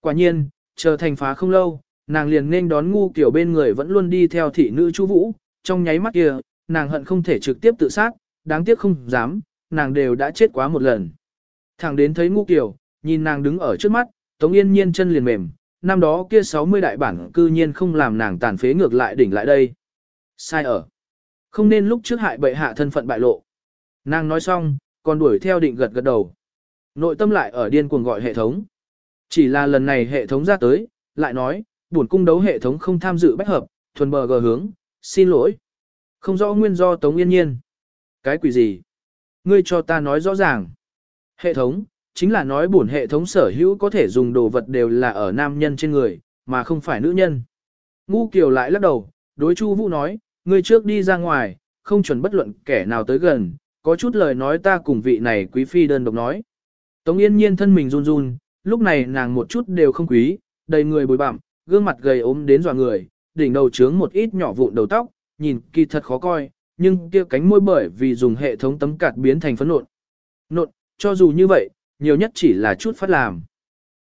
Quả nhiên, chờ thành phá không lâu, nàng liền nên đón ngu kiểu bên người vẫn luôn đi theo thị nữ Chu Vũ, trong nháy mắt kia, nàng hận không thể trực tiếp tự sát, đáng tiếc không dám, nàng đều đã chết quá một lần. Thẳng đến thấy ngu kiểu, nhìn nàng đứng ở trước mắt, Tống Yên Nhiên chân liền mềm, năm đó kia 60 đại bản cư nhiên không làm nàng tàn phế ngược lại đỉnh lại đây. Sai ở. Không nên lúc trước hại bệ hạ thân phận bại lộ. Nàng nói xong, còn đuổi theo định gật gật đầu. Nội tâm lại ở điên cuồng gọi hệ thống. Chỉ là lần này hệ thống ra tới, lại nói, buồn cung đấu hệ thống không tham dự bách hợp, thuần bờ gờ hướng, xin lỗi. Không rõ nguyên do Tống Yên Nhiên. Cái quỷ gì? Ngươi cho ta nói rõ ràng. Hệ thống, chính là nói bổn hệ thống sở hữu có thể dùng đồ vật đều là ở nam nhân trên người, mà không phải nữ nhân. Ngu Kiều lại lắc đầu, đối Chu Vũ nói, ngươi trước đi ra ngoài, không chuẩn bất luận kẻ nào tới gần, có chút lời nói ta cùng vị này quý phi đơn độc nói. Tống Yên Nhiên thân mình run run, lúc này nàng một chút đều không quý, đầy người bồi bặm, gương mặt gầy ốm đến dọa người, đỉnh đầu trướng một ít nhỏ vụn đầu tóc, nhìn kỳ thật khó coi, nhưng kia cánh môi bởi vì dùng hệ thống tấm cạt biến thành phấn nộn. Nộn, cho dù như vậy, nhiều nhất chỉ là chút phát làm.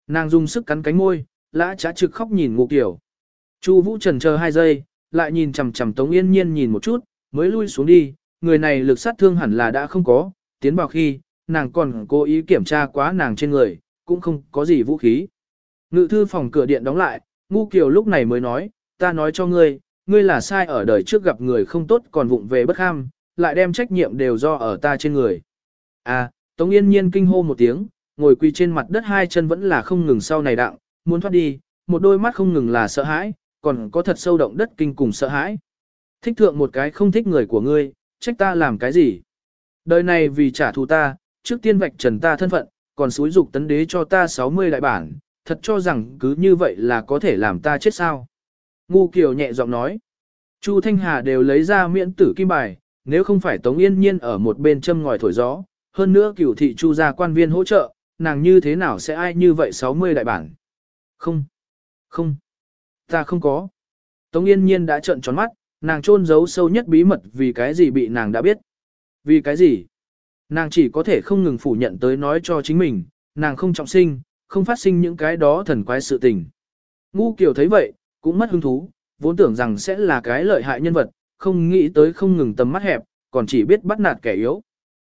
Nàng dùng sức cắn cánh môi, lã trá trực khóc nhìn ngục tiểu. Chu Vũ trần chờ hai giây, lại nhìn chằm chằm Tống Yên Nhiên nhìn một chút, mới lui xuống đi, người này lực sát thương hẳn là đã không có, tiến vào khi, nàng còn cố ý kiểm tra quá nàng trên người, cũng không có gì vũ khí. Ngự thư phòng cửa điện đóng lại, Ngu Kiều lúc này mới nói, ta nói cho ngươi, ngươi là sai ở đời trước gặp người không tốt còn vụng về bất ham, lại đem trách nhiệm đều do ở ta trên người. À, Tống Yên Nhiên kinh hô một tiếng, ngồi quỳ trên mặt đất hai chân vẫn là không ngừng sau này đặng, muốn thoát đi, một đôi mắt không ngừng là sợ hãi, còn có thật sâu động đất kinh cùng sợ hãi. Thích thượng một cái không thích người của ngươi, trách ta làm cái gì? Đời này vì trả thù ta, trước tiên vạch trần ta thân phận, còn xúi dục tấn đế cho ta 60 đại bản, thật cho rằng cứ như vậy là có thể làm ta chết sao? Ngu Kiều nhẹ giọng nói. Chu Thanh Hà đều lấy ra miễn tử kim bài, nếu không phải Tống Yên Nhiên ở một bên châm ngòi thổi gió, hơn nữa cửu thị Chu gia quan viên hỗ trợ, nàng như thế nào sẽ ai như vậy 60 đại bản? Không, không, ta không có. Tống Yên Nhiên đã trợn tròn mắt, nàng trôn giấu sâu nhất bí mật vì cái gì bị nàng đã biết. Vì cái gì? Nàng chỉ có thể không ngừng phủ nhận tới nói cho chính mình, nàng không trọng sinh, không phát sinh những cái đó thần quái sự tình. Ngu Kiều thấy vậy, cũng mất hứng thú, vốn tưởng rằng sẽ là cái lợi hại nhân vật, không nghĩ tới không ngừng tầm mắt hẹp, còn chỉ biết bắt nạt kẻ yếu.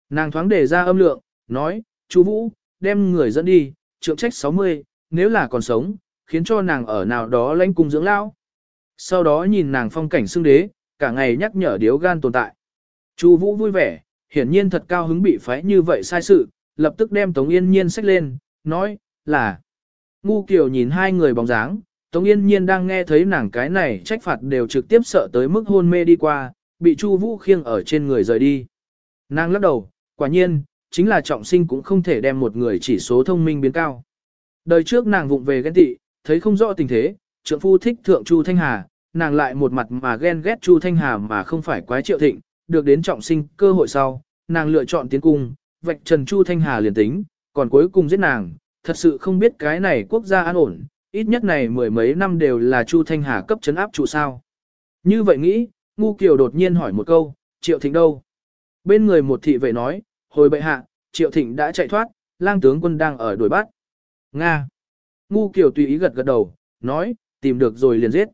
Nàng thoáng đề ra âm lượng, nói, chú Vũ, đem người dẫn đi, trượng trách 60, nếu là còn sống, khiến cho nàng ở nào đó lãnh cung dưỡng lao. Sau đó nhìn nàng phong cảnh xương đế, cả ngày nhắc nhở điếu gan tồn tại. Chu Vũ vui vẻ, hiển nhiên thật cao hứng bị phái như vậy sai sự, lập tức đem Tống Yên Nhiên xách lên, nói, là. Ngu Kiều nhìn hai người bóng dáng, Tống Yên Nhiên đang nghe thấy nàng cái này trách phạt đều trực tiếp sợ tới mức hôn mê đi qua, bị Chu Vũ khiêng ở trên người rời đi. Nàng lắc đầu, quả nhiên, chính là trọng sinh cũng không thể đem một người chỉ số thông minh biến cao. Đời trước nàng vụng về ghen tị, thấy không rõ tình thế, trượng phu thích thượng Chu Thanh Hà, nàng lại một mặt mà ghen ghét Chu Thanh Hà mà không phải quái triệu thịnh, được đến trọng sinh cơ hội sau, nàng lựa chọn tiến cung, vạch trần Chu Thanh Hà liền tính, còn cuối cùng giết nàng, thật sự không biết cái này quốc gia an ổn, ít nhất này mười mấy năm đều là Chu Thanh Hà cấp chấn áp trụ sao. Như vậy nghĩ, Ngu Kiều đột nhiên hỏi một câu, Triệu Thịnh đâu? Bên người một thị vệ nói, hồi bệ hạ, Triệu Thịnh đã chạy thoát, lang tướng quân đang ở đuổi bắt. Nga. Ngu Kiều tùy ý gật gật đầu, nói, tìm được rồi liền giết.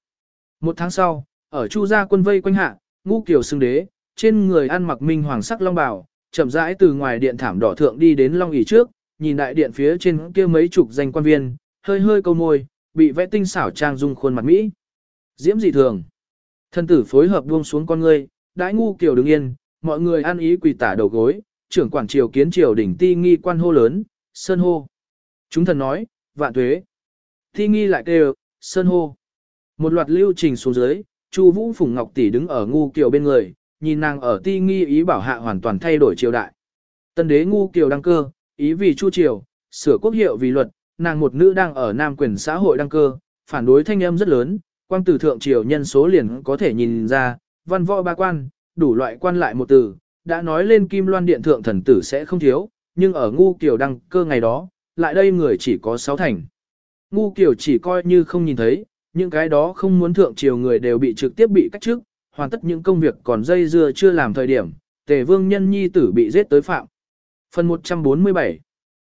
Một tháng sau, ở Chu gia quân vây quanh hạ, Ngu Kiều xưng đế, trên người ăn mặc minh hoàng sắc long bào, chậm rãi từ ngoài điện thảm đỏ thượng đi đến long ỷ trước, nhìn đại điện phía trên kia mấy chục danh quan viên, hơi hơi câu môi, bị vẽ tinh xảo trang dung khuôn mặt mỹ. Diễm dị thường. Thân tử phối hợp buông xuống con ngươi, đãi ngu kiều đứng yên, mọi người ăn ý quỳ tả đầu gối, trưởng quản triều kiến triều đỉnh ti nghi quan hô lớn, sơn hô. Chúng thần nói, vạn tuế. Ti nghi lại kêu, sơn hô. Một loạt lưu trình xuống dưới, Chu Vũ Phùng Ngọc tỷ đứng ở ngu kiều bên người, nhìn nàng ở ti nghi ý bảo hạ hoàn toàn thay đổi triều đại. Tân đế ngu kiều đăng cơ, ý vì chu triều, sửa quốc hiệu vì luật, nàng một nữ đang ở nam quyền xã hội đăng cơ, phản đối thanh âm rất lớn, quang tử thượng triều nhân số liền có thể nhìn ra, văn võ ba quan, đủ loại quan lại một từ, đã nói lên kim loan điện thượng thần tử sẽ không thiếu, nhưng ở ngu kiều đăng cơ ngày đó, lại đây người chỉ có sáu thành. Ngu kiều chỉ coi như không nhìn thấy, những cái đó không muốn thượng triều người đều bị trực tiếp bị cách chức, hoàn tất những công việc còn dây dưa chưa làm thời điểm, tề vương nhân nhi tử bị giết tới phạm. Phần 147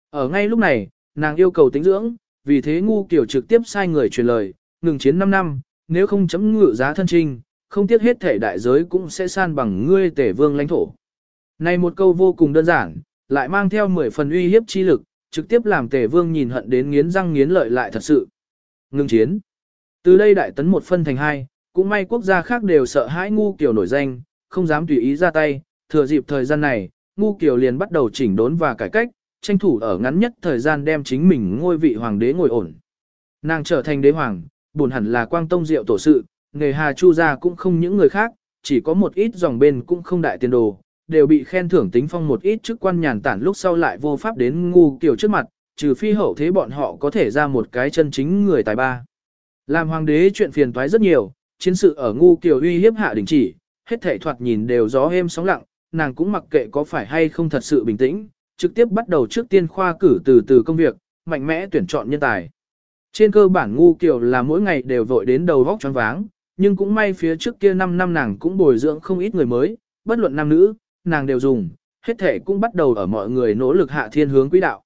Ở ngay lúc này, nàng yêu cầu tính dưỡng, vì thế ngu kiểu trực tiếp sai người truyền lời, ngừng chiến 5 năm, nếu không chấm ngự giá thân trinh, không tiếc hết thể đại giới cũng sẽ san bằng ngươi tể vương lãnh thổ. Này một câu vô cùng đơn giản, lại mang theo 10 phần uy hiếp chi lực, trực tiếp làm tể vương nhìn hận đến nghiến răng nghiến lợi lại thật sự. Ngừng chiến. Từ đây đại tấn một phân thành hai, cũng may quốc gia khác đều sợ hãi ngu kiểu nổi danh, không dám tùy ý ra tay, thừa dịp thời gian này, ngu kiểu liền bắt đầu chỉnh đốn và cải cách, tranh thủ ở ngắn nhất thời gian đem chính mình ngôi vị hoàng đế ngồi ổn. Nàng trở thành đế hoàng, buồn hẳn là quang tông diệu tổ sự, nghề hà chu gia cũng không những người khác, chỉ có một ít dòng bên cũng không đại tiền đồ, đều bị khen thưởng tính phong một ít chức quan nhàn tản lúc sau lại vô pháp đến ngu kiểu trước mặt, trừ phi hậu thế bọn họ có thể ra một cái chân chính người tài ba. Làm hoàng đế chuyện phiền toái rất nhiều, chiến sự ở ngu Kiều uy hiếp hạ đình chỉ, hết thảy thoạt nhìn đều gió êm sóng lặng, nàng cũng mặc kệ có phải hay không thật sự bình tĩnh, trực tiếp bắt đầu trước tiên khoa cử từ từ công việc, mạnh mẽ tuyển chọn nhân tài. Trên cơ bản ngu Kiều là mỗi ngày đều vội đến đầu vóc choáng váng, nhưng cũng may phía trước kia 5 năm nàng cũng bồi dưỡng không ít người mới, bất luận nam nữ, nàng đều dùng, hết thể cũng bắt đầu ở mọi người nỗ lực hạ thiên hướng quỹ đạo.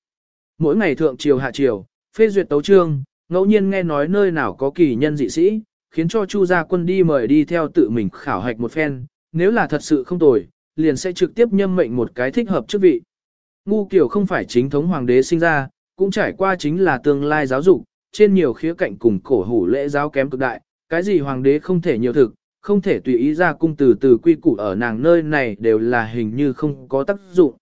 Mỗi ngày thượng triều hạ triều, phê duyệt tấu trương, ngẫu nhiên nghe nói nơi nào có kỳ nhân dị sĩ, khiến cho Chu gia quân đi mời đi theo tự mình khảo hạch một phen, nếu là thật sự không tồi, liền sẽ trực tiếp nhâm mệnh một cái thích hợp chức vị. Ngu kiểu không phải chính thống hoàng đế sinh ra, cũng trải qua chính là tương lai giáo dục, trên nhiều khía cạnh cùng cổ hủ lễ giáo kém cực đại, cái gì hoàng đế không thể nhiều thực, không thể tùy ý ra cung từ từ quy củ ở nàng nơi này đều là hình như không có tác dụng.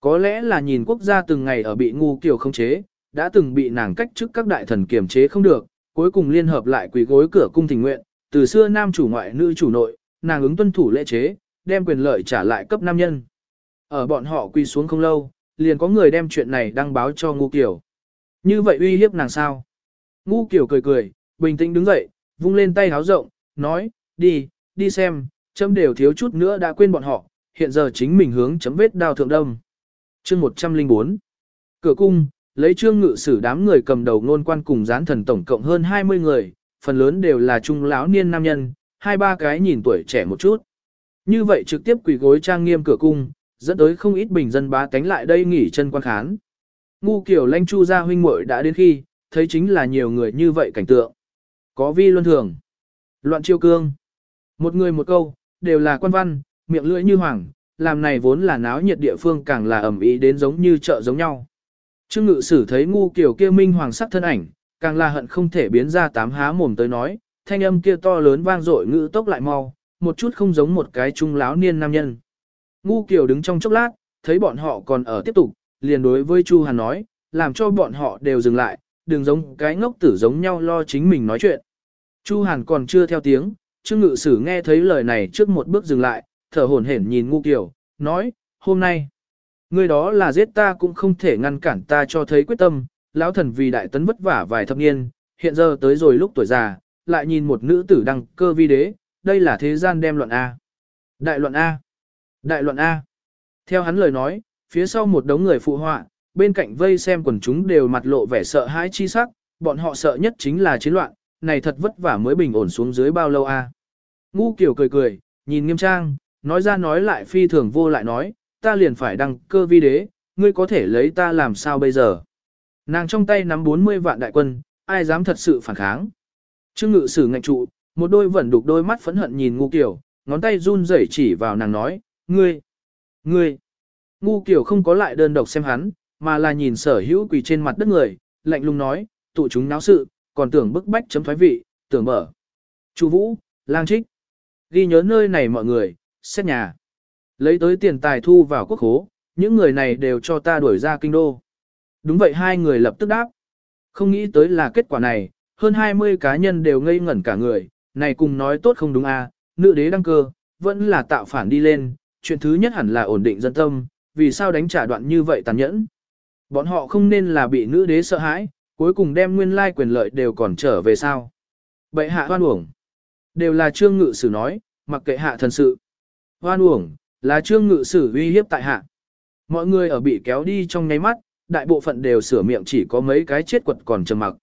Có lẽ là nhìn quốc gia từng ngày ở bị ngu kiểu không chế, đã từng bị nàng cách trước các đại thần kiểm chế không được, cuối cùng liên hợp lại quỳ gối cửa cung thỉnh nguyện, từ xưa nam chủ ngoại nữ chủ nội, nàng ứng tuân thủ lễ chế, đem quyền lợi trả lại cấp nam nhân. Ở bọn họ quỳ xuống không lâu, liền có người đem chuyện này đăng báo cho ngu Kiều. Như vậy uy hiếp nàng sao? Ngu Kiều cười cười, bình tĩnh đứng dậy, vung lên tay háo rộng, nói, đi, đi xem, chấm đều thiếu chút nữa đã quên bọn họ, hiện giờ chính mình hướng chấm vết đao thượng đông. Chương 104 Cửa cung, lấy trương ngự sử đám người cầm đầu ngôn quan cùng gián thần tổng cộng hơn 20 người, phần lớn đều là trung lão niên nam nhân, hai ba cái nhìn tuổi trẻ một chút. Như vậy trực tiếp quỳ gối trang nghiêm cửa cung, dẫn tới không ít bình dân bá tánh lại đây nghỉ chân quan khán. Ngu kiểu lanh chu gia huynh muội đã đến khi, thấy chính là nhiều người như vậy cảnh tượng. Có vi luân thường. Loạn chiêu cương. Một người một câu, đều là quan văn, miệng lưỡi như hoàng, làm này vốn là náo nhiệt địa phương càng là ẩm ý đến giống như chợ giống nhau. Trương ngự sử thấy ngu kiểu kia minh hoàng sắc thân ảnh, càng là hận không thể biến ra tám há mồm tới nói, thanh âm kia to lớn vang dội ngữ tốc lại mau, một chút không giống một cái trung láo niên nam nhân. Ngu kiểu đứng trong chốc lát, thấy bọn họ còn ở tiếp tục, liền đối với Chu Hàn nói, làm cho bọn họ đều dừng lại, đừng giống cái ngốc tử giống nhau lo chính mình nói chuyện. Chu Hàn còn chưa theo tiếng, Trương Ngự Sử nghe thấy lời này trước một bước dừng lại, thở hổn hển nhìn Ngu Kiều, nói, hôm nay, người đó là giết ta cũng không thể ngăn cản ta cho thấy quyết tâm, lão thần vì đại tấn vất vả vài thập niên, hiện giờ tới rồi lúc tuổi già, lại nhìn một nữ tử đăng cơ vi đế, đây là thế gian đem luận A. Đại luận A. Đại luận A. Theo hắn lời nói, phía sau một đống người phụ họa, bên cạnh vây xem quần chúng đều mặt lộ vẻ sợ hãi chi sắc, bọn họ sợ nhất chính là chiến loạn, này thật vất vả mới bình ổn xuống dưới bao lâu a? Ngu kiểu cười cười, nhìn nghiêm trang, nói ra nói lại phi thường vô lại nói, ta liền phải đăng cơ vi đế, ngươi có thể lấy ta làm sao bây giờ? Nàng trong tay nắm 40 vạn đại quân, ai dám thật sự phản kháng? Trương ngự sử ngạch trụ, một đôi vẫn đục đôi mắt phẫn hận nhìn ngu kiểu, ngón tay run rẩy chỉ vào nàng nói, ngươi, ngươi. Ngu kiểu không có lại đơn độc xem hắn, mà là nhìn sở hữu quỳ trên mặt đất người, lạnh lùng nói, tụ chúng náo sự, còn tưởng bức bách chấm thoái vị, tưởng mở. Chu Vũ, Lang Trích, ghi nhớ nơi này mọi người, xét nhà. Lấy tới tiền tài thu vào quốc khố, những người này đều cho ta đuổi ra kinh đô. Đúng vậy hai người lập tức đáp. Không nghĩ tới là kết quả này, hơn 20 cá nhân đều ngây ngẩn cả người, này cùng nói tốt không đúng à, nữ đế đăng cơ, vẫn là tạo phản đi lên, chuyện thứ nhất hẳn là ổn định dân tâm, vì sao đánh trả đoạn như vậy tàn nhẫn. Bọn họ không nên là bị nữ đế sợ hãi, cuối cùng đem nguyên lai quyền lợi đều còn trở về sao. Bệ hạ hoan uổng. Đều là trương ngự sử nói, mặc kệ hạ thần sự. Hoan uổng, là trương ngự sử uy hiếp tại hạ. Mọi người ở bị kéo đi trong nháy mắt, đại bộ phận đều sửa miệng chỉ có mấy cái chết quật còn trầm mặc.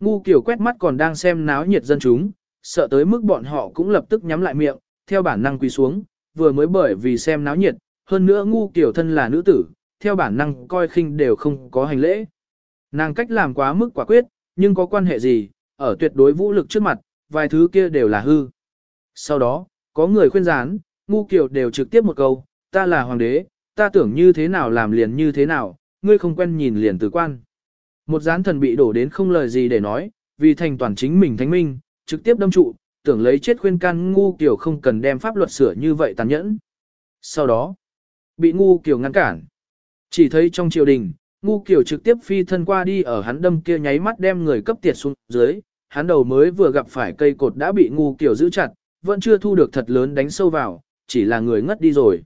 Ngu kiểu quét mắt còn đang xem náo nhiệt dân chúng, sợ tới mức bọn họ cũng lập tức nhắm lại miệng, theo bản năng quỳ xuống, vừa mới bởi vì xem náo nhiệt, hơn nữa ngu kiểu thân là nữ tử, theo bản năng coi khinh đều không có hành lễ. Nàng cách làm quá mức quả quyết, nhưng có quan hệ gì, ở tuyệt đối vũ lực trước mặt, vài thứ kia đều là hư. Sau đó, có người khuyên gián, ngu kiều đều trực tiếp một câu, ta là hoàng đế, ta tưởng như thế nào làm liền như thế nào, ngươi không quen nhìn liền từ quan. Một gián thần bị đổ đến không lời gì để nói, vì thành toàn chính mình thánh minh, trực tiếp đâm trụ, tưởng lấy chết khuyên can ngu kiều không cần đem pháp luật sửa như vậy tàn nhẫn. Sau đó, bị ngu kiều ngăn cản. Chỉ thấy trong triều đình, ngu kiều trực tiếp phi thân qua đi ở hắn đâm kia nháy mắt đem người cấp tiệt xuống dưới, hắn đầu mới vừa gặp phải cây cột đã bị ngu kiều giữ chặt, vẫn chưa thu được thật lớn đánh sâu vào, chỉ là người ngất đi rồi.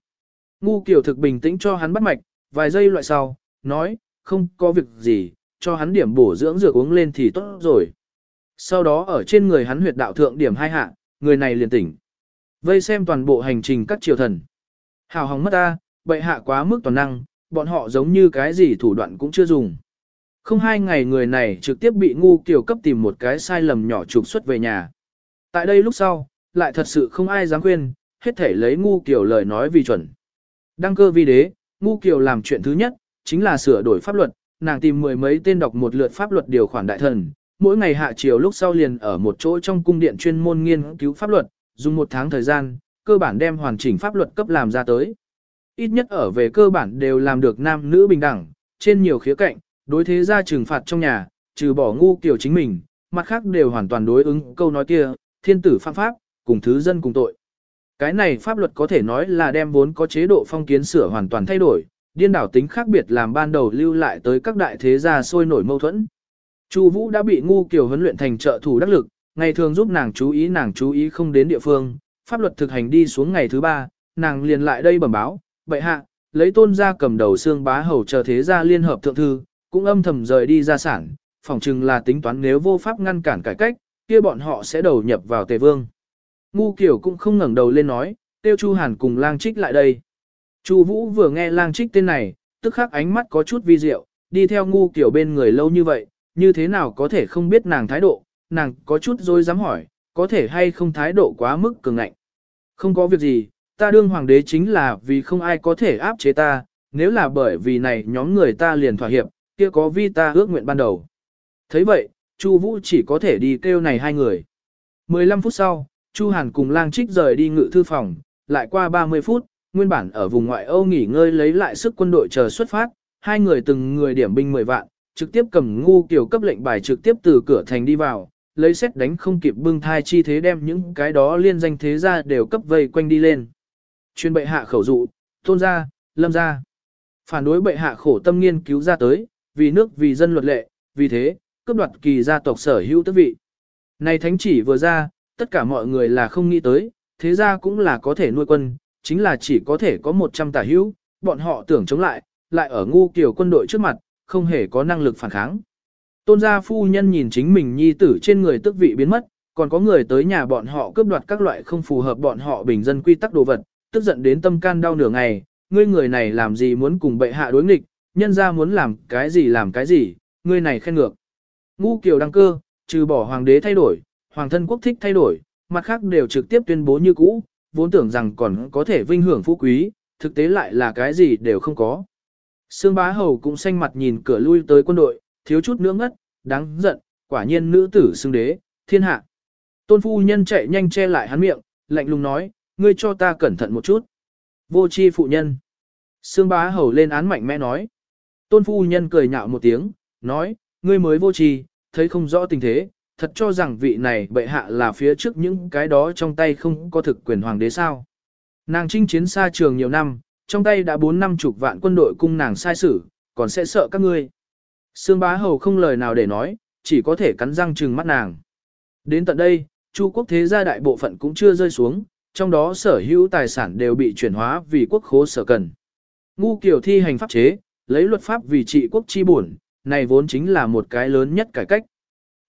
Ngu kiều thực bình tĩnh cho hắn bắt mạch, vài giây loại sau, nói, không có việc gì, cho hắn điểm bổ dưỡng dược uống lên thì tốt rồi. Sau đó ở trên người hắn huyệt đạo thượng điểm hai hạ, người này liền tỉnh. Vây xem toàn bộ hành trình các triều thần. Hào hóng mất ta, bệ hạ quá mức toàn năng, bọn họ giống như cái gì thủ đoạn cũng chưa dùng. Không hai ngày người này trực tiếp bị ngu kiều cấp tìm một cái sai lầm nhỏ trục xuất về nhà. Tại đây lúc sau, lại thật sự không ai dám khuyên, hết thể lấy ngu kiều lời nói vì chuẩn. Đăng cơ vi đế, ngu kiều làm chuyện thứ nhất, chính là sửa đổi pháp luật, nàng tìm mười mấy tên đọc một lượt pháp luật điều khoản đại thần, mỗi ngày hạ chiều lúc sau liền ở một chỗ trong cung điện chuyên môn nghiên cứu pháp luật, dùng một tháng thời gian, cơ bản đem hoàn chỉnh pháp luật cấp làm ra tới. Ít nhất ở về cơ bản đều làm được nam nữ bình đẳng, trên nhiều khía cạnh, đối thế ra trừng phạt trong nhà, trừ bỏ ngu kiểu chính mình, mặt khác đều hoàn toàn đối ứng câu nói kia, thiên tử phạm pháp, cùng thứ dân cùng tội. Cái này pháp luật có thể nói là đem vốn có chế độ phong kiến sửa hoàn toàn thay đổi, điên đảo tính khác biệt làm ban đầu lưu lại tới các đại thế gia sôi nổi mâu thuẫn. Chu Vũ đã bị ngu kiểu huấn luyện thành trợ thủ đắc lực, ngày thường giúp nàng chú ý nàng chú ý không đến địa phương, pháp luật thực hành đi xuống ngày thứ ba, nàng liền lại đây bẩm báo, bệ hạ, lấy tôn gia cầm đầu xương bá hầu chờ thế gia liên hợp thượng thư, cũng âm thầm rời đi gia sản, phỏng chừng là tính toán nếu vô pháp ngăn cản cải cách, kia bọn họ sẽ đầu nhập vào tề vương. Ngu kiểu cũng không ngẩng đầu lên nói, tiêu Chu Hàn cùng lang trích lại đây. Chu Vũ vừa nghe lang trích tên này, tức khắc ánh mắt có chút vi diệu, đi theo ngu kiểu bên người lâu như vậy, như thế nào có thể không biết nàng thái độ, nàng có chút dối dám hỏi, có thể hay không thái độ quá mức cường ngạnh. Không có việc gì, ta đương hoàng đế chính là vì không ai có thể áp chế ta, nếu là bởi vì này nhóm người ta liền thỏa hiệp, kia có vi ta ước nguyện ban đầu. thấy vậy, Chu Vũ chỉ có thể đi kêu này hai người. 15 phút sau, Chu Hàn cùng Lang Trích rời đi ngự thư phòng, lại qua 30 phút, nguyên bản ở vùng ngoại Âu nghỉ ngơi lấy lại sức quân đội chờ xuất phát, hai người từng người điểm binh 10 vạn, trực tiếp cầm ngu kiểu cấp lệnh bài trực tiếp từ cửa thành đi vào, lấy xét đánh không kịp bưng thai chi thế đem những cái đó liên danh thế ra đều cấp vây quanh đi lên. Chuyên bệ hạ khẩu dụ, tôn gia, lâm gia. Phản đối bệ hạ khổ tâm nghiên cứu ra tới, vì nước vì dân luật lệ, vì thế, cướp đoạt kỳ gia tộc sở hữu tước vị. Này thánh chỉ vừa ra, tất cả mọi người là không nghĩ tới, thế ra cũng là có thể nuôi quân, chính là chỉ có thể có 100 tả hữu, bọn họ tưởng chống lại, lại ở ngu kiểu quân đội trước mặt, không hề có năng lực phản kháng. Tôn gia phu nhân nhìn chính mình nhi tử trên người tức vị biến mất, còn có người tới nhà bọn họ cướp đoạt các loại không phù hợp bọn họ bình dân quy tắc đồ vật, tức giận đến tâm can đau nửa ngày, ngươi người này làm gì muốn cùng bệ hạ đối nghịch, nhân ra muốn làm cái gì làm cái gì, ngươi này khen ngược. Ngu kiều đăng cơ, trừ bỏ hoàng đế thay đổi, hoàng thân quốc thích thay đổi, mặt khác đều trực tiếp tuyên bố như cũ, vốn tưởng rằng còn có thể vinh hưởng phú quý, thực tế lại là cái gì đều không có. Sương bá hầu cũng xanh mặt nhìn cửa lui tới quân đội, thiếu chút nữa ngất, đáng giận, quả nhiên nữ tử xưng đế, thiên hạ. Tôn phu nhân chạy nhanh che lại hắn miệng, lạnh lùng nói, ngươi cho ta cẩn thận một chút. Vô chi phụ nhân. Sương bá hầu lên án mạnh mẽ nói. Tôn phu nhân cười nhạo một tiếng, nói, ngươi mới vô chi, thấy không rõ tình thế, thật cho rằng vị này bệ hạ là phía trước những cái đó trong tay không có thực quyền hoàng đế sao. Nàng chinh chiến xa trường nhiều năm, trong tay đã bốn năm chục vạn quân đội cung nàng sai xử, còn sẽ sợ các ngươi. Sương bá hầu không lời nào để nói, chỉ có thể cắn răng trừng mắt nàng. Đến tận đây, Chu quốc thế gia đại bộ phận cũng chưa rơi xuống, trong đó sở hữu tài sản đều bị chuyển hóa vì quốc khố sở cần. Ngu kiểu thi hành pháp chế, lấy luật pháp vì trị quốc chi bổn, này vốn chính là một cái lớn nhất cải cách.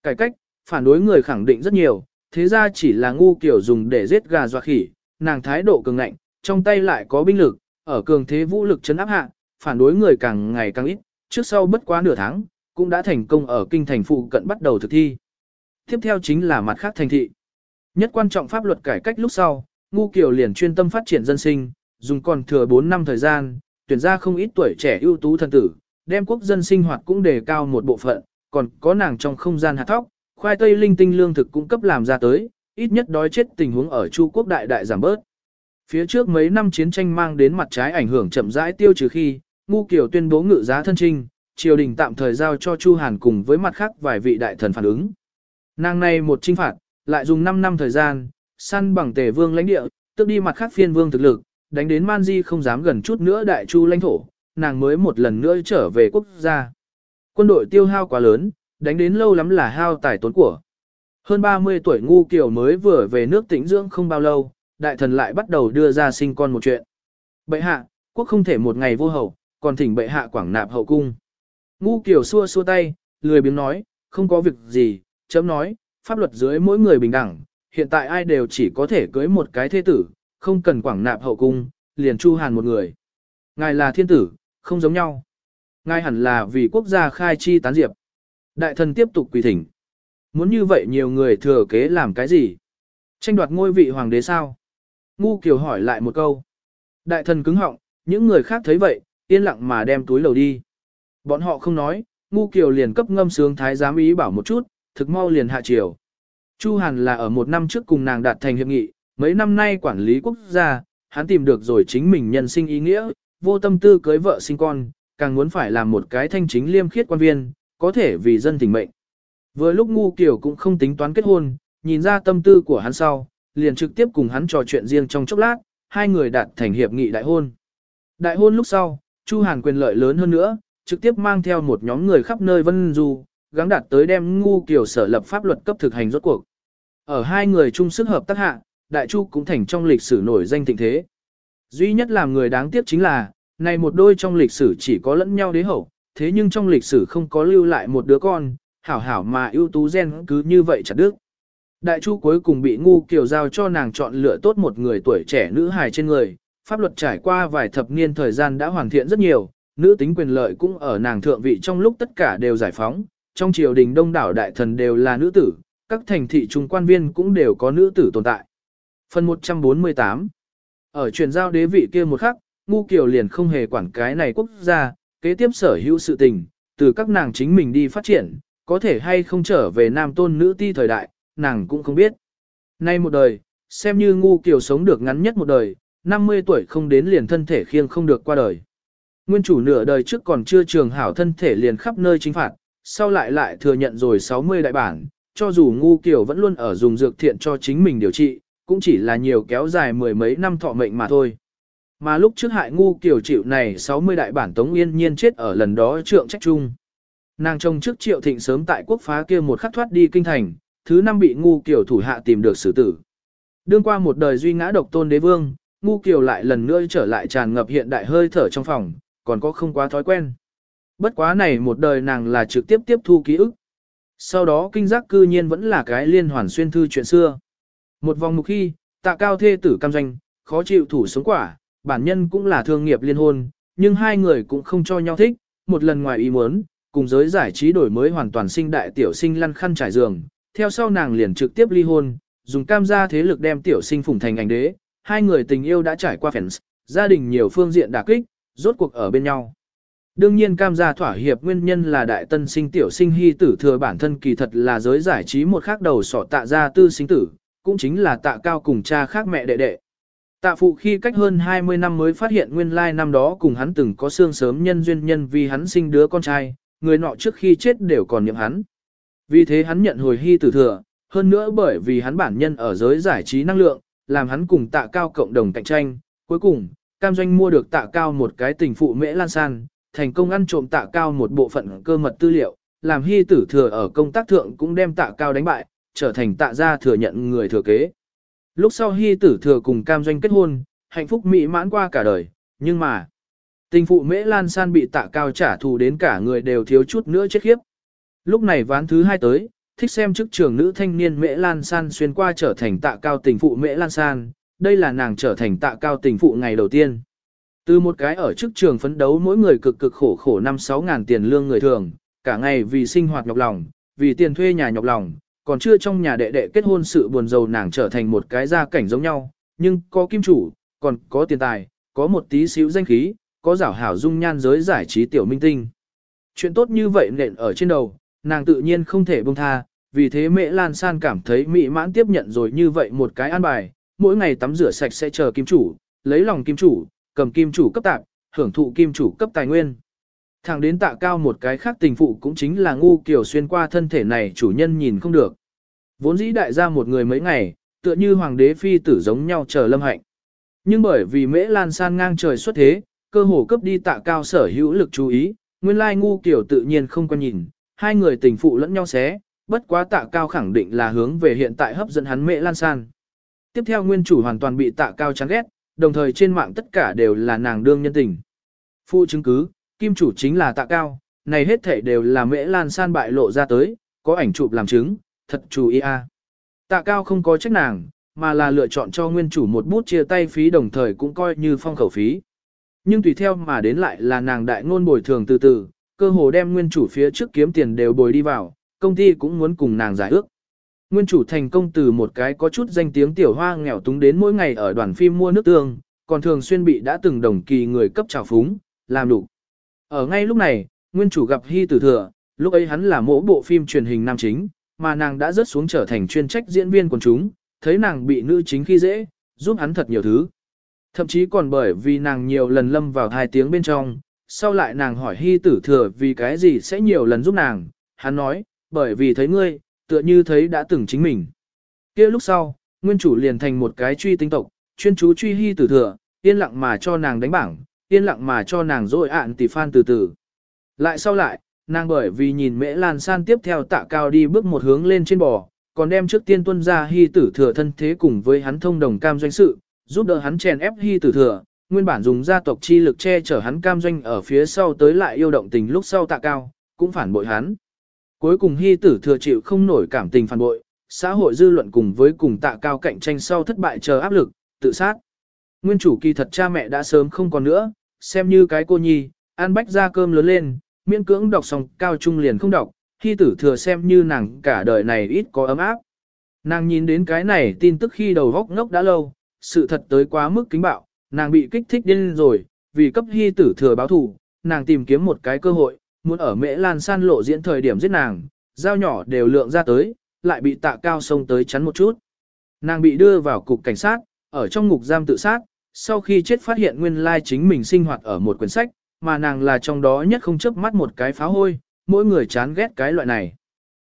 Cải cách, phản đối người khẳng định rất nhiều, thế ra chỉ là ngu kiểu dùng để giết gà dọa khỉ, nàng thái độ cường ngạnh, trong tay lại có binh lực, ở cường thế vũ lực chấn áp hạ, phản đối người càng ngày càng ít, trước sau bất quá nửa tháng, cũng đã thành công ở kinh thành phụ cận bắt đầu thực thi. Tiếp theo chính là mặt khác thành thị. Nhất quan trọng pháp luật cải cách lúc sau, Ngu kiểu liền chuyên tâm phát triển dân sinh, dùng còn thừa 4 năm thời gian, tuyển ra không ít tuổi trẻ ưu tú thân tử, đem quốc dân sinh hoạt cũng đề cao một bộ phận, còn có nàng trong không gian hạt thóc, khoai tây linh tinh lương thực cũng cấp làm ra tới, ít nhất đói chết tình huống ở Chu quốc đại đại giảm bớt. Phía trước mấy năm chiến tranh mang đến mặt trái ảnh hưởng chậm rãi tiêu trừ khi, Ngu Kiều tuyên bố ngự giá thân trinh, triều đình tạm thời giao cho Chu Hàn cùng với mặt khác vài vị đại thần phản ứng. Nàng này một trinh phạt, lại dùng 5 năm thời gian, săn bằng tề vương lãnh địa, tức đi mặt khác phiên vương thực lực, đánh đến Man Di không dám gần chút nữa đại chu lãnh thổ, nàng mới một lần nữa trở về quốc gia. Quân đội tiêu hao quá lớn, đánh đến lâu lắm là hao tài tốn của. Hơn 30 tuổi ngu kiểu mới vừa về nước tĩnh dưỡng không bao lâu, đại thần lại bắt đầu đưa ra sinh con một chuyện. Bệ hạ, quốc không thể một ngày vô hậu, còn thỉnh bệ hạ quảng nạp hậu cung. Ngu kiểu xua xua tay, lười biếng nói, không có việc gì, chấm nói, pháp luật dưới mỗi người bình đẳng, hiện tại ai đều chỉ có thể cưới một cái thế tử, không cần quảng nạp hậu cung, liền chu hàn một người. Ngài là thiên tử, không giống nhau. Ngài hẳn là vì quốc gia khai chi tán diệp. Đại thần tiếp tục quỳ thỉnh. Muốn như vậy nhiều người thừa kế làm cái gì? Tranh đoạt ngôi vị hoàng đế sao? Ngu Kiều hỏi lại một câu. Đại thần cứng họng, những người khác thấy vậy, yên lặng mà đem túi lầu đi. Bọn họ không nói, Ngu Kiều liền cấp ngâm sướng thái giám ý bảo một chút, thực mau liền hạ triều. Chu Hàn là ở một năm trước cùng nàng đạt thành hiệp nghị, mấy năm nay quản lý quốc gia, hắn tìm được rồi chính mình nhân sinh ý nghĩa, vô tâm tư cưới vợ sinh con, càng muốn phải làm một cái thanh chính liêm khiết quan viên, có thể vì dân tình mệnh. Vừa lúc ngu kiểu cũng không tính toán kết hôn, nhìn ra tâm tư của hắn sau, liền trực tiếp cùng hắn trò chuyện riêng trong chốc lát, hai người đạt thành hiệp nghị đại hôn. Đại hôn lúc sau, Chu Hàn quyền lợi lớn hơn nữa, trực tiếp mang theo một nhóm người khắp nơi vân du, gắng đạt tới đem ngu kiểu sở lập pháp luật cấp thực hành rốt cuộc. Ở hai người chung sức hợp tác hạ, Đại Chu cũng thành trong lịch sử nổi danh thịnh thế. Duy nhất làm người đáng tiếc chính là, này một đôi trong lịch sử chỉ có lẫn nhau đế hậu, thế nhưng trong lịch sử không có lưu lại một đứa con, hảo hảo mà ưu tú gen cứ như vậy chặt đứt. Đại Chu cuối cùng bị ngu kiều giao cho nàng chọn lựa tốt một người tuổi trẻ nữ hài trên người, pháp luật trải qua vài thập niên thời gian đã hoàn thiện rất nhiều, nữ tính quyền lợi cũng ở nàng thượng vị trong lúc tất cả đều giải phóng, trong triều đình đông đảo đại thần đều là nữ tử, các thành thị trung quan viên cũng đều có nữ tử tồn tại. Phần 148 Ở truyền giao đế vị kia một khắc, ngu kiều liền không hề quản cái này quốc gia, kế tiếp sở hữu sự tình, từ các nàng chính mình đi phát triển, có thể hay không trở về nam tôn nữ ti thời đại, nàng cũng không biết. Nay một đời, xem như ngu kiều sống được ngắn nhất một đời, 50 tuổi không đến liền thân thể khiêng không được qua đời. Nguyên chủ nửa đời trước còn chưa trường hảo thân thể liền khắp nơi chính phạt, sau lại lại thừa nhận rồi 60 đại bản, cho dù ngu kiều vẫn luôn ở dùng dược thiện cho chính mình điều trị, cũng chỉ là nhiều kéo dài mười mấy năm thọ mệnh mà thôi. Mà lúc trước hại ngu kiều chịu này 60 đại bản Tống Yên Nhiên chết ở lần đó trượng trách chung. Nàng trông trước triệu thịnh sớm tại quốc phá kia một khắc thoát đi kinh thành, thứ năm bị ngu kiều thủ hạ tìm được xử tử. Đương qua một đời duy ngã độc tôn đế vương, ngu kiều lại lần nữa trở lại tràn ngập hiện đại hơi thở trong phòng, còn có không quá thói quen. Bất quá này một đời nàng là trực tiếp tiếp thu ký ức. Sau đó kinh giác cư nhiên vẫn là cái liên hoàn xuyên thư chuyện xưa. Một vòng mục khi, tạ cao thê tử cam doanh, khó chịu thủ sống quả, bản nhân cũng là thương nghiệp liên hôn, nhưng hai người cũng không cho nhau thích, một lần ngoài ý muốn, cùng giới giải trí đổi mới hoàn toàn sinh đại tiểu sinh lăn khăn trải giường, theo sau nàng liền trực tiếp ly hôn, dùng cam gia thế lực đem tiểu sinh phủng thành ảnh đế, hai người tình yêu đã trải qua fans, gia đình nhiều phương diện đả kích, rốt cuộc ở bên nhau. Đương nhiên cam gia thỏa hiệp nguyên nhân là đại tân sinh tiểu sinh hy tử thừa bản thân kỳ thật là giới giải trí một khác đầu sọ tạ gia tư sinh tử, cũng chính là tạ cao cùng cha khác mẹ đệ đệ. Tạ phụ khi cách hơn 20 năm mới phát hiện nguyên lai năm đó cùng hắn từng có xương sớm nhân duyên nhân vì hắn sinh đứa con trai, người nọ trước khi chết đều còn niệm hắn. Vì thế hắn nhận hồi hy tử thừa, hơn nữa bởi vì hắn bản nhân ở giới giải trí năng lượng, làm hắn cùng tạ cao cộng đồng cạnh tranh, cuối cùng, cam doanh mua được tạ cao một cái tình phụ mễ lan san, thành công ăn trộm tạ cao một bộ phận cơ mật tư liệu, làm hy tử thừa ở công tác thượng cũng đem tạ cao đánh bại, trở thành tạ gia thừa nhận người thừa kế. Lúc sau hy tử thừa cùng cam doanh kết hôn, hạnh phúc mỹ mãn qua cả đời, nhưng mà, tình phụ mễ lan san bị tạ cao trả thù đến cả người đều thiếu chút nữa chết khiếp. Lúc này ván thứ hai tới, thích xem chức trường nữ thanh niên mễ lan san xuyên qua trở thành tạ cao tình phụ mễ lan san, đây là nàng trở thành tạ cao tình phụ ngày đầu tiên. Từ một cái ở chức trường phấn đấu mỗi người cực cực khổ khổ năm sáu ngàn tiền lương người thường, cả ngày vì sinh hoạt nhọc lòng, vì tiền thuê nhà nhọc lòng, còn chưa trong nhà đệ đệ kết hôn sự buồn giàu nàng trở thành một cái gia cảnh giống nhau, nhưng có kim chủ, còn có tiền tài, có một tí xíu danh khí, có giảo hảo dung nhan giới giải trí tiểu minh tinh. Chuyện tốt như vậy nện ở trên đầu, nàng tự nhiên không thể buông tha, vì thế mẹ Lan San cảm thấy mỹ mãn tiếp nhận rồi như vậy một cái an bài, mỗi ngày tắm rửa sạch sẽ chờ kim chủ, lấy lòng kim chủ, cầm kim chủ cấp tạp, hưởng thụ kim chủ cấp tài nguyên. Thẳng đến tạ cao một cái khác tình phụ cũng chính là ngu kiểu xuyên qua thân thể này chủ nhân nhìn không được. Vốn dĩ đại gia một người mấy ngày, tựa như hoàng đế phi tử giống nhau chờ lâm hạnh. Nhưng bởi vì mễ lan san ngang trời xuất thế, cơ hồ cấp đi tạ cao sở hữu lực chú ý, nguyên lai ngu kiểu tự nhiên không quan nhìn, hai người tình phụ lẫn nhau xé, bất quá tạ cao khẳng định là hướng về hiện tại hấp dẫn hắn mễ lan san. Tiếp theo nguyên chủ hoàn toàn bị tạ cao chán ghét, đồng thời trên mạng tất cả đều là nàng đương nhân tình. Phụ chứng cứ, kim chủ chính là tạ cao, này hết thể đều là mễ lan san bại lộ ra tới, có ảnh chụp làm chứng, thật chú ý a. Tạ cao không có trách nàng, mà là lựa chọn cho nguyên chủ một bút chia tay phí đồng thời cũng coi như phong khẩu phí. Nhưng tùy theo mà đến lại là nàng đại ngôn bồi thường từ từ, cơ hồ đem nguyên chủ phía trước kiếm tiền đều bồi đi vào, công ty cũng muốn cùng nàng giải ước. Nguyên chủ thành công từ một cái có chút danh tiếng tiểu hoa nghèo túng đến mỗi ngày ở đoàn phim mua nước tương, còn thường xuyên bị đã từng đồng kỳ người cấp trào phúng, làm đủ. Ở ngay lúc này, nguyên chủ gặp Hy Tử Thừa, lúc ấy hắn là mỗi bộ phim truyền hình nam chính, mà nàng đã rớt xuống trở thành chuyên trách diễn viên quần chúng, thấy nàng bị nữ chính khi dễ, giúp hắn thật nhiều thứ. Thậm chí còn bởi vì nàng nhiều lần lâm vào hai tiếng bên trong, sau lại nàng hỏi Hy Tử Thừa vì cái gì sẽ nhiều lần giúp nàng, hắn nói, bởi vì thấy ngươi, tựa như thấy đã từng chính mình. kia lúc sau, nguyên chủ liền thành một cái truy tinh tộc, chuyên chú truy Hy Tử Thừa, yên lặng mà cho nàng đánh bảng, yên lặng mà cho nàng dội ạn tỷ phan từ từ. Lại sau lại, nàng bởi vì nhìn mễ lan san tiếp theo tạ cao đi bước một hướng lên trên bò, còn đem trước tiên tuân ra hy tử thừa thân thế cùng với hắn thông đồng cam doanh sự, giúp đỡ hắn chèn ép hy tử thừa, nguyên bản dùng gia tộc chi lực che chở hắn cam doanh ở phía sau tới lại yêu động tình lúc sau tạ cao, cũng phản bội hắn. Cuối cùng hy tử thừa chịu không nổi cảm tình phản bội, xã hội dư luận cùng với cùng tạ cao cạnh tranh sau thất bại chờ áp lực, tự sát. Nguyên chủ kỳ thật cha mẹ đã sớm không còn nữa, xem như cái cô nhi, ăn bách ra cơm lớn lên, miễn cưỡng đọc xong cao trung liền không đọc, khi tử thừa xem như nàng cả đời này ít có ấm áp. Nàng nhìn đến cái này tin tức khi đầu góc ngốc đã lâu, sự thật tới quá mức kính bạo, nàng bị kích thích điên rồi, vì cấp hy tử thừa báo thù, nàng tìm kiếm một cái cơ hội, muốn ở mễ lan san lộ diễn thời điểm giết nàng, dao nhỏ đều lượng ra tới, lại bị tạ cao sông tới chắn một chút. Nàng bị đưa vào cục cảnh sát, ở trong ngục giam tự sát, sau khi chết phát hiện nguyên lai chính mình sinh hoạt ở một quyển sách, mà nàng là trong đó nhất không chớp mắt một cái phá hôi, mỗi người chán ghét cái loại này.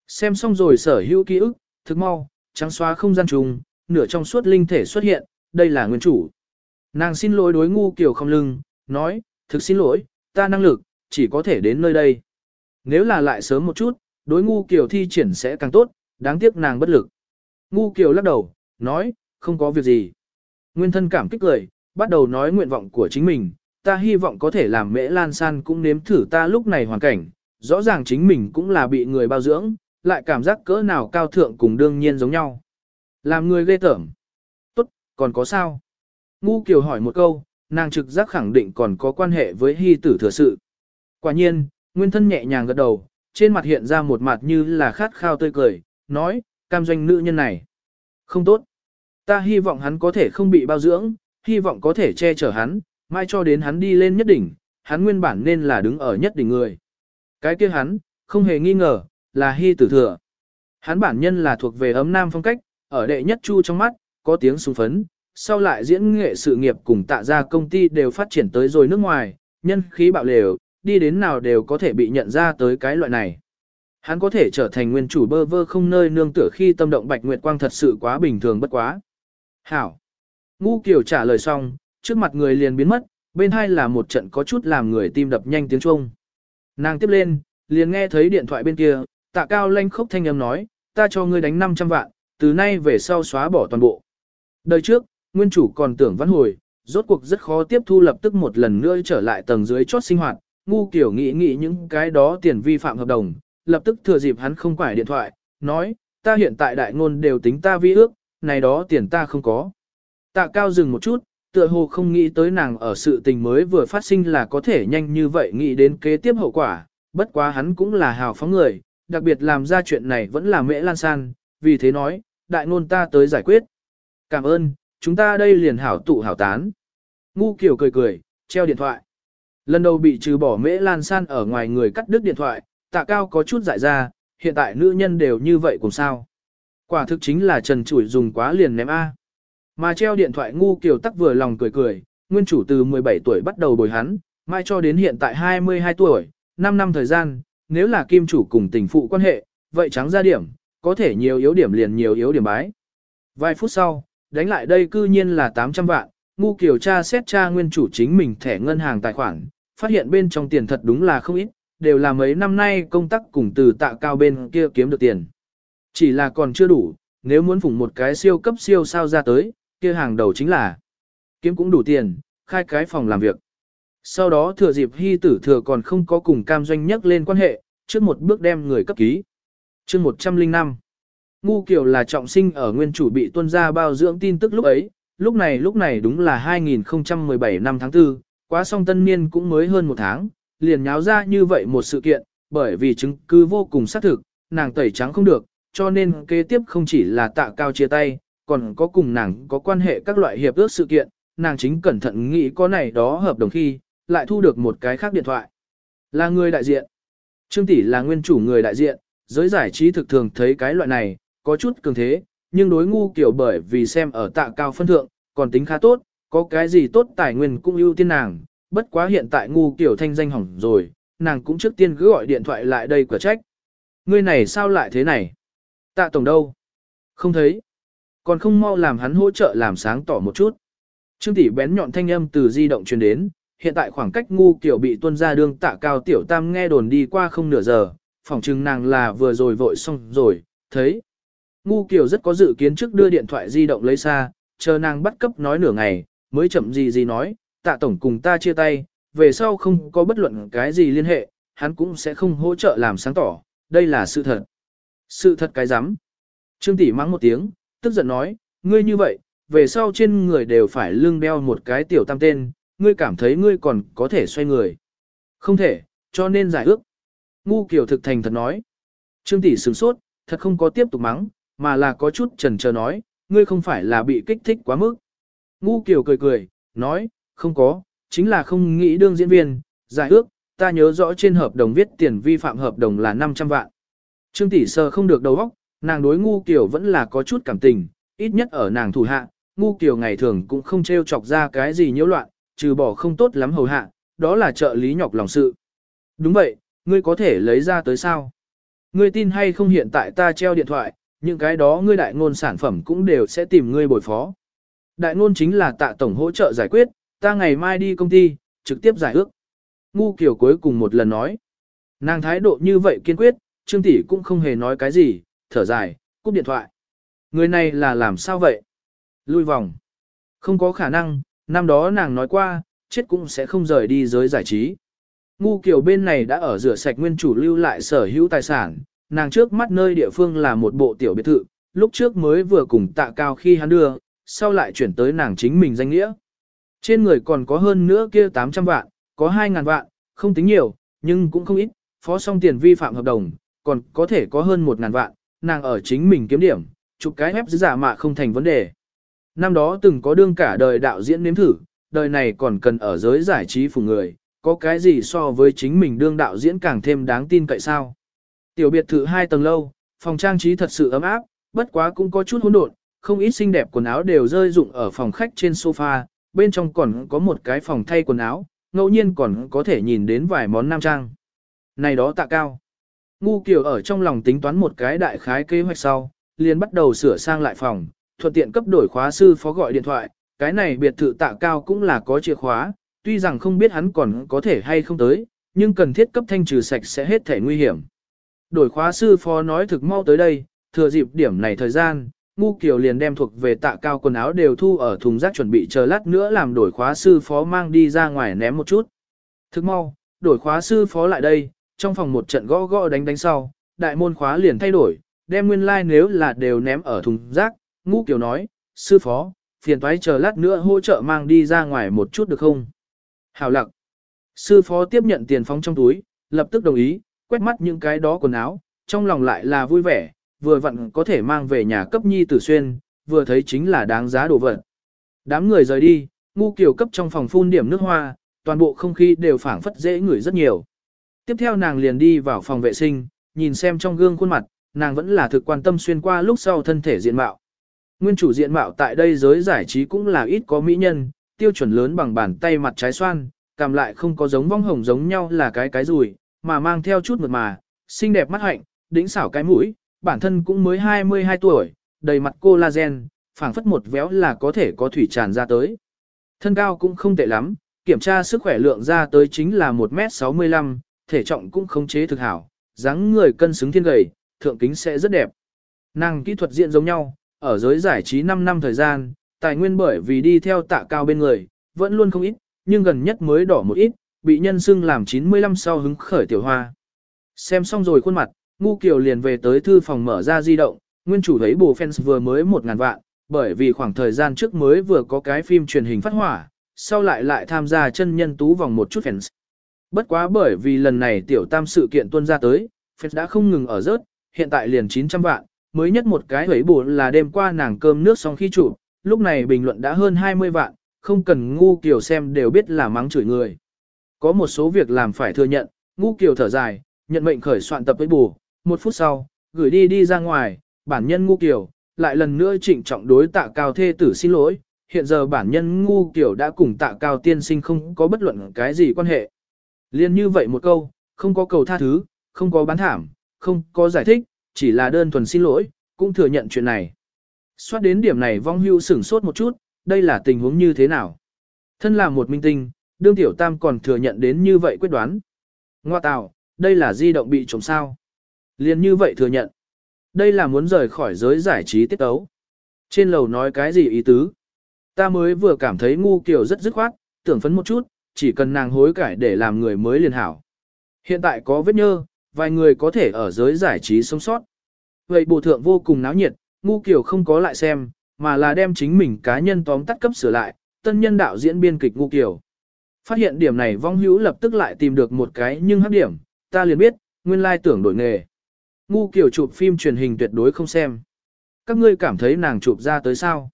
Xem xong rồi sở hữu ký ức, thực mau, trắng xóa không gian trùng, nửa trong suốt linh thể xuất hiện, đây là nguyên chủ. Nàng xin lỗi đối ngu kiểu không lưng, nói, thực xin lỗi, ta năng lực, chỉ có thể đến nơi đây. Nếu là lại sớm một chút, đối ngu kiểu thi triển sẽ càng tốt, đáng tiếc nàng bất lực. Ngu kiểu lắc đầu, nói, không có việc gì. Nguyên thân cảm kích cười, bắt đầu nói nguyện vọng của chính mình, ta hy vọng có thể làm mễ lan san cũng nếm thử ta lúc này hoàn cảnh, rõ ràng chính mình cũng là bị người bao dưỡng, lại cảm giác cỡ nào cao thượng cùng đương nhiên giống nhau. Làm người ghê tởm. Tốt, còn có sao? Ngu Kiều hỏi một câu, nàng trực giác khẳng định còn có quan hệ với hy tử thừa sự. Quả nhiên, nguyên thân nhẹ nhàng gật đầu, trên mặt hiện ra một mặt như là khát khao tươi cười, nói, cam doanh nữ nhân này. Không tốt. Ta hy vọng hắn có thể không bị bao dưỡng, hy vọng có thể che chở hắn, mai cho đến hắn đi lên nhất đỉnh, hắn nguyên bản nên là đứng ở nhất đỉnh người. Cái kia hắn, không hề nghi ngờ, là hy tử thừa. Hắn bản nhân là thuộc về ấm nam phong cách, ở đệ nhất chu trong mắt, có tiếng sung phấn, sau lại diễn nghệ sự nghiệp cùng tạ ra công ty đều phát triển tới rồi nước ngoài, nhân khí bạo lều, đi đến nào đều có thể bị nhận ra tới cái loại này. Hắn có thể trở thành nguyên chủ bơ vơ không nơi nương tựa khi tâm động bạch nguyệt quang thật sự quá bình thường bất quá. Hảo. Ngu Kiều trả lời xong, trước mặt người liền biến mất, bên hai là một trận có chút làm người tim đập nhanh tiếng chuông. Nàng tiếp lên, liền nghe thấy điện thoại bên kia, tạ cao lanh khốc thanh âm nói, ta cho ngươi đánh 500 vạn, từ nay về sau xóa bỏ toàn bộ. Đời trước, nguyên chủ còn tưởng văn hồi, rốt cuộc rất khó tiếp thu lập tức một lần nữa trở lại tầng dưới chốt sinh hoạt, ngu kiểu nghĩ nghĩ những cái đó tiền vi phạm hợp đồng, lập tức thừa dịp hắn không quải điện thoại, nói, ta hiện tại đại ngôn đều tính ta vi ước, này đó tiền ta không có. Tạ cao dừng một chút, tựa hồ không nghĩ tới nàng ở sự tình mới vừa phát sinh là có thể nhanh như vậy nghĩ đến kế tiếp hậu quả, bất quá hắn cũng là hào phóng người, đặc biệt làm ra chuyện này vẫn là mễ lan san, vì thế nói, đại ngôn ta tới giải quyết. Cảm ơn, chúng ta đây liền hảo tụ hảo tán. Ngu kiểu cười cười, treo điện thoại. Lần đầu bị trừ bỏ mễ lan san ở ngoài người cắt đứt điện thoại, tạ cao có chút dại ra, hiện tại nữ nhân đều như vậy cùng sao. Quả thực chính là trần chủi dùng quá liền ném A. Mà treo điện thoại ngu kiều tắc vừa lòng cười cười, nguyên chủ từ 17 tuổi bắt đầu bồi hắn, mai cho đến hiện tại 22 tuổi, 5 năm thời gian, nếu là kim chủ cùng tình phụ quan hệ, vậy trắng ra điểm, có thể nhiều yếu điểm liền nhiều yếu điểm bái. Vài phút sau, đánh lại đây cư nhiên là 800 vạn, ngu kiều tra xét tra nguyên chủ chính mình thẻ ngân hàng tài khoản, phát hiện bên trong tiền thật đúng là không ít, đều là mấy năm nay công tác cùng từ tạ cao bên kia kiếm được tiền. Chỉ là còn chưa đủ, nếu muốn phủng một cái siêu cấp siêu sao ra tới, kia hàng đầu chính là kiếm cũng đủ tiền, khai cái phòng làm việc. Sau đó thừa dịp hy tử thừa còn không có cùng cam doanh nhắc lên quan hệ, trước một bước đem người cấp ký. chương 105 Ngu Kiều là trọng sinh ở nguyên chủ bị tuân ra bao dưỡng tin tức lúc ấy, lúc này lúc này đúng là 2017 năm tháng 4, quá song tân niên cũng mới hơn một tháng, liền nháo ra như vậy một sự kiện, bởi vì chứng cứ vô cùng xác thực, nàng tẩy trắng không được, cho nên kế tiếp không chỉ là tạ cao chia tay, còn có cùng nàng có quan hệ các loại hiệp ước sự kiện, nàng chính cẩn thận nghĩ có này đó hợp đồng khi, lại thu được một cái khác điện thoại. Là người đại diện. Trương Tỷ là nguyên chủ người đại diện, giới giải trí thực thường thấy cái loại này, có chút cường thế, nhưng đối ngu kiểu bởi vì xem ở tạ cao phân thượng, còn tính khá tốt, có cái gì tốt tài nguyên cũng ưu tiên nàng, bất quá hiện tại ngu kiểu thanh danh hỏng rồi, nàng cũng trước tiên cứ gọi điện thoại lại đây quả trách. Ngươi này sao lại thế này? Tạ tổng đâu? Không thấy. Còn không mau làm hắn hỗ trợ làm sáng tỏ một chút. Trương tỷ bén nhọn thanh âm từ di động truyền đến, hiện tại khoảng cách ngu kiểu bị tuân ra đương tạ cao tiểu tam nghe đồn đi qua không nửa giờ, phỏng chừng nàng là vừa rồi vội xong rồi, thấy. Ngu kiểu rất có dự kiến trước đưa điện thoại di động lấy xa, chờ nàng bắt cấp nói nửa ngày, mới chậm gì gì nói, tạ tổng cùng ta chia tay, về sau không có bất luận cái gì liên hệ, hắn cũng sẽ không hỗ trợ làm sáng tỏ, đây là sự thật. Sự thật cái rắm Trương tỷ mắng một tiếng, tức giận nói, ngươi như vậy, về sau trên người đều phải lưng đeo một cái tiểu tam tên, ngươi cảm thấy ngươi còn có thể xoay người. Không thể, cho nên giải ước. Ngu kiểu thực thành thật nói. Trương tỷ sửng sốt, thật không có tiếp tục mắng, mà là có chút trần chờ nói, ngươi không phải là bị kích thích quá mức. Ngu kiểu cười cười, nói, không có, chính là không nghĩ đương diễn viên, giải ước, ta nhớ rõ trên hợp đồng viết tiền vi phạm hợp đồng là 500 vạn. Trương tỷ sơ không được đầu óc, nàng đối ngu kiểu vẫn là có chút cảm tình, ít nhất ở nàng thủ hạ, ngu kiểu ngày thường cũng không trêu chọc ra cái gì nhiễu loạn, trừ bỏ không tốt lắm hầu hạ, đó là trợ lý nhọc lòng sự. Đúng vậy, ngươi có thể lấy ra tới sao? Ngươi tin hay không hiện tại ta treo điện thoại, những cái đó ngươi đại ngôn sản phẩm cũng đều sẽ tìm ngươi bồi phó. Đại ngôn chính là tạ tổng hỗ trợ giải quyết, ta ngày mai đi công ty, trực tiếp giải ước. Ngu kiểu cuối cùng một lần nói. Nàng thái độ như vậy kiên quyết, Trương tỷ cũng không hề nói cái gì, thở dài, cúp điện thoại. Người này là làm sao vậy? Lui vòng. Không có khả năng, năm đó nàng nói qua, chết cũng sẽ không rời đi giới giải trí. Ngu kiểu bên này đã ở rửa sạch nguyên chủ lưu lại sở hữu tài sản, nàng trước mắt nơi địa phương là một bộ tiểu biệt thự, lúc trước mới vừa cùng tạ cao khi hắn đưa, sau lại chuyển tới nàng chính mình danh nghĩa. Trên người còn có hơn nữa kia 800 vạn, có 2.000 vạn, không tính nhiều, nhưng cũng không ít, phó xong tiền vi phạm hợp đồng, còn có thể có hơn 1.000 vạn, nàng ở chính mình kiếm điểm, chụp cái ép giả mạ không thành vấn đề. Năm đó từng có đương cả đời đạo diễn nếm thử, đời này còn cần ở giới giải trí phủ người, có cái gì so với chính mình đương đạo diễn càng thêm đáng tin cậy sao. Tiểu biệt thự hai tầng lâu, phòng trang trí thật sự ấm áp, bất quá cũng có chút hỗn độn, không ít xinh đẹp quần áo đều rơi rụng ở phòng khách trên sofa, bên trong còn có một cái phòng thay quần áo, ngẫu nhiên còn có thể nhìn đến vài món nam trang. Này đó tạ cao. Ngu Kiều ở trong lòng tính toán một cái đại khái kế hoạch sau, liền bắt đầu sửa sang lại phòng, thuận tiện cấp đổi khóa sư phó gọi điện thoại, cái này biệt thự tạ cao cũng là có chìa khóa, tuy rằng không biết hắn còn có thể hay không tới, nhưng cần thiết cấp thanh trừ sạch sẽ hết thể nguy hiểm. Đổi khóa sư phó nói thực mau tới đây, thừa dịp điểm này thời gian, Ngu Kiều liền đem thuộc về tạ cao quần áo đều thu ở thùng rác chuẩn bị chờ lát nữa làm đổi khóa sư phó mang đi ra ngoài ném một chút. Thực mau, đổi khóa sư phó lại đây, trong phòng một trận gõ gõ đánh đánh sau, đại môn khóa liền thay đổi, đem nguyên lai like nếu là đều ném ở thùng rác, Ngu Kiều nói, sư phó, phiền toái chờ lát nữa hỗ trợ mang đi ra ngoài một chút được không? Hảo lặng. Sư phó tiếp nhận tiền phóng trong túi, lập tức đồng ý, quét mắt những cái đó quần áo, trong lòng lại là vui vẻ, vừa vặn có thể mang về nhà cấp nhi tử xuyên, vừa thấy chính là đáng giá đồ vật. Đám người rời đi, ngu kiểu cấp trong phòng phun điểm nước hoa, toàn bộ không khí đều phảng phất dễ ngửi rất nhiều. Tiếp theo nàng liền đi vào phòng vệ sinh, nhìn xem trong gương khuôn mặt, nàng vẫn là thực quan tâm xuyên qua lúc sau thân thể diện mạo. Nguyên chủ diện mạo tại đây giới giải trí cũng là ít có mỹ nhân, tiêu chuẩn lớn bằng bàn tay mặt trái xoan, cảm lại không có giống vong hồng giống nhau là cái cái rùi, mà mang theo chút mượt mà, xinh đẹp mắt hạnh, đỉnh xảo cái mũi, bản thân cũng mới 22 tuổi, đầy mặt collagen, phảng phất một véo là có thể có thủy tràn ra tới. Thân cao cũng không tệ lắm, kiểm tra sức khỏe lượng ra tới chính là 1m65, thể trọng cũng khống chế thực hảo, dáng người cân xứng thiên gầy, thượng kính sẽ rất đẹp. Nàng kỹ thuật diện giống nhau, ở giới giải trí 5 năm thời gian, tài nguyên bởi vì đi theo tạ cao bên người, vẫn luôn không ít, nhưng gần nhất mới đỏ một ít, bị nhân xưng làm 95 sau hứng khởi tiểu hoa. Xem xong rồi khuôn mặt, Ngu Kiều liền về tới thư phòng mở ra di động, nguyên chủ thấy bù fans vừa mới 1.000 vạn, bởi vì khoảng thời gian trước mới vừa có cái phim truyền hình phát hỏa, sau lại lại tham gia chân nhân tú vòng một chút fans. Bất quá bởi vì lần này tiểu tam sự kiện tuân ra tới, fans đã không ngừng ở rớt, hiện tại liền 900 vạn, mới nhất một cái hủy bù là đêm qua nàng cơm nước xong khi chủ, lúc này bình luận đã hơn 20 vạn, không cần ngu kiểu xem đều biết là mắng chửi người. Có một số việc làm phải thừa nhận, ngu kiểu thở dài, nhận mệnh khởi soạn tập với bù, một phút sau, gửi đi đi ra ngoài, bản nhân ngu kiểu, lại lần nữa trịnh trọng đối tạ cao thê tử xin lỗi, hiện giờ bản nhân ngu kiểu đã cùng tạ cao tiên sinh không có bất luận cái gì quan hệ. Liên như vậy một câu, không có cầu tha thứ, không có bán thảm, không có giải thích, chỉ là đơn thuần xin lỗi, cũng thừa nhận chuyện này. Xoát đến điểm này vong hưu sửng sốt một chút, đây là tình huống như thế nào? Thân là một minh tinh, đương tiểu tam còn thừa nhận đến như vậy quyết đoán. Ngoa tạo, đây là di động bị trộm sao. Liên như vậy thừa nhận. Đây là muốn rời khỏi giới giải trí tiết tấu. Trên lầu nói cái gì ý tứ? Ta mới vừa cảm thấy ngu kiểu rất dứt khoát, tưởng phấn một chút, chỉ cần nàng hối cải để làm người mới liền hảo. Hiện tại có vết nhơ, vài người có thể ở giới giải trí sống sót. Vậy bộ thượng vô cùng náo nhiệt, ngu kiểu không có lại xem, mà là đem chính mình cá nhân tóm tắt cấp sửa lại, tân nhân đạo diễn biên kịch ngu kiểu. Phát hiện điểm này vong hữu lập tức lại tìm được một cái nhưng hấp điểm, ta liền biết, nguyên lai tưởng đổi nghề. Ngu kiểu chụp phim truyền hình tuyệt đối không xem. Các ngươi cảm thấy nàng chụp ra tới sao?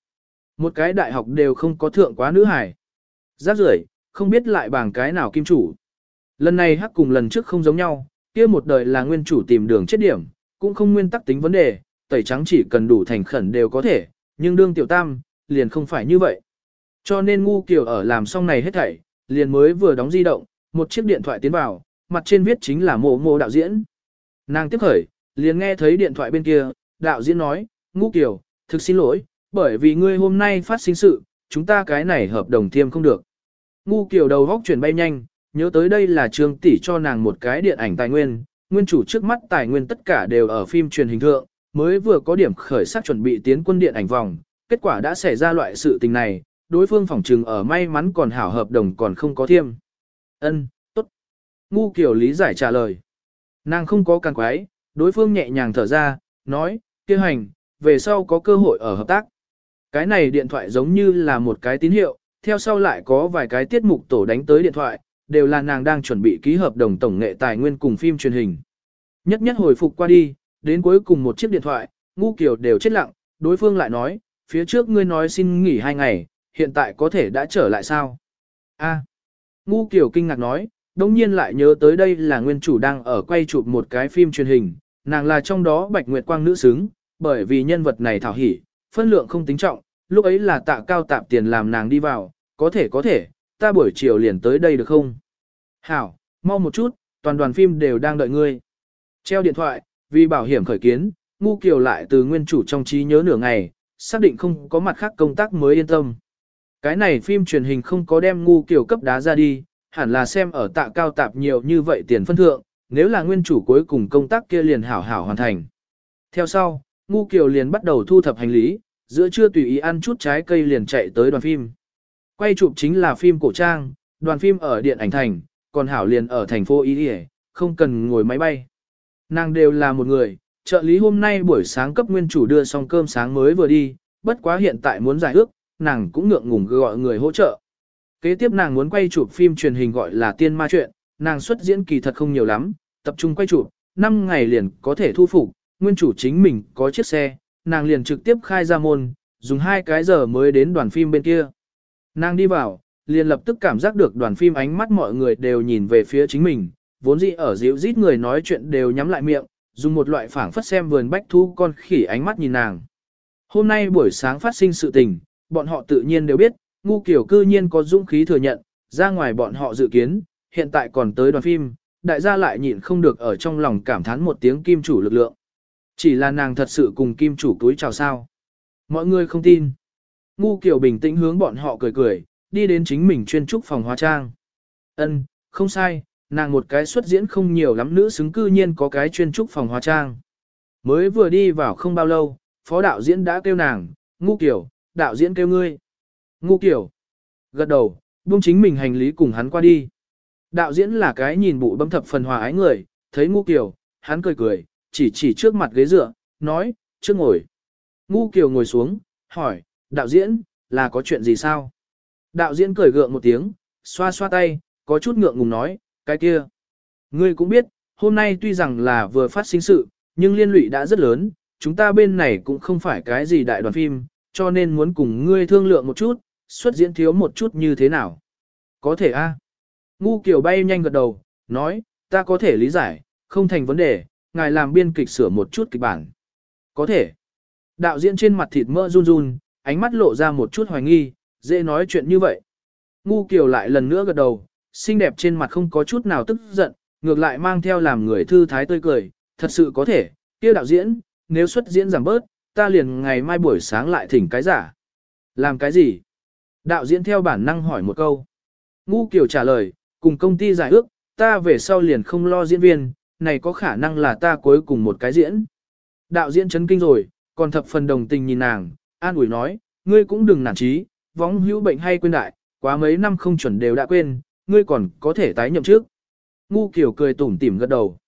Một cái đại học đều không có thượng quá nữ hải. Giác rưởi, không biết lại bằng cái nào kim chủ. Lần này hắc cùng lần trước không giống nhau, kia một đời là nguyên chủ tìm đường chết điểm, cũng không nguyên tắc tính vấn đề, tẩy trắng chỉ cần đủ thành khẩn đều có thể, nhưng đương tiểu tam, liền không phải như vậy. Cho nên ngu kiểu ở làm xong này hết thảy, liền mới vừa đóng di động, một chiếc điện thoại tiến vào, mặt trên viết chính là mộ mộ đạo diễn. Nàng tiếp khởi, liền nghe thấy điện thoại bên kia, đạo diễn nói, ngu kiểu, thực xin lỗi, bởi vì ngươi hôm nay phát sinh sự, chúng ta cái này hợp đồng thiêm không được. Ngu kiểu đầu góc chuyển bay nhanh, nhớ tới đây là Trường tỷ cho nàng một cái điện ảnh tài nguyên, nguyên chủ trước mắt tài nguyên tất cả đều ở phim truyền hình thượng, mới vừa có điểm khởi sắc chuẩn bị tiến quân điện ảnh vòng, kết quả đã xảy ra loại sự tình này, đối phương phỏng trừng ở may mắn còn hảo hợp đồng còn không có thiêm. Ân, tốt. Ngu kiểu lý giải trả lời. Nàng không có càng quái, đối phương nhẹ nhàng thở ra, nói, kia hành, về sau có cơ hội ở hợp tác. Cái này điện thoại giống như là một cái tín hiệu, theo sau lại có vài cái tiết mục tổ đánh tới điện thoại, đều là nàng đang chuẩn bị ký hợp đồng tổng nghệ tài nguyên cùng phim truyền hình. Nhất nhất hồi phục qua đi, đến cuối cùng một chiếc điện thoại, ngu kiểu đều chết lặng, đối phương lại nói, phía trước ngươi nói xin nghỉ hai ngày, hiện tại có thể đã trở lại sao? A. ngu kiểu kinh ngạc nói, đồng nhiên lại nhớ tới đây là nguyên chủ đang ở quay chụp một cái phim truyền hình, nàng là trong đó bạch nguyệt quang nữ xứng, bởi vì nhân vật này thảo hỉ, phân lượng không tính trọng, lúc ấy là tạ cao tạp tiền làm nàng đi vào, có thể có thể, ta buổi chiều liền tới đây được không? Hảo, mau một chút, toàn đoàn phim đều đang đợi ngươi. Treo điện thoại, vì bảo hiểm khởi kiến, ngu kiều lại từ nguyên chủ trong trí nhớ nửa ngày, xác định không có mặt khác công tác mới yên tâm. Cái này phim truyền hình không có đem ngu kiều cấp đá ra đi, hẳn là xem ở tạ cao tạp nhiều như vậy tiền phân thượng, nếu là nguyên chủ cuối cùng công tác kia liền hảo hảo hoàn thành. Theo sau, ngu kiều liền bắt đầu thu thập hành lý, giữa trưa tùy ý ăn chút trái cây liền chạy tới đoàn phim. Quay chụp chính là phim cổ trang, đoàn phim ở điện ảnh thành, còn hảo liền ở thành phố Y không cần ngồi máy bay. Nàng đều là một người, trợ lý hôm nay buổi sáng cấp nguyên chủ đưa xong cơm sáng mới vừa đi, bất quá hiện tại muốn giải ước, nàng cũng ngượng ngùng gọi người hỗ trợ. Kế tiếp nàng muốn quay chụp phim truyền hình gọi là tiên ma chuyện, nàng xuất diễn kỳ thật không nhiều lắm, tập trung quay chụp, 5 ngày liền có thể thu phục, nguyên chủ chính mình có chiếc xe, nàng liền trực tiếp khai ra môn, dùng hai cái giờ mới đến đoàn phim bên kia. Nàng đi vào, liền lập tức cảm giác được đoàn phim ánh mắt mọi người đều nhìn về phía chính mình, vốn dĩ ở dịu rít người nói chuyện đều nhắm lại miệng, dùng một loại phảng phất xem vườn bách thu con khỉ ánh mắt nhìn nàng. Hôm nay buổi sáng phát sinh sự tình, bọn họ tự nhiên đều biết, ngu kiểu cư nhiên có dũng khí thừa nhận, ra ngoài bọn họ dự kiến, hiện tại còn tới đoàn phim, đại gia lại nhịn không được ở trong lòng cảm thán một tiếng kim chủ lực lượng. Chỉ là nàng thật sự cùng kim chủ túi chào sao. Mọi người không tin. Ngu kiểu bình tĩnh hướng bọn họ cười cười, đi đến chính mình chuyên trúc phòng hóa trang. Ân, không sai, nàng một cái xuất diễn không nhiều lắm nữ xứng cư nhiên có cái chuyên trúc phòng hóa trang. Mới vừa đi vào không bao lâu, phó đạo diễn đã kêu nàng, ngu kiểu, đạo diễn kêu ngươi. Ngu kiểu. Gật đầu, buông chính mình hành lý cùng hắn qua đi. Đạo diễn là cái nhìn bụ bấm thập phần hòa ái người, thấy ngu kiểu, hắn cười cười, chỉ chỉ trước mặt ghế dựa, nói, trước ngồi. Ngu kiểu ngồi xuống, hỏi, đạo diễn, là có chuyện gì sao? Đạo diễn cười gượng một tiếng, xoa xoa tay, có chút ngượng ngùng nói, cái kia. Ngươi cũng biết, hôm nay tuy rằng là vừa phát sinh sự, nhưng liên lụy đã rất lớn, chúng ta bên này cũng không phải cái gì đại đoàn phim, cho nên muốn cùng ngươi thương lượng một chút, xuất diễn thiếu một chút như thế nào. Có thể a. Ngu kiểu bay nhanh gật đầu, nói, ta có thể lý giải, không thành vấn đề, ngài làm biên kịch sửa một chút kịch bản. Có thể. Đạo diễn trên mặt thịt mỡ run run, ánh mắt lộ ra một chút hoài nghi, dễ nói chuyện như vậy. Ngu Kiều lại lần nữa gật đầu, xinh đẹp trên mặt không có chút nào tức giận, ngược lại mang theo làm người thư thái tươi cười, thật sự có thể, kia đạo diễn, nếu xuất diễn giảm bớt, ta liền ngày mai buổi sáng lại thỉnh cái giả. Làm cái gì? Đạo diễn theo bản năng hỏi một câu. Ngu Kiều trả lời, cùng công ty giải ước, ta về sau liền không lo diễn viên, này có khả năng là ta cuối cùng một cái diễn. Đạo diễn chấn kinh rồi, còn thập phần đồng tình nhìn nàng, an ủi nói, ngươi cũng đừng nản trí, vóng hữu bệnh hay quên đại, quá mấy năm không chuẩn đều đã quên, ngươi còn có thể tái nhậm trước. Ngu kiểu cười tủm tỉm gật đầu.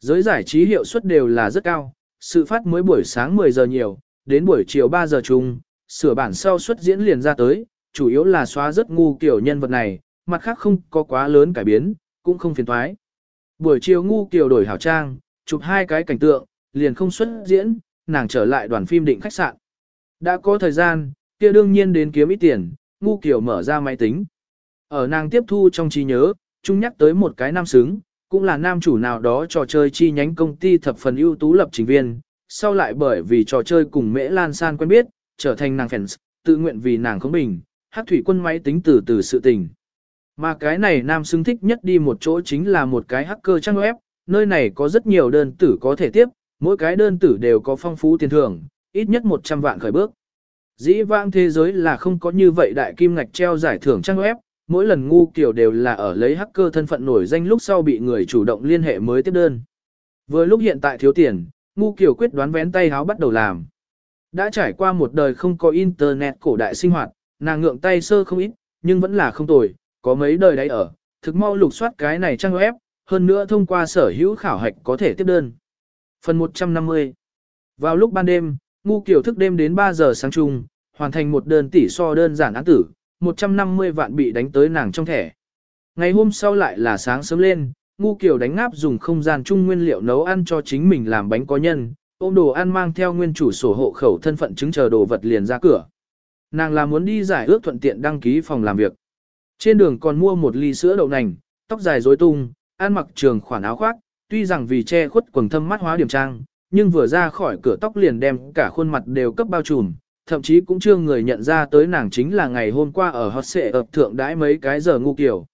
Giới giải trí hiệu suất đều là rất cao, sự phát mới buổi sáng 10 giờ nhiều, đến buổi chiều 3 giờ chung, sửa bản sau xuất diễn liền ra tới, chủ yếu là xóa rất ngu kiểu nhân vật này, mặt khác không có quá lớn cải biến, cũng không phiền thoái. Buổi chiều ngu kiểu đổi hảo trang, chụp hai cái cảnh tượng, liền không xuất diễn, nàng trở lại đoàn phim định khách sạn. Đã có thời gian, kia đương nhiên đến kiếm ít tiền, ngu kiểu mở ra máy tính. Ở nàng tiếp thu trong trí nhớ, chung nhắc tới một cái nam xứng, cũng là nam chủ nào đó trò chơi chi nhánh công ty thập phần ưu tú lập trình viên, sau lại bởi vì trò chơi cùng Mễ Lan San quen biết, trở thành nàng fans, tự nguyện vì nàng không bình, hát thủy quân máy tính từ từ sự tình. Mà cái này nam xứng thích nhất đi một chỗ chính là một cái hacker trang web, nơi này có rất nhiều đơn tử có thể tiếp, mỗi cái đơn tử đều có phong phú tiền thưởng, ít nhất 100 vạn khởi bước. Dĩ vãng thế giới là không có như vậy đại kim ngạch treo giải thưởng trang web, mỗi lần ngu kiểu đều là ở lấy hacker thân phận nổi danh lúc sau bị người chủ động liên hệ mới tiếp đơn. Vừa lúc hiện tại thiếu tiền, ngu kiểu quyết đoán vén tay háo bắt đầu làm. Đã trải qua một đời không có internet cổ đại sinh hoạt, nàng ngượng tay sơ không ít, nhưng vẫn là không tồi, có mấy đời đấy ở, thực mau lục soát cái này trang web, hơn nữa thông qua sở hữu khảo hạch có thể tiếp đơn. Phần 150 Vào lúc ban đêm, ngu kiểu thức đêm đến 3 giờ sáng chung, hoàn thành một đơn tỷ so đơn giản án tử, 150 vạn bị đánh tới nàng trong thẻ. Ngày hôm sau lại là sáng sớm lên, ngu kiểu đánh ngáp dùng không gian chung nguyên liệu nấu ăn cho chính mình làm bánh có nhân, ôm đồ ăn mang theo nguyên chủ sổ hộ khẩu thân phận chứng chờ đồ vật liền ra cửa. Nàng là muốn đi giải ước thuận tiện đăng ký phòng làm việc. Trên đường còn mua một ly sữa đậu nành, tóc dài rối tung, ăn mặc trường khoản áo khoác, tuy rằng vì che khuất quần thâm mắt hóa điểm trang, nhưng vừa ra khỏi cửa tóc liền đem cả khuôn mặt đều cấp bao trùm, thậm chí cũng chưa người nhận ra tới nàng chính là ngày hôm qua ở hot xệ ập thượng đãi mấy cái giờ ngu kiểu.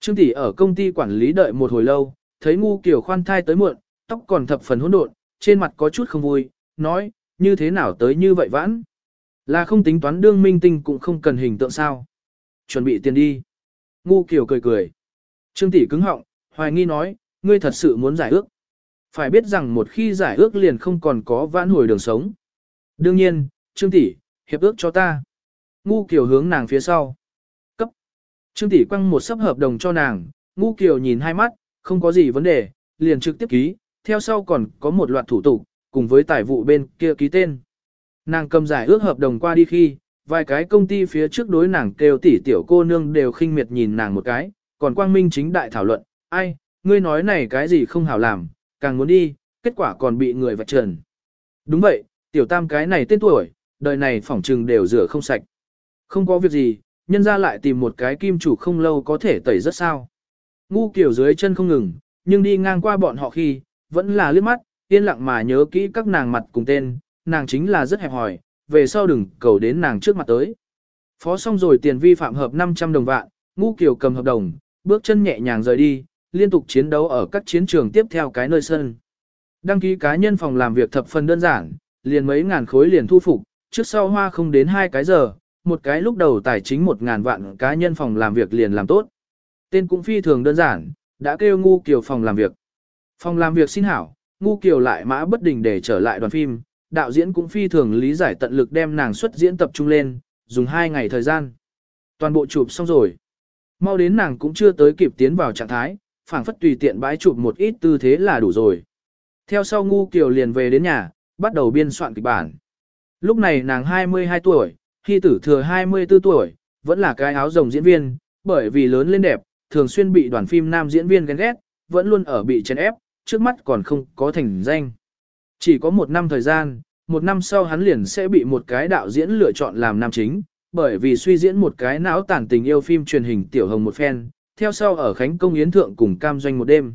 Trương tỷ ở công ty quản lý đợi một hồi lâu, thấy ngu kiểu khoan thai tới muộn, tóc còn thập phần hỗn độn, trên mặt có chút không vui, nói, như thế nào tới như vậy vãn. Là không tính toán đương minh tinh cũng không cần hình tượng sao. Chuẩn bị tiền đi. Ngu kiểu cười cười. Trương tỷ cứng họng, hoài nghi nói, ngươi thật sự muốn giải ước. Phải biết rằng một khi giải ước liền không còn có vãn hồi đường sống. Đương nhiên, Trương tỷ, hiệp ước cho ta. Ngu Kiều hướng nàng phía sau. Cấp. Trương tỷ quăng một sấp hợp đồng cho nàng, Ngu Kiều nhìn hai mắt, không có gì vấn đề, liền trực tiếp ký, theo sau còn có một loạt thủ tục, cùng với tài vụ bên kia ký tên. Nàng cầm giải ước hợp đồng qua đi khi, vài cái công ty phía trước đối nàng kêu tỷ tiểu cô nương đều khinh miệt nhìn nàng một cái, còn quang minh chính đại thảo luận, ai, ngươi nói này cái gì không hảo làm, càng muốn đi, kết quả còn bị người vạch trần. Đúng vậy, tiểu tam cái này tên tuổi, đời này phỏng trừng đều rửa không sạch. Không có việc gì, nhân ra lại tìm một cái kim chủ không lâu có thể tẩy rất sao. Ngu kiểu dưới chân không ngừng, nhưng đi ngang qua bọn họ khi, vẫn là liếc mắt, yên lặng mà nhớ kỹ các nàng mặt cùng tên, nàng chính là rất hẹp hòi, về sau đừng cầu đến nàng trước mặt tới. Phó xong rồi tiền vi phạm hợp 500 đồng vạn, ngu kiểu cầm hợp đồng, bước chân nhẹ nhàng rời đi, liên tục chiến đấu ở các chiến trường tiếp theo cái nơi sân. Đăng ký cá nhân phòng làm việc thập phần đơn giản, liền mấy ngàn khối liền thu phục, trước sau hoa không đến hai cái giờ, một cái lúc đầu tài chính một ngàn vạn cá nhân phòng làm việc liền làm tốt. Tên cũng phi thường đơn giản, đã kêu ngu kiều phòng làm việc. Phòng làm việc xin hảo, ngu kiều lại mã bất đình để trở lại đoàn phim, đạo diễn cũng phi thường lý giải tận lực đem nàng xuất diễn tập trung lên, dùng hai ngày thời gian. Toàn bộ chụp xong rồi. Mau đến nàng cũng chưa tới kịp tiến vào trạng thái, phảng phất tùy tiện bãi chụp một ít tư thế là đủ rồi. Theo sau ngu kiều liền về đến nhà, bắt đầu biên soạn kịch bản. Lúc này nàng 22 tuổi, khi tử thừa 24 tuổi, vẫn là cái áo rồng diễn viên, bởi vì lớn lên đẹp, thường xuyên bị đoàn phim nam diễn viên ghen ghét, vẫn luôn ở bị chèn ép, trước mắt còn không có thành danh. Chỉ có một năm thời gian, một năm sau hắn liền sẽ bị một cái đạo diễn lựa chọn làm nam chính, bởi vì suy diễn một cái não tản tình yêu phim truyền hình tiểu hồng một phen, theo sau ở Khánh Công Yến Thượng cùng cam doanh một đêm.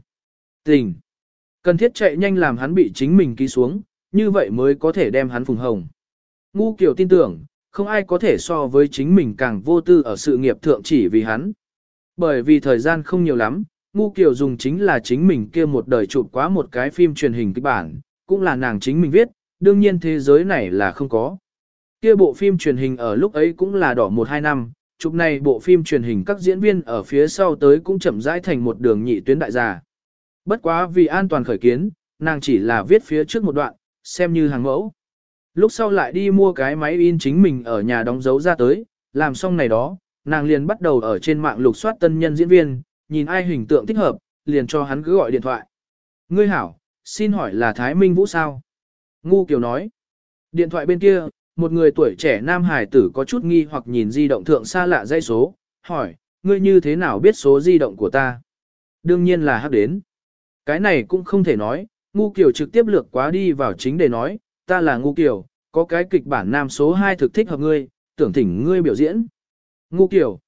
Tình. Cần thiết chạy nhanh làm hắn bị chính mình ký xuống, như vậy mới có thể đem hắn phùng hồng. Ngu kiểu tin tưởng, không ai có thể so với chính mình càng vô tư ở sự nghiệp thượng chỉ vì hắn. Bởi vì thời gian không nhiều lắm, ngu kiểu dùng chính là chính mình kia một đời chụp quá một cái phim truyền hình kịch bản, cũng là nàng chính mình viết, đương nhiên thế giới này là không có. Kia bộ phim truyền hình ở lúc ấy cũng là đỏ một hai năm, chụp này bộ phim truyền hình các diễn viên ở phía sau tới cũng chậm rãi thành một đường nhị tuyến đại giả. Bất quá vì an toàn khởi kiến, nàng chỉ là viết phía trước một đoạn, xem như hàng mẫu. Lúc sau lại đi mua cái máy in chính mình ở nhà đóng dấu ra tới, làm xong này đó, nàng liền bắt đầu ở trên mạng lục soát tân nhân diễn viên, nhìn ai hình tượng thích hợp, liền cho hắn cứ gọi điện thoại. Ngươi hảo, xin hỏi là Thái Minh Vũ sao? Ngu Kiều nói. Điện thoại bên kia, một người tuổi trẻ nam hải tử có chút nghi hoặc nhìn di động thượng xa lạ dây số, hỏi, ngươi như thế nào biết số di động của ta? Đương nhiên là hắc đến. Cái này cũng không thể nói, ngu Kiều trực tiếp lược quá đi vào chính để nói, ta là ngu Kiều, có cái kịch bản nam số 2 thực thích hợp ngươi, tưởng thỉnh ngươi biểu diễn. Ngu Kiều.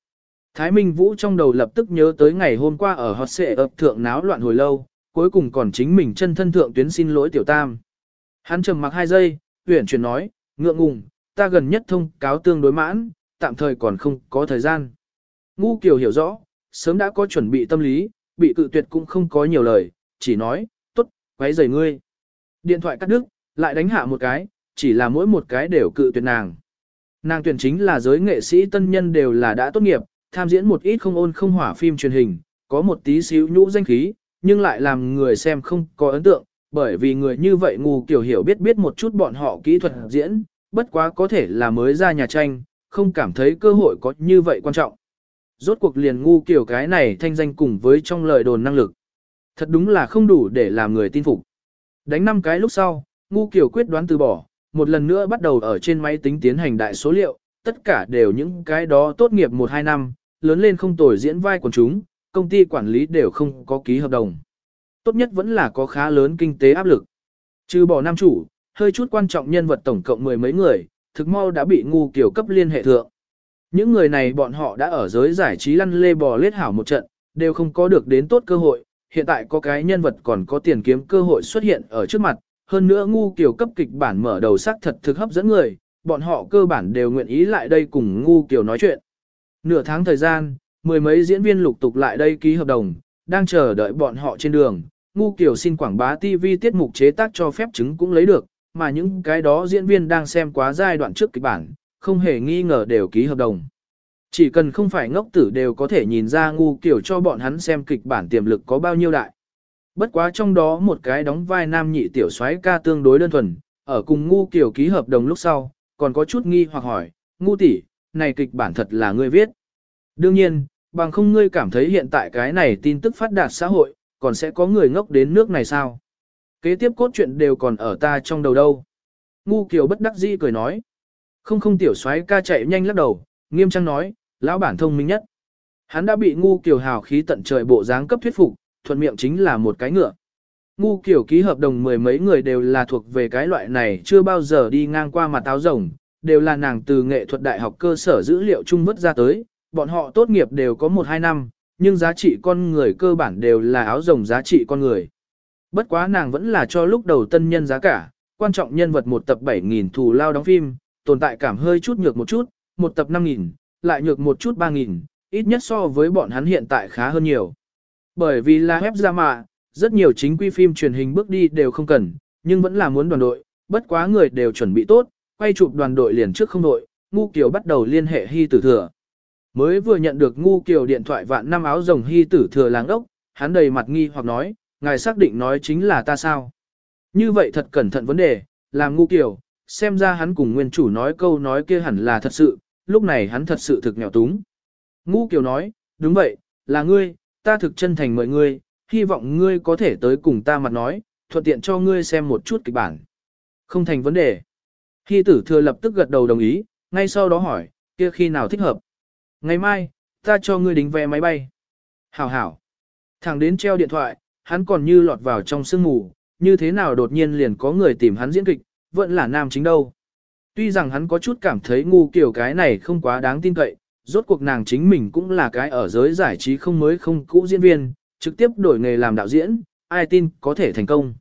Thái Minh Vũ trong đầu lập tức nhớ tới ngày hôm qua ở hot xệ ập thượng náo loạn hồi lâu, cuối cùng còn chính mình chân thân thượng tuyến xin lỗi tiểu tam. Hắn trầm mặc hai giây, huyển chuyển nói, ngượng ngùng, ta gần nhất thông cáo tương đối mãn, tạm thời còn không có thời gian. Ngu Kiều hiểu rõ, sớm đã có chuẩn bị tâm lý, bị cự tuyệt cũng không có nhiều lời, chỉ nói, tốt, quấy rầy ngươi. Điện thoại cắt đứt, lại đánh hạ một cái, chỉ là mỗi một cái đều cự tuyệt nàng. Nàng tuyển chính là giới nghệ sĩ tân nhân đều là đã tốt nghiệp, tham diễn một ít không ôn không hỏa phim truyền hình, có một tí xíu nhũ danh khí, nhưng lại làm người xem không có ấn tượng, bởi vì người như vậy ngu kiểu hiểu biết biết một chút bọn họ kỹ thuật diễn, bất quá có thể là mới ra nhà tranh, không cảm thấy cơ hội có như vậy quan trọng. Rốt cuộc liền ngu kiểu cái này thanh danh cùng với trong lời đồn năng lực. Thật đúng là không đủ để làm người tin phục. Đánh năm cái lúc sau, ngu kiểu quyết đoán từ bỏ, một lần nữa bắt đầu ở trên máy tính tiến hành đại số liệu, tất cả đều những cái đó tốt nghiệp 1-2 năm, lớn lên không tồi diễn vai của chúng, công ty quản lý đều không có ký hợp đồng. Tốt nhất vẫn là có khá lớn kinh tế áp lực. Trừ bỏ nam chủ, hơi chút quan trọng nhân vật tổng cộng mười mấy người, thực mau đã bị ngu kiểu cấp liên hệ thượng. Những người này bọn họ đã ở giới giải trí lăn lê bò lết hảo một trận, đều không có được đến tốt cơ hội, hiện tại có cái nhân vật còn có tiền kiếm cơ hội xuất hiện ở trước mặt, hơn nữa ngu kiểu cấp kịch bản mở đầu sắc thật thực hấp dẫn người, bọn họ cơ bản đều nguyện ý lại đây cùng ngu kiểu nói chuyện. Nửa tháng thời gian, mười mấy diễn viên lục tục lại đây ký hợp đồng, đang chờ đợi bọn họ trên đường, ngu kiểu xin quảng bá TV tiết mục chế tác cho phép chứng cũng lấy được, mà những cái đó diễn viên đang xem quá giai đoạn trước kịch bản, không hề nghi ngờ đều ký hợp đồng. Chỉ cần không phải ngốc tử đều có thể nhìn ra ngu kiểu cho bọn hắn xem kịch bản tiềm lực có bao nhiêu đại. Bất quá trong đó một cái đóng vai nam nhị tiểu soái ca tương đối đơn thuần, ở cùng ngu kiểu ký hợp đồng lúc sau, còn có chút nghi hoặc hỏi, ngu tỷ, này kịch bản thật là ngươi viết. Đương nhiên, bằng không ngươi cảm thấy hiện tại cái này tin tức phát đạt xã hội, còn sẽ có người ngốc đến nước này sao? Kế tiếp cốt truyện đều còn ở ta trong đầu đâu. Ngu Kiều bất đắc dĩ cười nói. Không không tiểu soái ca chạy nhanh lắc đầu, nghiêm trang nói, lão bản thông minh nhất. Hắn đã bị ngu Kiều hào khí tận trời bộ dáng cấp thuyết phục, thuận miệng chính là một cái ngựa. Ngu kiểu ký hợp đồng mười mấy người đều là thuộc về cái loại này chưa bao giờ đi ngang qua mặt táo rồng, đều là nàng từ nghệ thuật đại học cơ sở dữ liệu trung vứt ra tới, bọn họ tốt nghiệp đều có 1-2 năm, nhưng giá trị con người cơ bản đều là áo rồng giá trị con người. Bất quá nàng vẫn là cho lúc đầu tân nhân giá cả, quan trọng nhân vật một tập 7.000 thù lao đóng phim, tồn tại cảm hơi chút nhược một chút, một tập 5.000, lại nhược một chút 3.000, ít nhất so với bọn hắn hiện tại khá hơn nhiều. Bởi vì là web ra mà, rất nhiều chính quy phim truyền hình bước đi đều không cần, nhưng vẫn là muốn đoàn đội, bất quá người đều chuẩn bị tốt, quay chụp đoàn đội liền trước không đội, Ngu Kiều bắt đầu liên hệ Hy Tử Thừa. Mới vừa nhận được Ngu Kiều điện thoại vạn năm áo rồng Hy Tử Thừa láng ốc, hắn đầy mặt nghi hoặc nói, ngài xác định nói chính là ta sao. Như vậy thật cẩn thận vấn đề, làm Ngu Kiều, xem ra hắn cùng nguyên chủ nói câu nói kia hẳn là thật sự, lúc này hắn thật sự thực nghèo túng. Ngu Kiều nói, đúng vậy, là ngươi, ta thực chân thành mời ngươi, hy vọng ngươi có thể tới cùng ta mặt nói, thuận tiện cho ngươi xem một chút kịch bản. Không thành vấn đề. Khi tử thừa lập tức gật đầu đồng ý, ngay sau đó hỏi, kia khi nào thích hợp. Ngày mai, ta cho ngươi đính vé máy bay. Hảo hảo. Thẳng đến treo điện thoại, hắn còn như lọt vào trong sương mù, như thế nào đột nhiên liền có người tìm hắn diễn kịch, vẫn là nam chính đâu. Tuy rằng hắn có chút cảm thấy ngu kiểu cái này không quá đáng tin cậy, rốt cuộc nàng chính mình cũng là cái ở giới giải trí không mới không cũ diễn viên, trực tiếp đổi nghề làm đạo diễn, ai tin có thể thành công.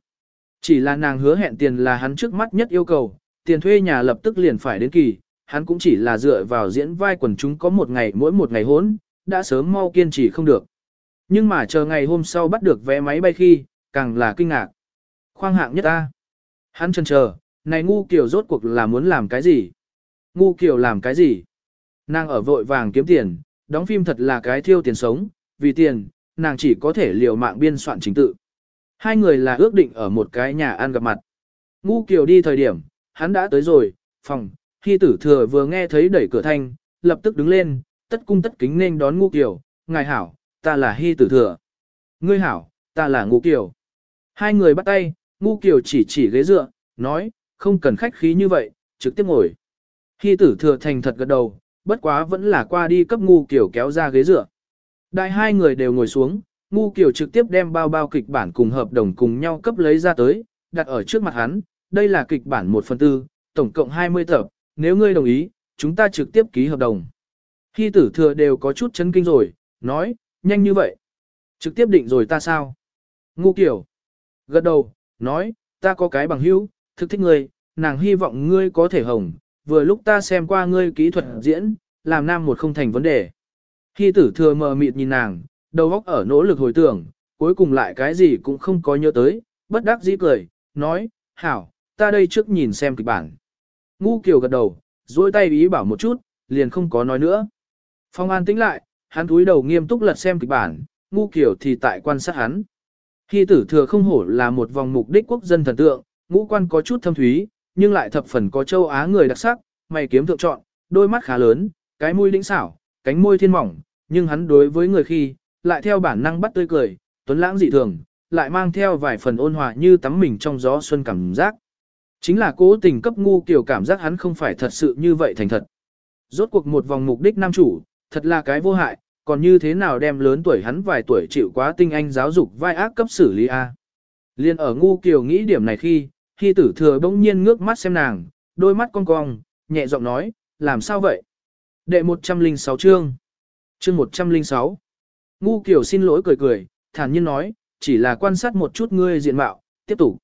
Chỉ là nàng hứa hẹn tiền là hắn trước mắt nhất yêu cầu, tiền thuê nhà lập tức liền phải đến kỳ, hắn cũng chỉ là dựa vào diễn vai quần chúng có một ngày mỗi một ngày hốn, đã sớm mau kiên trì không được. Nhưng mà chờ ngày hôm sau bắt được vé máy bay khi, càng là kinh ngạc. Khoang hạng nhất ta. Hắn chần chờ, này ngu kiểu rốt cuộc là muốn làm cái gì? Ngu kiểu làm cái gì? Nàng ở vội vàng kiếm tiền, đóng phim thật là cái thiêu tiền sống, vì tiền, nàng chỉ có thể liều mạng biên soạn chính tự. Hai người là ước định ở một cái nhà ăn gặp mặt. Ngu Kiều đi thời điểm, hắn đã tới rồi, phòng, khi tử thừa vừa nghe thấy đẩy cửa thanh, lập tức đứng lên, tất cung tất kính nên đón Ngu Kiều, ngài hảo, ta là Hy tử thừa. Ngươi hảo, ta là Ngu Kiều. Hai người bắt tay, Ngu Kiều chỉ chỉ ghế dựa, nói, không cần khách khí như vậy, trực tiếp ngồi. Hy tử thừa thành thật gật đầu, bất quá vẫn là qua đi cấp Ngu Kiều kéo ra ghế dựa. Đại hai người đều ngồi xuống, Ngu Kiều trực tiếp đem bao bao kịch bản cùng hợp đồng cùng nhau cấp lấy ra tới, đặt ở trước mặt hắn, đây là kịch bản 1 phần tư, tổng cộng 20 tập, nếu ngươi đồng ý, chúng ta trực tiếp ký hợp đồng. Hy tử thừa đều có chút chấn kinh rồi, nói, nhanh như vậy. Trực tiếp định rồi ta sao? Ngu Kiều. Gật đầu, nói, ta có cái bằng hữu, thực thích ngươi, nàng hy vọng ngươi có thể hồng, vừa lúc ta xem qua ngươi kỹ thuật diễn, làm nam một không thành vấn đề. Khi tử thừa mờ mịt nhìn nàng, đầu óc ở nỗ lực hồi tưởng, cuối cùng lại cái gì cũng không có nhớ tới, bất đắc dĩ cười, nói, hảo, ta đây trước nhìn xem kịch bản. Ngu kiều gật đầu, duỗi tay ý bảo một chút, liền không có nói nữa. Phong an tĩnh lại, hắn túi đầu nghiêm túc lật xem kịch bản, ngu kiều thì tại quan sát hắn. Khi tử thừa không hổ là một vòng mục đích quốc dân thần tượng, ngũ quan có chút thâm thúy, nhưng lại thập phần có châu Á người đặc sắc, mày kiếm thượng chọn, đôi mắt khá lớn, cái mũi lĩnh xảo, cánh môi thiên mỏng, nhưng hắn đối với người khi, lại theo bản năng bắt tươi cười, tuấn lãng dị thường, lại mang theo vài phần ôn hòa như tắm mình trong gió xuân cảm giác. Chính là cố tình cấp ngu kiểu cảm giác hắn không phải thật sự như vậy thành thật. Rốt cuộc một vòng mục đích nam chủ, thật là cái vô hại, còn như thế nào đem lớn tuổi hắn vài tuổi chịu quá tinh anh giáo dục vai ác cấp xử lý A. Liên ở ngu kiều nghĩ điểm này khi, khi tử thừa bỗng nhiên ngước mắt xem nàng, đôi mắt cong cong, nhẹ giọng nói, làm sao vậy? Đệ 106 chương. Chương 106. Ngu Kiều xin lỗi cười cười, thản nhiên nói, chỉ là quan sát một chút ngươi diện mạo, tiếp tục.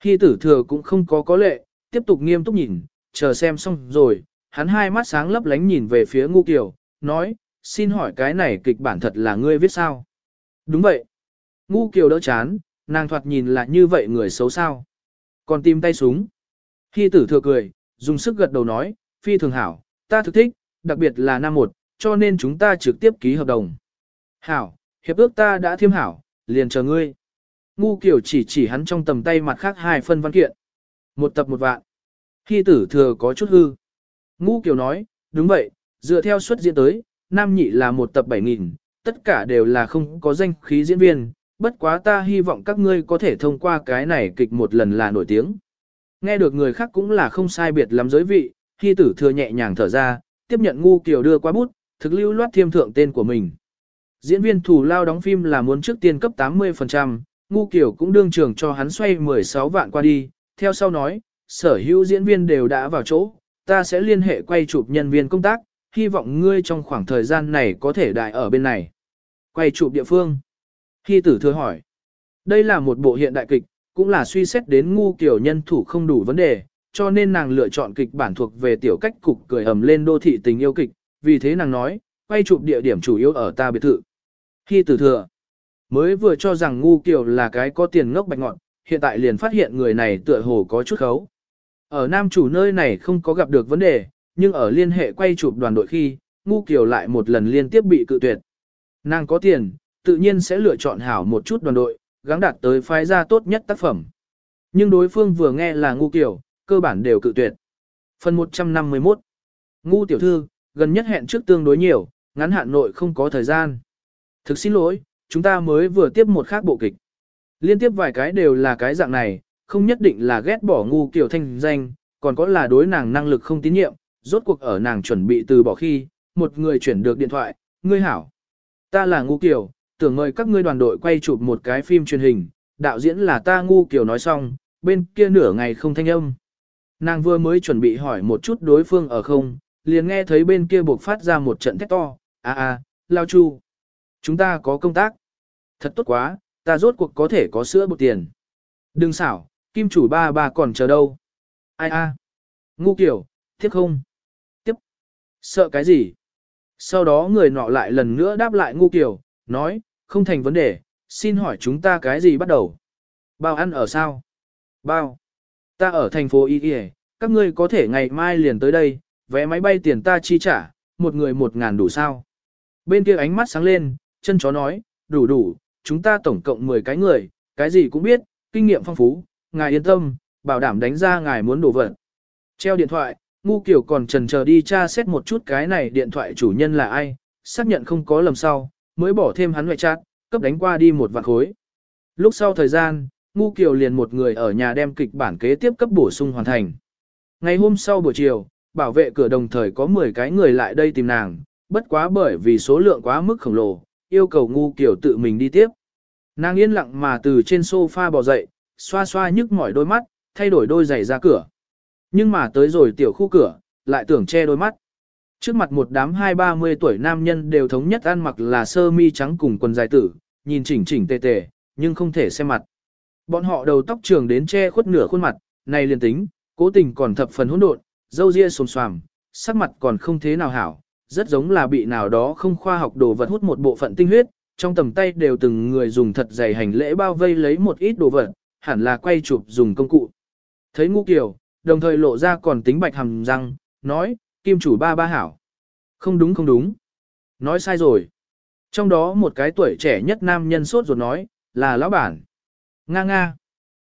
Khi tử thừa cũng không có có lệ, tiếp tục nghiêm túc nhìn, chờ xem xong rồi, hắn hai mắt sáng lấp lánh nhìn về phía Ngu Kiều, nói, xin hỏi cái này kịch bản thật là ngươi viết sao? Đúng vậy. Ngu Kiều đỡ chán, nàng thoạt nhìn là như vậy người xấu sao. Còn tìm tay súng. Khi tử thừa cười, dùng sức gật đầu nói, phi thường hảo, ta thực thích, đặc biệt là năm một, cho nên chúng ta trực tiếp ký hợp đồng. Hảo, hiệp ước ta đã thiêm hảo, liền chờ ngươi. Ngu kiểu chỉ chỉ hắn trong tầm tay mặt khác hai phân văn kiện. Một tập một vạn. Khi tử thừa có chút hư. Ngu kiểu nói, đúng vậy, dựa theo suất diễn tới, nam nhị là một tập 7.000, tất cả đều là không có danh khí diễn viên, bất quá ta hy vọng các ngươi có thể thông qua cái này kịch một lần là nổi tiếng. Nghe được người khác cũng là không sai biệt lắm giới vị, khi tử thừa nhẹ nhàng thở ra, tiếp nhận ngu kiểu đưa qua bút, thực lưu loát thiêm thượng tên của mình. Diễn viên thủ lao đóng phim là muốn trước tiên cấp 80%, ngu kiểu cũng đương trường cho hắn xoay 16 vạn qua đi, theo sau nói, sở hữu diễn viên đều đã vào chỗ, ta sẽ liên hệ quay chụp nhân viên công tác, hy vọng ngươi trong khoảng thời gian này có thể đại ở bên này. Quay chụp địa phương. Hy tử thừa hỏi. Đây là một bộ hiện đại kịch, cũng là suy xét đến ngu kiểu nhân thủ không đủ vấn đề, cho nên nàng lựa chọn kịch bản thuộc về tiểu cách cục cười ầm lên đô thị tình yêu kịch, vì thế nàng nói, quay chụp địa điểm chủ yếu ở ta biệt thự. hy tử thừa, mới vừa cho rằng ngu kiểu là cái có tiền ngốc bạch ngọn, hiện tại liền phát hiện người này tựa hồ có chút khấu. Ở nam chủ nơi này không có gặp được vấn đề, nhưng ở liên hệ quay chụp đoàn đội khi, ngu Kiều lại một lần liên tiếp bị cự tuyệt. Nàng có tiền, tự nhiên sẽ lựa chọn hảo một chút đoàn đội, gắng đạt tới phái ra tốt nhất tác phẩm. Nhưng đối phương vừa nghe là ngu Kiều cơ bản đều cự tuyệt. Phần 151 Ngu tiểu thư, gần nhất hẹn trước tương đối nhiều, ngắn hạn nội không có thời gian. Thực xin lỗi, chúng ta mới vừa tiếp một khác bộ kịch. Liên tiếp vài cái đều là cái dạng này, không nhất định là ghét bỏ ngu kiểu thanh danh, còn có là đối nàng năng lực không tín nhiệm, rốt cuộc ở nàng chuẩn bị từ bỏ khi, một người chuyển được điện thoại, ngươi hảo. Ta là ngu Kiều, tưởng mời các ngươi đoàn đội quay chụp một cái phim truyền hình, đạo diễn là ta ngu Kiều nói xong, bên kia nửa ngày không thanh âm. Nàng vừa mới chuẩn bị hỏi một chút đối phương ở không, liền nghe thấy bên kia buộc phát ra một trận thét to, a a, lao chu. Chúng ta có công tác. Thật tốt quá, ta rốt cuộc có thể có sữa bột tiền. Đừng xảo, kim chủ ba ba còn chờ đâu. Ai a? Ngu kiểu, thiếp không? Sợ cái gì? Sau đó người nọ lại lần nữa đáp lại ngu kiểu, nói, không thành vấn đề, xin hỏi chúng ta cái gì bắt đầu? Bao ăn ở sao? Bao. Ta ở thành phố Y Y, các ngươi có thể ngày mai liền tới đây, vé máy bay tiền ta chi trả, một người một ngàn đủ sao? Bên kia ánh mắt sáng lên, chân chó nói, đủ đủ, chúng ta tổng cộng 10 cái người, cái gì cũng biết, kinh nghiệm phong phú, ngài yên tâm, bảo đảm đánh ra ngài muốn đổ vật. Treo điện thoại, ngu kiểu còn trần chờ đi tra xét một chút cái này điện thoại chủ nhân là ai, xác nhận không có lầm sau, mới bỏ thêm hắn ngoại chat, cấp đánh qua đi một vạn khối. Lúc sau thời gian, ngu kiều liền một người ở nhà đem kịch bản kế tiếp cấp bổ sung hoàn thành. Ngày hôm sau buổi chiều, bảo vệ cửa đồng thời có 10 cái người lại đây tìm nàng, bất quá bởi vì số lượng quá mức khổng lồ, yêu cầu ngu kiều tự mình đi tiếp. Nàng yên lặng mà từ trên sofa bò dậy, xoa xoa nhức mỏi đôi mắt, thay đổi đôi giày ra cửa. Nhưng mà tới rồi tiểu khu cửa, lại tưởng che đôi mắt. Trước mặt một đám hai ba mươi tuổi nam nhân đều thống nhất ăn mặc là sơ mi trắng cùng quần dài tử, nhìn chỉnh chỉnh tề tề, nhưng không thể xem mặt. Bọn họ đầu tóc trường đến che khuất nửa khuôn mặt, này liền tính, cố tình còn thập phần hỗn độn, dâu ria xồm xoàm, sắc mặt còn không thế nào hảo, rất giống là bị nào đó không khoa học đồ vật hút một bộ phận tinh huyết, trong tầm tay đều từng người dùng thật dày hành lễ bao vây lấy một ít đồ vật, hẳn là quay chụp dùng công cụ. Thấy ngũ kiều, đồng thời lộ ra còn tính bạch hầm răng, nói, kim chủ ba ba hảo. Không đúng không đúng. Nói sai rồi. Trong đó một cái tuổi trẻ nhất nam nhân sốt ruột nói, là lão bản. Nga nga.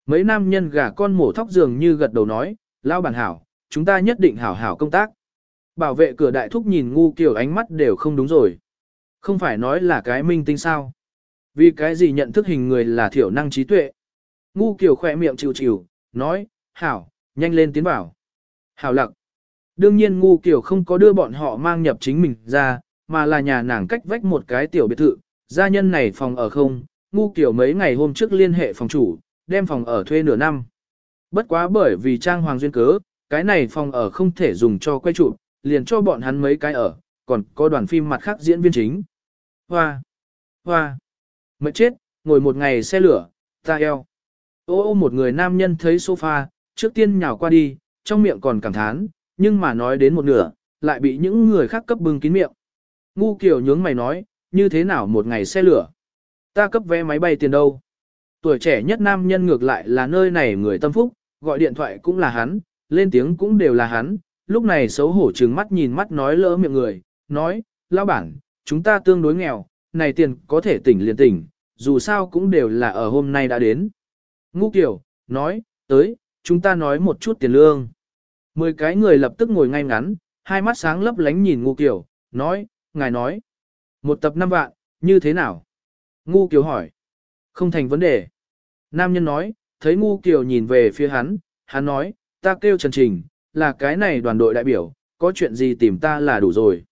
Mấy nam nhân gà con mổ thóc dường như gật đầu nói, lão bản hảo, chúng ta nhất định hảo hảo công tác. Bảo vệ cửa đại thúc nhìn ngu kiểu ánh mắt đều không đúng rồi. Không phải nói là cái minh tinh sao. Vì cái gì nhận thức hình người là thiểu năng trí tuệ. Ngu kiểu khỏe miệng chịu chịu, nói, hảo, nhanh lên tiến bảo. Hảo lặc. Đương nhiên ngu kiểu không có đưa bọn họ mang nhập chính mình ra, mà là nhà nàng cách vách một cái tiểu biệt thự, gia nhân này phòng ở không, ngu kiểu mấy ngày hôm trước liên hệ phòng chủ, đem phòng ở thuê nửa năm. Bất quá bởi vì trang hoàng duyên cớ, cái này phòng ở không thể dùng cho quay trụ, liền cho bọn hắn mấy cái ở, còn có đoàn phim mặt khác diễn viên chính. Hoa! Hoa! Mệt chết, ngồi một ngày xe lửa, ta eo. Ô ô một người nam nhân thấy sofa, trước tiên nhào qua đi, trong miệng còn cảm thán, nhưng mà nói đến một nửa, lại bị những người khác cấp bưng kín miệng. Ngu kiểu nhướng mày nói, như thế nào một ngày xe lửa? Ta cấp vé máy bay tiền đâu? Tuổi trẻ nhất nam nhân ngược lại là nơi này người tâm phúc, gọi điện thoại cũng là hắn, lên tiếng cũng đều là hắn, lúc này xấu hổ trừng mắt nhìn mắt nói lỡ miệng người, nói, lao bản, chúng ta tương đối nghèo, này tiền có thể tỉnh liền tỉnh, dù sao cũng đều là ở hôm nay đã đến. Ngu kiểu, nói, tới, chúng ta nói một chút tiền lương. Mười cái người lập tức ngồi ngay ngắn, hai mắt sáng lấp lánh nhìn ngu kiều, nói, ngài nói. Một tập năm vạn, như thế nào? Ngu kiều hỏi. Không thành vấn đề. Nam nhân nói, thấy ngu kiều nhìn về phía hắn, hắn nói, ta kêu Trần Trình, là cái này đoàn đội đại biểu, có chuyện gì tìm ta là đủ rồi.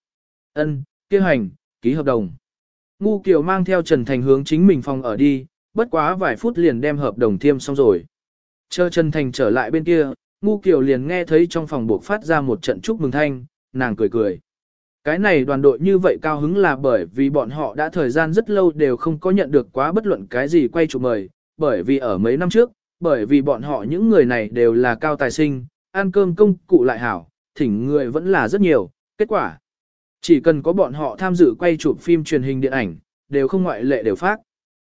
Ân, kêu hành, ký hợp đồng. Ngu Kiều mang theo Trần Thành hướng chính mình phòng ở đi, bất quá vài phút liền đem hợp đồng thiêm xong rồi. Chờ Trần Thành trở lại bên kia, Ngu Kiều liền nghe thấy trong phòng buộc phát ra một trận chúc mừng thanh, nàng cười cười. Cái này đoàn đội như vậy cao hứng là bởi vì bọn họ đã thời gian rất lâu đều không có nhận được quá bất luận cái gì quay chụp mời, bởi vì ở mấy năm trước, bởi vì bọn họ những người này đều là cao tài sinh, ăn cơm công cụ lại hảo, thỉnh người vẫn là rất nhiều, kết quả. Chỉ cần có bọn họ tham dự quay chụp phim truyền hình điện ảnh, đều không ngoại lệ đều phát.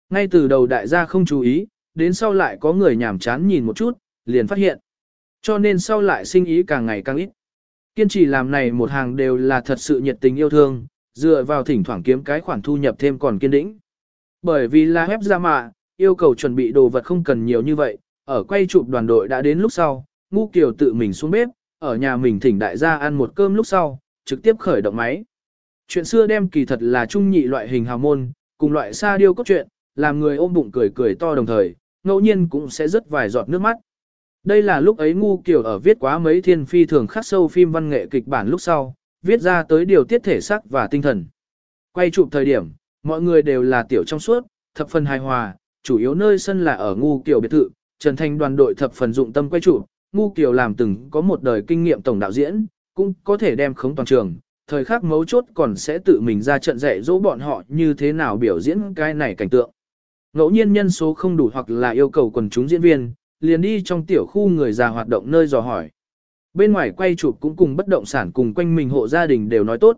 Ngay từ đầu đại gia không chú ý, đến sau lại có người nhảm chán nhìn một chút, liền phát hiện. Cho nên sau lại sinh ý càng ngày càng ít. Kiên trì làm này một hàng đều là thật sự nhiệt tình yêu thương, dựa vào thỉnh thoảng kiếm cái khoản thu nhập thêm còn kiên đĩnh. Bởi vì là web ra mà, yêu cầu chuẩn bị đồ vật không cần nhiều như vậy, ở quay chụp đoàn đội đã đến lúc sau, ngu kiều tự mình xuống bếp, ở nhà mình thỉnh đại gia ăn một cơm lúc sau, trực tiếp khởi động máy. Chuyện xưa đem kỳ thật là trung nhị loại hình hào môn, cùng loại xa điêu cốt truyện, làm người ôm bụng cười cười to đồng thời, ngẫu nhiên cũng sẽ rớt vài giọt nước mắt. Đây là lúc ấy ngu kiểu ở viết quá mấy thiên phi thường khắc sâu phim văn nghệ kịch bản lúc sau, viết ra tới điều tiết thể sắc và tinh thần. Quay chụp thời điểm, mọi người đều là tiểu trong suốt, thập phần hài hòa, chủ yếu nơi sân là ở ngu kiểu biệt thự, Trần Thành đoàn đội thập phần dụng tâm quay chụp, ngu kiểu làm từng có một đời kinh nghiệm tổng đạo diễn, cũng có thể đem khống toàn trường, thời khắc mấu chốt còn sẽ tự mình ra trận dạy dỗ bọn họ như thế nào biểu diễn cái này cảnh tượng. Ngẫu nhiên nhân số không đủ hoặc là yêu cầu quần chúng diễn viên, liền đi trong tiểu khu người già hoạt động nơi dò hỏi. Bên ngoài quay chụp cũng cùng bất động sản cùng quanh mình hộ gia đình đều nói tốt.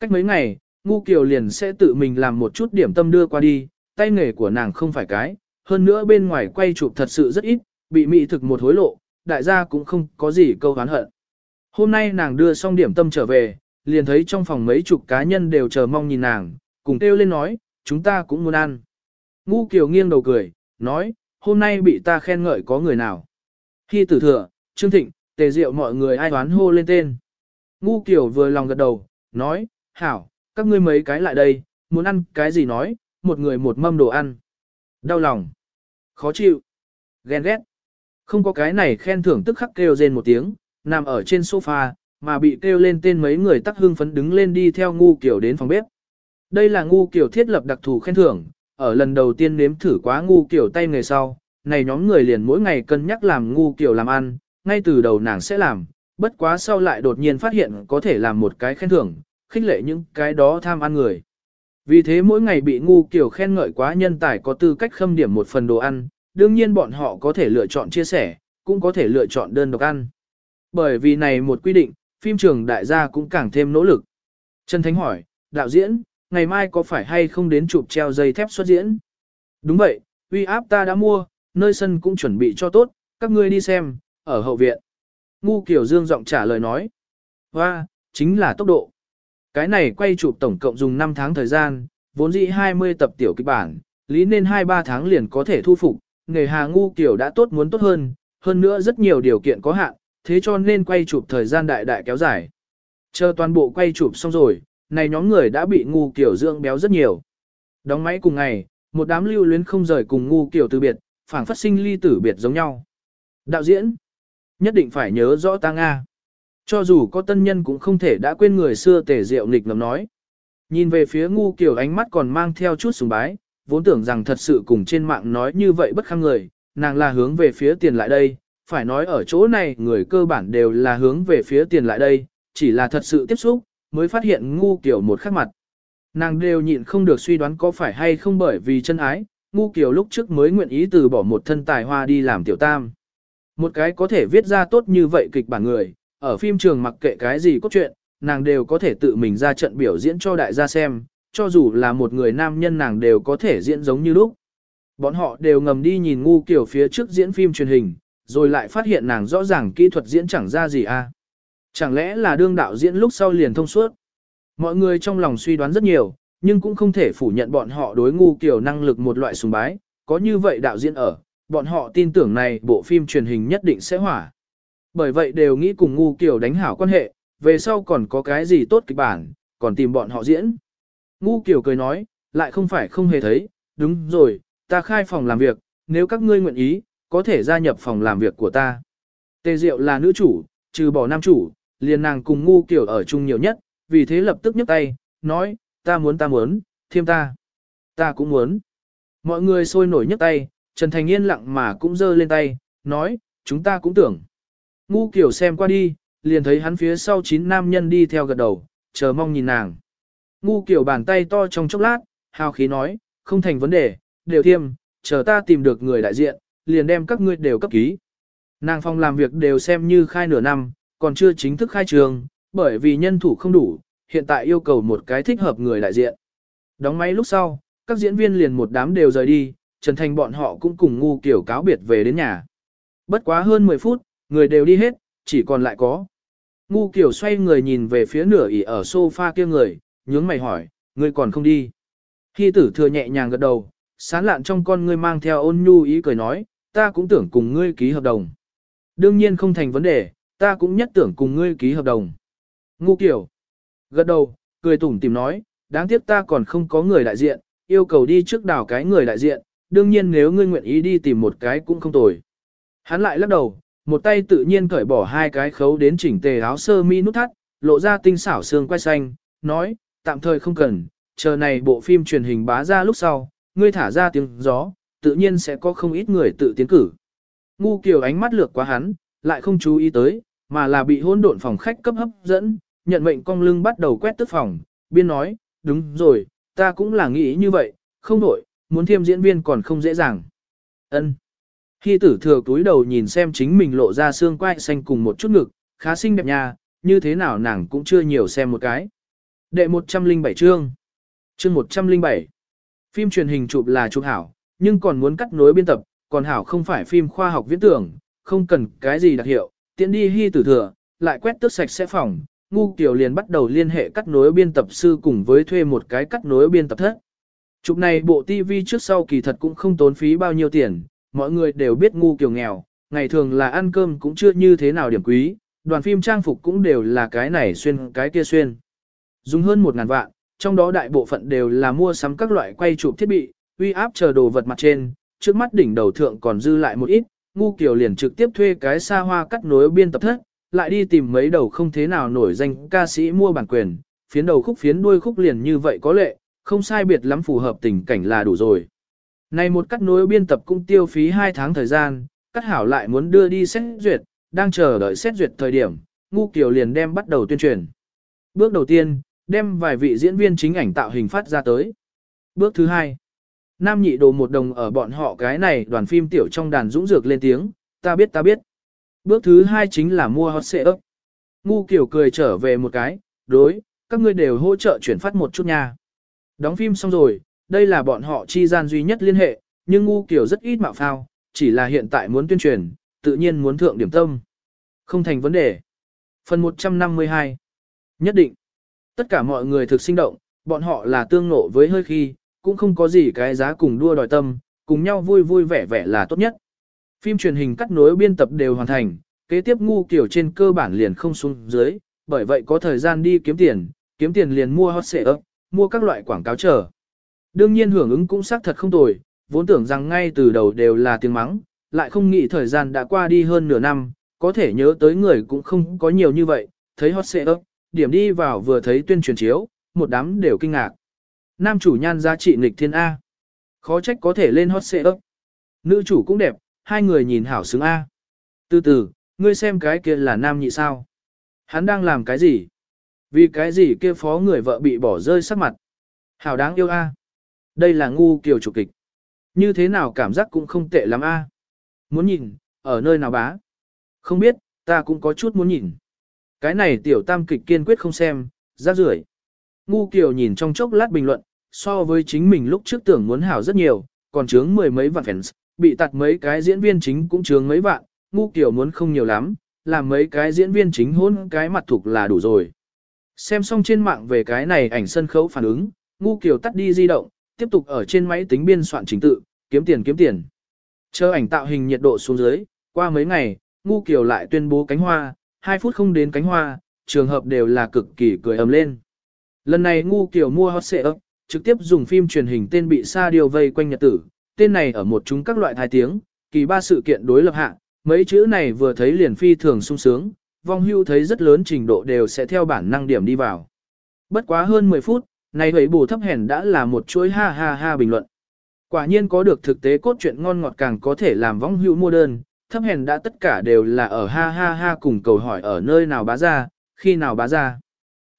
Cách mấy ngày, Ngu Kiều liền sẽ tự mình làm một chút điểm tâm đưa qua đi, tay nghề của nàng không phải cái, hơn nữa bên ngoài quay chụp thật sự rất ít, bị mị thực một hối lộ, đại gia cũng không có gì câu hán hận. Hôm nay nàng đưa xong điểm tâm trở về, liền thấy trong phòng mấy chục cá nhân đều chờ mong nhìn nàng, cùng kêu lên nói, chúng ta cũng muốn ăn. Ngu Kiều nghiêng đầu cười, nói, hôm nay bị ta khen ngợi có người nào. Khi tử thừa, Trương Thịnh, tề diệu mọi người ai đoán hô lên tên. Ngu Kiều vừa lòng gật đầu, nói, hảo, các ngươi mấy cái lại đây, muốn ăn cái gì nói, một người một mâm đồ ăn. Đau lòng, khó chịu, ghen ghét. Không có cái này khen thưởng tức khắc kêu rên một tiếng, nằm ở trên sofa, mà bị kêu lên tên mấy người tắc hưng phấn đứng lên đi theo ngu kiểu đến phòng bếp. Đây là ngu kiểu thiết lập đặc thù khen thưởng, ở lần đầu tiên nếm thử quá ngu kiểu tay nghề sau, này nhóm người liền mỗi ngày cân nhắc làm ngu kiểu làm ăn, ngay từ đầu nàng sẽ làm, bất quá sau lại đột nhiên phát hiện có thể làm một cái khen thưởng, khích lệ những cái đó tham ăn người. Vì thế mỗi ngày bị ngu kiểu khen ngợi quá nhân tài có tư cách khâm điểm một phần đồ ăn, đương nhiên bọn họ có thể lựa chọn chia sẻ, cũng có thể lựa chọn đơn độc ăn. Bởi vì này một quy định, phim trường đại gia cũng càng thêm nỗ lực. Trần Thánh hỏi, đạo diễn, ngày mai có phải hay không đến chụp treo dây thép xuất diễn? Đúng vậy, uy áp ta đã mua, nơi sân cũng chuẩn bị cho tốt, các ngươi đi xem, ở hậu viện. Ngu Kiều Dương giọng trả lời nói. Và, chính là tốc độ. Cái này quay chụp tổng cộng dùng 5 tháng thời gian, vốn dĩ 20 tập tiểu kịch bản, lý nên 2-3 tháng liền có thể thu phục, nghề hà ngu Kiều đã tốt muốn tốt hơn, hơn nữa rất nhiều điều kiện có hạn, thế cho nên quay chụp thời gian đại đại kéo dài. Chờ toàn bộ quay chụp xong rồi, này nhóm người đã bị ngu kiểu dưỡng béo rất nhiều. Đóng máy cùng ngày, một đám lưu luyến không rời cùng ngu kiểu từ biệt, phảng phát sinh ly tử biệt giống nhau. Đạo diễn, nhất định phải nhớ rõ ta Nga. Cho dù có tân nhân cũng không thể đã quên người xưa tể diệu nghịch ngầm nói. Nhìn về phía ngu kiểu ánh mắt còn mang theo chút sùng bái, vốn tưởng rằng thật sự cùng trên mạng nói như vậy bất khăng người, nàng là hướng về phía tiền lại đây, phải nói ở chỗ này người cơ bản đều là hướng về phía tiền lại đây, chỉ là thật sự tiếp xúc, mới phát hiện ngu kiểu một khắc mặt. Nàng đều nhịn không được suy đoán có phải hay không bởi vì chân ái, ngu kiểu lúc trước mới nguyện ý từ bỏ một thân tài hoa đi làm tiểu tam. Một cái có thể viết ra tốt như vậy kịch bản người, ở phim trường mặc kệ cái gì cốt truyện, nàng đều có thể tự mình ra trận biểu diễn cho đại gia xem, cho dù là một người nam nhân nàng đều có thể diễn giống như lúc. Bọn họ đều ngầm đi nhìn ngu kiểu phía trước diễn phim truyền hình, rồi lại phát hiện nàng rõ ràng kỹ thuật diễn chẳng ra gì a. À. Chẳng lẽ là đương đạo diễn lúc sau liền thông suốt? Mọi người trong lòng suy đoán rất nhiều, nhưng cũng không thể phủ nhận bọn họ đối ngu kiểu năng lực một loại sùng bái, có như vậy đạo diễn ở, bọn họ tin tưởng này bộ phim truyền hình nhất định sẽ hỏa. Bởi vậy đều nghĩ cùng ngu kiểu đánh hảo quan hệ, về sau còn có cái gì tốt kịch bản, còn tìm bọn họ diễn. Ngu kiểu cười nói, lại không phải không hề thấy, đúng rồi, ta khai phòng làm việc, nếu các ngươi nguyện ý, có thể gia nhập phòng làm việc của ta. Tề Diệu là nữ chủ, trừ bỏ nam chủ, liền nàng cùng ngu kiểu ở chung nhiều nhất, vì thế lập tức nhấc tay, nói, ta muốn ta muốn, thêm ta. Ta cũng muốn. Mọi người sôi nổi nhấc tay, Trần Thành yên lặng mà cũng giơ lên tay, nói, chúng ta cũng tưởng. Ngu kiểu xem qua đi, liền thấy hắn phía sau chín nam nhân đi theo gật đầu, chờ mong nhìn nàng. Ngu kiểu bàn tay to trong chốc lát, hào khí nói, không thành vấn đề, đều thiêm, chờ ta tìm được người đại diện, liền đem các ngươi đều cấp ký. Nàng phòng làm việc đều xem như khai nửa năm, còn chưa chính thức khai trường, bởi vì nhân thủ không đủ, hiện tại yêu cầu một cái thích hợp người đại diện. Đóng máy lúc sau, các diễn viên liền một đám đều rời đi, Trần Thành bọn họ cũng cùng ngu kiểu cáo biệt về đến nhà. Bất quá hơn 10 phút, người đều đi hết, chỉ còn lại có. Ngu kiểu xoay người nhìn về phía nửa ỉ ở sofa kia người, nhướng mày hỏi, ngươi còn không đi. Khi tử thừa nhẹ nhàng gật đầu, sán lạn trong con ngươi mang theo ôn nhu ý cười nói, ta cũng tưởng cùng ngươi ký hợp đồng. Đương nhiên không thành vấn đề, ta cũng nhất tưởng cùng ngươi ký hợp đồng. Ngu kiểu. Gật đầu, cười tủm tìm nói, đáng tiếc ta còn không có người đại diện, yêu cầu đi trước đào cái người đại diện, đương nhiên nếu ngươi nguyện ý đi tìm một cái cũng không tồi. Hắn lại lắc đầu, một tay tự nhiên cởi bỏ hai cái khấu đến chỉnh tề áo sơ mi nút thắt, lộ ra tinh xảo xương quay xanh, nói, tạm thời không cần, chờ này bộ phim truyền hình bá ra lúc sau, ngươi thả ra tiếng gió, tự nhiên sẽ có không ít người tự tiến cử. Ngu kiều ánh mắt lược quá hắn, lại không chú ý tới, mà là bị hôn độn phòng khách cấp hấp dẫn, nhận mệnh cong lưng bắt đầu quét tức phòng, biên nói, đúng rồi, ta cũng là nghĩ như vậy, không đổi, muốn thêm diễn viên còn không dễ dàng. Ân. Khi tử thừa túi đầu nhìn xem chính mình lộ ra xương quai xanh cùng một chút ngực, khá xinh đẹp nha, như thế nào nàng cũng chưa nhiều xem một cái. Đệ 107 chương. Chương 107. Phim truyền hình chụp là chụp hảo, nhưng còn muốn cắt nối biên tập, còn hảo không phải phim khoa học viễn tưởng, không cần cái gì đặc hiệu, tiện đi hy tử thừa, lại quét tước sạch sẽ phòng, ngu kiểu liền bắt đầu liên hệ cắt nối biên tập sư cùng với thuê một cái cắt nối biên tập thất. Chụp này bộ TV trước sau kỳ thật cũng không tốn phí bao nhiêu tiền, mọi người đều biết ngu kiểu nghèo, ngày thường là ăn cơm cũng chưa như thế nào điểm quý, đoàn phim trang phục cũng đều là cái này xuyên cái kia xuyên. Dùng hơn một ngàn vạn, trong đó đại bộ phận đều là mua sắm các loại quay chụp thiết bị, uy áp chờ đồ vật mặt trên, trước mắt đỉnh đầu thượng còn dư lại một ít, ngu Kiều liền trực tiếp thuê cái xa hoa cắt nối biên tập thất, lại đi tìm mấy đầu không thế nào nổi danh ca sĩ mua bản quyền, phiến đầu khúc phiến đuôi khúc liền như vậy có lệ, không sai biệt lắm phù hợp tình cảnh là đủ rồi. Này một cắt nối biên tập cũng tiêu phí 2 tháng thời gian, cắt hảo lại muốn đưa đi xét duyệt, đang chờ đợi xét duyệt thời điểm, ngu Kiều liền đem bắt đầu tuyên truyền. Bước đầu tiên, đem vài vị diễn viên chính ảnh tạo hình phát ra tới. Bước thứ hai, Nam nhị đồ một đồng ở bọn họ cái này đoàn phim tiểu trong đàn dũng dược lên tiếng, ta biết ta biết. Bước thứ hai chính là mua hot xe ấp. Ngu kiểu cười trở về một cái, đối, các ngươi đều hỗ trợ chuyển phát một chút nha. Đóng phim xong rồi, đây là bọn họ chi gian duy nhất liên hệ, nhưng ngu kiểu rất ít mạo phao, chỉ là hiện tại muốn tuyên truyền, tự nhiên muốn thượng điểm tâm. Không thành vấn đề. Phần 152 Nhất định. Tất cả mọi người thực sinh động, bọn họ là tương nộ với hơi khi, cũng không có gì cái giá cùng đua đòi tâm, cùng nhau vui vui vẻ vẻ là tốt nhất. Phim truyền hình cắt nối biên tập đều hoàn thành, kế tiếp ngu kiểu trên cơ bản liền không xuống dưới, bởi vậy có thời gian đi kiếm tiền, kiếm tiền liền mua hot xệ ấp, mua các loại quảng cáo chờ. Đương nhiên hưởng ứng cũng xác thật không tồi, vốn tưởng rằng ngay từ đầu đều là tiếng mắng, lại không nghĩ thời gian đã qua đi hơn nửa năm, có thể nhớ tới người cũng không có nhiều như vậy, thấy hot xệ ấp, điểm đi vào vừa thấy tuyên truyền chiếu, một đám đều kinh ngạc. Nam chủ nhan giá trị nghịch thiên A. Khó trách có thể lên hot xệ ấp. Nữ chủ cũng đẹp, hai người nhìn hảo xứng A. Từ từ, ngươi xem cái kia là nam nhị sao? Hắn đang làm cái gì? Vì cái gì kia phó người vợ bị bỏ rơi sắc mặt? Hảo đáng yêu A. Đây là ngu kiều chủ kịch. Như thế nào cảm giác cũng không tệ lắm A. Muốn nhìn, ở nơi nào bá? Không biết, ta cũng có chút muốn nhìn. Cái này tiểu tam kịch kiên quyết không xem, ra rưởi. Ngu kiều nhìn trong chốc lát bình luận, so với chính mình lúc trước tưởng muốn hảo rất nhiều, còn chướng mười mấy vạn fans, bị tạt mấy cái diễn viên chính cũng chướng mấy vạn, ngu kiểu muốn không nhiều lắm, làm mấy cái diễn viên chính hôn cái mặt thuộc là đủ rồi. Xem xong trên mạng về cái này ảnh sân khấu phản ứng, ngu kiểu tắt đi di động, tiếp tục ở trên máy tính biên soạn trình tự, kiếm tiền kiếm tiền. Chờ ảnh tạo hình nhiệt độ xuống dưới, qua mấy ngày, ngu kiểu lại tuyên bố cánh hoa, 2 phút không đến cánh hoa, trường hợp đều là cực kỳ cười ầm lên. Lần này ngu kiểu mua hot xệ ấp, trực tiếp dùng phim truyền hình tên bị sa điều vây quanh nhật tử, tên này ở một chúng các loại thái tiếng, kỳ ba sự kiện đối lập hạ, mấy chữ này vừa thấy liền phi thường sung sướng, vong hưu thấy rất lớn trình độ đều sẽ theo bản năng điểm đi vào. Bất quá hơn 10 phút, này hấy bù thấp hèn đã là một chuỗi ha ha ha bình luận. Quả nhiên có được thực tế cốt truyện ngon ngọt càng có thể làm vong hưu mua đơn, thấp hèn đã tất cả đều là ở ha ha ha cùng cầu hỏi ở nơi nào bá ra, khi nào bá ra.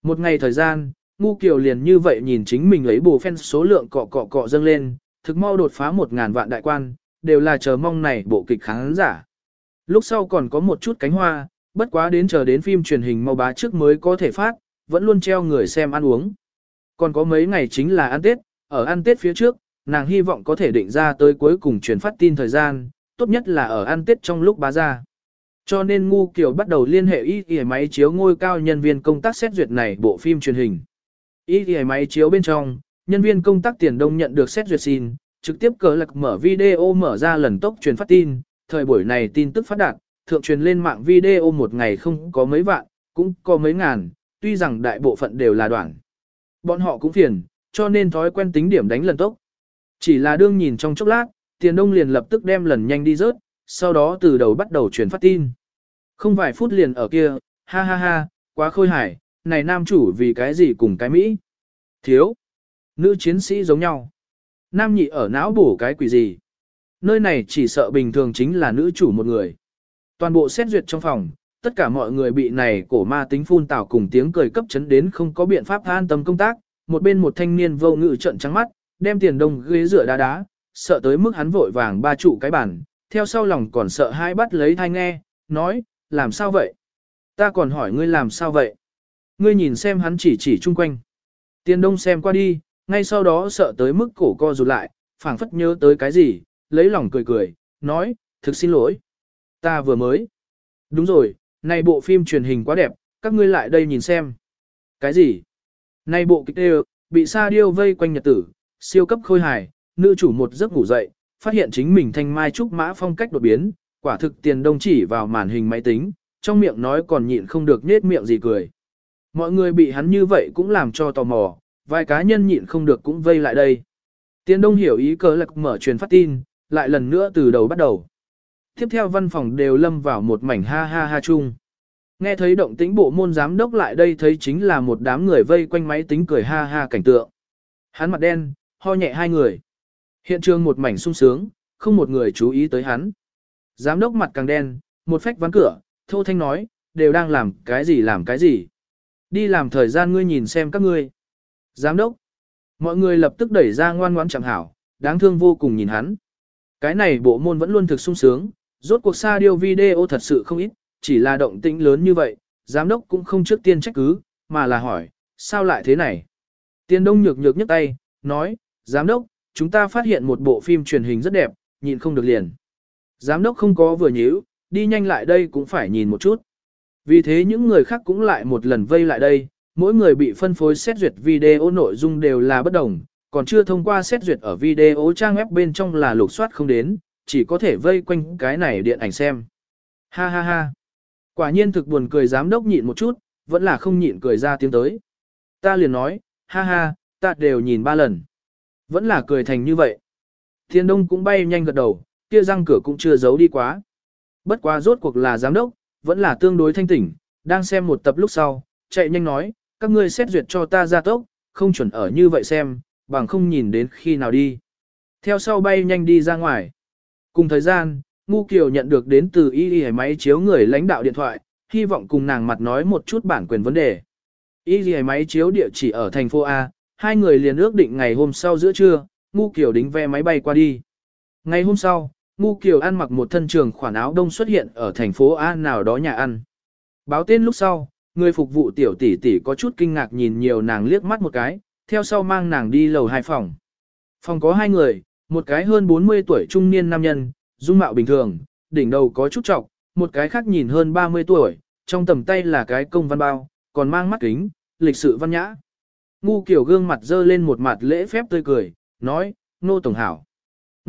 Một ngày thời gian, ngu kiều liền như vậy nhìn chính mình lấy bù fan số lượng cọ cọ cọ dâng lên, thực mau đột phá một ngàn vạn đại quan, đều là chờ mong này bộ kịch khán giả. Lúc sau còn có một chút cánh hoa, bất quá đến chờ đến phim truyền hình mau bá trước mới có thể phát, vẫn luôn treo người xem ăn uống. Còn có mấy ngày chính là ăn Tết, ở ăn Tết phía trước, nàng hy vọng có thể định ra tới cuối cùng truyền phát tin thời gian, tốt nhất là ở ăn Tết trong lúc bá ra. Cho nên Ngu Kiều bắt đầu liên hệ y y máy chiếu ngôi cao nhân viên công tác xét duyệt này bộ phim truyền hình. Y thì máy chiếu bên trong, nhân viên công tác tiền đông nhận được xét duyệt xin, trực tiếp cờ lạc mở video mở ra lần tốc truyền phát tin, thời buổi này tin tức phát đạt, thượng truyền lên mạng video một ngày không có mấy vạn, cũng có mấy ngàn, tuy rằng đại bộ phận đều là đoạn. Bọn họ cũng phiền, cho nên thói quen tính điểm đánh lần tốc. Chỉ là đương nhìn trong chốc lát, tiền đông liền lập tức đem lần nhanh đi rớt, sau đó từ đầu bắt đầu truyền phát tin. Không vài phút liền ở kia, ha ha ha, quá khôi hài, này nam chủ vì cái gì cùng cái Mỹ. Thiếu. Nữ chiến sĩ giống nhau. Nam nhị ở não bổ cái quỷ gì. Nơi này chỉ sợ bình thường chính là nữ chủ một người. Toàn bộ xét duyệt trong phòng, tất cả mọi người bị này cổ ma tính phun tảo cùng tiếng cười cấp chấn đến không có biện pháp an tâm công tác. Một bên một thanh niên vô ngự trận trắng mắt, đem tiền đông ghế rửa đá đá, sợ tới mức hắn vội vàng ba trụ cái bản, theo sau lòng còn sợ hai bắt lấy thai nghe, nói, làm sao vậy? Ta còn hỏi ngươi làm sao vậy? Ngươi nhìn xem hắn chỉ chỉ chung quanh. Tiền đông xem qua đi, ngay sau đó sợ tới mức cổ co rụt lại, phảng phất nhớ tới cái gì, lấy lòng cười cười, nói, thực xin lỗi. Ta vừa mới. Đúng rồi, này bộ phim truyền hình quá đẹp, các ngươi lại đây nhìn xem. Cái gì? Này bộ kịch đều, bị sa điêu vây quanh nhật tử, siêu cấp khôi hài, nữ chủ một giấc ngủ dậy, phát hiện chính mình thanh mai trúc mã phong cách đột biến, quả thực tiền đông chỉ vào màn hình máy tính, trong miệng nói còn nhịn không được nết miệng gì cười. Mọi người bị hắn như vậy cũng làm cho tò mò, vài cá nhân nhịn không được cũng vây lại đây. Tiền đông hiểu ý cớ lạc mở truyền phát tin, lại lần nữa từ đầu bắt đầu. Tiếp theo văn phòng đều lâm vào một mảnh ha ha ha chung. Nghe thấy động tĩnh bộ môn giám đốc lại đây thấy chính là một đám người vây quanh máy tính cười ha ha cảnh tượng. Hắn mặt đen, ho nhẹ hai người. Hiện trường một mảnh sung sướng, không một người chú ý tới hắn. Giám đốc mặt càng đen, một phách ván cửa, thô thanh nói, đều đang làm cái gì làm cái gì. Đi làm thời gian ngươi nhìn xem các ngươi. Giám đốc. Mọi người lập tức đẩy ra ngoan ngoãn chẳng hảo, đáng thương vô cùng nhìn hắn. Cái này bộ môn vẫn luôn thực sung sướng, rốt cuộc xa điêu video thật sự không ít, chỉ là động tĩnh lớn như vậy, giám đốc cũng không trước tiên trách cứ, mà là hỏi, sao lại thế này? Tiên đông nhược nhược nhấc tay, nói, giám đốc, chúng ta phát hiện một bộ phim truyền hình rất đẹp, nhìn không được liền. Giám đốc không có vừa nhíu, đi nhanh lại đây cũng phải nhìn một chút. Vì thế những người khác cũng lại một lần vây lại đây, mỗi người bị phân phối xét duyệt video nội dung đều là bất đồng, còn chưa thông qua xét duyệt ở video trang web bên trong là lục soát không đến, chỉ có thể vây quanh cái này điện ảnh xem. Ha ha ha. Quả nhiên thực buồn cười giám đốc nhịn một chút, vẫn là không nhịn cười ra tiếng tới. Ta liền nói, ha ha, ta đều nhìn ba lần. Vẫn là cười thành như vậy. Thiên đông cũng bay nhanh gật đầu, kia răng cửa cũng chưa giấu đi quá. Bất quá rốt cuộc là giám đốc, vẫn là tương đối thanh tỉnh, đang xem một tập lúc sau, chạy nhanh nói, các ngươi xét duyệt cho ta ra tốc, không chuẩn ở như vậy xem, bằng không nhìn đến khi nào đi. Theo sau bay nhanh đi ra ngoài. Cùng thời gian, Ngu Kiều nhận được đến từ y y máy chiếu người lãnh đạo điện thoại, hy vọng cùng nàng mặt nói một chút bản quyền vấn đề. Y y máy chiếu địa chỉ ở thành phố A, hai người liền ước định ngày hôm sau giữa trưa, Ngu Kiều đính vé máy bay qua đi. Ngày hôm sau, Ngu Kiều ăn mặc một thân trường khoản áo đông xuất hiện ở thành phố A nào đó nhà ăn. Báo tên lúc sau, người phục vụ tiểu tỷ tỷ có chút kinh ngạc nhìn nhiều nàng liếc mắt một cái, theo sau mang nàng đi lầu hai phòng. Phòng có hai người, một cái hơn 40 tuổi trung niên nam nhân, dung mạo bình thường, đỉnh đầu có chút trọc, một cái khác nhìn hơn 30 tuổi, trong tầm tay là cái công văn bao, còn mang mắt kính, lịch sự văn nhã. Ngu Kiều gương mặt dơ lên một mặt lễ phép tươi cười, nói, nô tổng hảo.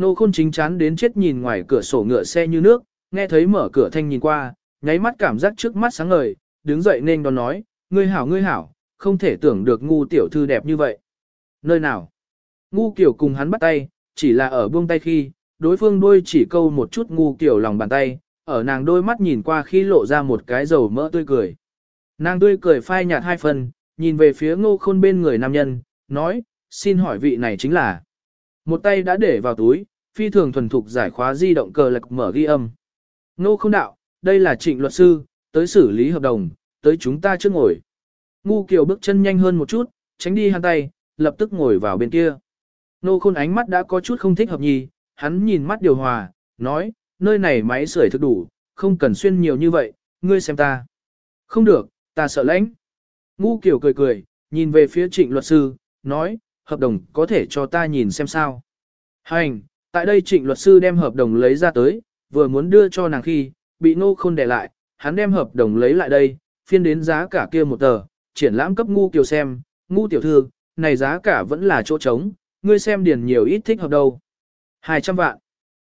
Nô khôn chính chán đến chết nhìn ngoài cửa sổ ngựa xe như nước, nghe thấy mở cửa thanh nhìn qua, nháy mắt cảm giác trước mắt sáng ngời, đứng dậy nên đón nói, ngươi hảo ngươi hảo, không thể tưởng được ngu tiểu thư đẹp như vậy. Nơi nào? Ngu kiểu cùng hắn bắt tay, chỉ là ở buông tay khi, đối phương đôi chỉ câu một chút ngu kiểu lòng bàn tay, ở nàng đôi mắt nhìn qua khi lộ ra một cái dầu mỡ tươi cười. Nàng tươi cười phai nhạt hai phần, nhìn về phía ngô khôn bên người nam nhân, nói, xin hỏi vị này chính là. Một tay đã để vào túi, phi thường thuần thục giải khóa di động cờ lạc mở ghi âm. Ngô không đạo, đây là trịnh luật sư, tới xử lý hợp đồng, tới chúng ta trước ngồi. Ngu Kiều bước chân nhanh hơn một chút, tránh đi hắn tay, lập tức ngồi vào bên kia. Nô khôn ánh mắt đã có chút không thích hợp nhì, hắn nhìn mắt điều hòa, nói, nơi này máy sưởi thực đủ, không cần xuyên nhiều như vậy, ngươi xem ta. Không được, ta sợ lãnh. Ngu Kiều cười cười, nhìn về phía trịnh luật sư, nói, hợp đồng có thể cho ta nhìn xem sao. Hành, tại đây trịnh luật sư đem hợp đồng lấy ra tới, vừa muốn đưa cho nàng khi, bị nô khôn để lại, hắn đem hợp đồng lấy lại đây, phiên đến giá cả kia một tờ, triển lãm cấp ngu kiều xem, ngu tiểu thư, này giá cả vẫn là chỗ trống, ngươi xem điền nhiều ít thích hợp đâu. 200 vạn.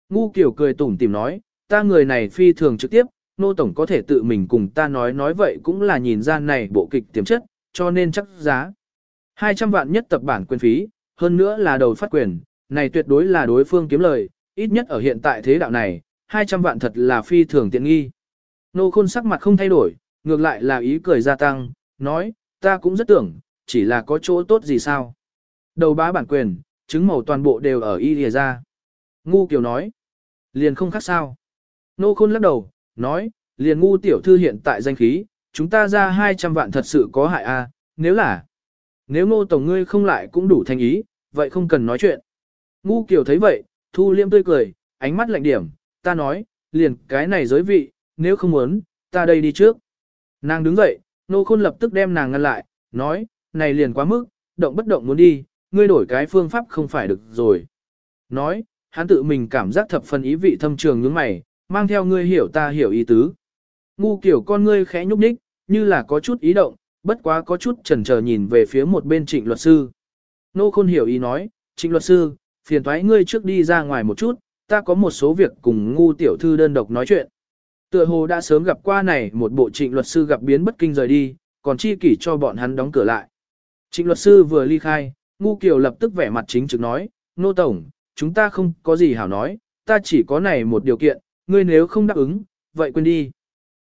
Ngu kiểu cười tủm tìm nói, ta người này phi thường trực tiếp, nô tổng có thể tự mình cùng ta nói nói vậy cũng là nhìn ra này bộ kịch tiềm chất, cho nên chắc giá. 200 vạn nhất tập bản quyền phí, hơn nữa là đầu phát quyền, này tuyệt đối là đối phương kiếm lời, ít nhất ở hiện tại thế đạo này, 200 vạn thật là phi thường tiện nghi. Nô khôn sắc mặt không thay đổi, ngược lại là ý cười gia tăng, nói, ta cũng rất tưởng, chỉ là có chỗ tốt gì sao. Đầu bá bản quyền, chứng màu toàn bộ đều ở y lìa ra. Ngu kiều nói, liền không khác sao. Nô khôn lắc đầu, nói, liền ngu tiểu thư hiện tại danh khí, chúng ta ra 200 vạn thật sự có hại a à, nếu là, nếu ngô tổng ngươi không lại cũng đủ thành ý, vậy không cần nói chuyện. Ngu kiều thấy vậy, thu liêm tươi cười, ánh mắt lạnh điểm, ta nói, liền cái này giới vị, nếu không muốn, ta đây đi trước. Nàng đứng dậy, nô khôn lập tức đem nàng ngăn lại, nói, này liền quá mức, động bất động muốn đi, ngươi đổi cái phương pháp không phải được rồi. Nói, hắn tự mình cảm giác thập phần ý vị thâm trường những mày, mang theo ngươi hiểu ta hiểu ý tứ. Ngu kiểu con ngươi khẽ nhúc nhích, như là có chút ý động, bất quá có chút chần chờ nhìn về phía một bên trịnh luật sư. Nô khôn hiểu ý nói, trịnh luật sư, phiền thoái ngươi trước đi ra ngoài một chút, ta có một số việc cùng ngu tiểu thư đơn độc nói chuyện. Tựa hồ đã sớm gặp qua này một bộ trịnh luật sư gặp biến bất kinh rời đi, còn chi kỷ cho bọn hắn đóng cửa lại. Trịnh luật sư vừa ly khai, ngu kiều lập tức vẻ mặt chính trực nói, nô tổng, chúng ta không có gì hảo nói, ta chỉ có này một điều kiện, ngươi nếu không đáp ứng, vậy quên đi.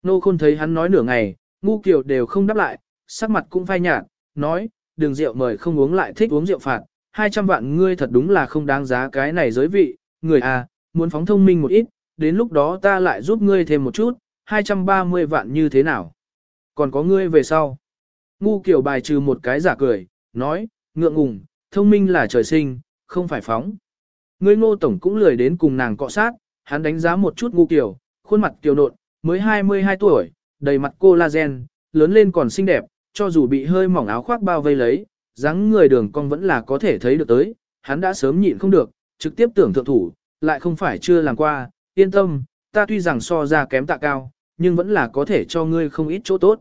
Nô khôn thấy hắn nói nửa ngày, ngu kiều đều không đáp lại, sắc mặt cũng phai nhạt, nói, đường rượu mời không uống lại thích uống rượu phạt, 200 vạn ngươi thật đúng là không đáng giá cái này giới vị, người à, muốn phóng thông minh một ít, đến lúc đó ta lại giúp ngươi thêm một chút, 230 vạn như thế nào. Còn có ngươi về sau. Ngu kiểu bài trừ một cái giả cười, nói, ngượng ngùng, thông minh là trời sinh, không phải phóng. Ngươi ngô tổng cũng lười đến cùng nàng cọ sát, hắn đánh giá một chút ngu kiểu, khuôn mặt kiều nộn, mới 22 tuổi, đầy mặt collagen, lớn lên còn xinh đẹp, cho dù bị hơi mỏng áo khoác bao vây lấy, dáng người đường cong vẫn là có thể thấy được tới, hắn đã sớm nhịn không được, trực tiếp tưởng thượng thủ, lại không phải chưa làm qua, yên tâm, ta tuy rằng so ra kém tạ cao, nhưng vẫn là có thể cho ngươi không ít chỗ tốt.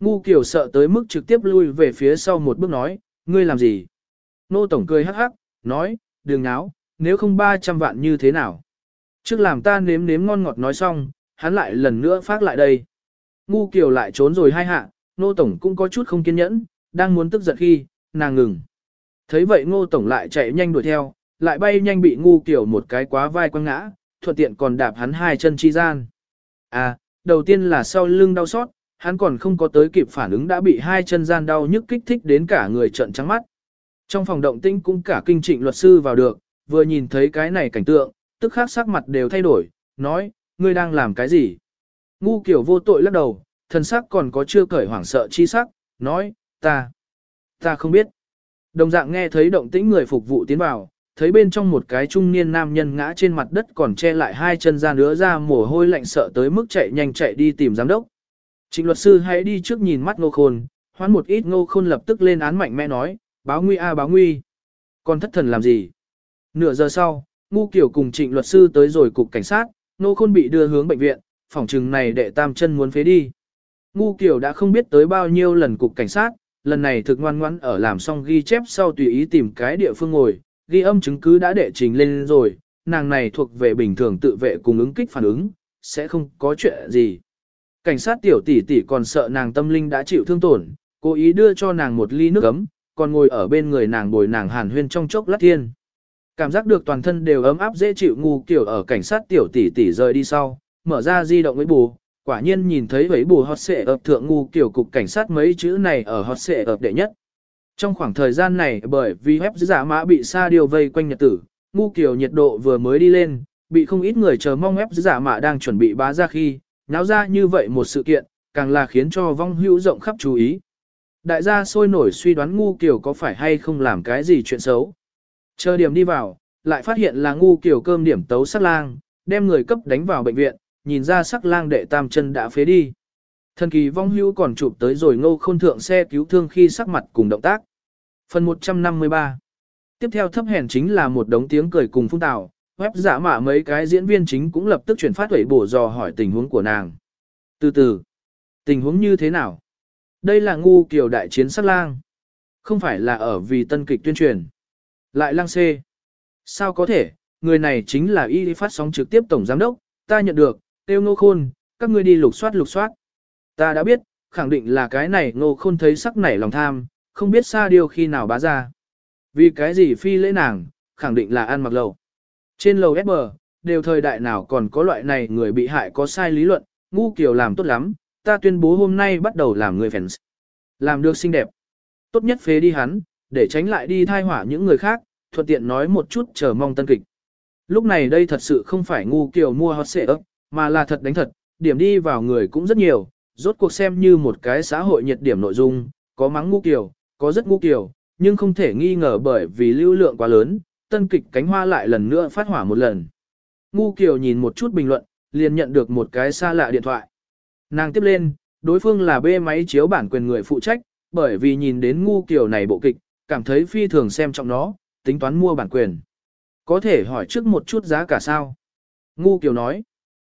Ngu kiểu sợ tới mức trực tiếp lui về phía sau một bước nói, ngươi làm gì? Nô Tổng cười hắc hắc, nói, đừng náo, nếu không 300 vạn như thế nào? Trước làm ta nếm nếm ngon ngọt nói xong, hắn lại lần nữa phát lại đây. Ngu kiểu lại trốn rồi hai hạ, Nô Tổng cũng có chút không kiên nhẫn, đang muốn tức giận khi, nàng ngừng. Thấy vậy Ngô Tổng lại chạy nhanh đuổi theo, lại bay nhanh bị ngu kiểu một cái quá vai quăng ngã, thuận tiện còn đạp hắn hai chân chi gian. À, đầu tiên là sau lưng đau xót, hắn còn không có tới kịp phản ứng đã bị hai chân gian đau nhức kích thích đến cả người trận trắng mắt. Trong phòng động tinh cũng cả kinh trịnh luật sư vào được, vừa nhìn thấy cái này cảnh tượng, tức khắc sắc mặt đều thay đổi, nói, ngươi đang làm cái gì? Ngu kiểu vô tội lắc đầu, thân sắc còn có chưa cởi hoảng sợ chi sắc, nói, ta, ta không biết. Đồng dạng nghe thấy động tĩnh người phục vụ tiến vào, thấy bên trong một cái trung niên nam nhân ngã trên mặt đất còn che lại hai chân ra nữa ra mồ hôi lạnh sợ tới mức chạy nhanh chạy đi tìm giám đốc. Trịnh luật sư hãy đi trước nhìn mắt ngô khôn, hoán một ít ngô khôn lập tức lên án mạnh mẽ nói, báo nguy a báo nguy. Còn thất thần làm gì? Nửa giờ sau, ngu kiểu cùng trịnh luật sư tới rồi cục cảnh sát, ngô khôn bị đưa hướng bệnh viện, phòng trừng này đệ tam chân muốn phế đi. Ngu kiểu đã không biết tới bao nhiêu lần cục cảnh sát, lần này thực ngoan ngoãn ở làm xong ghi chép sau tùy ý tìm cái địa phương ngồi, ghi âm chứng cứ đã đệ trình lên rồi, nàng này thuộc về bình thường tự vệ cùng ứng kích phản ứng, sẽ không có chuyện gì. Cảnh sát tiểu tỷ tỷ còn sợ nàng tâm linh đã chịu thương tổn, cố ý đưa cho nàng một ly nước ấm, còn ngồi ở bên người nàng bồi nàng hàn huyên trong chốc lát thiên. Cảm giác được toàn thân đều ấm áp dễ chịu ngu kiểu ở cảnh sát tiểu tỷ tỷ rời đi sau, mở ra di động với bù, quả nhiên nhìn thấy vấy bù hot xệ ập thượng ngu kiểu cục cảnh sát mấy chữ này ở hot xệ ập đệ nhất. Trong khoảng thời gian này bởi vì web giả mã bị sa điều vây quanh nhật tử, ngu kiểu nhiệt độ vừa mới đi lên, bị không ít người chờ mong web giả mã đang chuẩn bị bá ra khi, náo ra như vậy một sự kiện, càng là khiến cho vong hữu rộng khắp chú ý. Đại gia sôi nổi suy đoán ngu kiểu có phải hay không làm cái gì chuyện xấu. Chờ điểm đi vào, lại phát hiện là ngu kiểu cơm điểm tấu sắc lang, đem người cấp đánh vào bệnh viện, nhìn ra sắc lang đệ tam chân đã phế đi. Thần kỳ vong hưu còn chụp tới rồi ngô khôn thượng xe cứu thương khi sắc mặt cùng động tác. Phần 153 Tiếp theo thấp hèn chính là một đống tiếng cười cùng phung tạo, web giả mạ mấy cái diễn viên chính cũng lập tức chuyển phát huẩy bổ dò hỏi tình huống của nàng. Từ từ, tình huống như thế nào? Đây là ngu kiểu đại chiến sắc lang. Không phải là ở vì tân kịch tuyên truyền. Lại lang xê. Sao có thể, người này chính là y phát sóng trực tiếp tổng giám đốc, ta nhận được, tiêu ngô khôn, các ngươi đi lục soát lục soát. Ta đã biết, khẳng định là cái này ngô khôn thấy sắc nảy lòng tham, không biết xa điều khi nào bá ra. Vì cái gì phi lễ nàng, khẳng định là ăn mặc lầu. Trên lầu SB, đều thời đại nào còn có loại này người bị hại có sai lý luận, ngu kiểu làm tốt lắm, ta tuyên bố hôm nay bắt đầu làm người fans. Làm được xinh đẹp. Tốt nhất phế đi hắn, để tránh lại đi thai hỏa những người khác, thuận tiện nói một chút chờ mong tân kịch. Lúc này đây thật sự không phải ngu kiểu mua hot xệ ấp, mà là thật đánh thật, điểm đi vào người cũng rất nhiều, rốt cuộc xem như một cái xã hội nhiệt điểm nội dung, có mắng ngu kiểu, có rất ngu kiểu, nhưng không thể nghi ngờ bởi vì lưu lượng quá lớn, tân kịch cánh hoa lại lần nữa phát hỏa một lần. Ngu kiểu nhìn một chút bình luận, liền nhận được một cái xa lạ điện thoại. Nàng tiếp lên, đối phương là bê máy chiếu bản quyền người phụ trách, bởi vì nhìn đến ngu kiểu này bộ kịch, cảm thấy phi thường xem trọng nó, tính toán mua bản quyền. Có thể hỏi trước một chút giá cả sao? Ngu kiểu nói,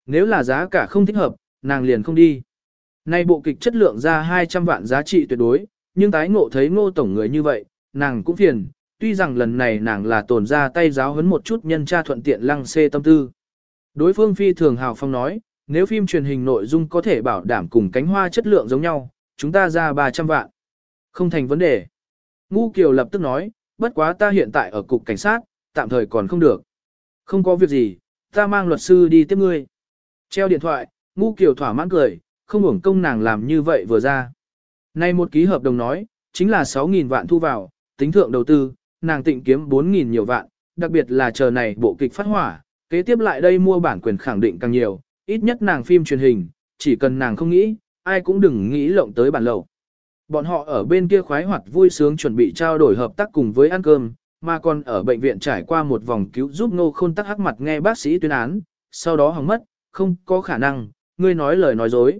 nếu là giá cả không thích hợp, nàng liền không đi. Nay bộ kịch chất lượng ra 200 vạn giá trị tuyệt đối, nhưng tái ngộ thấy ngô tổng người như vậy, nàng cũng phiền, tuy rằng lần này nàng là tổn ra tay giáo huấn một chút nhân tra thuận tiện lăng xê tâm tư. Đối phương phi thường hào phong nói, nếu phim truyền hình nội dung có thể bảo đảm cùng cánh hoa chất lượng giống nhau, chúng ta ra 300 vạn. Không thành vấn đề. Ngu Kiều lập tức nói, bất quá ta hiện tại ở cục cảnh sát, tạm thời còn không được. Không có việc gì, ta mang luật sư đi tiếp ngươi. Treo điện thoại, Ngu Kiều thỏa mãn cười, không hưởng công nàng làm như vậy vừa ra. Nay một ký hợp đồng nói, chính là 6.000 vạn thu vào, tính thượng đầu tư, nàng tịnh kiếm 4.000 nhiều vạn, đặc biệt là chờ này bộ kịch phát hỏa, kế tiếp lại đây mua bản quyền khẳng định càng nhiều, ít nhất nàng phim truyền hình, chỉ cần nàng không nghĩ, ai cũng đừng nghĩ lộng tới bản lầu. Bọn họ ở bên kia khoái hoạt vui sướng chuẩn bị trao đổi hợp tác cùng với ăn cơm, mà còn ở bệnh viện trải qua một vòng cứu giúp nô khôn tắc hắc mặt nghe bác sĩ tuyên án, sau đó hỏng mất, không có khả năng, ngươi nói lời nói dối.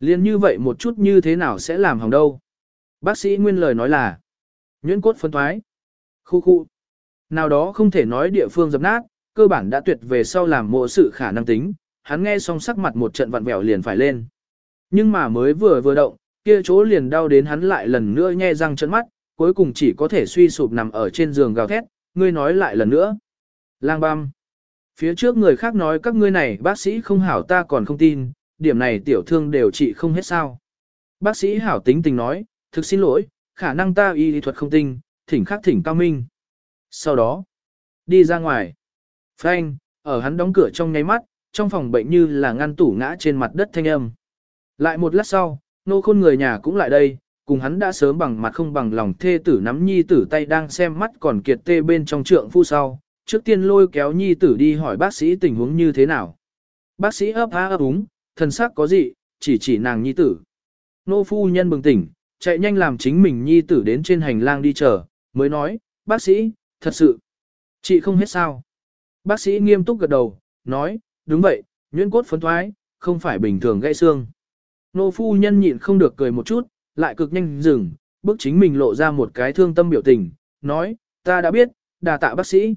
Liên như vậy một chút như thế nào sẽ làm hỏng đâu. Bác sĩ nguyên lời nói là, nhuyễn cốt phân thoái. Khu khu. Nào đó không thể nói địa phương dập nát, cơ bản đã tuyệt về sau làm mộ sự khả năng tính, hắn nghe xong sắc mặt một trận vặn vẹo liền phải lên. Nhưng mà mới vừa vừa động, kia chỗ liền đau đến hắn lại lần nữa nhe răng trợn mắt, cuối cùng chỉ có thể suy sụp nằm ở trên giường gào thét, ngươi nói lại lần nữa. Lang băm. Phía trước người khác nói các ngươi này bác sĩ không hảo ta còn không tin, điểm này tiểu thương đều trị không hết sao. Bác sĩ hảo tính tình nói, thực xin lỗi, khả năng ta y lý thuật không tinh, thỉnh khắc thỉnh cao minh. Sau đó, đi ra ngoài. Frank, ở hắn đóng cửa trong nháy mắt, trong phòng bệnh như là ngăn tủ ngã trên mặt đất thanh âm. Lại một lát sau, nô khôn người nhà cũng lại đây, cùng hắn đã sớm bằng mặt không bằng lòng thê tử nắm nhi tử tay đang xem mắt còn kiệt tê bên trong trượng phu sau, trước tiên lôi kéo nhi tử đi hỏi bác sĩ tình huống như thế nào. Bác sĩ ấp há ấp úng, thần sắc có gì, chỉ chỉ nàng nhi tử. Nô phu nhân bừng tỉnh, chạy nhanh làm chính mình nhi tử đến trên hành lang đi chờ, mới nói, bác sĩ, thật sự, chị không hết sao. Bác sĩ nghiêm túc gật đầu, nói, đúng vậy, nhuyễn cốt phấn thoái, không phải bình thường gãy xương. Nô phu nhân nhịn không được cười một chút, lại cực nhanh dừng, bước chính mình lộ ra một cái thương tâm biểu tình, nói, ta đã biết, đà tạ bác sĩ.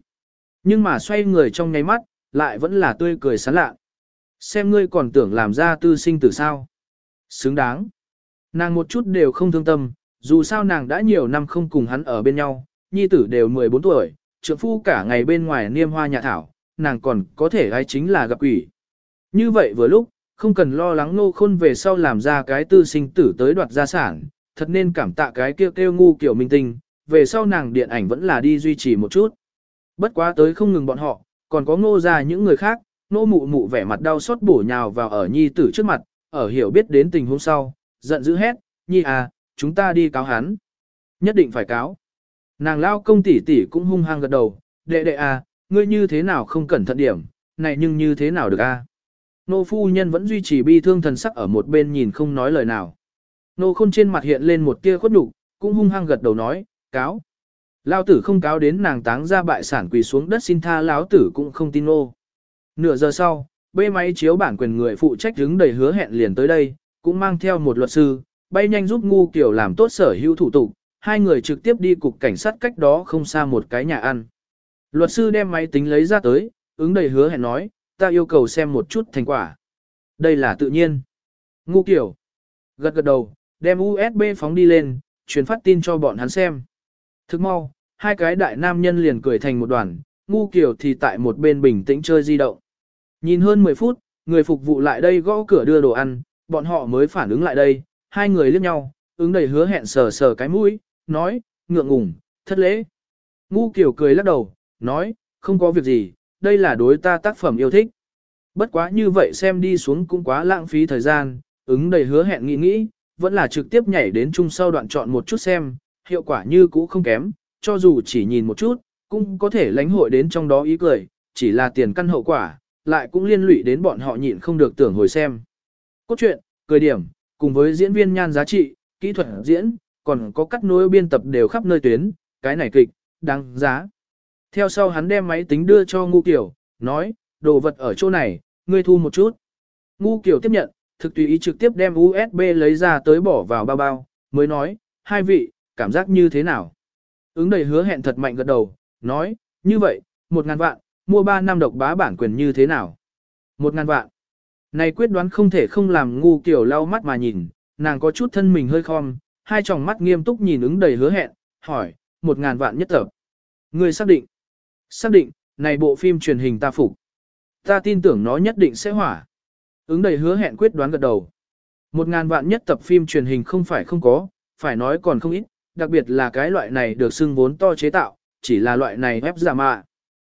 Nhưng mà xoay người trong nháy mắt, lại vẫn là tươi cười sán lạ. Xem ngươi còn tưởng làm ra tư sinh tử sao. Xứng đáng. Nàng một chút đều không thương tâm, dù sao nàng đã nhiều năm không cùng hắn ở bên nhau, nhi tử đều 14 tuổi, trượng phu cả ngày bên ngoài niêm hoa nhà thảo, nàng còn có thể gái chính là gặp quỷ. Như vậy vừa lúc, không cần lo lắng nô khôn về sau làm ra cái tư sinh tử tới đoạt gia sản, thật nên cảm tạ cái kêu kêu ngu kiểu minh tinh, về sau nàng điện ảnh vẫn là đi duy trì một chút. Bất quá tới không ngừng bọn họ, còn có ngô ra những người khác, nô mụ mụ vẻ mặt đau xót bổ nhào vào ở nhi tử trước mặt, ở hiểu biết đến tình huống sau, giận dữ hét, nhi à, chúng ta đi cáo hắn. Nhất định phải cáo. Nàng lao công tỷ tỷ cũng hung hăng gật đầu, đệ đệ à, ngươi như thế nào không cẩn thận điểm, này nhưng như thế nào được a? À? Nô phu nhân vẫn duy trì bi thương thần sắc ở một bên nhìn không nói lời nào. Nô khôn trên mặt hiện lên một tia khuất nhục, cũng hung hăng gật đầu nói, cáo. Lão tử không cáo đến nàng táng ra bại sản quỳ xuống đất xin tha lão tử cũng không tin nô. Nửa giờ sau, bê máy chiếu bản quyền người phụ trách đứng đầy hứa hẹn liền tới đây, cũng mang theo một luật sư, bay nhanh giúp ngu kiểu làm tốt sở hữu thủ tục, hai người trực tiếp đi cục cảnh sát cách đó không xa một cái nhà ăn. Luật sư đem máy tính lấy ra tới, ứng đầy hứa hẹn nói, ta yêu cầu xem một chút thành quả. Đây là tự nhiên. Ngu kiểu. Gật gật đầu, đem USB phóng đi lên, truyền phát tin cho bọn hắn xem. Thức mau, hai cái đại nam nhân liền cười thành một đoàn, ngu kiểu thì tại một bên bình tĩnh chơi di động. Nhìn hơn 10 phút, người phục vụ lại đây gõ cửa đưa đồ ăn, bọn họ mới phản ứng lại đây, hai người liếc nhau, ứng đầy hứa hẹn sờ sờ cái mũi, nói, ngượng ngùng, thất lễ. Ngu kiểu cười lắc đầu, nói, không có việc gì, đây là đối ta tác phẩm yêu thích. Bất quá như vậy xem đi xuống cũng quá lãng phí thời gian, ứng đầy hứa hẹn nghĩ nghĩ, vẫn là trực tiếp nhảy đến chung sau đoạn chọn một chút xem, hiệu quả như cũ không kém, cho dù chỉ nhìn một chút, cũng có thể lãnh hội đến trong đó ý cười, chỉ là tiền căn hậu quả, lại cũng liên lụy đến bọn họ nhịn không được tưởng hồi xem. Cốt truyện, cười điểm, cùng với diễn viên nhan giá trị, kỹ thuật diễn, còn có cắt nối biên tập đều khắp nơi tuyến, cái này kịch, đáng giá. Theo sau hắn đem máy tính đưa cho Ngu Kiều, nói, đồ vật ở chỗ này, ngươi thu một chút. Ngu Kiều tiếp nhận, thực tùy ý trực tiếp đem USB lấy ra tới bỏ vào bao bao, mới nói, hai vị, cảm giác như thế nào? Ứng đầy hứa hẹn thật mạnh gật đầu, nói, như vậy, một ngàn vạn, mua ba năm độc bá bản quyền như thế nào? Một ngàn vạn. Này quyết đoán không thể không làm ngu kiểu lau mắt mà nhìn, nàng có chút thân mình hơi khom, hai tròng mắt nghiêm túc nhìn ứng đầy hứa hẹn, hỏi, một ngàn vạn nhất tập. Người xác định. Xác định, này bộ phim truyền hình ta phục. Ta tin tưởng nó nhất định sẽ hỏa. Ứng đầy hứa hẹn quyết đoán gật đầu. Một ngàn vạn nhất tập phim truyền hình không phải không có, phải nói còn không ít, đặc biệt là cái loại này được xưng vốn to chế tạo, chỉ là loại này ép giả mạ.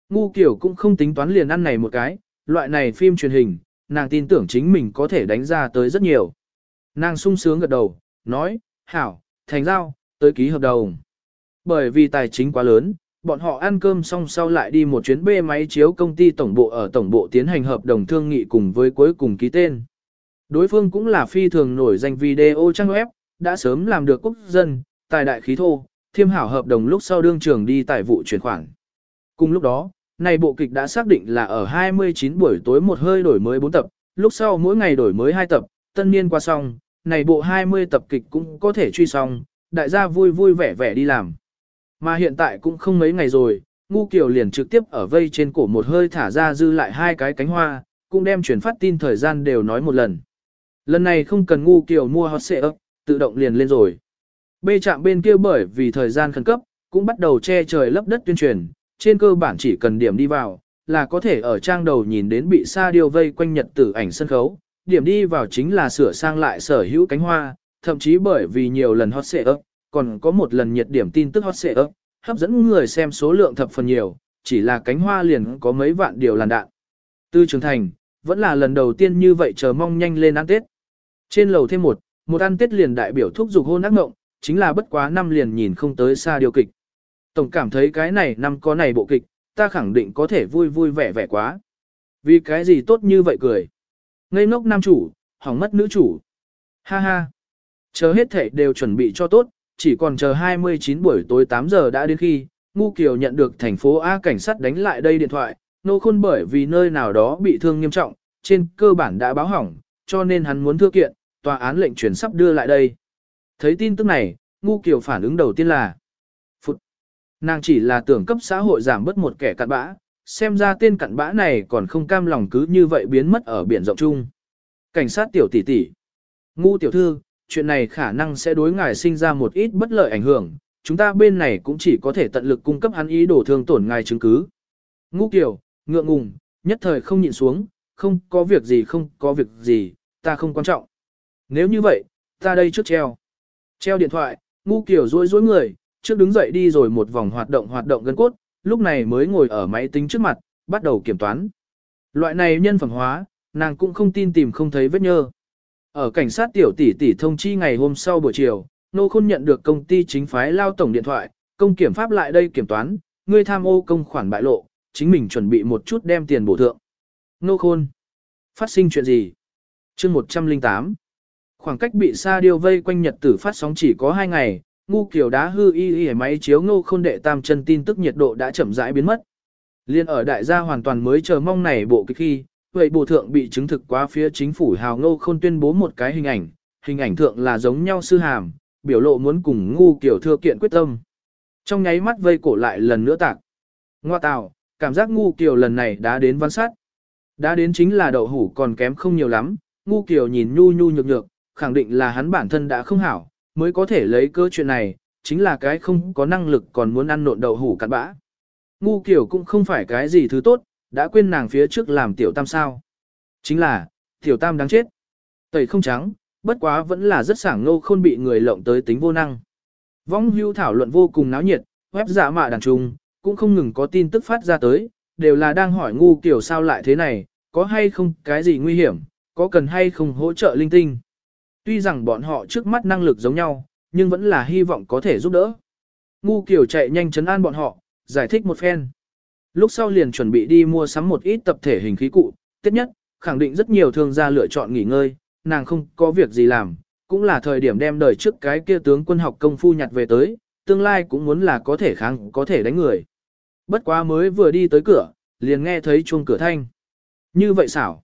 Ngu kiểu cũng không tính toán liền ăn này một cái, loại này phim truyền hình, nàng tin tưởng chính mình có thể đánh ra tới rất nhiều. Nàng sung sướng gật đầu, nói, hảo, thành giao, tới ký hợp đồng. Bởi vì tài chính quá lớn, bọn họ ăn cơm xong sau lại đi một chuyến bê máy chiếu công ty tổng bộ ở tổng bộ tiến hành hợp đồng thương nghị cùng với cuối cùng ký tên. Đối phương cũng là phi thường nổi danh video trang web, đã sớm làm được quốc dân, tài đại khí thô, thiêm hảo hợp đồng lúc sau đương trường đi tài vụ chuyển khoản. Cùng lúc đó, này bộ kịch đã xác định là ở 29 buổi tối một hơi đổi mới 4 tập, lúc sau mỗi ngày đổi mới 2 tập, tân niên qua xong, này bộ 20 tập kịch cũng có thể truy xong, đại gia vui vui vẻ vẻ đi làm. Mà hiện tại cũng không mấy ngày rồi, Ngu Kiều liền trực tiếp ở vây trên cổ một hơi thả ra dư lại hai cái cánh hoa, cũng đem chuyển phát tin thời gian đều nói một lần. Lần này không cần Ngu Kiều mua hot xệ ấp, tự động liền lên rồi. Bê chạm bên kia bởi vì thời gian khẩn cấp, cũng bắt đầu che trời lấp đất tuyên truyền, trên cơ bản chỉ cần điểm đi vào, là có thể ở trang đầu nhìn đến bị sa điều vây quanh nhật tử ảnh sân khấu, điểm đi vào chính là sửa sang lại sở hữu cánh hoa, thậm chí bởi vì nhiều lần hot xệ ấp, còn có một lần nhiệt điểm tin tức hot xệ ấp, hấp dẫn người xem số lượng thập phần nhiều, chỉ là cánh hoa liền có mấy vạn điều làn đạn. Tư trưởng thành, vẫn là lần đầu tiên như vậy chờ mong nhanh lên ăn Tết. Trên lầu thêm một, một ăn Tết liền đại biểu thúc dục hôn ác ngộng, chính là bất quá năm liền nhìn không tới xa điều kịch. Tổng cảm thấy cái này năm có này bộ kịch, ta khẳng định có thể vui vui vẻ vẻ quá. Vì cái gì tốt như vậy cười. Ngây ngốc nam chủ, hỏng mất nữ chủ. Ha ha. Chờ hết thể đều chuẩn bị cho tốt, chỉ còn chờ 29 buổi tối 8 giờ đã đến khi, Ngu Kiều nhận được thành phố A cảnh sát đánh lại đây điện thoại, nô khôn bởi vì nơi nào đó bị thương nghiêm trọng, trên cơ bản đã báo hỏng, cho nên hắn muốn thưa kiện, tòa án lệnh chuyển sắp đưa lại đây. Thấy tin tức này, Ngu Kiều phản ứng đầu tiên là Phụt. Nàng chỉ là tưởng cấp xã hội giảm bớt một kẻ cặn bã, xem ra tên cặn bã này còn không cam lòng cứ như vậy biến mất ở biển rộng chung. Cảnh sát tiểu tỷ tỷ. Ngu tiểu thư, chuyện này khả năng sẽ đối ngài sinh ra một ít bất lợi ảnh hưởng, chúng ta bên này cũng chỉ có thể tận lực cung cấp hắn ý đồ thương tổn ngài chứng cứ. ngu Kiều, ngượng ngùng, nhất thời không nhịn xuống, không có việc gì không có việc gì, ta không quan trọng. Nếu như vậy, ta đây trước treo. Treo điện thoại, ngu Kiều rối rối người, trước đứng dậy đi rồi một vòng hoạt động hoạt động gân cốt, lúc này mới ngồi ở máy tính trước mặt, bắt đầu kiểm toán. Loại này nhân phẩm hóa, nàng cũng không tin tìm không thấy vết nhơ. Ở cảnh sát tiểu tỷ tỷ thông chi ngày hôm sau buổi chiều, Nô Khôn nhận được công ty chính phái lao tổng điện thoại, công kiểm pháp lại đây kiểm toán, ngươi tham ô công khoản bại lộ, chính mình chuẩn bị một chút đem tiền bổ thượng. Nô Khôn, phát sinh chuyện gì? chương 108. Khoảng cách bị sa điêu vây quanh nhật tử phát sóng chỉ có 2 ngày, ngu kiểu đá hư y y máy chiếu ngô Khôn đệ tam chân tin tức nhiệt độ đã chậm rãi biến mất. Liên ở đại gia hoàn toàn mới chờ mong này bộ kịch khi, vậy bộ thượng bị chứng thực qua phía chính phủ hào ngô khôn tuyên bố một cái hình ảnh, hình ảnh thượng là giống nhau sư hàm, biểu lộ muốn cùng ngu kiểu thưa kiện quyết tâm. Trong nháy mắt vây cổ lại lần nữa tạc. Ngoa tào, cảm giác ngu kiểu lần này đã đến văn sát. Đã đến chính là đậu hủ còn kém không nhiều lắm, ngu kiểu nhìn nhu nhu nhược nhược, khẳng định là hắn bản thân đã không hảo, mới có thể lấy cơ chuyện này, chính là cái không có năng lực còn muốn ăn nộn đậu hủ cặn bã. Ngu kiểu cũng không phải cái gì thứ tốt, đã quên nàng phía trước làm tiểu tam sao. Chính là, tiểu tam đáng chết. Tẩy không trắng, bất quá vẫn là rất sảng nô khôn bị người lộng tới tính vô năng. Vong hưu thảo luận vô cùng náo nhiệt, web giả mạ đàn trung, cũng không ngừng có tin tức phát ra tới, đều là đang hỏi ngu kiểu sao lại thế này, có hay không cái gì nguy hiểm, có cần hay không hỗ trợ linh tinh. Tuy rằng bọn họ trước mắt năng lực giống nhau, nhưng vẫn là hy vọng có thể giúp đỡ. Ngu kiểu chạy nhanh chấn an bọn họ, giải thích một phen. Lúc sau liền chuẩn bị đi mua sắm một ít tập thể hình khí cụ, tiếp nhất, khẳng định rất nhiều thương gia lựa chọn nghỉ ngơi, nàng không có việc gì làm, cũng là thời điểm đem đời trước cái kia tướng quân học công phu nhặt về tới, tương lai cũng muốn là có thể kháng, có thể đánh người. Bất quá mới vừa đi tới cửa, liền nghe thấy chuông cửa thanh. Như vậy xảo.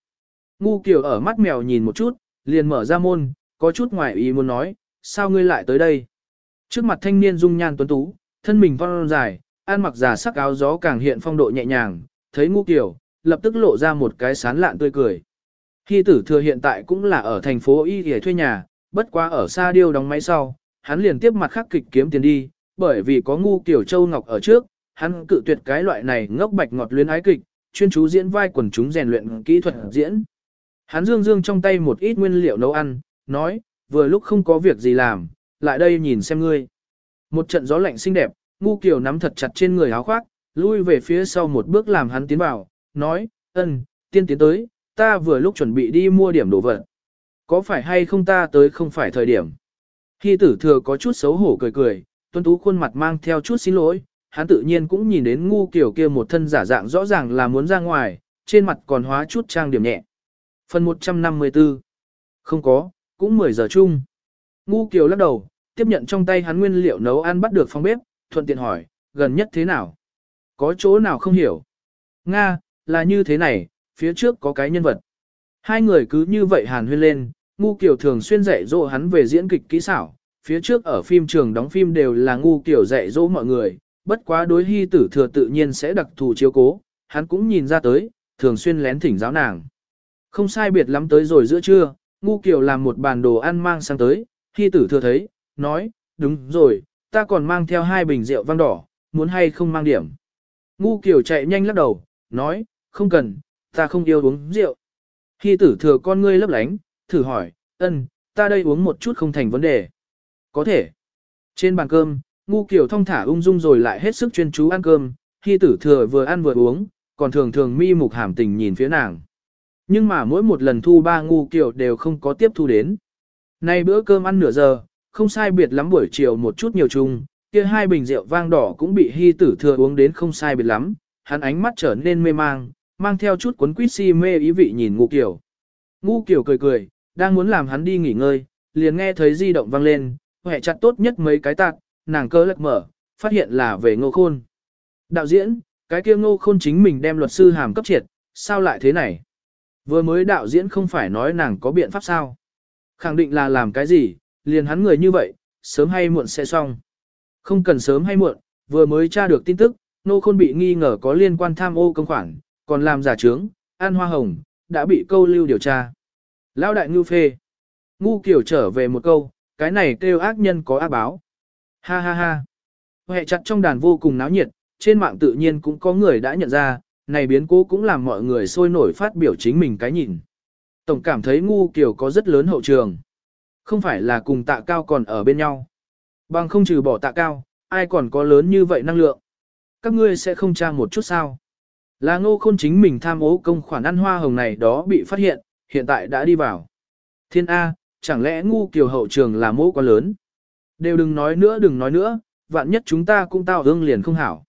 Ngu kiểu ở mắt mèo nhìn một chút, liền mở ra môn, có chút ngoài ý muốn nói, sao ngươi lại tới đây? Trước mặt thanh niên dung nhan tuấn tú, thân mình phong dài, ăn mặc giả sắc áo gió càng hiện phong độ nhẹ nhàng, thấy ngu kiểu, lập tức lộ ra một cái sán lạn tươi cười. Hy tử thừa hiện tại cũng là ở thành phố Y để thuê nhà, bất quá ở xa điêu đóng máy sau, hắn liền tiếp mặt khắc kịch kiếm tiền đi, bởi vì có ngu kiểu châu ngọc ở trước, hắn cự tuyệt cái loại này ngốc bạch ngọt luyến ái kịch, chuyên chú diễn vai quần chúng rèn luyện kỹ thuật diễn. Hắn dương dương trong tay một ít nguyên liệu nấu ăn, nói, vừa lúc không có việc gì làm, lại đây nhìn xem ngươi. Một trận gió lạnh xinh đẹp, ngu kiểu nắm thật chặt trên người áo khoác, lui về phía sau một bước làm hắn tiến vào, nói, ân, tiên tiến tới, ta vừa lúc chuẩn bị đi mua điểm đồ vật. Có phải hay không ta tới không phải thời điểm. Khi tử thừa có chút xấu hổ cười cười, tuân tú khuôn mặt mang theo chút xin lỗi, hắn tự nhiên cũng nhìn đến ngu kiểu kia một thân giả dạng rõ ràng là muốn ra ngoài, trên mặt còn hóa chút trang điểm nhẹ. Phần 154 Không có, cũng 10 giờ chung. Ngu kiều lắc đầu, tiếp nhận trong tay hắn nguyên liệu nấu ăn bắt được phòng bếp, thuận tiện hỏi, gần nhất thế nào? Có chỗ nào không hiểu? Nga, là như thế này, phía trước có cái nhân vật. Hai người cứ như vậy hàn huyên lên, ngu kiều thường xuyên dạy dỗ hắn về diễn kịch kỹ xảo. Phía trước ở phim trường đóng phim đều là ngu kiều dạy dỗ mọi người, bất quá đối hy tử thừa tự nhiên sẽ đặc thù chiếu cố, hắn cũng nhìn ra tới, thường xuyên lén thỉnh giáo nàng. Không sai biệt lắm tới rồi giữa trưa, ngu Kiều làm một bàn đồ ăn mang sang tới, hy tử thừa thấy, nói, đúng rồi, ta còn mang theo hai bình rượu vang đỏ, muốn hay không mang điểm. Ngu Kiều chạy nhanh lắc đầu, nói, không cần, ta không yêu uống rượu. Hy tử thừa con ngươi lấp lánh, thử hỏi, ân, ta đây uống một chút không thành vấn đề. Có thể. Trên bàn cơm, ngu Kiều thong thả ung dung rồi lại hết sức chuyên chú ăn cơm, Hy tử thừa vừa ăn vừa uống, còn thường thường mi mục hàm tình nhìn phía nàng. Nhưng mà mỗi một lần thu ba ngu kiểu đều không có tiếp thu đến. Nay bữa cơm ăn nửa giờ, không sai biệt lắm buổi chiều một chút nhiều chung, kia hai bình rượu vang đỏ cũng bị hy tử thừa uống đến không sai biệt lắm, hắn ánh mắt trở nên mê mang, mang theo chút cuốn quýt si mê ý vị nhìn ngu kiểu. Ngu kiểu cười cười, đang muốn làm hắn đi nghỉ ngơi, liền nghe thấy di động vang lên, hẹ chặt tốt nhất mấy cái tạc, nàng cơ lật mở, phát hiện là về ngô khôn. Đạo diễn, cái kia ngô khôn chính mình đem luật sư hàm cấp triệt, sao lại thế này? Vừa mới đạo diễn không phải nói nàng có biện pháp sao? Khẳng định là làm cái gì, liền hắn người như vậy, sớm hay muộn sẽ xong. Không cần sớm hay muộn, vừa mới tra được tin tức, nô khôn bị nghi ngờ có liên quan tham ô công khoản, còn làm giả trướng, an hoa hồng, đã bị câu lưu điều tra. Lão đại ngưu phê. Ngu kiểu trở về một câu, cái này kêu ác nhân có ác báo. Ha ha ha. Hệ chặt trong đàn vô cùng náo nhiệt, trên mạng tự nhiên cũng có người đã nhận ra, này biến cố cũng làm mọi người sôi nổi phát biểu chính mình cái nhìn. Tổng cảm thấy ngu kiểu có rất lớn hậu trường. Không phải là cùng tạ cao còn ở bên nhau. Bằng không trừ bỏ tạ cao, ai còn có lớn như vậy năng lượng. Các ngươi sẽ không tra một chút sao. Là ngô khôn chính mình tham ô công khoản ăn hoa hồng này đó bị phát hiện, hiện tại đã đi vào. Thiên A, chẳng lẽ ngu kiều hậu trường là mô quá lớn. Đều đừng nói nữa đừng nói nữa, vạn nhất chúng ta cũng tao ương liền không hảo.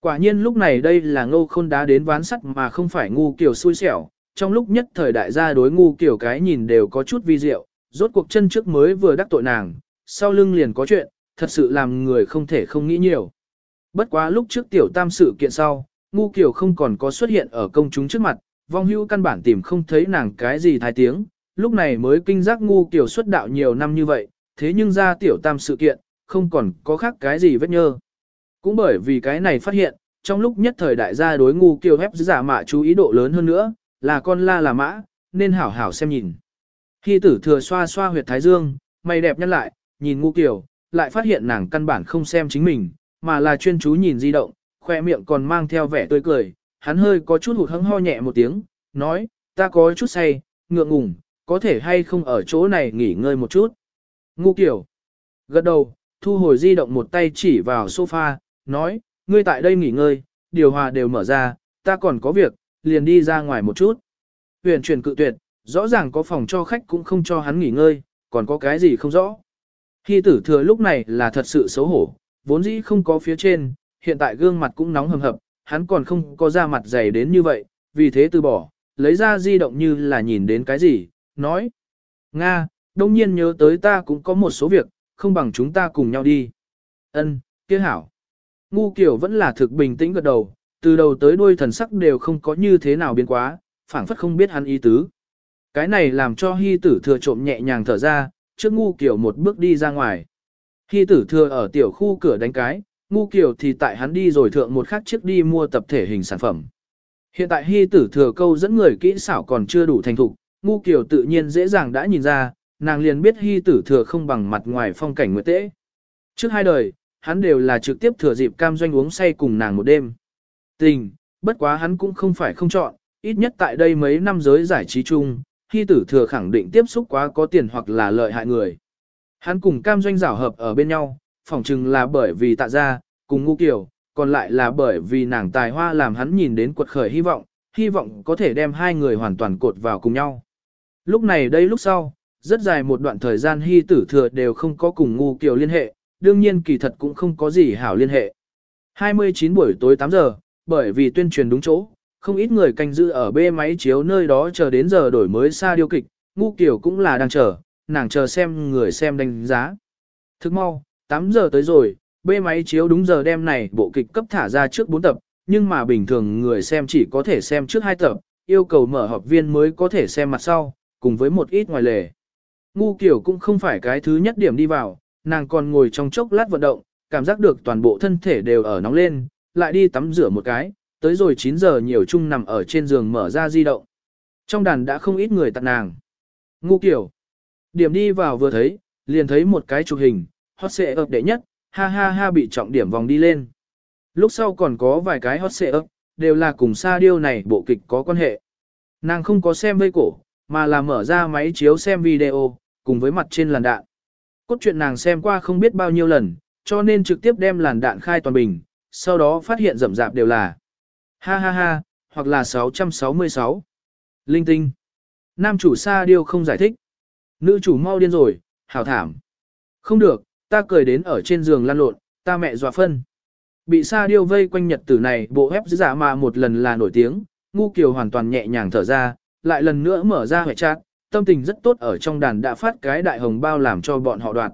Quả nhiên lúc này đây là ngô khôn đá đến ván sắt mà không phải ngu kiều xui xẻo, trong lúc nhất thời đại gia đối ngu kiểu cái nhìn đều có chút vi diệu, rốt cuộc chân trước mới vừa đắc tội nàng, sau lưng liền có chuyện, thật sự làm người không thể không nghĩ nhiều. Bất quá lúc trước tiểu tam sự kiện sau, ngu kiểu không còn có xuất hiện ở công chúng trước mặt, vong hưu căn bản tìm không thấy nàng cái gì thái tiếng, lúc này mới kinh giác ngu kiểu xuất đạo nhiều năm như vậy, thế nhưng ra tiểu tam sự kiện, không còn có khác cái gì vết nhơ. Cũng bởi vì cái này phát hiện, trong lúc nhất thời đại gia đối ngu kiều hép giả mạ chú ý độ lớn hơn nữa, là con la là mã, nên hảo hảo xem nhìn. Khi tử thừa xoa xoa huyệt thái dương, mày đẹp nhăn lại, nhìn ngu kiều, lại phát hiện nàng căn bản không xem chính mình, mà là chuyên chú nhìn di động, khoe miệng còn mang theo vẻ tươi cười, hắn hơi có chút hụt hẫng ho nhẹ một tiếng, nói, ta có chút say, ngượng ngùng, có thể hay không ở chỗ này nghỉ ngơi một chút. Ngu kiểu, gật đầu, thu hồi di động một tay chỉ vào sofa, nói, ngươi tại đây nghỉ ngơi, điều hòa đều mở ra, ta còn có việc, liền đi ra ngoài một chút. Huyền chuyển cự tuyệt, rõ ràng có phòng cho khách cũng không cho hắn nghỉ ngơi, còn có cái gì không rõ. Khi tử thừa lúc này là thật sự xấu hổ, vốn dĩ không có phía trên, hiện tại gương mặt cũng nóng hầm hập, hắn còn không có da mặt dày đến như vậy, vì thế từ bỏ, lấy ra di động như là nhìn đến cái gì, nói. Nga, đông nhiên nhớ tới ta cũng có một số việc, không bằng chúng ta cùng nhau đi. Ân, kia hảo. Ngu kiểu vẫn là thực bình tĩnh gật đầu, từ đầu tới đuôi thần sắc đều không có như thế nào biến quá, phảng phất không biết hắn ý tứ. Cái này làm cho hy tử thừa trộm nhẹ nhàng thở ra, trước ngu kiểu một bước đi ra ngoài. Hy tử thừa ở tiểu khu cửa đánh cái, ngu kiểu thì tại hắn đi rồi thượng một khắc chiếc đi mua tập thể hình sản phẩm. Hiện tại hy tử thừa câu dẫn người kỹ xảo còn chưa đủ thành thục, ngu kiểu tự nhiên dễ dàng đã nhìn ra, nàng liền biết hy tử thừa không bằng mặt ngoài phong cảnh nguyệt tễ. Trước hai đời, hắn đều là trực tiếp thừa dịp cam doanh uống say cùng nàng một đêm. Tình, bất quá hắn cũng không phải không chọn, ít nhất tại đây mấy năm giới giải trí chung, khi tử thừa khẳng định tiếp xúc quá có tiền hoặc là lợi hại người. Hắn cùng cam doanh giảo hợp ở bên nhau, phỏng chừng là bởi vì tạ ra, cùng ngu kiểu, còn lại là bởi vì nàng tài hoa làm hắn nhìn đến quật khởi hy vọng, hy vọng có thể đem hai người hoàn toàn cột vào cùng nhau. Lúc này đây lúc sau, rất dài một đoạn thời gian hy tử thừa đều không có cùng ngu kiểu liên hệ, đương nhiên kỳ thật cũng không có gì hảo liên hệ. 29 buổi tối 8 giờ, bởi vì tuyên truyền đúng chỗ, không ít người canh giữ ở bê máy chiếu nơi đó chờ đến giờ đổi mới xa điêu kịch, ngu kiểu cũng là đang chờ, nàng chờ xem người xem đánh giá. Thức mau, 8 giờ tới rồi, bê máy chiếu đúng giờ đêm này bộ kịch cấp thả ra trước 4 tập, nhưng mà bình thường người xem chỉ có thể xem trước 2 tập, yêu cầu mở họp viên mới có thể xem mặt sau, cùng với một ít ngoài lề. Ngu kiểu cũng không phải cái thứ nhất điểm đi vào, nàng còn ngồi trong chốc lát vận động, cảm giác được toàn bộ thân thể đều ở nóng lên, lại đi tắm rửa một cái, tới rồi 9 giờ nhiều chung nằm ở trên giường mở ra di động. Trong đàn đã không ít người tặng nàng. Ngu kiểu. Điểm đi vào vừa thấy, liền thấy một cái chụp hình, hot xệ ập đệ nhất, ha ha ha bị trọng điểm vòng đi lên. Lúc sau còn có vài cái hot xệ ập, đều là cùng sa điêu này bộ kịch có quan hệ. Nàng không có xem vây cổ, mà là mở ra máy chiếu xem video, cùng với mặt trên làn đạn. Cốt truyện nàng xem qua không biết bao nhiêu lần, cho nên trực tiếp đem làn đạn khai toàn bình, sau đó phát hiện rậm rạp đều là ha ha ha, hoặc là 666. Linh tinh. Nam chủ xa Điêu không giải thích. Nữ chủ mau điên rồi, hảo thảm. Không được, ta cười đến ở trên giường lăn lộn, ta mẹ dọa phân. Bị xa Điêu vây quanh nhật tử này bộ ép giả mà một lần là nổi tiếng, ngu kiều hoàn toàn nhẹ nhàng thở ra, lại lần nữa mở ra hệ chat, tâm tình rất tốt ở trong đàn đã phát cái đại hồng bao làm cho bọn họ đoạt.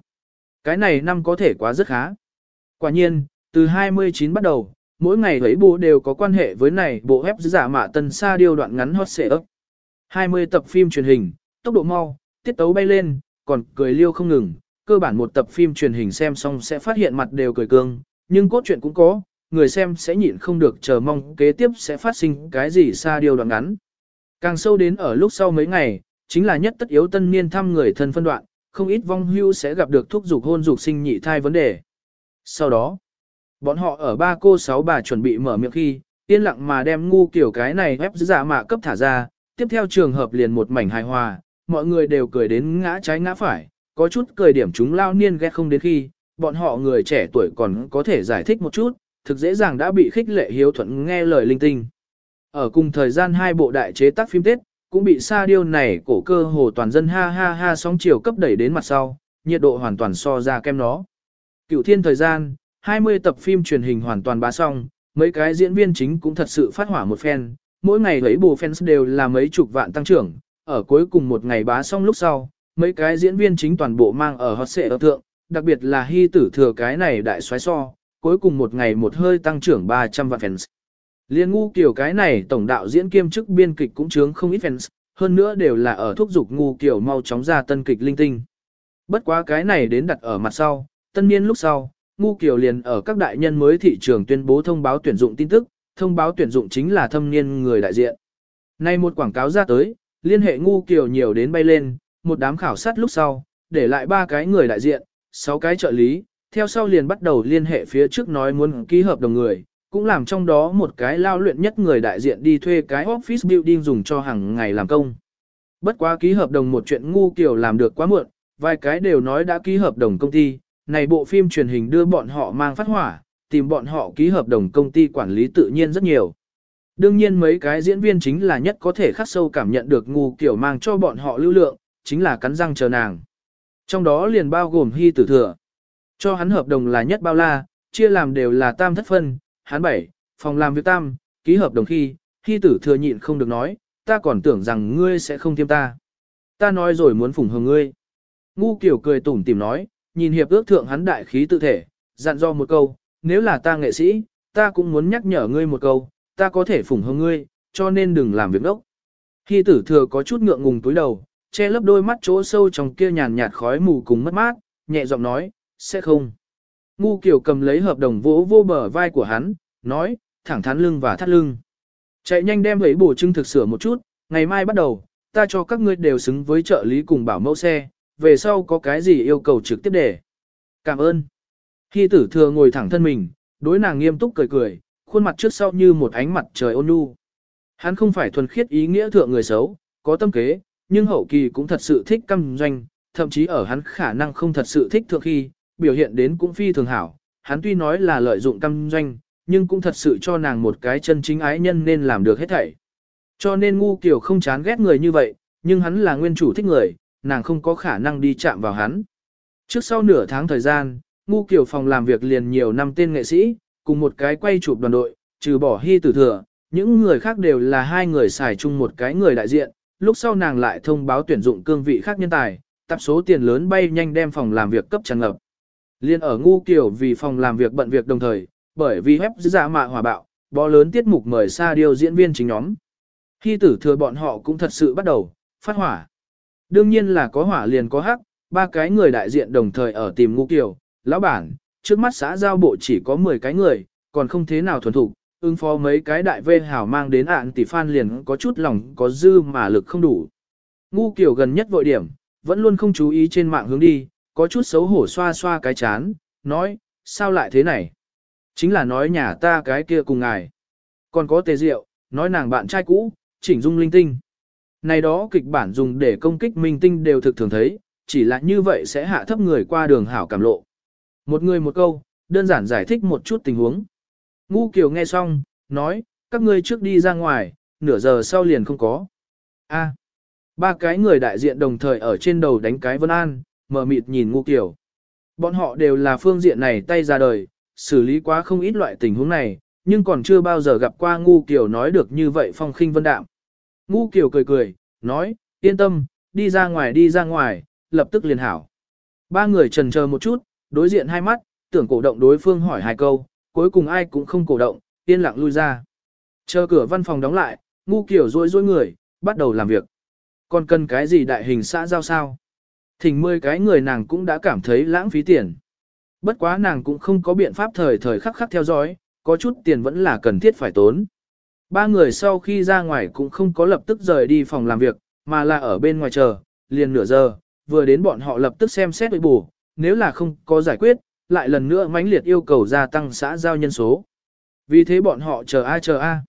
Cái này năm có thể quá rất khá. Quả nhiên, từ 29 bắt đầu, mỗi ngày thấy bố đều có quan hệ với này bộ ép giả mạ tân xa điêu đoạn ngắn hot xệ ấp. 20 tập phim truyền hình, tốc độ mau, tiết tấu bay lên, còn cười liêu không ngừng, cơ bản một tập phim truyền hình xem xong sẽ phát hiện mặt đều cười cương, nhưng cốt truyện cũng có, người xem sẽ nhịn không được chờ mong kế tiếp sẽ phát sinh cái gì xa điều đoạn ngắn. Càng sâu đến ở lúc sau mấy ngày, chính là nhất tất yếu tân niên thăm người thân phân đoạn, không ít vong hưu sẽ gặp được thuốc dục hôn dục sinh nhị thai vấn đề. Sau đó, bọn họ ở ba cô sáu bà chuẩn bị mở miệng khi, yên lặng mà đem ngu kiểu cái này ép giả dạ mạ cấp thả ra, tiếp theo trường hợp liền một mảnh hài hòa, mọi người đều cười đến ngã trái ngã phải, có chút cười điểm chúng lao niên ghét không đến khi, bọn họ người trẻ tuổi còn có thể giải thích một chút, thực dễ dàng đã bị khích lệ hiếu thuận nghe lời linh tinh. Ở cùng thời gian hai bộ đại chế tác phim Tết, cũng bị sa điêu này cổ cơ hồ toàn dân ha ha ha sóng chiều cấp đẩy đến mặt sau, nhiệt độ hoàn toàn so ra kem nó. Cựu thiên thời gian, 20 tập phim truyền hình hoàn toàn bá xong, mấy cái diễn viên chính cũng thật sự phát hỏa một phen, mỗi ngày lấy bù fans đều là mấy chục vạn tăng trưởng, ở cuối cùng một ngày bá xong lúc sau, mấy cái diễn viên chính toàn bộ mang ở hot xệ ở thượng, đặc biệt là hy tử thừa cái này đại xoáy so, cuối cùng một ngày một hơi tăng trưởng 300 vạn fans. Liên ngu kiểu cái này tổng đạo diễn kiêm chức biên kịch cũng chướng không ít fans, hơn nữa đều là ở thúc dục ngu kiểu mau chóng ra tân kịch linh tinh. Bất quá cái này đến đặt ở mặt sau, tân niên lúc sau, ngu kiểu liền ở các đại nhân mới thị trường tuyên bố thông báo tuyển dụng tin tức, thông báo tuyển dụng chính là thâm niên người đại diện. Nay một quảng cáo ra tới, liên hệ ngu kiểu nhiều đến bay lên, một đám khảo sát lúc sau, để lại ba cái người đại diện, sáu cái trợ lý, theo sau liền bắt đầu liên hệ phía trước nói muốn ký hợp đồng người, cũng làm trong đó một cái lao luyện nhất người đại diện đi thuê cái office building dùng cho hàng ngày làm công. Bất quá ký hợp đồng một chuyện ngu kiểu làm được quá muộn, vài cái đều nói đã ký hợp đồng công ty, này bộ phim truyền hình đưa bọn họ mang phát hỏa, tìm bọn họ ký hợp đồng công ty quản lý tự nhiên rất nhiều. Đương nhiên mấy cái diễn viên chính là nhất có thể khắc sâu cảm nhận được ngu kiểu mang cho bọn họ lưu lượng, chính là cắn răng chờ nàng. Trong đó liền bao gồm hy tử thừa. Cho hắn hợp đồng là nhất bao la, chia làm đều là tam thất phân, hắn bảy, phòng làm việc tam, ký hợp đồng khi, khi tử thừa nhịn không được nói, ta còn tưởng rằng ngươi sẽ không tiêm ta. Ta nói rồi muốn phủng hồng ngươi. Ngu kiểu cười tủm tìm nói, nhìn hiệp ước thượng hắn đại khí tự thể, dặn do một câu, nếu là ta nghệ sĩ, ta cũng muốn nhắc nhở ngươi một câu, ta có thể phủng hồng ngươi, cho nên đừng làm việc đốc. Khi tử thừa có chút ngượng ngùng túi đầu, che lấp đôi mắt chỗ sâu trong kia nhàn nhạt khói mù cùng mất mát, nhẹ giọng nói, sẽ không. Ngu kiểu cầm lấy hợp đồng vỗ vô bờ vai của hắn, nói, thẳng thắn lưng và thắt lưng. Chạy nhanh đem lấy bổ trưng thực sửa một chút, ngày mai bắt đầu, ta cho các ngươi đều xứng với trợ lý cùng bảo mẫu xe, về sau có cái gì yêu cầu trực tiếp để. Cảm ơn. Khi tử thừa ngồi thẳng thân mình, đối nàng nghiêm túc cười cười, khuôn mặt trước sau như một ánh mặt trời ôn nhu. Hắn không phải thuần khiết ý nghĩa thượng người xấu, có tâm kế, nhưng hậu kỳ cũng thật sự thích căm doanh, thậm chí ở hắn khả năng không thật sự thích thượng khi, biểu hiện đến cũng phi thường hảo. Hắn tuy nói là lợi dụng căm doanh, nhưng cũng thật sự cho nàng một cái chân chính ái nhân nên làm được hết thảy. Cho nên ngu kiểu không chán ghét người như vậy, nhưng hắn là nguyên chủ thích người, nàng không có khả năng đi chạm vào hắn. Trước sau nửa tháng thời gian, ngu kiểu phòng làm việc liền nhiều năm tên nghệ sĩ, cùng một cái quay chụp đoàn đội, trừ bỏ hy tử thừa, những người khác đều là hai người xài chung một cái người đại diện, lúc sau nàng lại thông báo tuyển dụng cương vị khác nhân tài, tập số tiền lớn bay nhanh đem phòng làm việc cấp tràn ngập. Liên ở ngu kiểu vì phòng làm việc bận việc đồng thời, bởi vì web giả dạ mạ hòa bạo, bó lớn tiết mục mời xa điều diễn viên chính nhóm. Khi tử thừa bọn họ cũng thật sự bắt đầu, phát hỏa. Đương nhiên là có hỏa liền có hắc, ba cái người đại diện đồng thời ở tìm ngu kiểu, lão bản, trước mắt xã giao bộ chỉ có 10 cái người, còn không thế nào thuần thục, ứng phó mấy cái đại vê hảo mang đến ạn tỷ phan liền có chút lòng có dư mà lực không đủ. Ngu kiểu gần nhất vội điểm, vẫn luôn không chú ý trên mạng hướng đi, có chút xấu hổ xoa xoa cái chán, nói, sao lại thế này? Chính là nói nhà ta cái kia cùng ngài. Còn có tề rượu, nói nàng bạn trai cũ, chỉnh dung linh tinh. Này đó kịch bản dùng để công kích minh tinh đều thực thường thấy, chỉ là như vậy sẽ hạ thấp người qua đường hảo cảm lộ. Một người một câu, đơn giản giải thích một chút tình huống. Ngu Kiều nghe xong, nói, các ngươi trước đi ra ngoài, nửa giờ sau liền không có. A. ba cái người đại diện đồng thời ở trên đầu đánh cái vân an, mở mịt nhìn Ngu Kiều. Bọn họ đều là phương diện này tay ra đời, xử lý quá không ít loại tình huống này, nhưng còn chưa bao giờ gặp qua Ngu Kiều nói được như vậy phong khinh vân đạm. Ngu Kiều cười cười, nói, yên tâm, đi ra ngoài đi ra ngoài, lập tức liền hảo. Ba người trần chờ một chút, đối diện hai mắt, tưởng cổ động đối phương hỏi hai câu, cuối cùng ai cũng không cổ động, yên lặng lui ra. Chờ cửa văn phòng đóng lại, ngu kiểu rối rối người, bắt đầu làm việc. Còn cần cái gì đại hình xã giao sao? Thỉnh mười cái người nàng cũng đã cảm thấy lãng phí tiền. Bất quá nàng cũng không có biện pháp thời thời khắc khắc theo dõi, có chút tiền vẫn là cần thiết phải tốn. Ba người sau khi ra ngoài cũng không có lập tức rời đi phòng làm việc, mà là ở bên ngoài chờ, liền nửa giờ, vừa đến bọn họ lập tức xem xét với bù, nếu là không có giải quyết, lại lần nữa mãnh liệt yêu cầu gia tăng xã giao nhân số. Vì thế bọn họ chờ ai chờ a.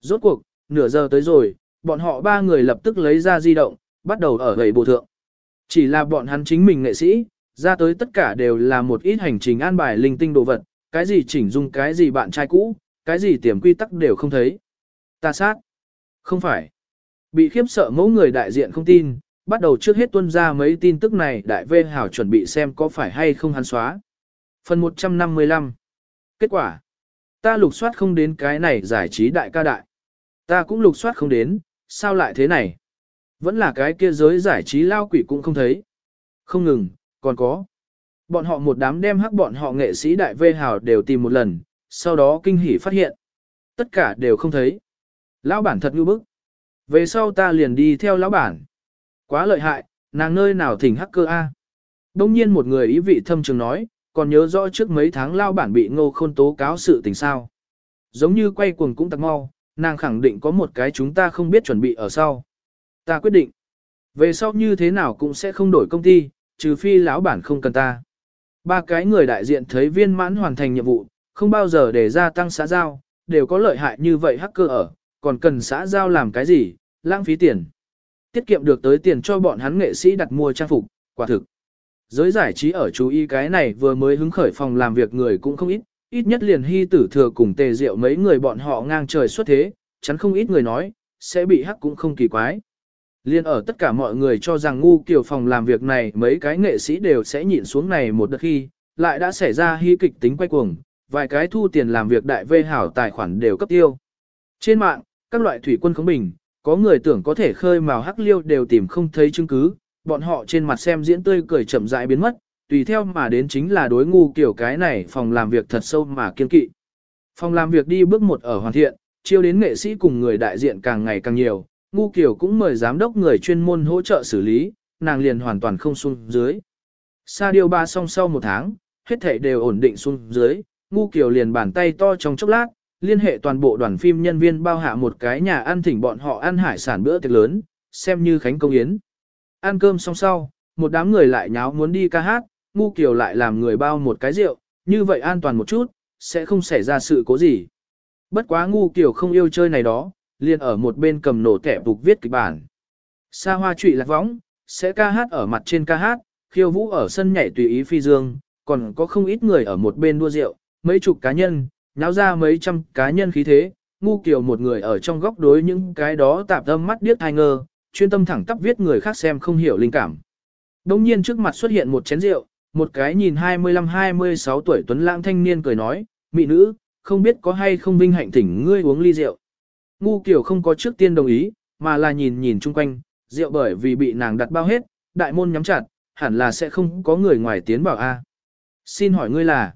Rốt cuộc, nửa giờ tới rồi, bọn họ ba người lập tức lấy ra di động, bắt đầu ở gầy bộ thượng. Chỉ là bọn hắn chính mình nghệ sĩ, ra tới tất cả đều là một ít hành trình an bài linh tinh đồ vật, cái gì chỉnh dung cái gì bạn trai cũ, cái gì tiềm quy tắc đều không thấy. Ta sát. Không phải. Bị khiếp sợ mẫu người đại diện không tin, bắt đầu trước hết tuân ra mấy tin tức này đại vê hảo chuẩn bị xem có phải hay không hắn xóa. Phần 155 Kết quả Ta lục soát không đến cái này giải trí đại ca đại. Ta cũng lục soát không đến, sao lại thế này? Vẫn là cái kia giới giải trí lao quỷ cũng không thấy. Không ngừng, còn có. Bọn họ một đám đem hắc bọn họ nghệ sĩ đại vê hào đều tìm một lần, sau đó kinh hỉ phát hiện. Tất cả đều không thấy. Lão bản thật ngư bức. Về sau ta liền đi theo lão bản. Quá lợi hại, nàng nơi nào thỉnh hacker A. Đông nhiên một người ý vị thâm trường nói, còn nhớ rõ trước mấy tháng lao bản bị ngô khôn tố cáo sự tình sao. Giống như quay cuồng cũng tặc mau, nàng khẳng định có một cái chúng ta không biết chuẩn bị ở sau. Ta quyết định, về sau như thế nào cũng sẽ không đổi công ty, trừ phi lão bản không cần ta. Ba cái người đại diện thấy viên mãn hoàn thành nhiệm vụ, không bao giờ để gia tăng xã giao, đều có lợi hại như vậy hacker ở, còn cần xã giao làm cái gì, lãng phí tiền. Tiết kiệm được tới tiền cho bọn hắn nghệ sĩ đặt mua trang phục, quả thực. Giới giải trí ở chú ý cái này vừa mới hứng khởi phòng làm việc người cũng không ít, ít nhất liền hy tử thừa cùng tề diệu mấy người bọn họ ngang trời xuất thế, chắn không ít người nói, sẽ bị hắc cũng không kỳ quái. Liên ở tất cả mọi người cho rằng ngu kiểu phòng làm việc này mấy cái nghệ sĩ đều sẽ nhịn xuống này một đợt khi, lại đã xảy ra hy kịch tính quay cuồng, vài cái thu tiền làm việc đại vê hảo tài khoản đều cấp tiêu. Trên mạng, các loại thủy quân khống bình, có người tưởng có thể khơi mào hắc liêu đều tìm không thấy chứng cứ, bọn họ trên mặt xem diễn tươi cười chậm rãi biến mất, tùy theo mà đến chính là đối ngu kiểu cái này phòng làm việc thật sâu mà kiên kỵ. Phòng làm việc đi bước một ở hoàn thiện, chiêu đến nghệ sĩ cùng người đại diện càng ngày càng nhiều, ngu kiểu cũng mời giám đốc người chuyên môn hỗ trợ xử lý, nàng liền hoàn toàn không xuống dưới. Sa điều ba xong sau một tháng, hết thảy đều ổn định xuống dưới, ngu kiểu liền bàn tay to trong chốc lát, liên hệ toàn bộ đoàn phim nhân viên bao hạ một cái nhà ăn thỉnh bọn họ ăn hải sản bữa tiệc lớn, xem như khánh công yến. Ăn cơm xong sau, một đám người lại nháo muốn đi ca hát, ngu kiều lại làm người bao một cái rượu, như vậy an toàn một chút, sẽ không xảy ra sự cố gì. Bất quá ngu kiều không yêu chơi này đó, liền ở một bên cầm nổ kẻ bục viết kịch bản. Sa hoa trụy lạc võng, sẽ ca hát ở mặt trên ca hát, khiêu vũ ở sân nhảy tùy ý phi dương, còn có không ít người ở một bên đua rượu, mấy chục cá nhân, nháo ra mấy trăm cá nhân khí thế, ngu kiều một người ở trong góc đối những cái đó tạp tâm mắt điếc hai ngơ, chuyên tâm thẳng tắp viết người khác xem không hiểu linh cảm. Đông nhiên trước mặt xuất hiện một chén rượu, một cái nhìn 25-26 tuổi tuấn lãng thanh niên cười nói, mị nữ, không biết có hay không vinh hạnh thỉnh ngươi uống ly rượu. Ngu kiểu không có trước tiên đồng ý, mà là nhìn nhìn chung quanh, rượu bởi vì bị nàng đặt bao hết, đại môn nhắm chặt, hẳn là sẽ không có người ngoài tiến bảo a. Xin hỏi ngươi là?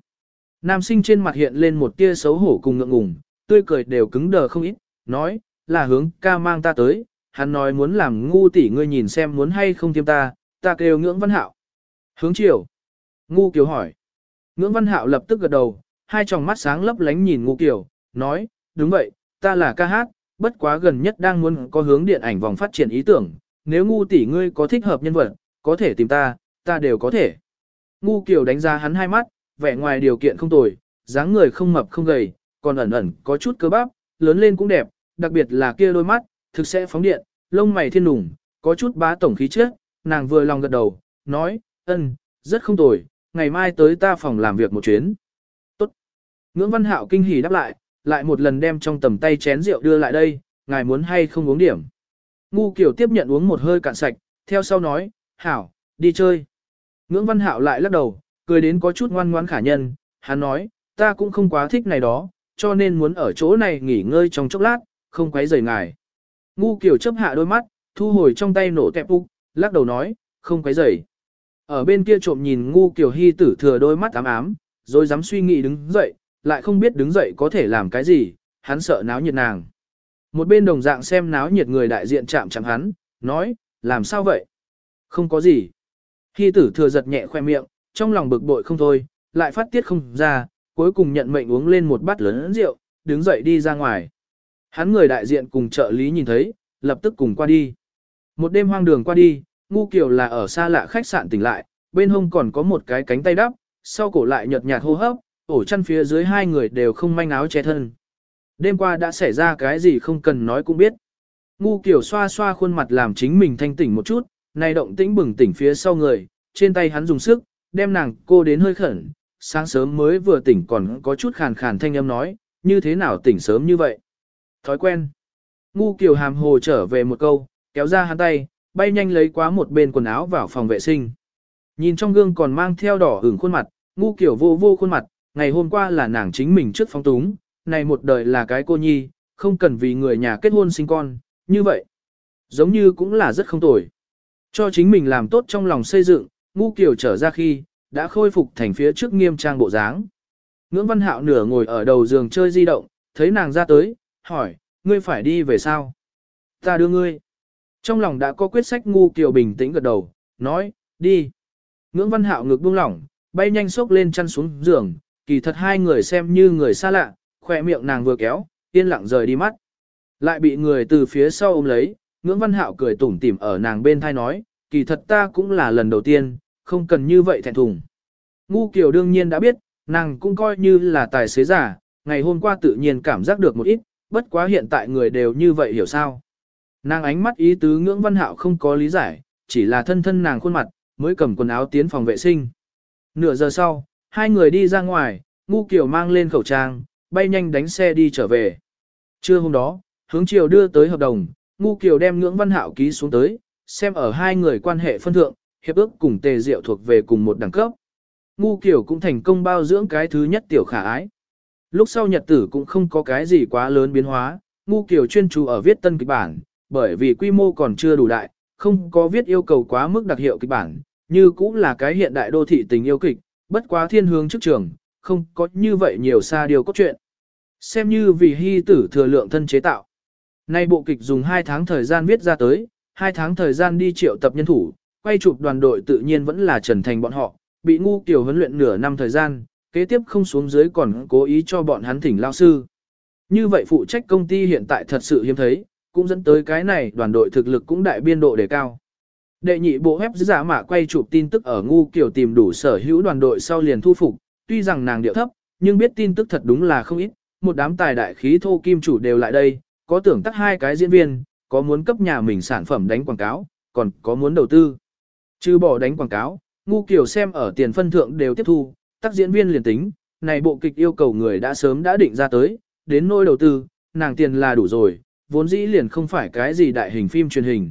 Nam sinh trên mặt hiện lên một tia xấu hổ cùng ngượng ngùng, tươi cười đều cứng đờ không ít, nói, là hướng ca mang ta tới, hắn nói muốn làm ngu tỷ ngươi nhìn xem muốn hay không tiêm ta, ta kêu ngưỡng văn hạo. Hướng chiều. Ngu kiều hỏi. Ngưỡng văn hạo lập tức gật đầu, hai tròng mắt sáng lấp lánh nhìn ngu kiều, nói, đúng vậy, ta là ca hát, bất quá gần nhất đang muốn có hướng điện ảnh vòng phát triển ý tưởng, nếu ngu tỷ ngươi có thích hợp nhân vật, có thể tìm ta, ta đều có thể. Ngu kiều đánh giá hắn hai mắt, vẻ ngoài điều kiện không tồi, dáng người không mập không gầy, còn ẩn ẩn có chút cơ bắp, lớn lên cũng đẹp, đặc biệt là kia đôi mắt, thực sẽ phóng điện, lông mày thiên lùng, có chút bá tổng khí trước, nàng vừa lòng gật đầu, nói, ân, rất không tồi, ngày mai tới ta phòng làm việc một chuyến. Tốt. Ngưỡng văn hạo kinh hỉ đáp lại, lại một lần đem trong tầm tay chén rượu đưa lại đây, ngài muốn hay không uống điểm. Ngu kiểu tiếp nhận uống một hơi cạn sạch, theo sau nói, hảo, đi chơi. Ngưỡng văn hạo lại lắc đầu, cười đến có chút ngoan ngoãn khả nhân, hắn nói, ta cũng không quá thích này đó, cho nên muốn ở chỗ này nghỉ ngơi trong chốc lát, không quấy rầy ngài. Ngu kiểu chấp hạ đôi mắt, thu hồi trong tay nổ tẹp úc, lắc đầu nói, không quấy rầy. Ở bên kia trộm nhìn ngu kiểu hy tử thừa đôi mắt ám ám, rồi dám suy nghĩ đứng dậy, lại không biết đứng dậy có thể làm cái gì, hắn sợ náo nhiệt nàng. Một bên đồng dạng xem náo nhiệt người đại diện chạm chẳng hắn, nói, làm sao vậy? Không có gì. Hy tử thừa giật nhẹ khoe miệng, trong lòng bực bội không thôi, lại phát tiết không ra, cuối cùng nhận mệnh uống lên một bát lớn rượu, đứng dậy đi ra ngoài. Hắn người đại diện cùng trợ lý nhìn thấy, lập tức cùng qua đi. Một đêm hoang đường qua đi, ngu kiểu là ở xa lạ khách sạn tỉnh lại, bên hông còn có một cái cánh tay đắp, sau cổ lại nhợt nhạt hô hấp, ổ chăn phía dưới hai người đều không manh áo che thân. Đêm qua đã xảy ra cái gì không cần nói cũng biết. Ngu kiểu xoa xoa khuôn mặt làm chính mình thanh tỉnh một chút, này động tĩnh bừng tỉnh phía sau người, trên tay hắn dùng sức, đem nàng cô đến hơi khẩn, sáng sớm mới vừa tỉnh còn có chút khàn khàn thanh âm nói, như thế nào tỉnh sớm như vậy. Thói quen. Ngu kiều hàm hồ trở về một câu, kéo ra hắn tay, bay nhanh lấy quá một bên quần áo vào phòng vệ sinh. Nhìn trong gương còn mang theo đỏ ửng khuôn mặt, ngu kiểu vô vô khuôn mặt, ngày hôm qua là nàng chính mình trước phóng túng, này một đời là cái cô nhi, không cần vì người nhà kết hôn sinh con, như vậy. Giống như cũng là rất không tồi. Cho chính mình làm tốt trong lòng xây dựng, ngu kiểu trở ra khi, đã khôi phục thành phía trước nghiêm trang bộ dáng. Ngưỡng văn hạo nửa ngồi ở đầu giường chơi di động, thấy nàng ra tới, hỏi, ngươi phải đi về sao? Ta đưa ngươi. Trong lòng đã có quyết sách ngu kiểu bình tĩnh gật đầu, nói, đi. Ngưỡng văn hạo ngực buông lỏng, bay nhanh sốc lên chăn xuống giường, kỳ thật hai người xem như người xa lạ, khỏe miệng nàng vừa kéo, yên lặng rời đi mắt. Lại bị người từ phía sau ôm lấy, ngưỡng văn hạo cười tủm tỉm ở nàng bên thai nói, kỳ thật ta cũng là lần đầu tiên, không cần như vậy thẹn thùng. Ngu Kiều đương nhiên đã biết, nàng cũng coi như là tài xế giả, ngày hôm qua tự nhiên cảm giác được một ít, bất quá hiện tại người đều như vậy hiểu sao. Nàng ánh mắt ý tứ ngưỡng văn hạo không có lý giải, chỉ là thân thân nàng khuôn mặt, mới cầm quần áo tiến phòng vệ sinh. Nửa giờ sau, hai người đi ra ngoài, ngu kiểu mang lên khẩu trang, bay nhanh đánh xe đi trở về. Trưa hôm đó, hướng chiều đưa tới hợp đồng, ngu kiểu đem ngưỡng văn hạo ký xuống tới, xem ở hai người quan hệ phân thượng, hiệp ước cùng tề diệu thuộc về cùng một đẳng cấp. Ngu kiểu cũng thành công bao dưỡng cái thứ nhất tiểu khả ái. Lúc sau nhật tử cũng không có cái gì quá lớn biến hóa, ngu kiểu chuyên chú ở viết tân kịch bản, bởi vì quy mô còn chưa đủ đại, không có viết yêu cầu quá mức đặc hiệu kịch bản, như cũng là cái hiện đại đô thị tình yêu kịch, bất quá thiên hướng trước trường, không có như vậy nhiều xa điều cốt truyện. Xem như vì hy tử thừa lượng thân chế tạo. Nay bộ kịch dùng 2 tháng thời gian viết ra tới, 2 tháng thời gian đi triệu tập nhân thủ, quay chụp đoàn đội tự nhiên vẫn là Trần Thành bọn họ, bị ngu kiểu huấn luyện nửa năm thời gian, kế tiếp không xuống dưới còn cố ý cho bọn hắn thỉnh lao sư. Như vậy phụ trách công ty hiện tại thật sự hiếm thấy, cũng dẫn tới cái này đoàn đội thực lực cũng đại biên độ đề cao. Đệ nhị bộ web giả mạ quay chụp tin tức ở ngu kiểu tìm đủ sở hữu đoàn đội sau liền thu phục, tuy rằng nàng điệu thấp, nhưng biết tin tức thật đúng là không ít, một đám tài đại khí thô kim chủ đều lại đây, có tưởng tắt hai cái diễn viên, có muốn cấp nhà mình sản phẩm đánh quảng cáo, còn có muốn đầu tư. Chứ bỏ đánh quảng cáo, ngu kiểu xem ở tiền phân thượng đều tiếp thu, tác diễn viên liền tính, này bộ kịch yêu cầu người đã sớm đã định ra tới, đến nôi đầu tư, nàng tiền là đủ rồi, vốn dĩ liền không phải cái gì đại hình phim truyền hình.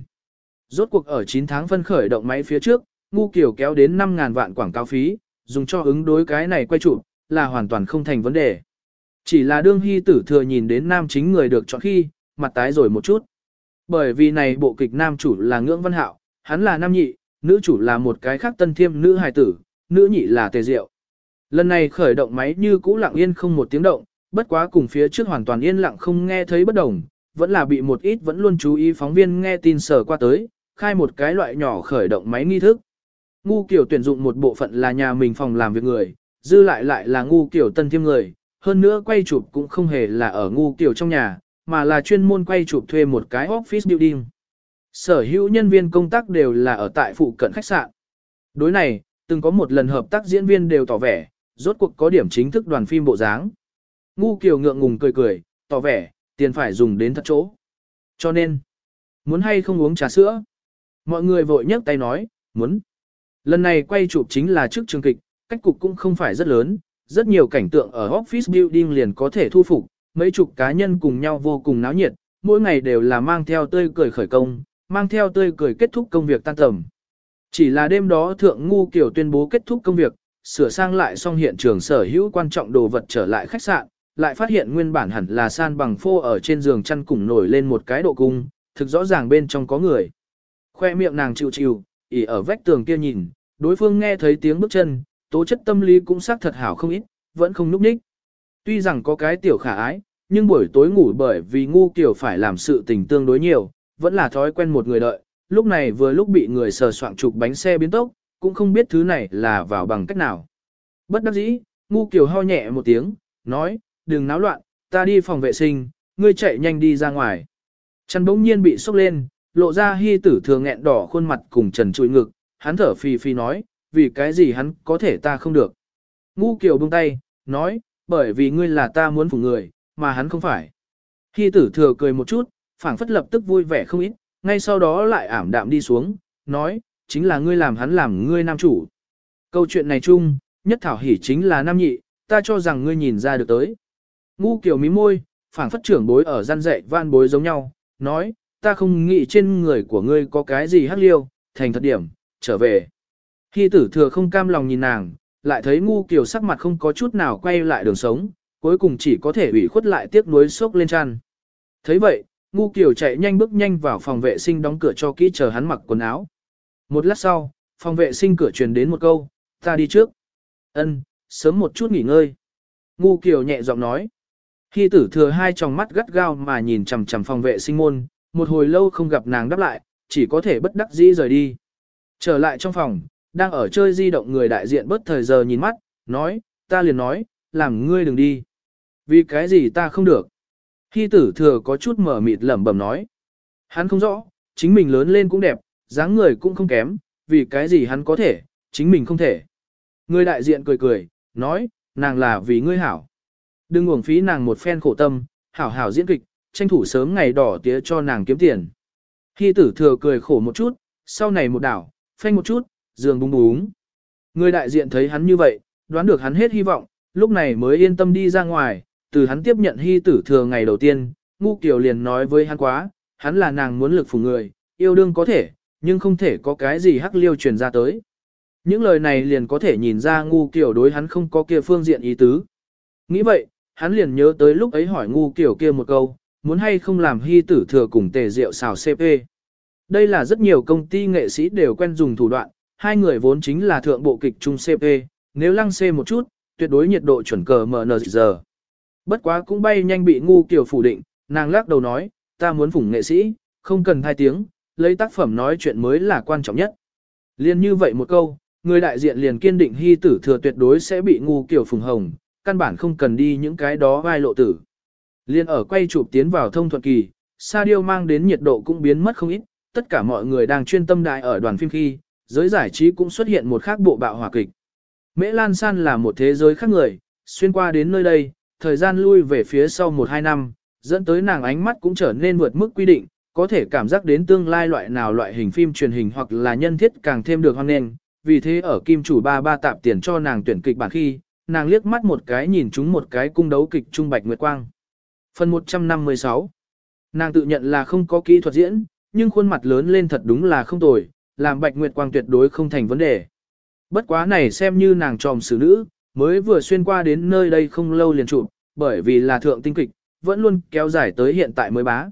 Rốt cuộc ở 9 tháng phân khởi động máy phía trước, ngu kiểu kéo đến 5.000 vạn quảng cáo phí, dùng cho ứng đối cái này quay chụp là hoàn toàn không thành vấn đề. Chỉ là đương hy tử thừa nhìn đến nam chính người được chọn khi, mặt tái rồi một chút. Bởi vì này bộ kịch nam chủ là ngưỡng văn hạo, hắn là nam nhị, nữ chủ là một cái khác tân thiêm nữ hài tử, nữ nhị là tề diệu. Lần này khởi động máy như cũ lặng yên không một tiếng động, bất quá cùng phía trước hoàn toàn yên lặng không nghe thấy bất đồng, vẫn là bị một ít vẫn luôn chú ý phóng viên nghe tin sở qua tới, khai một cái loại nhỏ khởi động máy nghi thức. Ngu kiểu tuyển dụng một bộ phận là nhà mình phòng làm việc người, dư lại lại là ngu kiểu tân thiêm người, hơn nữa quay chụp cũng không hề là ở ngu kiểu trong nhà, mà là chuyên môn quay chụp thuê một cái office building. Sở hữu nhân viên công tác đều là ở tại phụ cận khách sạn. Đối này, từng có một lần hợp tác diễn viên đều tỏ vẻ, rốt cuộc có điểm chính thức đoàn phim bộ dáng. Ngu kiểu ngượng ngùng cười cười, tỏ vẻ, tiền phải dùng đến thật chỗ. Cho nên, muốn hay không uống trà sữa? Mọi người vội nhấc tay nói, muốn. Lần này quay chụp chính là trước trường kịch, cách cục cũng không phải rất lớn, rất nhiều cảnh tượng ở office building liền có thể thu phục, mấy chục cá nhân cùng nhau vô cùng náo nhiệt, mỗi ngày đều là mang theo tươi cười khởi công, mang theo tươi cười kết thúc công việc tan tầm. Chỉ là đêm đó thượng ngu kiểu tuyên bố kết thúc công việc, sửa sang lại xong hiện trường sở hữu quan trọng đồ vật trở lại khách sạn, lại phát hiện nguyên bản hẳn là san bằng phô ở trên giường chăn cùng nổi lên một cái độ cung, thực rõ ràng bên trong có người. Khoe miệng nàng chịu chịu, ỉ ở vách tường kia nhìn, đối phương nghe thấy tiếng bước chân, tố chất tâm lý cũng xác thật hảo không ít, vẫn không núp ních. Tuy rằng có cái tiểu khả ái, nhưng buổi tối ngủ bởi vì ngu kiểu phải làm sự tình tương đối nhiều, vẫn là thói quen một người đợi, lúc này vừa lúc bị người sờ soạn chụp bánh xe biến tốc, cũng không biết thứ này là vào bằng cách nào. Bất đắc dĩ, ngu kiểu ho nhẹ một tiếng, nói, đừng náo loạn, ta đi phòng vệ sinh, ngươi chạy nhanh đi ra ngoài. Chăn bỗng nhiên bị sốc lên, lộ ra hy tử thường nghẹn đỏ khuôn mặt cùng trần trụi ngực, hắn thở phì phì nói, vì cái gì hắn có thể ta không được. Ngu kiều buông tay, nói, bởi vì ngươi là ta muốn phụ người, mà hắn không phải. Hy tử thừa cười một chút, phảng phất lập tức vui vẻ không ít, ngay sau đó lại ảm đạm đi xuống, nói, chính là ngươi làm hắn làm ngươi nam chủ. Câu chuyện này chung, nhất thảo hỉ chính là nam nhị, ta cho rằng ngươi nhìn ra được tới. Ngu kiểu mí môi, phảng phất trưởng bối ở gian dạy van bối giống nhau, nói, ta không nghĩ trên người của ngươi có cái gì hắc liêu, thành thật điểm, trở về. Khi tử thừa không cam lòng nhìn nàng, lại thấy ngu kiều sắc mặt không có chút nào quay lại đường sống, cuối cùng chỉ có thể ủy khuất lại tiếc nuối sốc lên chăn. thấy vậy, Ngu Kiều chạy nhanh bước nhanh vào phòng vệ sinh đóng cửa cho kỹ chờ hắn mặc quần áo. Một lát sau, phòng vệ sinh cửa truyền đến một câu, ta đi trước. Ân, sớm một chút nghỉ ngơi. Ngu Kiều nhẹ giọng nói. Khi tử thừa hai tròng mắt gắt gao mà nhìn chằm chằm phòng vệ sinh môn, một hồi lâu không gặp nàng đáp lại, chỉ có thể bất đắc dĩ rời đi. Trở lại trong phòng, đang ở chơi di động người đại diện bất thời giờ nhìn mắt, nói, ta liền nói, làm ngươi đừng đi. Vì cái gì ta không được? Khi tử thừa có chút mở mịt lẩm bẩm nói. Hắn không rõ, chính mình lớn lên cũng đẹp, dáng người cũng không kém, vì cái gì hắn có thể, chính mình không thể. Người đại diện cười cười, nói, nàng là vì ngươi hảo. Đừng uổng phí nàng một phen khổ tâm, hảo hảo diễn kịch, tranh thủ sớm ngày đỏ tía cho nàng kiếm tiền. Hy tử thừa cười khổ một chút, sau này một đảo, phanh một chút, giường búng búng. Người đại diện thấy hắn như vậy, đoán được hắn hết hy vọng, lúc này mới yên tâm đi ra ngoài, từ hắn tiếp nhận hy tử thừa ngày đầu tiên, ngu kiểu liền nói với hắn quá, hắn là nàng muốn lực phủ người, yêu đương có thể, nhưng không thể có cái gì hắc liêu truyền ra tới. Những lời này liền có thể nhìn ra ngu kiểu đối hắn không có kia phương diện ý tứ. Nghĩ vậy, hắn liền nhớ tới lúc ấy hỏi ngu kiểu kia một câu, muốn hay không làm hy tử thừa cùng tề rượu xào CP. Đây là rất nhiều công ty nghệ sĩ đều quen dùng thủ đoạn, hai người vốn chính là thượng bộ kịch chung CP, nếu lăng xê một chút, tuyệt đối nhiệt độ chuẩn cờ MN giờ. Bất quá cũng bay nhanh bị ngu kiểu phủ định, nàng lắc đầu nói, ta muốn phủng nghệ sĩ, không cần hai tiếng, lấy tác phẩm nói chuyện mới là quan trọng nhất. Liên như vậy một câu, người đại diện liền kiên định hy tử thừa tuyệt đối sẽ bị ngu kiểu phùng hồng, căn bản không cần đi những cái đó vai lộ tử. Liên ở quay chụp tiến vào thông thuận kỳ, sa Diêu mang đến nhiệt độ cũng biến mất không ít, tất cả mọi người đang chuyên tâm đại ở đoàn phim khi, giới giải trí cũng xuất hiện một khác bộ bạo hòa kịch. Mễ Lan San là một thế giới khác người, xuyên qua đến nơi đây, thời gian lui về phía sau 1-2 năm, dẫn tới nàng ánh mắt cũng trở nên vượt mức quy định, có thể cảm giác đến tương lai loại nào loại hình phim truyền hình hoặc là nhân thiết càng thêm được hoan nghênh. Vì thế ở kim chủ ba ba tạp tiền cho nàng tuyển kịch bản khi, nàng liếc mắt một cái nhìn chúng một cái cung đấu kịch trung bạch nguyệt quang. Phần 156 Nàng tự nhận là không có kỹ thuật diễn, nhưng khuôn mặt lớn lên thật đúng là không tồi, làm bạch nguyệt quang tuyệt đối không thành vấn đề. Bất quá này xem như nàng tròm xử nữ, mới vừa xuyên qua đến nơi đây không lâu liền trụ, bởi vì là thượng tinh kịch, vẫn luôn kéo dài tới hiện tại mới bá.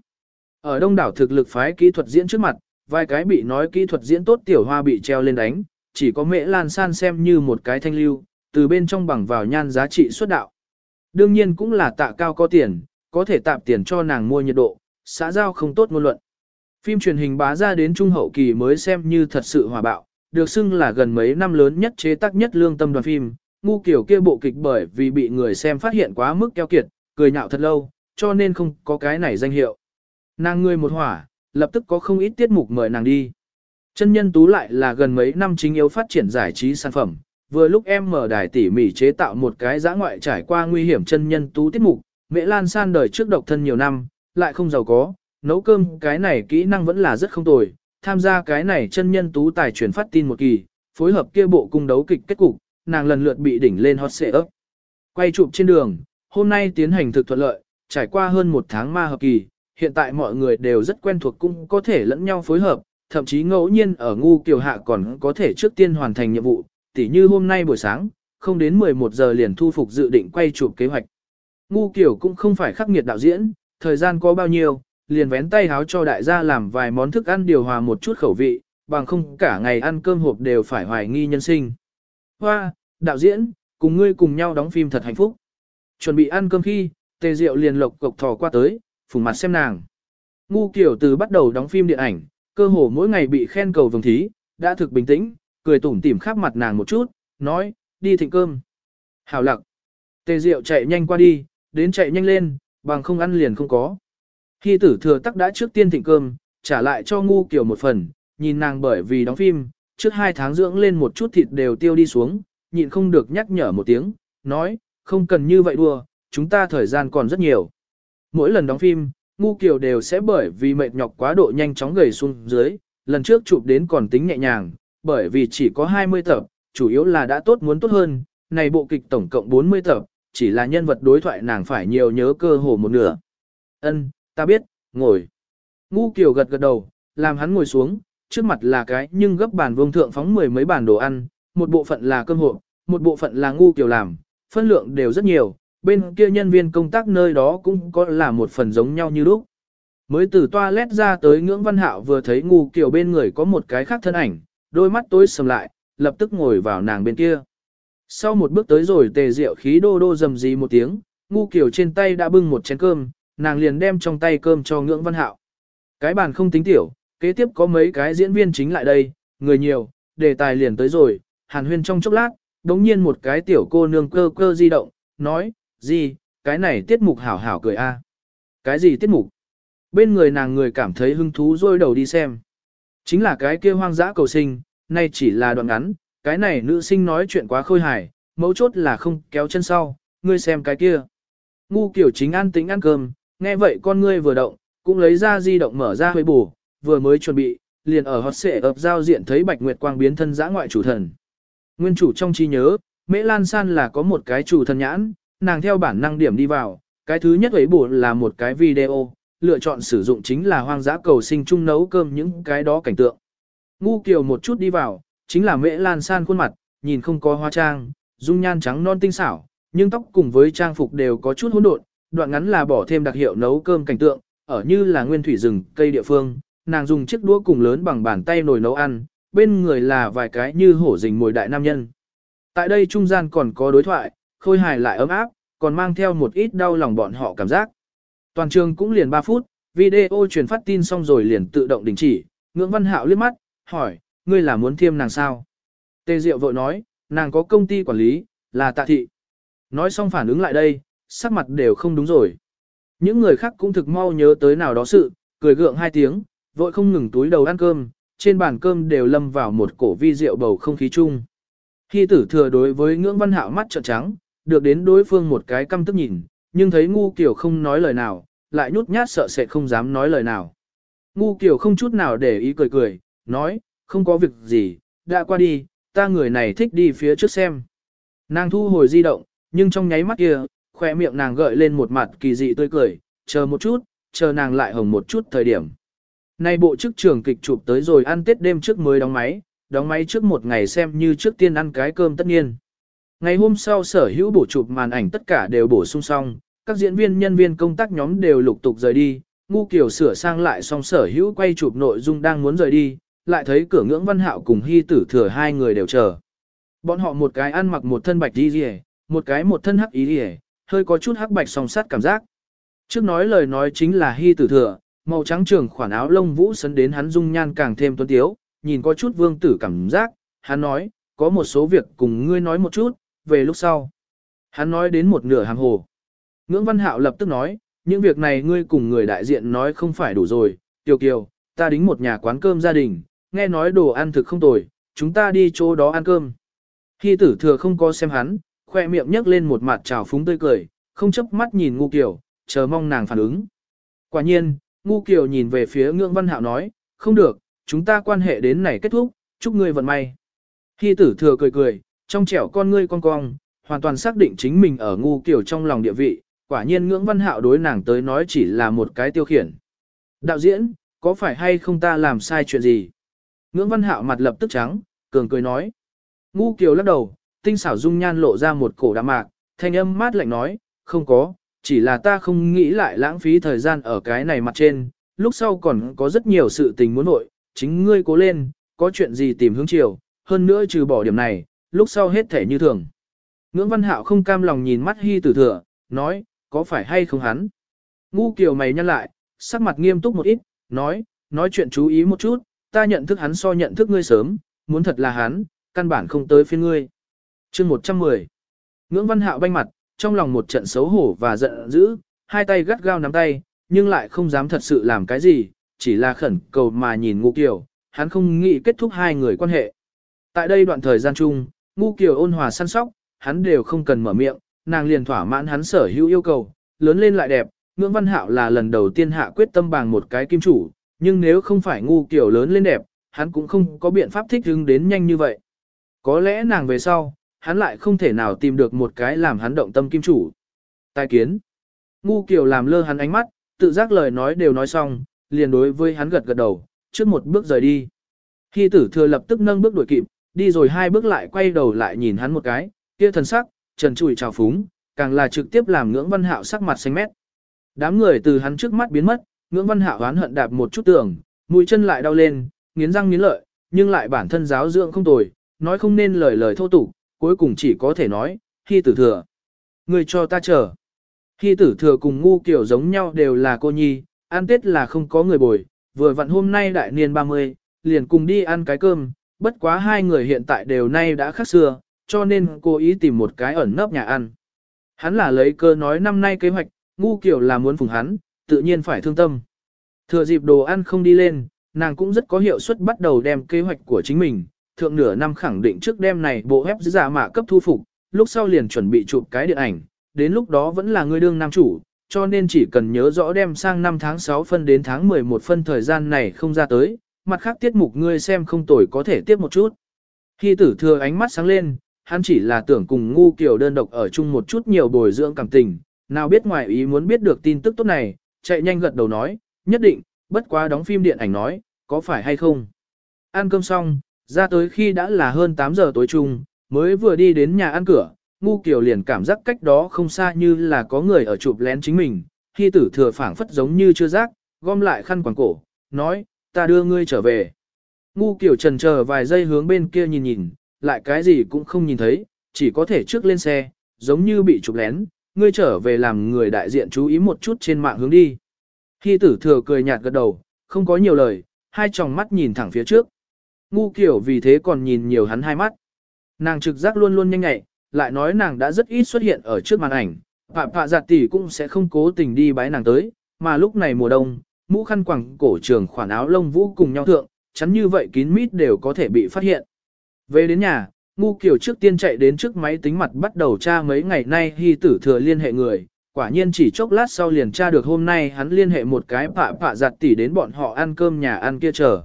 Ở đông đảo thực lực phái kỹ thuật diễn trước mặt, vài cái bị nói kỹ thuật diễn tốt tiểu hoa bị treo lên đánh, chỉ có mễ lan san xem như một cái thanh lưu, từ bên trong bằng vào nhan giá trị xuất đạo. Đương nhiên cũng là tạ cao có tiền, có thể tạm tiền cho nàng mua nhiệt độ, xã giao không tốt ngôn luận. Phim truyền hình bá ra đến trung hậu kỳ mới xem như thật sự hòa bạo, được xưng là gần mấy năm lớn nhất chế tác nhất lương tâm đoàn phim, ngu kiểu kia bộ kịch bởi vì bị người xem phát hiện quá mức keo kiệt, cười nhạo thật lâu, cho nên không có cái này danh hiệu. Nàng người một hỏa, lập tức có không ít tiết mục mời nàng đi. Chân nhân tú lại là gần mấy năm chính yếu phát triển giải trí sản phẩm, vừa lúc em mở đài tỉ mỉ chế tạo một cái giã ngoại trải qua nguy hiểm chân nhân tú tiết mục, Mễ Lan san đời trước độc thân nhiều năm, lại không giàu có, nấu cơm cái này kỹ năng vẫn là rất không tồi, tham gia cái này chân nhân tú tài truyền phát tin một kỳ, phối hợp kia bộ cung đấu kịch kết cục, nàng lần lượt bị đỉnh lên hot xệ ấp. Quay chụp trên đường, hôm nay tiến hành thực thuận lợi, trải qua hơn một tháng ma hợp kỳ, hiện tại mọi người đều rất quen thuộc cũng có thể lẫn nhau phối hợp, thậm chí ngẫu nhiên ở ngu kiều hạ còn có thể trước tiên hoàn thành nhiệm vụ, tỉ như hôm nay buổi sáng, không đến 11 giờ liền thu phục dự định quay chụp kế hoạch. Ngu kiều cũng không phải khắc nghiệt đạo diễn, thời gian có bao nhiêu, liền vén tay háo cho đại gia làm vài món thức ăn điều hòa một chút khẩu vị, bằng không cả ngày ăn cơm hộp đều phải hoài nghi nhân sinh. Hoa, đạo diễn, cùng ngươi cùng nhau đóng phim thật hạnh phúc. Chuẩn bị ăn cơm khi, tề diệu liền lộc cộc thò qua tới, phùng mặt xem nàng. Ngu kiểu từ bắt đầu đóng phim điện ảnh, cơ hồ mỗi ngày bị khen cầu vồng thí, đã thực bình tĩnh, cười tủm tỉm khắp mặt nàng một chút, nói, đi thịnh cơm. Hảo lặng. Tề diệu chạy nhanh qua đi, đến chạy nhanh lên, bằng không ăn liền không có. Khi tử thừa tắc đã trước tiên thịnh cơm, trả lại cho ngu kiểu một phần, nhìn nàng bởi vì đóng phim, trước hai tháng dưỡng lên một chút thịt đều tiêu đi xuống, nhịn không được nhắc nhở một tiếng, nói, không cần như vậy đùa, chúng ta thời gian còn rất nhiều. Mỗi lần đóng phim, ngu kiều đều sẽ bởi vì mệt nhọc quá độ nhanh chóng gầy xuống dưới, lần trước chụp đến còn tính nhẹ nhàng, bởi vì chỉ có 20 tập, chủ yếu là đã tốt muốn tốt hơn, này bộ kịch tổng cộng 40 tập, chỉ là nhân vật đối thoại nàng phải nhiều nhớ cơ hồ một nửa. Ân, ta biết, ngồi. Ngu kiều gật gật đầu, làm hắn ngồi xuống, trước mặt là cái nhưng gấp bàn vương thượng phóng mười mấy bàn đồ ăn, một bộ phận là cơm hộp, một bộ phận là ngu kiều làm, phân lượng đều rất nhiều, bên kia nhân viên công tác nơi đó cũng có là một phần giống nhau như lúc. Mới từ toilet ra tới ngưỡng văn hạo vừa thấy ngu Kiều bên người có một cái khác thân ảnh, đôi mắt tối sầm lại, lập tức ngồi vào nàng bên kia. Sau một bước tới rồi tề rượu khí đô đô dầm dì một tiếng, ngu kiểu trên tay đã bưng một chén cơm, nàng liền đem trong tay cơm cho ngưỡng văn hạo. Cái bàn không tính tiểu, kế tiếp có mấy cái diễn viên chính lại đây, người nhiều, đề tài liền tới rồi, hàn huyên trong chốc lát, đống nhiên một cái tiểu cô nương cơ cơ di động, nói, gì, cái này tiết mục hảo hảo cười a Cái gì tiết mục? Bên người nàng người cảm thấy hứng thú rồi đầu đi xem. Chính là cái kia hoang dã cầu sinh, nay chỉ là đoạn ngắn, cái này nữ sinh nói chuyện quá khôi hài, mấu chốt là không kéo chân sau, ngươi xem cái kia. Ngu kiểu chính an tĩnh ăn cơm, nghe vậy con ngươi vừa động, cũng lấy ra di động mở ra hơi bù, vừa mới chuẩn bị, liền ở hót xệ ập giao diện thấy Bạch Nguyệt Quang biến thân giã ngoại chủ thần. Nguyên chủ trong trí nhớ, Mễ Lan San là có một cái chủ thần nhãn, nàng theo bản năng điểm đi vào, cái thứ nhất ấy bù là một cái video, lựa chọn sử dụng chính là hoang dã cầu sinh chung nấu cơm những cái đó cảnh tượng. Ngu kiều một chút đi vào, chính là Mễ Lan San khuôn mặt, nhìn không có hoa trang, dung nhan trắng non tinh xảo, nhưng tóc cùng với trang phục đều có chút hỗn độn, đoạn ngắn là bỏ thêm đặc hiệu nấu cơm cảnh tượng, ở như là nguyên thủy rừng cây địa phương, nàng dùng chiếc đũa cùng lớn bằng bàn tay nồi nấu ăn, bên người là vài cái như hổ rình mồi đại nam nhân. Tại đây trung gian còn có đối thoại, khôi hài lại ấm áp, còn mang theo một ít đau lòng bọn họ cảm giác. Toàn trường cũng liền 3 phút, video truyền phát tin xong rồi liền tự động đình chỉ, ngưỡng văn hạo liếc mắt, hỏi, ngươi là muốn thiêm nàng sao? Tê Diệu vội nói, nàng có công ty quản lý, là tạ thị. Nói xong phản ứng lại đây, sắc mặt đều không đúng rồi. Những người khác cũng thực mau nhớ tới nào đó sự, cười gượng hai tiếng, vội không ngừng túi đầu ăn cơm, trên bàn cơm đều lâm vào một cổ vi rượu bầu không khí chung. Khi tử thừa đối với ngưỡng văn hạo mắt trợn trắng, được đến đối phương một cái căm tức nhìn, nhưng thấy ngu kiểu không nói lời nào, lại nhút nhát sợ sẽ không dám nói lời nào. Ngu kiểu không chút nào để ý cười cười, nói, không có việc gì, đã qua đi, ta người này thích đi phía trước xem. Nàng thu hồi di động, nhưng trong nháy mắt kia, khoe miệng nàng gợi lên một mặt kỳ dị tươi cười, chờ một chút, chờ nàng lại hồng một chút thời điểm. Nay bộ chức trường kịch chụp tới rồi ăn tết đêm trước mới đóng máy, đóng máy trước một ngày xem như trước tiên ăn cái cơm tất nhiên. Ngày hôm sau sở hữu bổ chụp màn ảnh tất cả đều bổ sung xong, các diễn viên nhân viên công tác nhóm đều lục tục rời đi, ngu kiểu sửa sang lại xong sở hữu quay chụp nội dung đang muốn rời đi, lại thấy cửa ngưỡng văn hạo cùng hy tử thừa hai người đều chờ. Bọn họ một cái ăn mặc một thân bạch đi rìa, một cái một thân hắc ý rìa, hơi có chút hắc bạch song sát cảm giác. Trước nói lời nói chính là hy tử thừa, màu trắng trường khoản áo lông vũ sấn đến hắn dung nhan càng thêm tuấn tiếu, nhìn có chút vương tử cảm giác, hắn nói, có một số việc cùng ngươi nói một chút, về lúc sau. Hắn nói đến một nửa hàng hồ. Ngưỡng Văn Hạo lập tức nói, những việc này ngươi cùng người đại diện nói không phải đủ rồi, Kiều Kiều, ta đính một nhà quán cơm gia đình, nghe nói đồ ăn thực không tồi, chúng ta đi chỗ đó ăn cơm. Hy tử thừa không có xem hắn, khoe miệng nhấc lên một mặt trào phúng tươi cười, không chấp mắt nhìn ngu kiều, chờ mong nàng phản ứng. Quả nhiên, ngu kiều nhìn về phía ngưỡng văn hạo nói, không được, chúng ta quan hệ đến này kết thúc, chúc ngươi vận may. Hy tử thừa cười cười, trong trẻo con ngươi con cong, hoàn toàn xác định chính mình ở ngu kiều trong lòng địa vị, quả nhiên ngưỡng văn hạo đối nàng tới nói chỉ là một cái tiêu khiển. Đạo diễn, có phải hay không ta làm sai chuyện gì? Ngưỡng văn hạo mặt lập tức trắng, cường cười nói. Ngu kiều lắc đầu, tinh xảo dung nhan lộ ra một cổ đạm mạc, thanh âm mát lạnh nói, không có, chỉ là ta không nghĩ lại lãng phí thời gian ở cái này mặt trên, lúc sau còn có rất nhiều sự tình muốn nội, chính ngươi cố lên, có chuyện gì tìm hướng chiều, hơn nữa trừ bỏ điểm này, lúc sau hết thể như thường. Ngưỡng văn hạo không cam lòng nhìn mắt hy tử thừa, nói, có phải hay không hắn? Ngu kiều mày nhăn lại, sắc mặt nghiêm túc một ít, nói, nói chuyện chú ý một chút, ta nhận thức hắn so nhận thức ngươi sớm, muốn thật là hắn, căn bản không tới phiên ngươi. chương 110 Ngưỡng văn hạo banh mặt, trong lòng một trận xấu hổ và giận dữ, hai tay gắt gao nắm tay, nhưng lại không dám thật sự làm cái gì, chỉ là khẩn cầu mà nhìn Ngũ kiều, hắn không nghĩ kết thúc hai người quan hệ. Tại đây đoạn thời gian chung, Ngũ kiều ôn hòa săn sóc, hắn đều không cần mở miệng, nàng liền thỏa mãn hắn sở hữu yêu cầu, lớn lên lại đẹp, ngưỡng văn hạo là lần đầu tiên hạ quyết tâm bằng một cái kim chủ, nhưng nếu không phải ngu kiều lớn lên đẹp, hắn cũng không có biện pháp thích ứng đến nhanh như vậy. Có lẽ nàng về sau, hắn lại không thể nào tìm được một cái làm hắn động tâm kim chủ. Tài kiến. Ngu kiều làm lơ hắn ánh mắt, tự giác lời nói đều nói xong, liền đối với hắn gật gật đầu, trước một bước rời đi. Khi tử thừa lập tức nâng bước đuổi kịp, đi rồi hai bước lại quay đầu lại nhìn hắn một cái, kia thần sắc, trần trụi trào phúng, càng là trực tiếp làm ngưỡng văn hạo sắc mặt xanh mét. Đám người từ hắn trước mắt biến mất, ngưỡng văn hạ oán hận đạp một chút tường, mũi chân lại đau lên, nghiến răng nghiến lợi, nhưng lại bản thân giáo dưỡng không tồi, nói không nên lời lời thô tục, cuối cùng chỉ có thể nói, khi tử thừa. Người cho ta chờ. Khi tử thừa cùng ngu kiểu giống nhau đều là cô nhi, ăn tết là không có người bồi, vừa vặn hôm nay đại niên 30, liền cùng đi ăn cái cơm, bất quá hai người hiện tại đều nay đã khác xưa, cho nên cô ý tìm một cái ẩn nấp nhà ăn. Hắn là lấy cơ nói năm nay kế hoạch, ngu kiểu là muốn phùng hắn, tự nhiên phải thương tâm. Thừa dịp đồ ăn không đi lên, nàng cũng rất có hiệu suất bắt đầu đem kế hoạch của chính mình, thượng nửa năm khẳng định trước đêm này bộ phép giả mạ cấp thu phục, lúc sau liền chuẩn bị chụp cái điện ảnh, đến lúc đó vẫn là người đương nam chủ, cho nên chỉ cần nhớ rõ đem sang năm tháng 6 phân đến tháng 11 phân thời gian này không ra tới, mặt khác tiết mục ngươi xem không tồi có thể tiếp một chút. Khi tử thừa ánh mắt sáng lên, hắn chỉ là tưởng cùng ngu kiểu đơn độc ở chung một chút nhiều bồi dưỡng cảm tình, nào biết ngoài ý muốn biết được tin tức tốt này, chạy nhanh gật đầu nói, nhất định, bất quá đóng phim điện ảnh nói, có phải hay không. Ăn cơm xong, ra tới khi đã là hơn 8 giờ tối chung, mới vừa đi đến nhà ăn cửa, ngu kiểu liền cảm giác cách đó không xa như là có người ở chụp lén chính mình, khi tử thừa phảng phất giống như chưa giác, gom lại khăn quàng cổ, nói, ta đưa ngươi trở về. Ngu kiểu trần chờ vài giây hướng bên kia nhìn nhìn, lại cái gì cũng không nhìn thấy, chỉ có thể trước lên xe, giống như bị chụp lén, ngươi trở về làm người đại diện chú ý một chút trên mạng hướng đi. Hy tử thừa cười nhạt gật đầu, không có nhiều lời, hai tròng mắt nhìn thẳng phía trước. Ngu kiểu vì thế còn nhìn nhiều hắn hai mắt. Nàng trực giác luôn luôn nhanh nhẹ, lại nói nàng đã rất ít xuất hiện ở trước màn ảnh, Phạm Phạ Giặt Tỷ cũng sẽ không cố tình đi bái nàng tới, mà lúc này mùa đông, mũ khăn quẳng cổ trường khoản áo lông vũ cùng nhau thượng, chắn như vậy kín mít đều có thể bị phát hiện. Về đến nhà, Ngu Kiều trước tiên chạy đến trước máy tính mặt bắt đầu tra mấy ngày nay hy tử thừa liên hệ người, quả nhiên chỉ chốc lát sau liền tra được hôm nay hắn liên hệ một cái phạ Phạ Giặt Tỷ đến bọn họ ăn cơm nhà ăn kia chờ.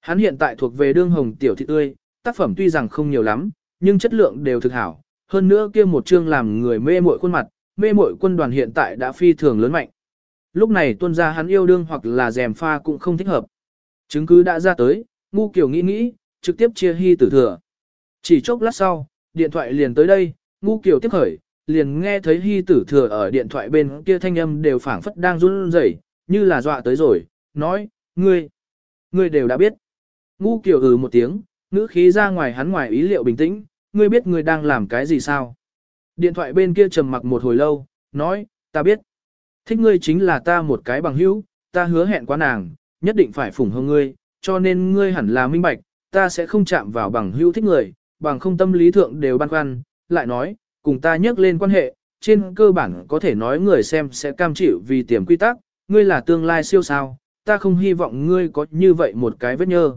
Hắn hiện tại thuộc về đương hồng tiểu thị tươi, tác phẩm tuy rằng không nhiều lắm, nhưng chất lượng đều thực hảo, hơn nữa kia một chương làm người mê muội khuôn mặt, mê muội quân đoàn hiện tại đã phi thường lớn mạnh. Lúc này tuân ra hắn yêu đương hoặc là dèm pha cũng không thích hợp. Chứng cứ đã ra tới, ngu kiểu nghĩ nghĩ, trực tiếp chia hy tử thừa. Chỉ chốc lát sau, điện thoại liền tới đây, ngu kiểu tiếp khởi, liền nghe thấy hy tử thừa ở điện thoại bên kia thanh âm đều phảng phất đang run rẩy, như là dọa tới rồi, nói, ngươi, ngươi đều đã biết. Ngu kiểu ừ một tiếng, ngữ khí ra ngoài hắn ngoài ý liệu bình tĩnh, ngươi biết ngươi đang làm cái gì sao? Điện thoại bên kia trầm mặc một hồi lâu, nói, ta biết. Thích ngươi chính là ta một cái bằng hữu, ta hứa hẹn quá nàng, nhất định phải phủng hương ngươi, cho nên ngươi hẳn là minh bạch, ta sẽ không chạm vào bằng hữu thích người, bằng không tâm lý thượng đều băn khoăn, lại nói, cùng ta nhắc lên quan hệ, trên cơ bản có thể nói người xem sẽ cam chịu vì tiềm quy tắc, ngươi là tương lai siêu sao, ta không hy vọng ngươi có như vậy một cái vết nhơ.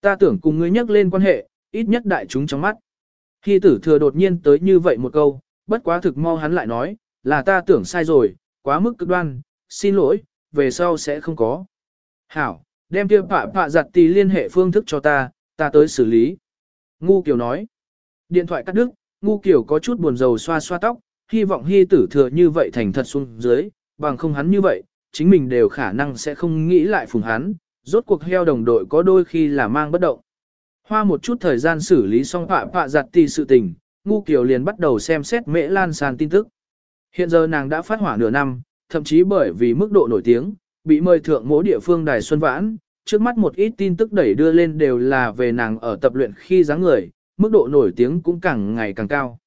Ta tưởng cùng ngươi nhắc lên quan hệ, ít nhất đại chúng trong mắt. Khi tử thừa đột nhiên tới như vậy một câu, bất quá thực mau hắn lại nói, là ta tưởng sai rồi, quá mức cực đoan, xin lỗi, về sau sẽ không có. Hảo, đem kia phạ phạ giặt tì liên hệ phương thức cho ta, ta tới xử lý. Ngu Kiều nói. Điện thoại cắt đứt, Ngu Kiều có chút buồn rầu xoa xoa tóc, hy vọng hy tử thừa như vậy thành thật xuống dưới, bằng không hắn như vậy, chính mình đều khả năng sẽ không nghĩ lại phùng hắn, rốt cuộc heo đồng đội có đôi khi là mang bất động. Hoa một chút thời gian xử lý xong họa họa giặt tì sự tình, Ngu Kiều liền bắt đầu xem xét mễ lan sàn tin tức. Hiện giờ nàng đã phát hỏa nửa năm, thậm chí bởi vì mức độ nổi tiếng, bị mời thượng mỗi địa phương đài Xuân Vãn, trước mắt một ít tin tức đẩy đưa lên đều là về nàng ở tập luyện khi dáng người, mức độ nổi tiếng cũng càng ngày càng cao.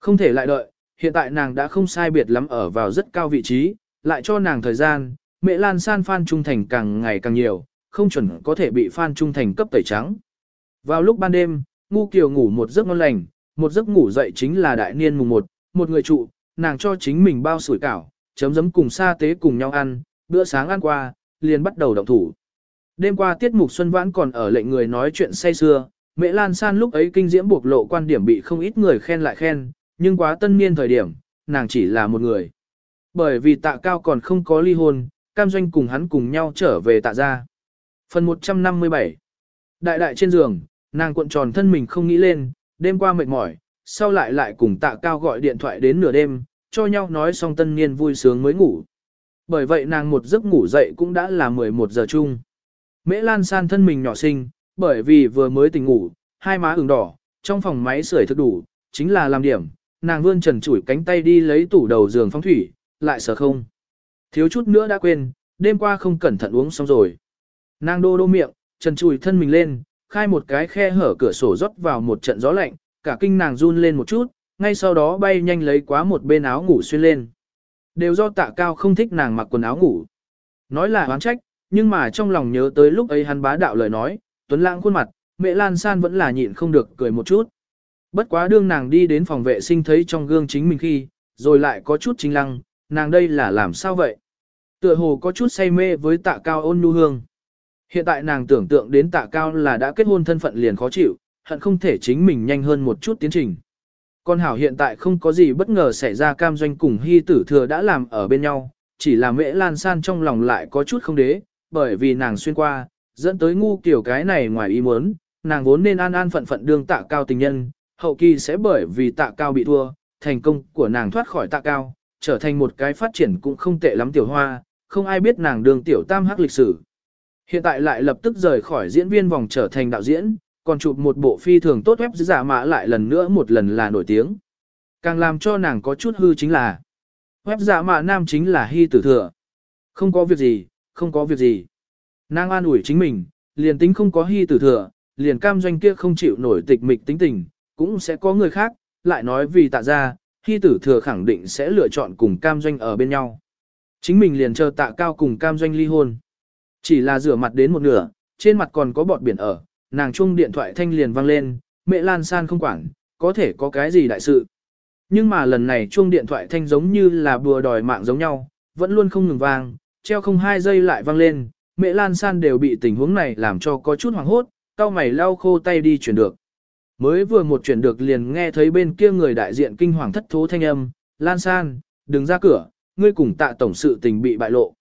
Không thể lại đợi, hiện tại nàng đã không sai biệt lắm ở vào rất cao vị trí, lại cho nàng thời gian, mẹ Lan San fan trung thành càng ngày càng nhiều, không chuẩn có thể bị fan trung thành cấp tẩy trắng. Vào lúc ban đêm, Ngu Kiều ngủ một giấc ngon lành, một giấc ngủ dậy chính là đại niên mùng một, một người trụ, nàng cho chính mình bao sủi cảo, chấm dấm cùng sa tế cùng nhau ăn, bữa sáng ăn qua, liền bắt đầu động thủ. Đêm qua tiết mục Xuân Vãn còn ở lệnh người nói chuyện say xưa, Mẹ Lan San lúc ấy kinh diễm buộc lộ quan điểm bị không ít người khen lại khen, nhưng quá tân niên thời điểm, nàng chỉ là một người. Bởi vì tạ cao còn không có ly hôn, cam doanh cùng hắn cùng nhau trở về tạ gia. Phần 157 Đại đại trên giường, nàng cuộn tròn thân mình không nghĩ lên, đêm qua mệt mỏi, sau lại lại cùng tạ cao gọi điện thoại đến nửa đêm, cho nhau nói xong tân niên vui sướng mới ngủ. Bởi vậy nàng một giấc ngủ dậy cũng đã là 11 giờ chung. Mễ Lan san thân mình nhỏ xinh, bởi vì vừa mới tỉnh ngủ, hai má ửng đỏ, trong phòng máy sưởi thực đủ, chính là làm điểm, nàng vươn trần chủi cánh tay đi lấy tủ đầu giường phong thủy, lại sợ không. Thiếu chút nữa đã quên, đêm qua không cẩn thận uống xong rồi. Nàng đô đô miệng, trần chủi thân mình lên, khai một cái khe hở cửa sổ rót vào một trận gió lạnh, cả kinh nàng run lên một chút, ngay sau đó bay nhanh lấy quá một bên áo ngủ xuyên lên. Đều do tạ cao không thích nàng mặc quần áo ngủ. Nói là oán trách, nhưng mà trong lòng nhớ tới lúc ấy hắn bá đạo lời nói, tuấn lãng khuôn mặt, mẹ Lan San vẫn là nhịn không được cười một chút. Bất quá đương nàng đi đến phòng vệ sinh thấy trong gương chính mình khi, rồi lại có chút chính lăng, nàng đây là làm sao vậy? Tựa hồ có chút say mê với tạ cao ôn nhu hương. Hiện tại nàng tưởng tượng đến tạ cao là đã kết hôn thân phận liền khó chịu, hận không thể chính mình nhanh hơn một chút tiến trình. Con hảo hiện tại không có gì bất ngờ xảy ra cam doanh cùng hy tử thừa đã làm ở bên nhau, chỉ là mễ lan san trong lòng lại có chút không đế, bởi vì nàng xuyên qua, dẫn tới ngu kiểu cái này ngoài ý muốn, nàng vốn nên an an phận phận đương tạ cao tình nhân, hậu kỳ sẽ bởi vì tạ cao bị thua, thành công của nàng thoát khỏi tạ cao, trở thành một cái phát triển cũng không tệ lắm tiểu hoa, không ai biết nàng đường tiểu tam hắc lịch sử. Hiện tại lại lập tức rời khỏi diễn viên vòng trở thành đạo diễn, còn chụp một bộ phi thường tốt web giả mã lại lần nữa một lần là nổi tiếng. Càng làm cho nàng có chút hư chính là web giả mã nam chính là hy tử thừa. Không có việc gì, không có việc gì. Nàng an ủi chính mình, liền tính không có hy tử thừa, liền cam doanh kia không chịu nổi tịch mịch tính tình, cũng sẽ có người khác, lại nói vì tạ ra, hy tử thừa khẳng định sẽ lựa chọn cùng cam doanh ở bên nhau. Chính mình liền chờ tạ cao cùng cam doanh ly hôn. Chỉ là rửa mặt đến một nửa, trên mặt còn có bọt biển ở, nàng chung điện thoại thanh liền vang lên, mẹ Lan San không quản, có thể có cái gì đại sự. Nhưng mà lần này chuông điện thoại thanh giống như là bùa đòi mạng giống nhau, vẫn luôn không ngừng vang, treo không hai giây lại vang lên, mẹ Lan San đều bị tình huống này làm cho có chút hoảng hốt, cao mày lau khô tay đi chuyển được. Mới vừa một chuyển được liền nghe thấy bên kia người đại diện kinh hoàng thất thố thanh âm, Lan San, đừng ra cửa, ngươi cùng tạ tổng sự tình bị bại lộ.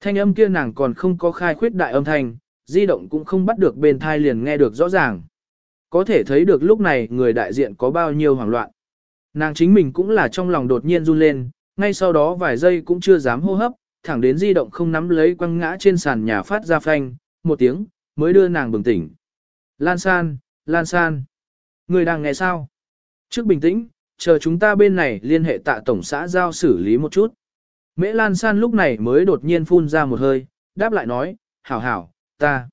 Thanh âm kia nàng còn không có khai khuyết đại âm thanh, di động cũng không bắt được bên thai liền nghe được rõ ràng. Có thể thấy được lúc này người đại diện có bao nhiêu hoảng loạn. Nàng chính mình cũng là trong lòng đột nhiên run lên, ngay sau đó vài giây cũng chưa dám hô hấp, thẳng đến di động không nắm lấy quăng ngã trên sàn nhà phát ra phanh, một tiếng, mới đưa nàng bừng tỉnh. Lan San, Lan San. Người đang nghe sao? Trước bình tĩnh, chờ chúng ta bên này liên hệ tạ tổng xã giao xử lý một chút. Mễ Lan San lúc này mới đột nhiên phun ra một hơi, đáp lại nói, hảo hảo, ta,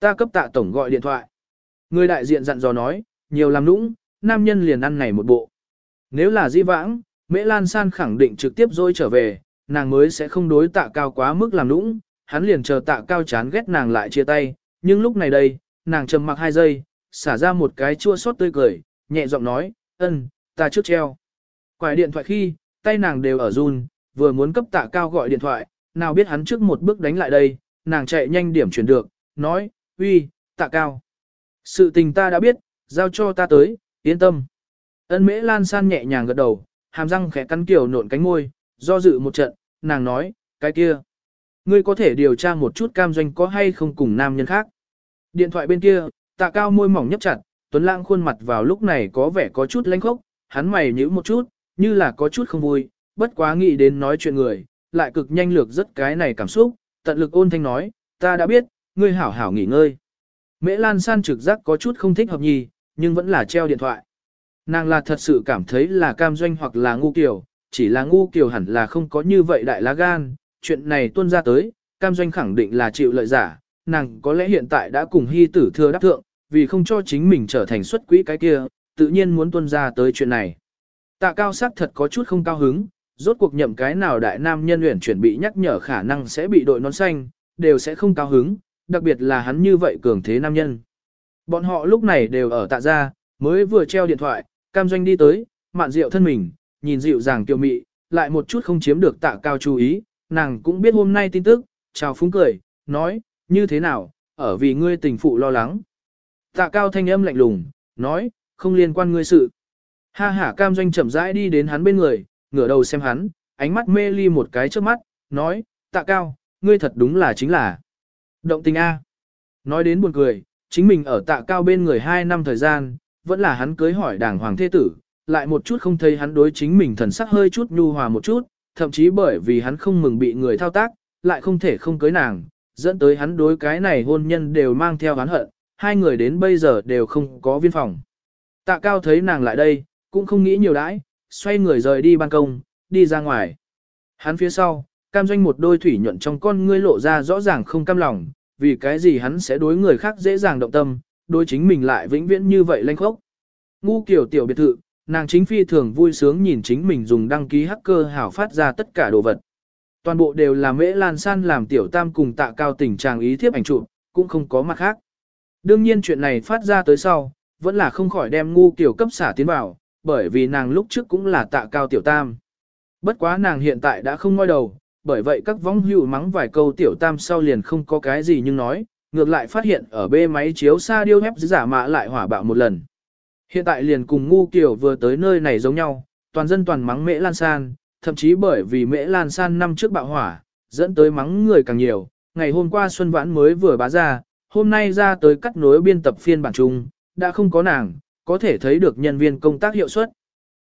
ta cấp tạ tổng gọi điện thoại. Người đại diện dặn dò nói, nhiều làm nũng, nam nhân liền ăn này một bộ. Nếu là di vãng, Mễ Lan San khẳng định trực tiếp dôi trở về, nàng mới sẽ không đối tạ cao quá mức làm lũng, hắn liền chờ tạ cao chán ghét nàng lại chia tay, nhưng lúc này đây, nàng trầm mặc hai giây, xả ra một cái chua xót tươi cười, nhẹ giọng nói, ân, ta trước treo. Quải điện thoại khi, tay nàng đều ở run, vừa muốn cấp tạ cao gọi điện thoại, nào biết hắn trước một bước đánh lại đây, nàng chạy nhanh điểm chuyển được, nói, uy, tạ cao. Sự tình ta đã biết, giao cho ta tới, yên tâm. Ân mễ lan san nhẹ nhàng gật đầu, hàm răng khẽ cắn kiểu nộn cánh môi, do dự một trận, nàng nói, cái kia. Ngươi có thể điều tra một chút cam doanh có hay không cùng nam nhân khác. Điện thoại bên kia, tạ cao môi mỏng nhấp chặt, Tuấn Lãng khuôn mặt vào lúc này có vẻ có chút lanh khốc, hắn mày nhíu một chút, như là có chút không vui, bất quá nghĩ đến nói chuyện người, lại cực nhanh lược rất cái này cảm xúc, tận lực ôn thanh nói, ta đã biết, ngươi hảo hảo nghỉ ngơi. Mễ Lan San trực giác có chút không thích hợp nhì, nhưng vẫn là treo điện thoại. Nàng là thật sự cảm thấy là cam doanh hoặc là ngu kiều, chỉ là ngu kiều hẳn là không có như vậy đại lá gan, chuyện này tuôn ra tới, cam doanh khẳng định là chịu lợi giả, nàng có lẽ hiện tại đã cùng hy tử thừa đáp thượng, vì không cho chính mình trở thành xuất quỹ cái kia, tự nhiên muốn tuân ra tới chuyện này. Tạ cao sắc thật có chút không cao hứng, rốt cuộc nhậm cái nào đại nam nhân luyện chuẩn bị nhắc nhở khả năng sẽ bị đội nón xanh, đều sẽ không cao hứng, đặc biệt là hắn như vậy cường thế nam nhân. Bọn họ lúc này đều ở tạ gia, mới vừa treo điện thoại, cam doanh đi tới, mạn rượu thân mình, nhìn dịu dàng kiều mị, lại một chút không chiếm được tạ cao chú ý, nàng cũng biết hôm nay tin tức, chào phúng cười, nói, như thế nào, ở vì ngươi tình phụ lo lắng. Tạ cao thanh âm lạnh lùng, nói, không liên quan ngươi sự. Ha hả cam doanh chậm rãi đi đến hắn bên người, ngửa đầu xem hắn, ánh mắt mê ly một cái trước mắt, nói, tạ cao, ngươi thật đúng là chính là. Động tình A. Nói đến buồn cười, chính mình ở tạ cao bên người 2 năm thời gian, vẫn là hắn cưới hỏi đảng hoàng thế tử, lại một chút không thấy hắn đối chính mình thần sắc hơi chút nhu hòa một chút, thậm chí bởi vì hắn không mừng bị người thao tác, lại không thể không cưới nàng, dẫn tới hắn đối cái này hôn nhân đều mang theo hắn hận, hai người đến bây giờ đều không có viên phòng. Tạ cao thấy nàng lại đây, cũng không nghĩ nhiều đãi, xoay người rời đi ban công, đi ra ngoài. Hắn phía sau, cam doanh một đôi thủy nhuận trong con ngươi lộ ra rõ ràng không cam lòng, vì cái gì hắn sẽ đối người khác dễ dàng động tâm, đối chính mình lại vĩnh viễn như vậy lanh khốc. Ngu kiểu tiểu biệt thự, nàng chính phi thường vui sướng nhìn chính mình dùng đăng ký hacker hảo phát ra tất cả đồ vật. Toàn bộ đều là mễ lan san làm tiểu tam cùng tạ cao tình trạng ý thiếp ảnh chụp, cũng không có mặt khác. Đương nhiên chuyện này phát ra tới sau, vẫn là không khỏi đem ngu kiểu cấp xả tiến vào, bởi vì nàng lúc trước cũng là tạ cao tiểu tam. Bất quá nàng hiện tại đã không ngoi đầu, bởi vậy các vong hữu mắng vài câu tiểu tam sau liền không có cái gì nhưng nói, ngược lại phát hiện ở bê máy chiếu xa điêu hép giả mạ lại hỏa bạo một lần. Hiện tại liền cùng ngu kiểu vừa tới nơi này giống nhau, toàn dân toàn mắng mễ lan san, thậm chí bởi vì mễ lan san năm trước bạo hỏa, dẫn tới mắng người càng nhiều, ngày hôm qua Xuân Vãn mới vừa bá ra, hôm nay ra tới cắt nối biên tập phiên bản chung, đã không có nàng, có thể thấy được nhân viên công tác hiệu suất.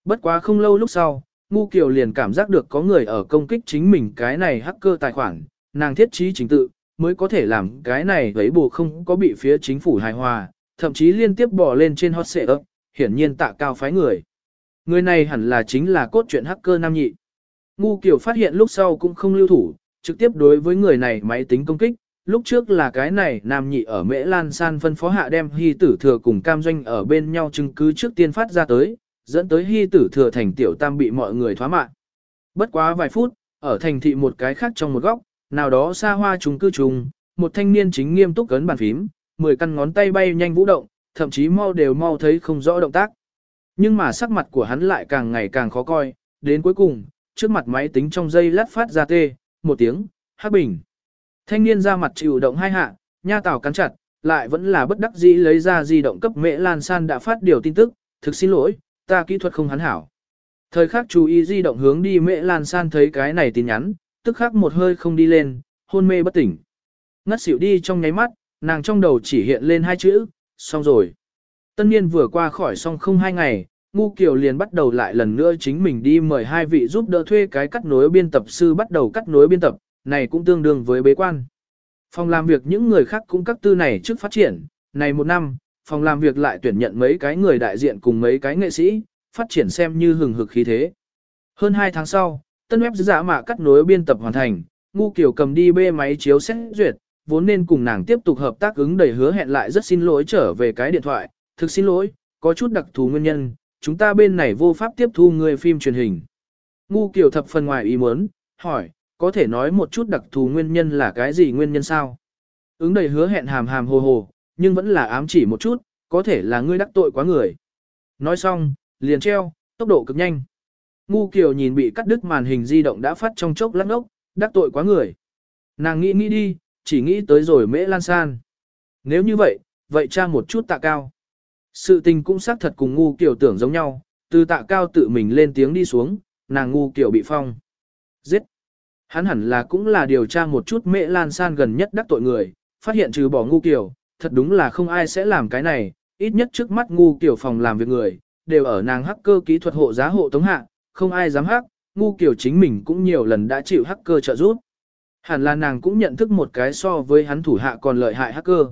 Bất quá không lâu lúc sau, Ngu Kiều liền cảm giác được có người ở công kích chính mình cái này hacker tài khoản, nàng thiết trí chính tự, mới có thể làm cái này thấy bù không có bị phía chính phủ hài hòa, thậm chí liên tiếp bỏ lên trên hot ấp, hiển nhiên tạ cao phái người. Người này hẳn là chính là cốt truyện hacker nam nhị. Ngu Kiều phát hiện lúc sau cũng không lưu thủ, trực tiếp đối với người này máy tính công kích, lúc trước là cái này nam nhị ở Mễ Lan San phân phó hạ đem hy tử thừa cùng cam doanh ở bên nhau chứng cứ trước tiên phát ra tới, dẫn tới hy tử thừa thành tiểu tam bị mọi người thoá mạng. Bất quá vài phút, ở thành thị một cái khác trong một góc, nào đó xa hoa chúng cư trùng, một thanh niên chính nghiêm túc cấn bàn phím, mười căn ngón tay bay nhanh vũ động, thậm chí mau đều mau thấy không rõ động tác. Nhưng mà sắc mặt của hắn lại càng ngày càng khó coi, đến cuối cùng, trước mặt máy tính trong dây lát phát ra tê, một tiếng, hắc bình. Thanh niên ra mặt chịu động hai hạ, nha tảo cắn chặt, lại vẫn là bất đắc dĩ lấy ra di động cấp mễ lan san đã phát điều tin tức, thực xin lỗi, ta kỹ thuật không hắn hảo. Thời khắc chú ý di động hướng đi mễ lan san thấy cái này tin nhắn, tức khắc một hơi không đi lên, hôn mê bất tỉnh. Ngất xỉu đi trong nháy mắt, nàng trong đầu chỉ hiện lên hai chữ, xong rồi. Tân niên vừa qua khỏi xong không hai ngày, Ngu Kiều liền bắt đầu lại lần nữa chính mình đi mời hai vị giúp đỡ thuê cái cắt nối biên tập sư bắt đầu cắt nối biên tập, này cũng tương đương với bế quan. Phòng làm việc những người khác cũng các tư này trước phát triển, này một năm, phòng làm việc lại tuyển nhận mấy cái người đại diện cùng mấy cái nghệ sĩ, phát triển xem như hừng hực khí thế. Hơn 2 tháng sau, tân web giả mạ cắt nối biên tập hoàn thành, ngu Kiều cầm đi bê máy chiếu xét duyệt, vốn nên cùng nàng tiếp tục hợp tác ứng đầy hứa hẹn lại rất xin lỗi trở về cái điện thoại, thực xin lỗi, có chút đặc thù nguyên nhân, chúng ta bên này vô pháp tiếp thu người phim truyền hình. Ngu kiểu thập phần ngoài ý muốn, hỏi, có thể nói một chút đặc thù nguyên nhân là cái gì nguyên nhân sao? Ứng đầy hứa hẹn hàm hàm hồ hồ, nhưng vẫn là ám chỉ một chút, có thể là ngươi đắc tội quá người. Nói xong, liền treo, tốc độ cực nhanh. Ngu Kiều nhìn bị cắt đứt màn hình di động đã phát trong chốc lắc ốc, đắc tội quá người. Nàng nghĩ nghĩ đi, chỉ nghĩ tới rồi mễ lan san. Nếu như vậy, vậy cha một chút tạ cao. Sự tình cũng xác thật cùng ngu Kiều tưởng giống nhau, từ tạ cao tự mình lên tiếng đi xuống, nàng ngu Kiều bị phong. Giết. Hắn hẳn là cũng là điều tra một chút mễ lan san gần nhất đắc tội người, phát hiện trừ bỏ ngu Kiều, thật đúng là không ai sẽ làm cái này, ít nhất trước mắt ngu Kiều phòng làm việc người, đều ở nàng hacker kỹ thuật hộ giá hộ tống hạ, không ai dám hack, ngu Kiều chính mình cũng nhiều lần đã chịu hacker trợ giúp. Hẳn là nàng cũng nhận thức một cái so với hắn thủ hạ còn lợi hại hacker.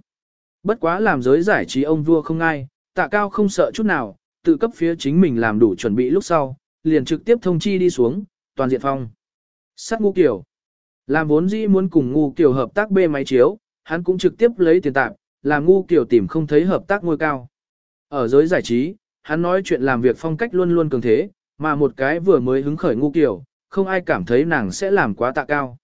Bất quá làm giới giải trí ông vua không ai, tạ cao không sợ chút nào, tự cấp phía chính mình làm đủ chuẩn bị lúc sau, liền trực tiếp thông chi đi xuống, toàn diện phong. Sát ngu kiểu. Làm vốn dĩ muốn cùng ngu kiểu hợp tác bê máy chiếu, hắn cũng trực tiếp lấy tiền tạm, làm ngu kiểu tìm không thấy hợp tác ngôi cao. Ở giới giải trí, hắn nói chuyện làm việc phong cách luôn luôn cường thế, mà một cái vừa mới hứng khởi ngu kiểu, không ai cảm thấy nàng sẽ làm quá tạ cao.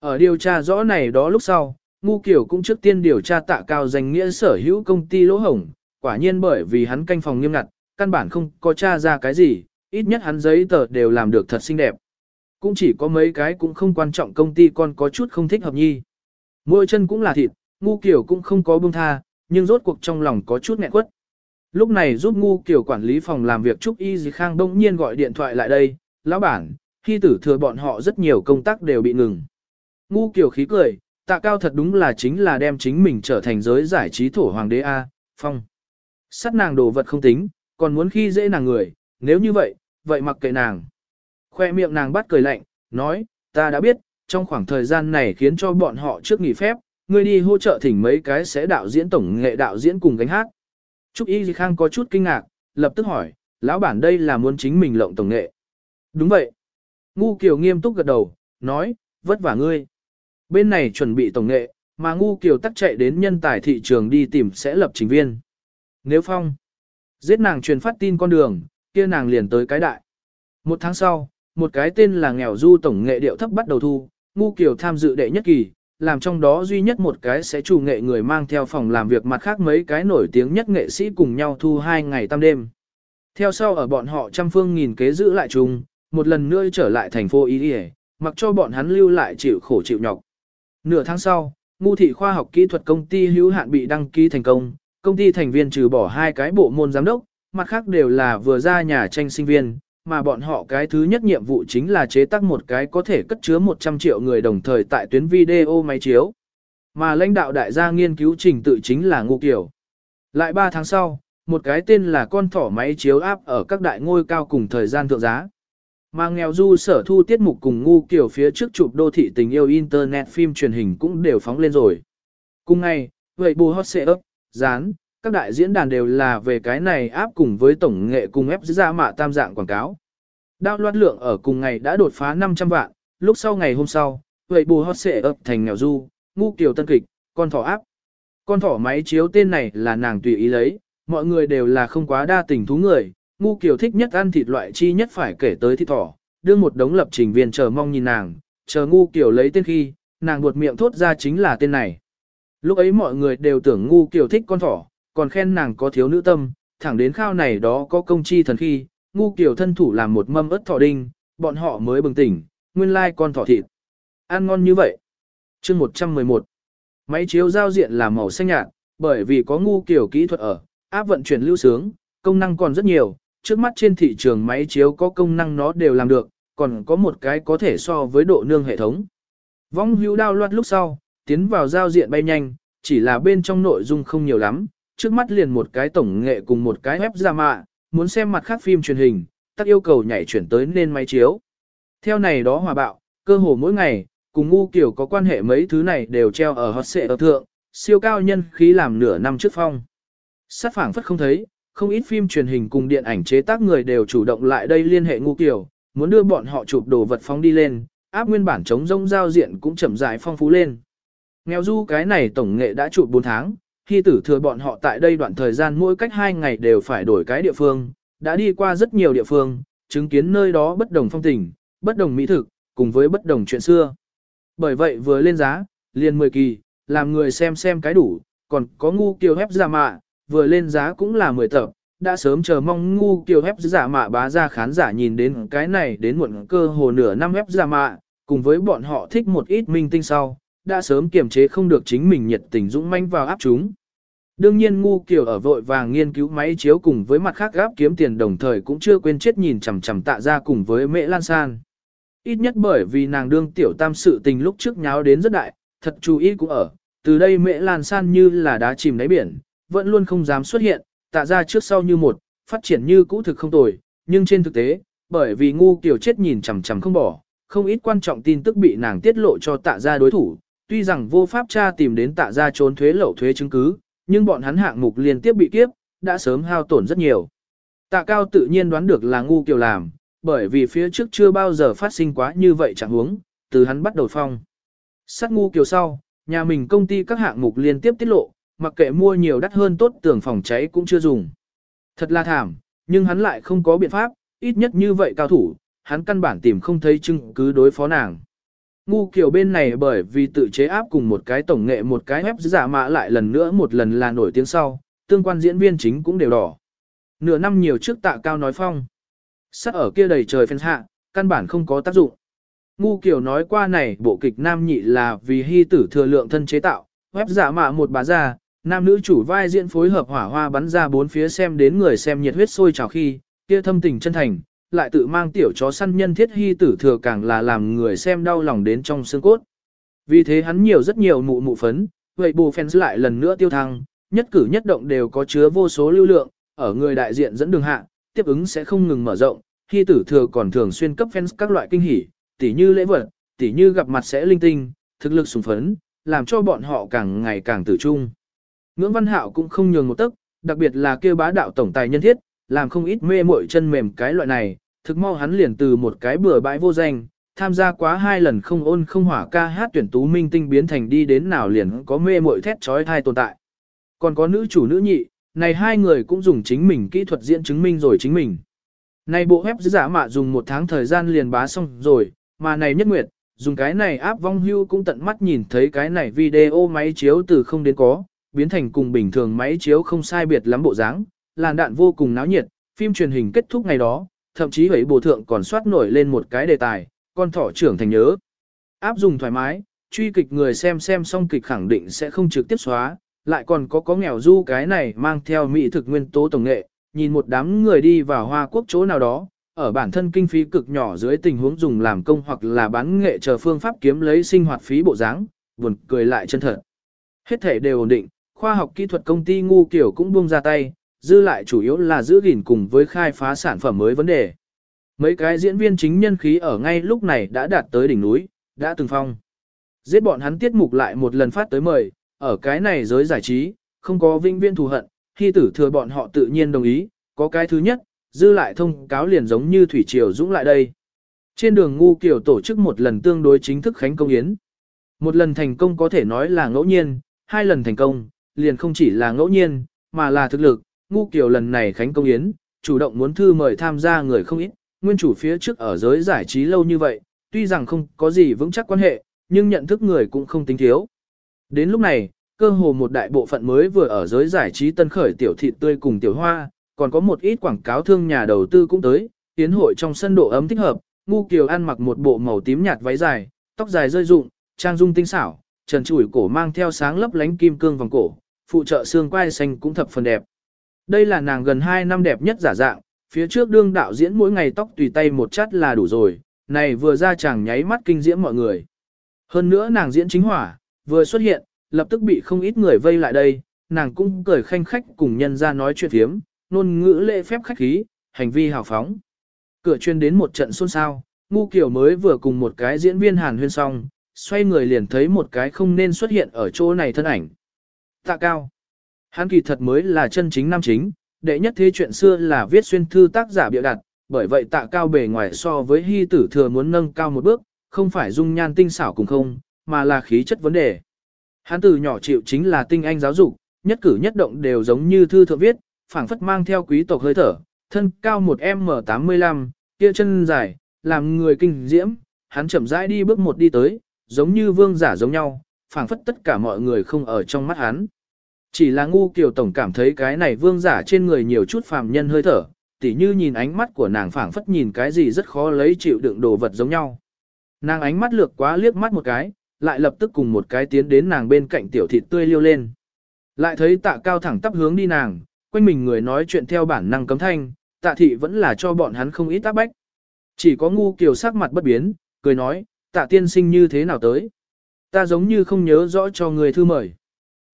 Ở điều tra rõ này đó lúc sau, ngu kiểu cũng trước tiên điều tra tạ cao danh nghĩa sở hữu công ty lỗ hổng, quả nhiên bởi vì hắn canh phòng nghiêm ngặt, căn bản không có tra ra cái gì, ít nhất hắn giấy tờ đều làm được thật xinh đẹp. Cũng chỉ có mấy cái cũng không quan trọng công ty còn có chút không thích hợp nhi. Mỗi chân cũng là thịt, ngu kiểu cũng không có buông tha, nhưng rốt cuộc trong lòng có chút nghẹn quất. Lúc này giúp ngu kiểu quản lý phòng làm việc Trúc Y Dì Khang đông nhiên gọi điện thoại lại đây, lão bản, khi tử thừa bọn họ rất nhiều công tác đều bị ngừng. Ngu kiểu khí cười, tạ cao thật đúng là chính là đem chính mình trở thành giới giải trí thổ hoàng đế A, phong. Sắt nàng đồ vật không tính, còn muốn khi dễ nàng người, nếu như vậy, vậy mặc kệ nàng. Khoe miệng nàng bắt cười lạnh, nói, ta đã biết, trong khoảng thời gian này khiến cho bọn họ trước nghỉ phép, ngươi đi hỗ trợ thỉnh mấy cái sẽ đạo diễn tổng nghệ đạo diễn cùng gánh hát. Trúc Y Di Khang có chút kinh ngạc, lập tức hỏi, lão bản đây là muốn chính mình lộng tổng nghệ. Đúng vậy. Ngu Kiều nghiêm túc gật đầu, nói, vất vả ngươi. Bên này chuẩn bị tổng nghệ, mà ngu kiều tắc chạy đến nhân tài thị trường đi tìm sẽ lập trình viên. Nếu phong, giết nàng truyền phát tin con đường, kia nàng liền tới cái đại. Một tháng sau, một cái tên là nghèo du tổng nghệ điệu thấp bắt đầu thu, ngu kiều tham dự đệ nhất kỳ, làm trong đó duy nhất một cái sẽ chủ nghệ người mang theo phòng làm việc mặt khác mấy cái nổi tiếng nhất nghệ sĩ cùng nhau thu hai ngày tam đêm. Theo sau ở bọn họ trăm phương nghìn kế giữ lại chung, một lần nữa trở lại thành phố Ý Điề, mặc cho bọn hắn lưu lại chịu khổ chịu nhọc. Nửa tháng sau, ngu thị khoa học kỹ thuật công ty hữu hạn bị đăng ký thành công, công ty thành viên trừ bỏ hai cái bộ môn giám đốc, mặt khác đều là vừa ra nhà tranh sinh viên, mà bọn họ cái thứ nhất nhiệm vụ chính là chế tác một cái có thể cất chứa 100 triệu người đồng thời tại tuyến video máy chiếu. Mà lãnh đạo đại gia nghiên cứu trình tự chính là ngu kiểu. Lại 3 tháng sau, một cái tên là con thỏ máy chiếu áp ở các đại ngôi cao cùng thời gian thượng giá. Mà nghèo du sở thu tiết mục cùng ngu kiểu phía trước chụp đô thị tình yêu internet phim truyền hình cũng đều phóng lên rồi. Cùng ngày, vậy bù hot sẽ ấp, dán, các đại diễn đàn đều là về cái này áp cùng với tổng nghệ cùng ép ra dạ mạ tam dạng quảng cáo. Đao loạt lượng ở cùng ngày đã đột phá 500 vạn, lúc sau ngày hôm sau, vậy bù hot sẽ ấp thành nghèo du, ngu kiểu tân kịch, con thỏ áp. Con thỏ máy chiếu tên này là nàng tùy ý lấy, mọi người đều là không quá đa tình thú người, ngu kiểu thích nhất ăn thịt loại chi nhất phải kể tới thịt thỏ, đưa một đống lập trình viên chờ mong nhìn nàng, chờ ngu kiểu lấy tên khi, nàng buột miệng thốt ra chính là tên này. Lúc ấy mọi người đều tưởng ngu kiểu thích con thỏ, còn khen nàng có thiếu nữ tâm, thẳng đến khao này đó có công chi thần khi, ngu kiểu thân thủ làm một mâm ớt thỏ đinh, bọn họ mới bừng tỉnh, nguyên lai con thỏ thịt. Ăn ngon như vậy. chương 111. Máy chiếu giao diện là màu xanh nhạt, bởi vì có ngu kiểu kỹ thuật ở, áp vận chuyển lưu sướng, công năng còn rất nhiều, trước mắt trên thị trường máy chiếu có công năng nó đều làm được, còn có một cái có thể so với độ nương hệ thống. Vong hữu đao loạt lúc sau, tiến vào giao diện bay nhanh, chỉ là bên trong nội dung không nhiều lắm, trước mắt liền một cái tổng nghệ cùng một cái web ra mạ, muốn xem mặt khác phim truyền hình, tắt yêu cầu nhảy chuyển tới nên máy chiếu. Theo này đó hòa bạo, cơ hồ mỗi ngày, cùng ngu kiểu có quan hệ mấy thứ này đều treo ở hot xệ ở thượng, siêu cao nhân khí làm nửa năm trước phong. Sát phảng phất không thấy, không ít phim truyền hình cùng điện ảnh chế tác người đều chủ động lại đây liên hệ ngu kiểu, muốn đưa bọn họ chụp đồ vật phóng đi lên, áp nguyên bản chống rông giao diện cũng chậm rãi phong phú lên. Nghèo du cái này tổng nghệ đã chụp 4 tháng, khi tử thừa bọn họ tại đây đoạn thời gian mỗi cách 2 ngày đều phải đổi cái địa phương, đã đi qua rất nhiều địa phương, chứng kiến nơi đó bất đồng phong tình, bất đồng mỹ thực, cùng với bất đồng chuyện xưa. Bởi vậy vừa lên giá, liền 10 kỳ, làm người xem xem cái đủ, còn có ngu kiều hép ra mạ, vừa lên giá cũng là 10 tập, đã sớm chờ mong ngu kiều hép giả mạ bá ra khán giả nhìn đến cái này đến muộn cơ hồ nửa năm hép giả mạ, cùng với bọn họ thích một ít minh tinh sau, đã sớm kiềm chế không được chính mình nhiệt tình dũng manh vào áp chúng. Đương nhiên ngu kiều ở vội vàng nghiên cứu máy chiếu cùng với mặt khác gáp kiếm tiền đồng thời cũng chưa quên chết nhìn chằm chằm tạ ra cùng với mẹ Lan San. Ít nhất bởi vì nàng đương tiểu tam sự tình lúc trước nháo đến rất đại, thật chú ý cũng ở, từ đây mẹ Lan San như là đá chìm đáy biển, vẫn luôn không dám xuất hiện, tạ ra trước sau như một, phát triển như cũ thực không tồi, nhưng trên thực tế, bởi vì ngu kiểu chết nhìn chằm chằm không bỏ, không ít quan trọng tin tức bị nàng tiết lộ cho tạ ra đối thủ, tuy rằng vô pháp tra tìm đến tạ ra trốn thuế lậu thuế chứng cứ, nhưng bọn hắn hạng mục liên tiếp bị kiếp, đã sớm hao tổn rất nhiều. Tạ cao tự nhiên đoán được là ngu kiều làm, bởi vì phía trước chưa bao giờ phát sinh quá như vậy chẳng huống, từ hắn bắt đầu phong. Sát ngu kiều sau, nhà mình công ty các hạng mục liên tiếp tiết lộ, mặc kệ mua nhiều đắt hơn tốt tưởng phòng cháy cũng chưa dùng. Thật là thảm, nhưng hắn lại không có biện pháp, ít nhất như vậy cao thủ, hắn căn bản tìm không thấy chứng cứ đối phó nàng. Ngu kiểu bên này bởi vì tự chế áp cùng một cái tổng nghệ một cái ép giả mạ lại lần nữa một lần là nổi tiếng sau, tương quan diễn viên chính cũng đều đỏ. Nửa năm nhiều trước tạ cao nói phong. Sắc ở kia đầy trời phèn hạ, căn bản không có tác dụng. Ngu kiểu nói qua này bộ kịch nam nhị là vì hy tử thừa lượng thân chế tạo, ép giả mạ một bà già, nam nữ chủ vai diễn phối hợp hỏa hoa bắn ra bốn phía xem đến người xem nhiệt huyết sôi trào khi, kia thâm tình chân thành, lại tự mang tiểu chó săn nhân thiết hy tử thừa càng là làm người xem đau lòng đến trong xương cốt. Vì thế hắn nhiều rất nhiều mụ mụ phấn, vậy bù fans lại lần nữa tiêu thăng, nhất cử nhất động đều có chứa vô số lưu lượng, ở người đại diện dẫn đường hạ, tiếp ứng sẽ không ngừng mở rộng, hy tử thừa còn thường xuyên cấp fans các loại kinh hỉ, tỉ như lễ vật, tỉ như gặp mặt sẽ linh tinh, thực lực sùng phấn, làm cho bọn họ càng ngày càng tử trung. Ngưỡng Văn Hạo cũng không nhường một tấc, đặc biệt là kêu bá đạo tổng tài nhân thiết, làm không ít mê muội chân mềm cái loại này, thực mau hắn liền từ một cái bừa bãi vô danh, tham gia quá hai lần không ôn không hỏa ca hát tuyển tú minh tinh biến thành đi đến nào liền có mê muội thét trói thai tồn tại. Còn có nữ chủ nữ nhị, này hai người cũng dùng chính mình kỹ thuật diễn chứng minh rồi chính mình. Này bộ web giả mạ dùng một tháng thời gian liền bá xong rồi, mà này nhất nguyệt, dùng cái này áp vong hưu cũng tận mắt nhìn thấy cái này video máy chiếu từ không đến có, biến thành cùng bình thường máy chiếu không sai biệt lắm bộ dáng, làn đạn vô cùng náo nhiệt, phim truyền hình kết thúc ngày đó, thậm chí hủy bộ thượng còn soát nổi lên một cái đề tài, con thỏ trưởng thành nhớ. Áp dùng thoải mái, truy kịch người xem xem xong kịch khẳng định sẽ không trực tiếp xóa, lại còn có có nghèo du cái này mang theo mỹ thực nguyên tố tổng nghệ, nhìn một đám người đi vào Hoa Quốc chỗ nào đó, ở bản thân kinh phí cực nhỏ dưới tình huống dùng làm công hoặc là bán nghệ chờ phương pháp kiếm lấy sinh hoạt phí bộ dáng, buồn cười lại chân thật. Hết thể đều ổn định, khoa học kỹ thuật công ty ngu kiểu cũng buông ra tay, dư lại chủ yếu là giữ gìn cùng với khai phá sản phẩm mới vấn đề. Mấy cái diễn viên chính nhân khí ở ngay lúc này đã đạt tới đỉnh núi, đã từng phong. Giết bọn hắn tiết mục lại một lần phát tới mời, ở cái này giới giải trí, không có vinh viên thù hận, khi tử thừa bọn họ tự nhiên đồng ý, có cái thứ nhất, dư lại thông cáo liền giống như thủy triều dũng lại đây. Trên đường ngu kiểu tổ chức một lần tương đối chính thức khánh công yến. Một lần thành công có thể nói là ngẫu nhiên, hai lần thành công, liền không chỉ là ngẫu nhiên, mà là thực lực. Ngu kiểu lần này khánh công yến, chủ động muốn thư mời tham gia người không ít, nguyên chủ phía trước ở giới giải trí lâu như vậy, tuy rằng không có gì vững chắc quan hệ, nhưng nhận thức người cũng không tính thiếu. Đến lúc này, cơ hồ một đại bộ phận mới vừa ở giới giải trí tân khởi tiểu thịt tươi cùng tiểu hoa, còn có một ít quảng cáo thương nhà đầu tư cũng tới, tiến hội trong sân độ ấm thích hợp, ngu kiều ăn mặc một bộ màu tím nhạt váy dài, tóc dài rơi rụng, trang dung tinh xảo, trần trụi cổ mang theo sáng lấp lánh kim cương vòng cổ, phụ trợ xương quai xanh cũng thập phần đẹp. Đây là nàng gần 2 năm đẹp nhất giả dạng, phía trước đương đạo diễn mỗi ngày tóc tùy tay một chát là đủ rồi, này vừa ra chàng nháy mắt kinh diễm mọi người. Hơn nữa nàng diễn chính hỏa, vừa xuất hiện, lập tức bị không ít người vây lại đây, nàng cũng cười khanh khách cùng nhân ra nói chuyện thiếm, ngôn ngữ lễ phép khách khí, hành vi hào phóng. Cửa chuyên đến một trận xôn xao, ngu kiểu mới vừa cùng một cái diễn viên hàn huyên xong, xoay người liền thấy một cái không nên xuất hiện ở chỗ này thân ảnh. Tạ cao. Hắn kỳ thật mới là chân chính nam chính, đệ nhất thế chuyện xưa là viết xuyên thư tác giả bịa đặt, bởi vậy tạ cao bề ngoài so với hy tử thừa muốn nâng cao một bước, không phải dung nhan tinh xảo cùng không, mà là khí chất vấn đề. Hắn từ nhỏ chịu chính là tinh anh giáo dục, nhất cử nhất động đều giống như thư thượng viết, phảng phất mang theo quý tộc hơi thở, thân cao một M85, kia chân dài, làm người kinh diễm, hắn chậm rãi đi bước một đi tới, giống như vương giả giống nhau, phảng phất tất cả mọi người không ở trong mắt hắn. Chỉ là ngu kiều tổng cảm thấy cái này vương giả trên người nhiều chút phàm nhân hơi thở, tỉ như nhìn ánh mắt của nàng phảng phất nhìn cái gì rất khó lấy chịu đựng đồ vật giống nhau. Nàng ánh mắt lược quá liếc mắt một cái, lại lập tức cùng một cái tiến đến nàng bên cạnh tiểu thịt tươi liêu lên. Lại thấy tạ cao thẳng tắp hướng đi nàng, quanh mình người nói chuyện theo bản năng cấm thanh, tạ thị vẫn là cho bọn hắn không ít tác bách. Chỉ có ngu kiều sắc mặt bất biến, cười nói, tạ tiên sinh như thế nào tới. Ta giống như không nhớ rõ cho người thư mời.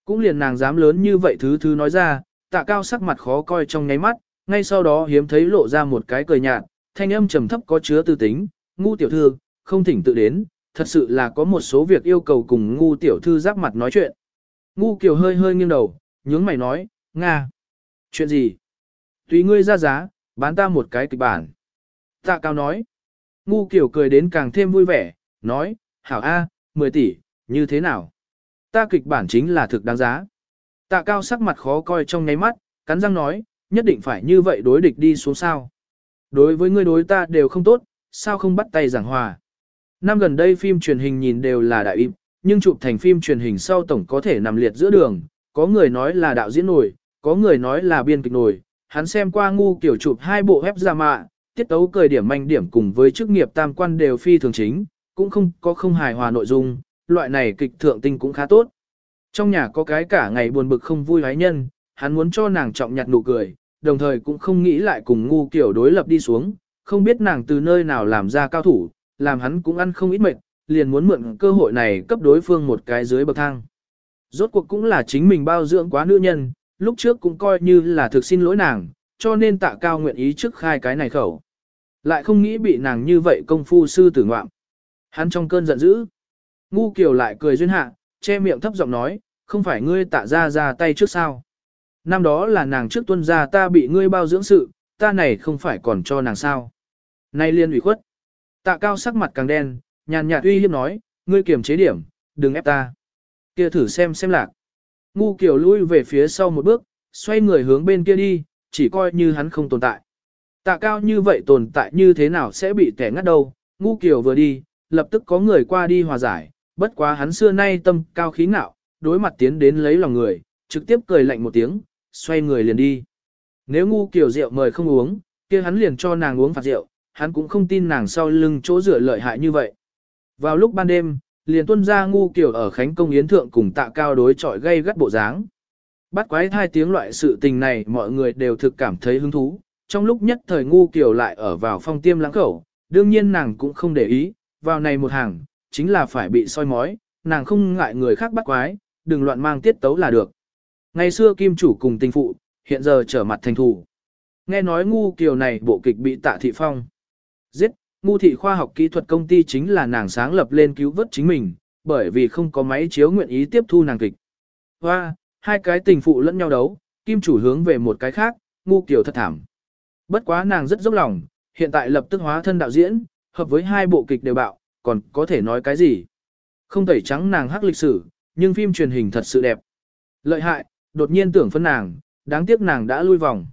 Cũng liền nàng dám lớn như vậy thứ thứ nói ra, tạ cao sắc mặt khó coi trong nháy mắt, ngay sau đó hiếm thấy lộ ra một cái cười nhạt, thanh âm trầm thấp có chứa tư tính, ngu tiểu thư, không thỉnh tự đến, thật sự là có một số việc yêu cầu cùng ngu tiểu thư giáp mặt nói chuyện. Ngu kiều hơi hơi nghiêng đầu, nhướng mày nói, Nga. Chuyện gì? Tùy ngươi ra giá, bán ta một cái kịch bản. Tạ cao nói. Ngu kiểu cười đến càng thêm vui vẻ, nói, hảo A, à, 10 tỷ, như thế nào? Ta kịch bản chính là thực đáng giá. Tạ cao sắc mặt khó coi trong nháy mắt, cắn răng nói, nhất định phải như vậy đối địch đi xuống sao. Đối với ngươi đối ta đều không tốt, sao không bắt tay giảng hòa. Năm gần đây phim truyền hình nhìn đều là đại im, nhưng chụp thành phim truyền hình sau tổng có thể nằm liệt giữa đường, có người nói là đạo diễn nổi, có người nói là biên kịch nổi, hắn xem qua ngu kiểu chụp hai bộ ép ra mạ, tiết tấu cười điểm manh điểm cùng với chức nghiệp tam quan đều phi thường chính, cũng không có không hài hòa nội dung, loại này kịch thượng tinh cũng khá tốt. Trong nhà có cái cả ngày buồn bực không vui hái nhân, hắn muốn cho nàng trọng nhặt nụ cười, đồng thời cũng không nghĩ lại cùng ngu kiểu đối lập đi xuống, không biết nàng từ nơi nào làm ra cao thủ, làm hắn cũng ăn không ít mệt, liền muốn mượn cơ hội này cấp đối phương một cái dưới bậc thang. Rốt cuộc cũng là chính mình bao dưỡng quá nữ nhân, lúc trước cũng coi như là thực xin lỗi nàng, cho nên tạ cao nguyện ý trước khai cái này khẩu. Lại không nghĩ bị nàng như vậy công phu sư tử ngoạm. Hắn trong cơn giận dữ. Ngu kiều lại cười duyên hạ, che miệng thấp giọng nói, không phải ngươi tạ ra ra tay trước sao. Năm đó là nàng trước tuân ra ta bị ngươi bao dưỡng sự, ta này không phải còn cho nàng sao. Nay liên ủy khuất. Tạ cao sắc mặt càng đen, nhàn nhạt uy hiếp nói, ngươi kiềm chế điểm, đừng ép ta. Kia thử xem xem lạc. Ngu kiểu lui về phía sau một bước, xoay người hướng bên kia đi, chỉ coi như hắn không tồn tại. Tạ cao như vậy tồn tại như thế nào sẽ bị kẻ ngắt đâu, ngu kiểu vừa đi, lập tức có người qua đi hòa giải, bất quá hắn xưa nay tâm cao khí ngạo, đối mặt tiến đến lấy lòng người, trực tiếp cười lạnh một tiếng, xoay người liền đi. Nếu ngu kiểu rượu mời không uống, kia hắn liền cho nàng uống phạt rượu, hắn cũng không tin nàng sau lưng chỗ rửa lợi hại như vậy. Vào lúc ban đêm, liền tuân ra ngu kiểu ở Khánh Công Yến Thượng cùng tạ cao đối chọi gây gắt bộ dáng. Bắt quái thai tiếng loại sự tình này mọi người đều thực cảm thấy hứng thú, trong lúc nhất thời ngu kiểu lại ở vào phong tiêm lãng khẩu, đương nhiên nàng cũng không để ý, vào này một hàng, chính là phải bị soi mói, nàng không ngại người khác bắt quái, đừng loạn mang tiết tấu là được. Ngày xưa kim chủ cùng tình phụ, hiện giờ trở mặt thành thủ. Nghe nói ngu kiều này bộ kịch bị tạ thị phong. Giết, ngu thị khoa học kỹ thuật công ty chính là nàng sáng lập lên cứu vớt chính mình, bởi vì không có máy chiếu nguyện ý tiếp thu nàng kịch. Hoa, hai cái tình phụ lẫn nhau đấu, kim chủ hướng về một cái khác, ngu kiều thật thảm. Bất quá nàng rất dốc lòng, hiện tại lập tức hóa thân đạo diễn, hợp với hai bộ kịch đều bạo, còn có thể nói cái gì. Không tẩy trắng nàng hắc lịch sử, nhưng phim truyền hình thật sự đẹp. Lợi hại, đột nhiên tưởng phân nàng, đáng tiếc nàng đã lui vòng.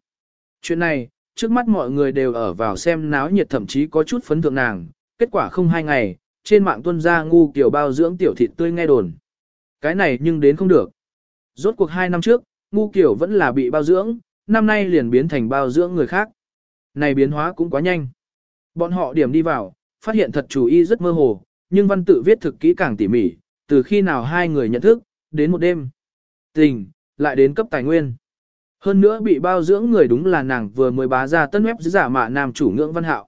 Chuyện này, trước mắt mọi người đều ở vào xem náo nhiệt thậm chí có chút phấn thượng nàng, kết quả không hai ngày, trên mạng tuân ra ngu kiểu bao dưỡng tiểu thịt tươi nghe đồn. Cái này nhưng đến không được. Rốt cuộc hai năm trước, ngu kiểu vẫn là bị bao dưỡng, năm nay liền biến thành bao dưỡng người khác. Này biến hóa cũng quá nhanh. Bọn họ điểm đi vào, phát hiện thật chủ y rất mơ hồ, nhưng văn tự viết thực kỹ càng tỉ mỉ, từ khi nào hai người nhận thức, đến một đêm. Tình, lại đến cấp tài nguyên. Hơn nữa bị bao dưỡng người đúng là nàng vừa mới bá ra tân web giả mạ nam chủ ngưỡng văn hạo.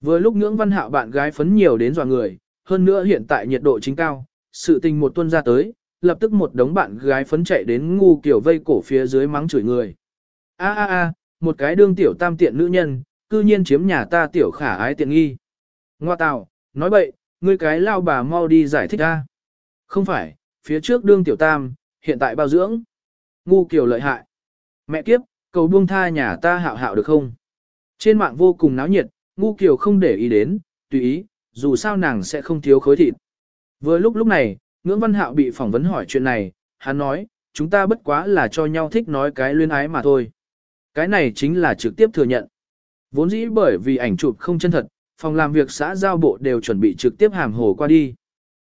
Vừa lúc ngưỡng văn hạo bạn gái phấn nhiều đến dọa người, hơn nữa hiện tại nhiệt độ chính cao, sự tình một tuần ra tới, lập tức một đống bạn gái phấn chạy đến ngu kiểu vây cổ phía dưới mắng chửi người. A a a, một cái đương tiểu tam tiện nữ nhân, cư nhiên chiếm nhà ta tiểu khả ái tiện nghi. Ngoa tào, nói bậy, ngươi cái lao bà mau đi giải thích a. Không phải, phía trước đương tiểu tam, hiện tại bao dưỡng. Ngu kiểu lợi hại. Mẹ kiếp, cầu buông tha nhà ta hạo hạo được không? Trên mạng vô cùng náo nhiệt, ngu kiều không để ý đến, tùy ý, dù sao nàng sẽ không thiếu khối thịt. Vừa lúc lúc này, ngưỡng văn hạo bị phỏng vấn hỏi chuyện này, hắn nói, chúng ta bất quá là cho nhau thích nói cái luyên ái mà thôi. Cái này chính là trực tiếp thừa nhận. Vốn dĩ bởi vì ảnh chụp không chân thật, phòng làm việc xã giao bộ đều chuẩn bị trực tiếp hàm hồ qua đi.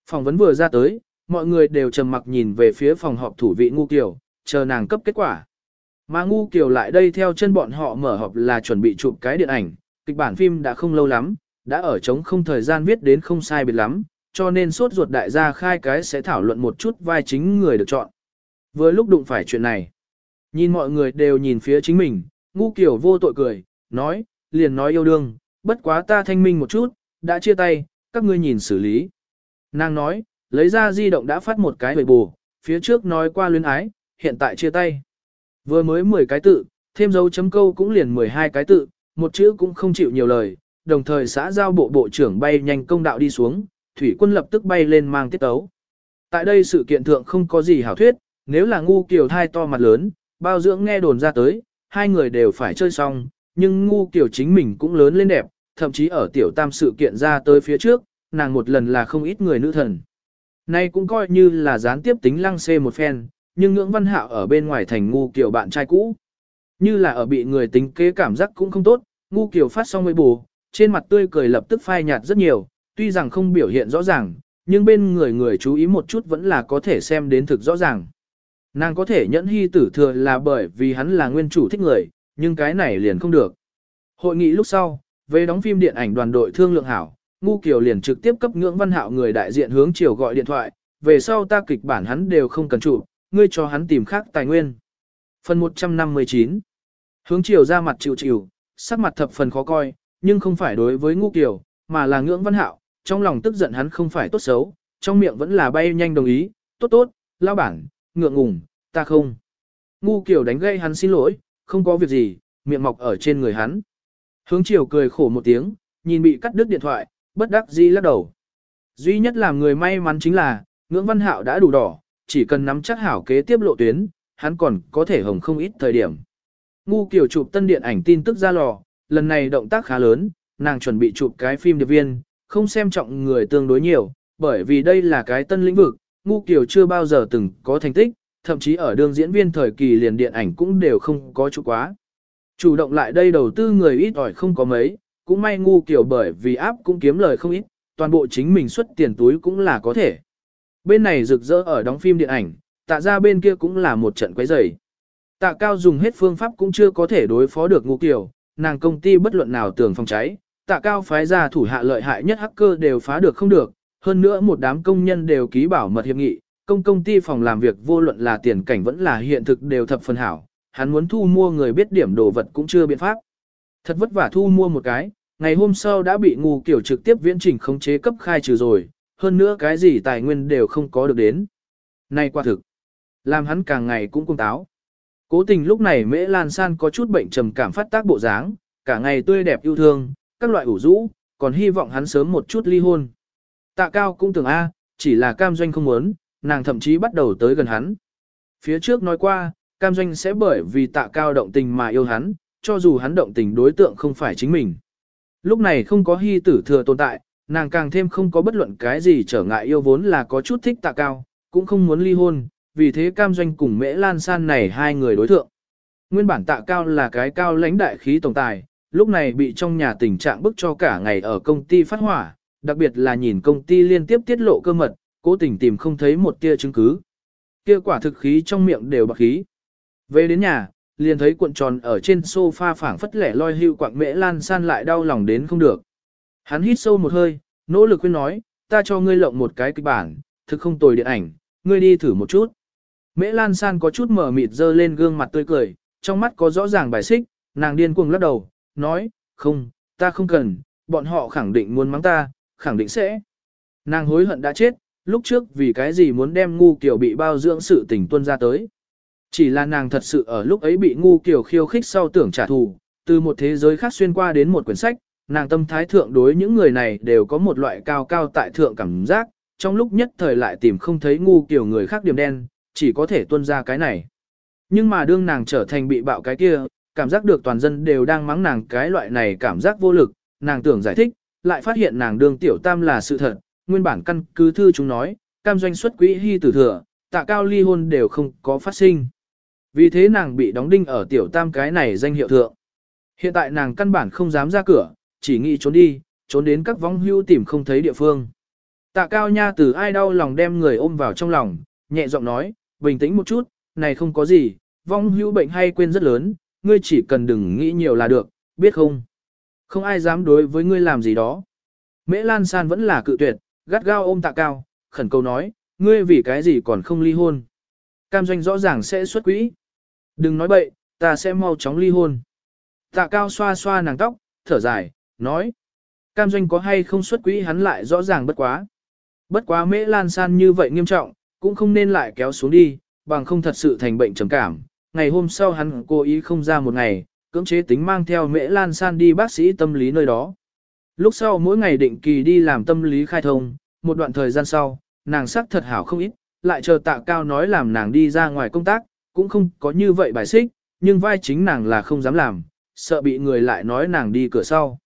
Phỏng vấn vừa ra tới, mọi người đều trầm mặc nhìn về phía phòng họp thủ vị ngu kiều, chờ nàng cấp kết quả. Mà ngu kiều lại đây theo chân bọn họ mở họp là chuẩn bị chụp cái điện ảnh, kịch bản phim đã không lâu lắm, đã ở trống không thời gian viết đến không sai biệt lắm, cho nên suốt ruột đại gia khai cái sẽ thảo luận một chút vai chính người được chọn. Vừa lúc đụng phải chuyện này, nhìn mọi người đều nhìn phía chính mình, ngu kiều vô tội cười, nói, liền nói yêu đương, bất quá ta thanh minh một chút, đã chia tay, các ngươi nhìn xử lý. Nàng nói, lấy ra di động đã phát một cái bầy bù, phía trước nói qua luyến ái, hiện tại chia tay. Vừa mới 10 cái tự, thêm dấu chấm câu cũng liền 12 cái tự, một chữ cũng không chịu nhiều lời, đồng thời xã giao bộ bộ trưởng bay nhanh công đạo đi xuống, thủy quân lập tức bay lên mang tiết tấu. Tại đây sự kiện thượng không có gì hảo thuyết, nếu là ngu kiểu thai to mặt lớn, bao dưỡng nghe đồn ra tới, hai người đều phải chơi xong, nhưng ngu kiểu chính mình cũng lớn lên đẹp, thậm chí ở tiểu tam sự kiện ra tới phía trước, nàng một lần là không ít người nữ thần. Nay cũng coi như là gián tiếp tính lăng xê một phen, nhưng ngưỡng văn hạo ở bên ngoài thành ngu kiểu bạn trai cũ. Như là ở bị người tính kế cảm giác cũng không tốt, ngu kiểu phát xong mới bù, trên mặt tươi cười lập tức phai nhạt rất nhiều, tuy rằng không biểu hiện rõ ràng, nhưng bên người người chú ý một chút vẫn là có thể xem đến thực rõ ràng. Nàng có thể nhẫn hy tử thừa là bởi vì hắn là nguyên chủ thích người, nhưng cái này liền không được. Hội nghị lúc sau, về đóng phim điện ảnh đoàn đội thương lượng hảo, ngu kiều liền trực tiếp cấp ngưỡng văn hạo người đại diện hướng chiều gọi điện thoại, về sau ta kịch bản hắn đều không cần chụp, ngươi cho hắn tìm khác tài nguyên. Phần 159 Hướng chiều ra mặt chịu chịu, sắc mặt thập phần khó coi, nhưng không phải đối với ngu kiều, mà là ngưỡng văn hạo, trong lòng tức giận hắn không phải tốt xấu, trong miệng vẫn là bay nhanh đồng ý, tốt tốt, lao bản, ngượng ngùng, ta không. Ngu kiều đánh gây hắn xin lỗi, không có việc gì, miệng mọc ở trên người hắn. Hướng chiều cười khổ một tiếng, nhìn bị cắt đứt điện thoại, bất đắc dĩ lắc đầu. Duy nhất làm người may mắn chính là, ngưỡng văn hạo đã đủ đỏ, chỉ cần nắm chắc hảo kế tiếp lộ tuyến, hắn còn có thể hồng không ít thời điểm. Ngu kiểu chụp tân điện ảnh tin tức ra lò, lần này động tác khá lớn, nàng chuẩn bị chụp cái phim điệp viên, không xem trọng người tương đối nhiều, bởi vì đây là cái tân lĩnh vực, ngu kiểu chưa bao giờ từng có thành tích, thậm chí ở đường diễn viên thời kỳ liền điện ảnh cũng đều không có chụp quá. Chủ động lại đây đầu tư người ít ỏi không có mấy, cũng may ngu kiểu bởi vì áp cũng kiếm lời không ít, toàn bộ chính mình xuất tiền túi cũng là có thể. Bên này rực rỡ ở đóng phim điện ảnh, tạ ra bên kia cũng là một trận quấy rầy. Tạ cao dùng hết phương pháp cũng chưa có thể đối phó được ngu kiểu, nàng công ty bất luận nào tưởng phòng cháy, tạ cao phái ra thủ hạ lợi hại nhất hacker đều phá được không được, hơn nữa một đám công nhân đều ký bảo mật hiệp nghị, công công ty phòng làm việc vô luận là tiền cảnh vẫn là hiện thực đều thập phần hảo, hắn muốn thu mua người biết điểm đồ vật cũng chưa biện pháp. Thật vất vả thu mua một cái, ngày hôm sau đã bị ngu kiểu trực tiếp viễn trình khống chế cấp khai trừ rồi, hơn nữa cái gì tài nguyên đều không có được đến. Này quả thực, làm hắn càng ngày cũng cung táo. Cố tình lúc này Mễ Lan San có chút bệnh trầm cảm phát tác bộ dáng, cả ngày tươi đẹp yêu thương, các loại ủ rũ, còn hy vọng hắn sớm một chút ly hôn. Tạ cao cũng tưởng A, chỉ là cam doanh không muốn, nàng thậm chí bắt đầu tới gần hắn. Phía trước nói qua, cam doanh sẽ bởi vì tạ cao động tình mà yêu hắn, cho dù hắn động tình đối tượng không phải chính mình. Lúc này không có hy tử thừa tồn tại, nàng càng thêm không có bất luận cái gì trở ngại yêu vốn là có chút thích tạ cao, cũng không muốn ly hôn, vì thế cam doanh cùng mễ lan san này hai người đối thượng. Nguyên bản tạ cao là cái cao lãnh đại khí tổng tài, lúc này bị trong nhà tình trạng bức cho cả ngày ở công ty phát hỏa, đặc biệt là nhìn công ty liên tiếp tiết lộ cơ mật, cố tình tìm không thấy một tia chứng cứ. Kia quả thực khí trong miệng đều bạc khí. Về đến nhà, liền thấy cuộn tròn ở trên sofa phảng phất lẻ loi hưu quạng mễ lan san lại đau lòng đến không được. Hắn hít sâu một hơi, nỗ lực khuyên nói, ta cho ngươi lộng một cái kịch bản, thực không tồi điện ảnh, ngươi đi thử một chút. Mễ Lan San có chút mở mịt dơ lên gương mặt tươi cười, trong mắt có rõ ràng bài xích, nàng điên cuồng lắc đầu, nói, không, ta không cần, bọn họ khẳng định muốn mắng ta, khẳng định sẽ. Nàng hối hận đã chết, lúc trước vì cái gì muốn đem ngu kiểu bị bao dưỡng sự tình tuân ra tới. Chỉ là nàng thật sự ở lúc ấy bị ngu kiểu khiêu khích sau tưởng trả thù, từ một thế giới khác xuyên qua đến một quyển sách, nàng tâm thái thượng đối những người này đều có một loại cao cao tại thượng cảm giác, trong lúc nhất thời lại tìm không thấy ngu kiểu người khác điểm đen, chỉ có thể tuân ra cái này. Nhưng mà đương nàng trở thành bị bạo cái kia, cảm giác được toàn dân đều đang mắng nàng cái loại này cảm giác vô lực, nàng tưởng giải thích, lại phát hiện nàng đương tiểu tam là sự thật, nguyên bản căn cứ thư chúng nói, cam doanh xuất quỹ hy tử thừa, tạ cao ly hôn đều không có phát sinh. Vì thế nàng bị đóng đinh ở tiểu tam cái này danh hiệu thượng. Hiện tại nàng căn bản không dám ra cửa, chỉ nghĩ trốn đi, trốn đến các vong hưu tìm không thấy địa phương. Tạ cao nha từ ai đau lòng đem người ôm vào trong lòng, nhẹ giọng nói, bình tĩnh một chút, này không có gì, vong hưu bệnh hay quên rất lớn, ngươi chỉ cần đừng nghĩ nhiều là được, biết không? Không ai dám đối với ngươi làm gì đó. Mễ Lan San vẫn là cự tuyệt, gắt gao ôm tạ cao, khẩn cầu nói, ngươi vì cái gì còn không ly hôn. Cam doanh rõ ràng sẽ xuất quỹ. Đừng nói bậy, ta sẽ mau chóng ly hôn. Tạ cao xoa xoa nàng tóc, thở dài, nói. Cam doanh có hay không xuất quỹ hắn lại rõ ràng bất quá. Bất quá mễ lan san như vậy nghiêm trọng, cũng không nên lại kéo xuống đi, bằng không thật sự thành bệnh trầm cảm. Ngày hôm sau hắn cố ý không ra một ngày, cưỡng chế tính mang theo mễ lan san đi bác sĩ tâm lý nơi đó. Lúc sau mỗi ngày định kỳ đi làm tâm lý khai thông, một đoạn thời gian sau, nàng sắc thật hảo không ít, lại chờ tạ cao nói làm nàng đi ra ngoài công tác, cũng không có như vậy bài xích, nhưng vai chính nàng là không dám làm, sợ bị người lại nói nàng đi cửa sau.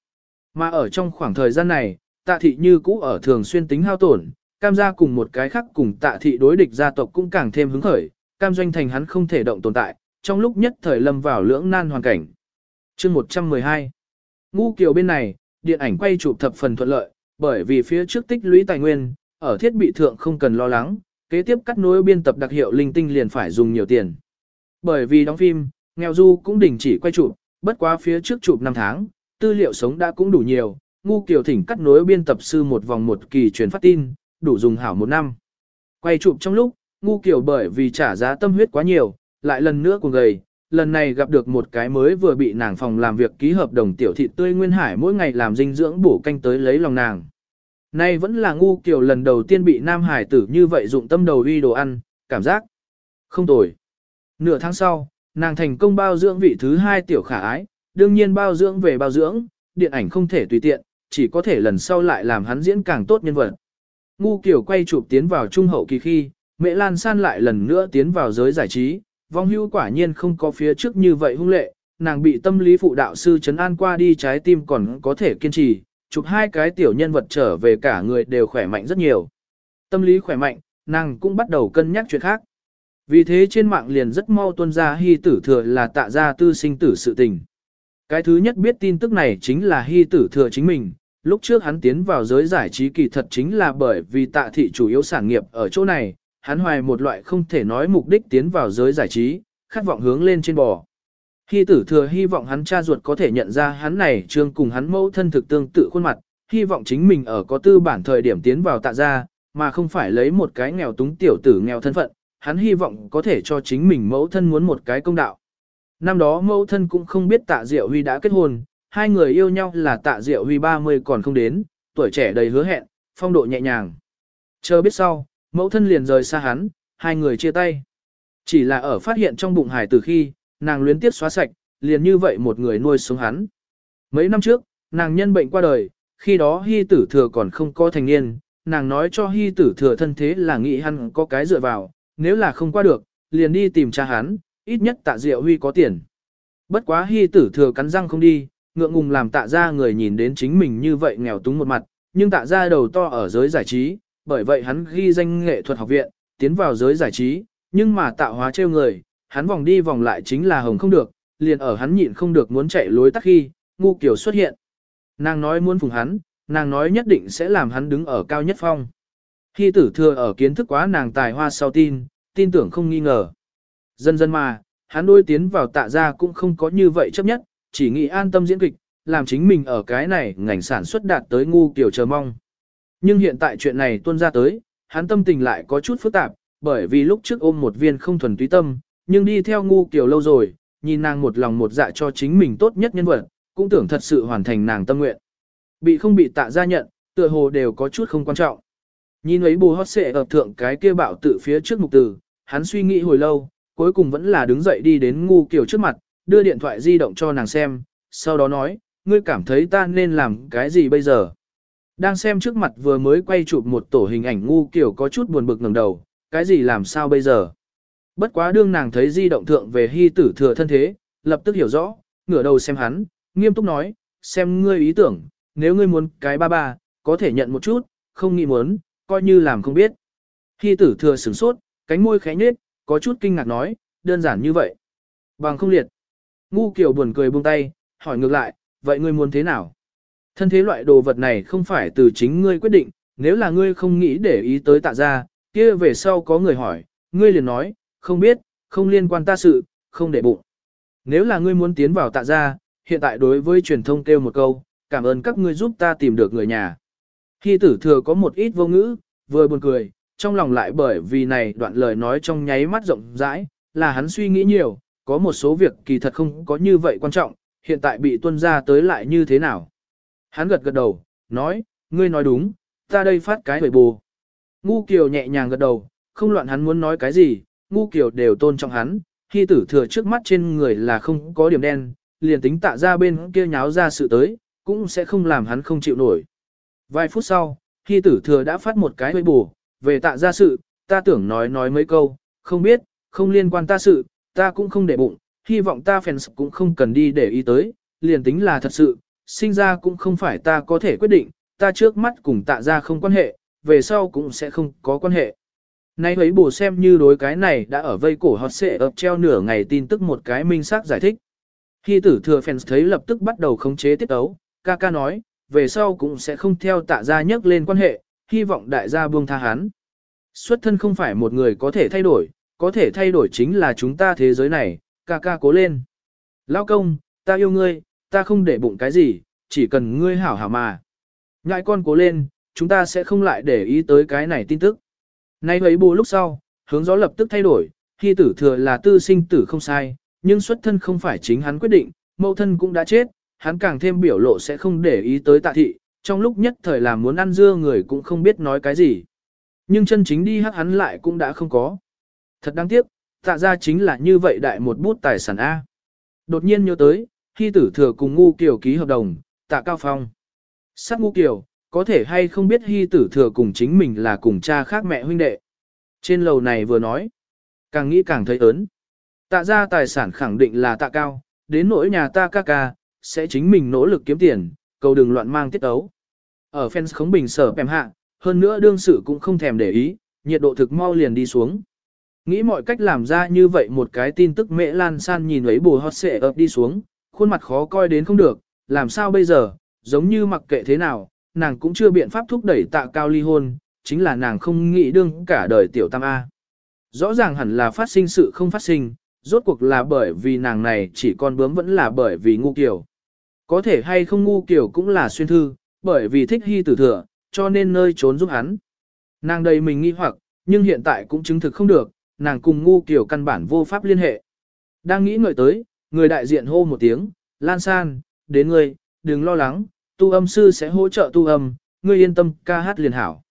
Mà ở trong khoảng thời gian này, tạ thị như cũ ở thường xuyên tính hao tổn, cam gia cùng một cái khác cùng tạ thị đối địch gia tộc cũng càng thêm hứng khởi, cam doanh thành hắn không thể động tồn tại, trong lúc nhất thời lâm vào lưỡng nan hoàn cảnh. chương 112 Ngu kiều bên này, điện ảnh quay chụp thập phần thuận lợi, bởi vì phía trước tích lũy tài nguyên, ở thiết bị thượng không cần lo lắng, kế tiếp cắt nối biên tập đặc hiệu linh tinh liền phải dùng nhiều tiền. Bởi vì đóng phim, nghèo du cũng đình chỉ quay chụp, bất quá phía trước chụp 5 tháng, tư liệu sống đã cũng đủ nhiều, ngu kiều thỉnh cắt nối biên tập sư một vòng một kỳ truyền phát tin, đủ dùng hảo một năm. Quay chụp trong lúc, ngu kiều bởi vì trả giá tâm huyết quá nhiều, lại lần nữa cùng gầy, lần này gặp được một cái mới vừa bị nàng phòng làm việc ký hợp đồng tiểu thị tươi nguyên hải mỗi ngày làm dinh dưỡng bổ canh tới lấy lòng nàng. Nay vẫn là ngu kiểu lần đầu tiên bị nam hải tử như vậy dụng tâm đầu uy đồ ăn, cảm giác không tồi. Nửa tháng sau, nàng thành công bao dưỡng vị thứ hai tiểu khả ái, đương nhiên bao dưỡng về bao dưỡng, điện ảnh không thể tùy tiện, chỉ có thể lần sau lại làm hắn diễn càng tốt nhân vật. Ngu kiểu quay chụp tiến vào trung hậu kỳ khi, Mẹ Lan San lại lần nữa tiến vào giới giải trí, vong hưu quả nhiên không có phía trước như vậy hung lệ, nàng bị tâm lý phụ đạo sư chấn an qua đi trái tim còn có thể kiên trì, chụp hai cái tiểu nhân vật trở về cả người đều khỏe mạnh rất nhiều. Tâm lý khỏe mạnh, nàng cũng bắt đầu cân nhắc chuyện khác. Vì thế trên mạng liền rất mau tuân ra hy tử thừa là tạ gia tư sinh tử sự tình. Cái thứ nhất biết tin tức này chính là hy tử thừa chính mình. Lúc trước hắn tiến vào giới giải trí kỳ thật chính là bởi vì tạ thị chủ yếu sản nghiệp ở chỗ này, hắn hoài một loại không thể nói mục đích tiến vào giới giải trí, khát vọng hướng lên trên bò. Hy tử thừa hy vọng hắn cha ruột có thể nhận ra hắn này trương cùng hắn mẫu thân thực tương tự khuôn mặt, hy vọng chính mình ở có tư bản thời điểm tiến vào tạ gia, mà không phải lấy một cái nghèo túng tiểu tử nghèo thân phận, hắn hy vọng có thể cho chính mình mẫu thân muốn một cái công đạo. Năm đó mẫu thân cũng không biết tạ Diệu Huy đã kết hôn, hai người yêu nhau là tạ Diệu Huy 30 còn không đến, tuổi trẻ đầy hứa hẹn, phong độ nhẹ nhàng. Chờ biết sau, mẫu thân liền rời xa hắn, hai người chia tay. Chỉ là ở phát hiện trong bụng hải từ khi, nàng luyến tiếp xóa sạch, liền như vậy một người nuôi sống hắn. Mấy năm trước, nàng nhân bệnh qua đời, khi đó hy tử thừa còn không có thành niên, nàng nói cho hy tử thừa thân thế là nghĩ hắn có cái dựa vào, nếu là không qua được, liền đi tìm cha hắn, ít nhất tạ diệu huy có tiền. Bất quá hy tử thừa cắn răng không đi, ngượng ngùng làm tạ ra người nhìn đến chính mình như vậy nghèo túng một mặt, nhưng tạ ra đầu to ở giới giải trí, bởi vậy hắn ghi danh nghệ thuật học viện, tiến vào giới giải trí, nhưng mà tạo hóa trêu người, hắn vòng đi vòng lại chính là hồng không được, liền ở hắn nhịn không được muốn chạy lối tắt khi, ngu kiểu xuất hiện. Nàng nói muốn phùng hắn, nàng nói nhất định sẽ làm hắn đứng ở cao nhất phong. Khi tử thừa ở kiến thức quá nàng tài hoa sau tin, tin tưởng không nghi ngờ. Dần dần mà, hắn đôi tiến vào tạ ra cũng không có như vậy chấp nhất, chỉ nghĩ an tâm diễn kịch, làm chính mình ở cái này ngành sản xuất đạt tới ngu kiểu chờ mong. Nhưng hiện tại chuyện này tuôn ra tới, hắn tâm tình lại có chút phức tạp, bởi vì lúc trước ôm một viên không thuần túy tâm, nhưng đi theo ngu kiểu lâu rồi, nhìn nàng một lòng một dạ cho chính mình tốt nhất nhân vật, cũng tưởng thật sự hoàn thành nàng tâm nguyện. Bị không bị tạ ra nhận, tựa hồ đều có chút không quan trọng. Nhìn ấy bù hót xệ ập thượng cái kia bảo tự phía trước mục tử, hắn suy nghĩ hồi lâu, cuối cùng vẫn là đứng dậy đi đến ngu kiểu trước mặt, đưa điện thoại di động cho nàng xem, sau đó nói, ngươi cảm thấy ta nên làm cái gì bây giờ? Đang xem trước mặt vừa mới quay chụp một tổ hình ảnh ngu kiểu có chút buồn bực ngẩng đầu, cái gì làm sao bây giờ? Bất quá đương nàng thấy di động thượng về hy tử thừa thân thế, lập tức hiểu rõ, ngửa đầu xem hắn, nghiêm túc nói, xem ngươi ý tưởng, nếu ngươi muốn cái ba ba, có thể nhận một chút, không nghĩ muốn, coi như làm không biết. Hy tử thừa sửng sốt, cánh môi khẽ nhếch, có chút kinh ngạc nói, đơn giản như vậy. Bằng không liệt. Ngu kiểu buồn cười buông tay, hỏi ngược lại, vậy ngươi muốn thế nào? Thân thế loại đồ vật này không phải từ chính ngươi quyết định, nếu là ngươi không nghĩ để ý tới tạ ra, kia về sau có người hỏi, ngươi liền nói, không biết, không liên quan ta sự, không để bụng. Nếu là ngươi muốn tiến vào tạ gia, hiện tại đối với truyền thông kêu một câu, cảm ơn các ngươi giúp ta tìm được người nhà. Khi tử thừa có một ít vô ngữ, vừa buồn cười, trong lòng lại bởi vì này đoạn lời nói trong nháy mắt rộng rãi, là hắn suy nghĩ nhiều, có một số việc kỳ thật không có như vậy quan trọng, hiện tại bị tuân ra tới lại như thế nào. Hắn gật gật đầu, nói, ngươi nói đúng, ta đây phát cái bầy bù. Ngu Kiều nhẹ nhàng gật đầu, không loạn hắn muốn nói cái gì, Ngu Kiều đều tôn trọng hắn, khi tử thừa trước mắt trên người là không có điểm đen, liền tính tạ ra bên kia nháo ra sự tới, cũng sẽ không làm hắn không chịu nổi. Vài phút sau, khi tử thừa đã phát một cái hơi bù, về tạ ra sự, ta tưởng nói nói mấy câu, không biết, không liên quan ta sự, ta cũng không để bụng, hy vọng ta fans cũng không cần đi để ý tới, liền tính là thật sự, sinh ra cũng không phải ta có thể quyết định, ta trước mắt cùng tạ ra không quan hệ, về sau cũng sẽ không có quan hệ. Nay ấy bổ xem như đối cái này đã ở vây cổ hot xệ ập treo nửa ngày tin tức một cái minh xác giải thích. Khi tử thừa fans thấy lập tức bắt đầu khống chế tiết ấu, ca ca nói, về sau cũng sẽ không theo tạ ra nhắc lên quan hệ, hy vọng đại gia buông tha hắn. Xuất thân không phải một người có thể thay đổi, có thể thay đổi chính là chúng ta thế giới này, ca ca cố lên. Lao công, ta yêu ngươi, ta không để bụng cái gì, chỉ cần ngươi hảo hảo mà. Ngại con cố lên, chúng ta sẽ không lại để ý tới cái này tin tức. Nay ấy bù lúc sau, hướng gió lập tức thay đổi, khi tử thừa là tư sinh tử không sai, nhưng xuất thân không phải chính hắn quyết định, mẫu thân cũng đã chết, hắn càng thêm biểu lộ sẽ không để ý tới tạ thị, trong lúc nhất thời làm muốn ăn dưa người cũng không biết nói cái gì. Nhưng chân chính đi hắc hắn lại cũng đã không có. Thật đáng tiếc, tạ ra chính là như vậy đại một bút tài sản A. Đột nhiên nhớ tới, khi tử thừa cùng ngu kiều ký hợp đồng, tạ cao phong. Sát ngu kiều, có thể hay không biết hy tử thừa cùng chính mình là cùng cha khác mẹ huynh đệ. Trên lầu này vừa nói, càng nghĩ càng thấy ớn. Tạ ra tài sản khẳng định là tạ cao, đến nỗi nhà ta ca ca, sẽ chính mình nỗ lực kiếm tiền, cầu đừng loạn mang tiết ấu. Ở fans khống bình sở bèm hạ, hơn nữa đương sự cũng không thèm để ý, nhiệt độ thực mau liền đi xuống. Nghĩ mọi cách làm ra như vậy một cái tin tức mễ lan san nhìn ấy bù hot xệ ập đi xuống, khuôn mặt khó coi đến không được, làm sao bây giờ, giống như mặc kệ thế nào, nàng cũng chưa biện pháp thúc đẩy tạ cao ly hôn, chính là nàng không nghĩ đương cả đời tiểu tam A. Rõ ràng hẳn là phát sinh sự không phát sinh, rốt cuộc là bởi vì nàng này chỉ còn bướm vẫn là bởi vì ngu kiểu. Có thể hay không ngu kiểu cũng là xuyên thư, bởi vì thích hy tử thừa, cho nên nơi trốn giúp hắn. Nàng đầy mình nghi hoặc, nhưng hiện tại cũng chứng thực không được, nàng cùng ngu kiểu căn bản vô pháp liên hệ. Đang nghĩ ngợi tới, người đại diện hô một tiếng, Lan San, đến ngươi, đừng lo lắng, tu âm sư sẽ hỗ trợ tu âm, ngươi yên tâm ca hát liền hảo.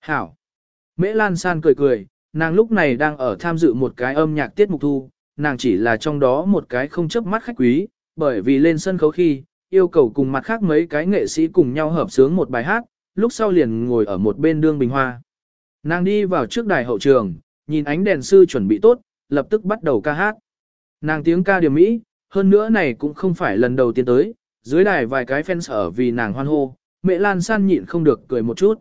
Hảo. Mễ Lan San cười cười, nàng lúc này đang ở tham dự một cái âm nhạc tiết mục thu, nàng chỉ là trong đó một cái không chấp mắt khách quý, bởi vì lên sân khấu khi, yêu cầu cùng mặt khác mấy cái nghệ sĩ cùng nhau hợp sướng một bài hát, lúc sau liền ngồi ở một bên đương bình hoa. Nàng đi vào trước đài hậu trường, nhìn ánh đèn sư chuẩn bị tốt, lập tức bắt đầu ca hát. Nàng tiếng ca điểm mỹ, hơn nữa này cũng không phải lần đầu tiên tới, dưới đài vài cái fans ở vì nàng hoan hô, mẹ Lan San nhịn không được cười một chút.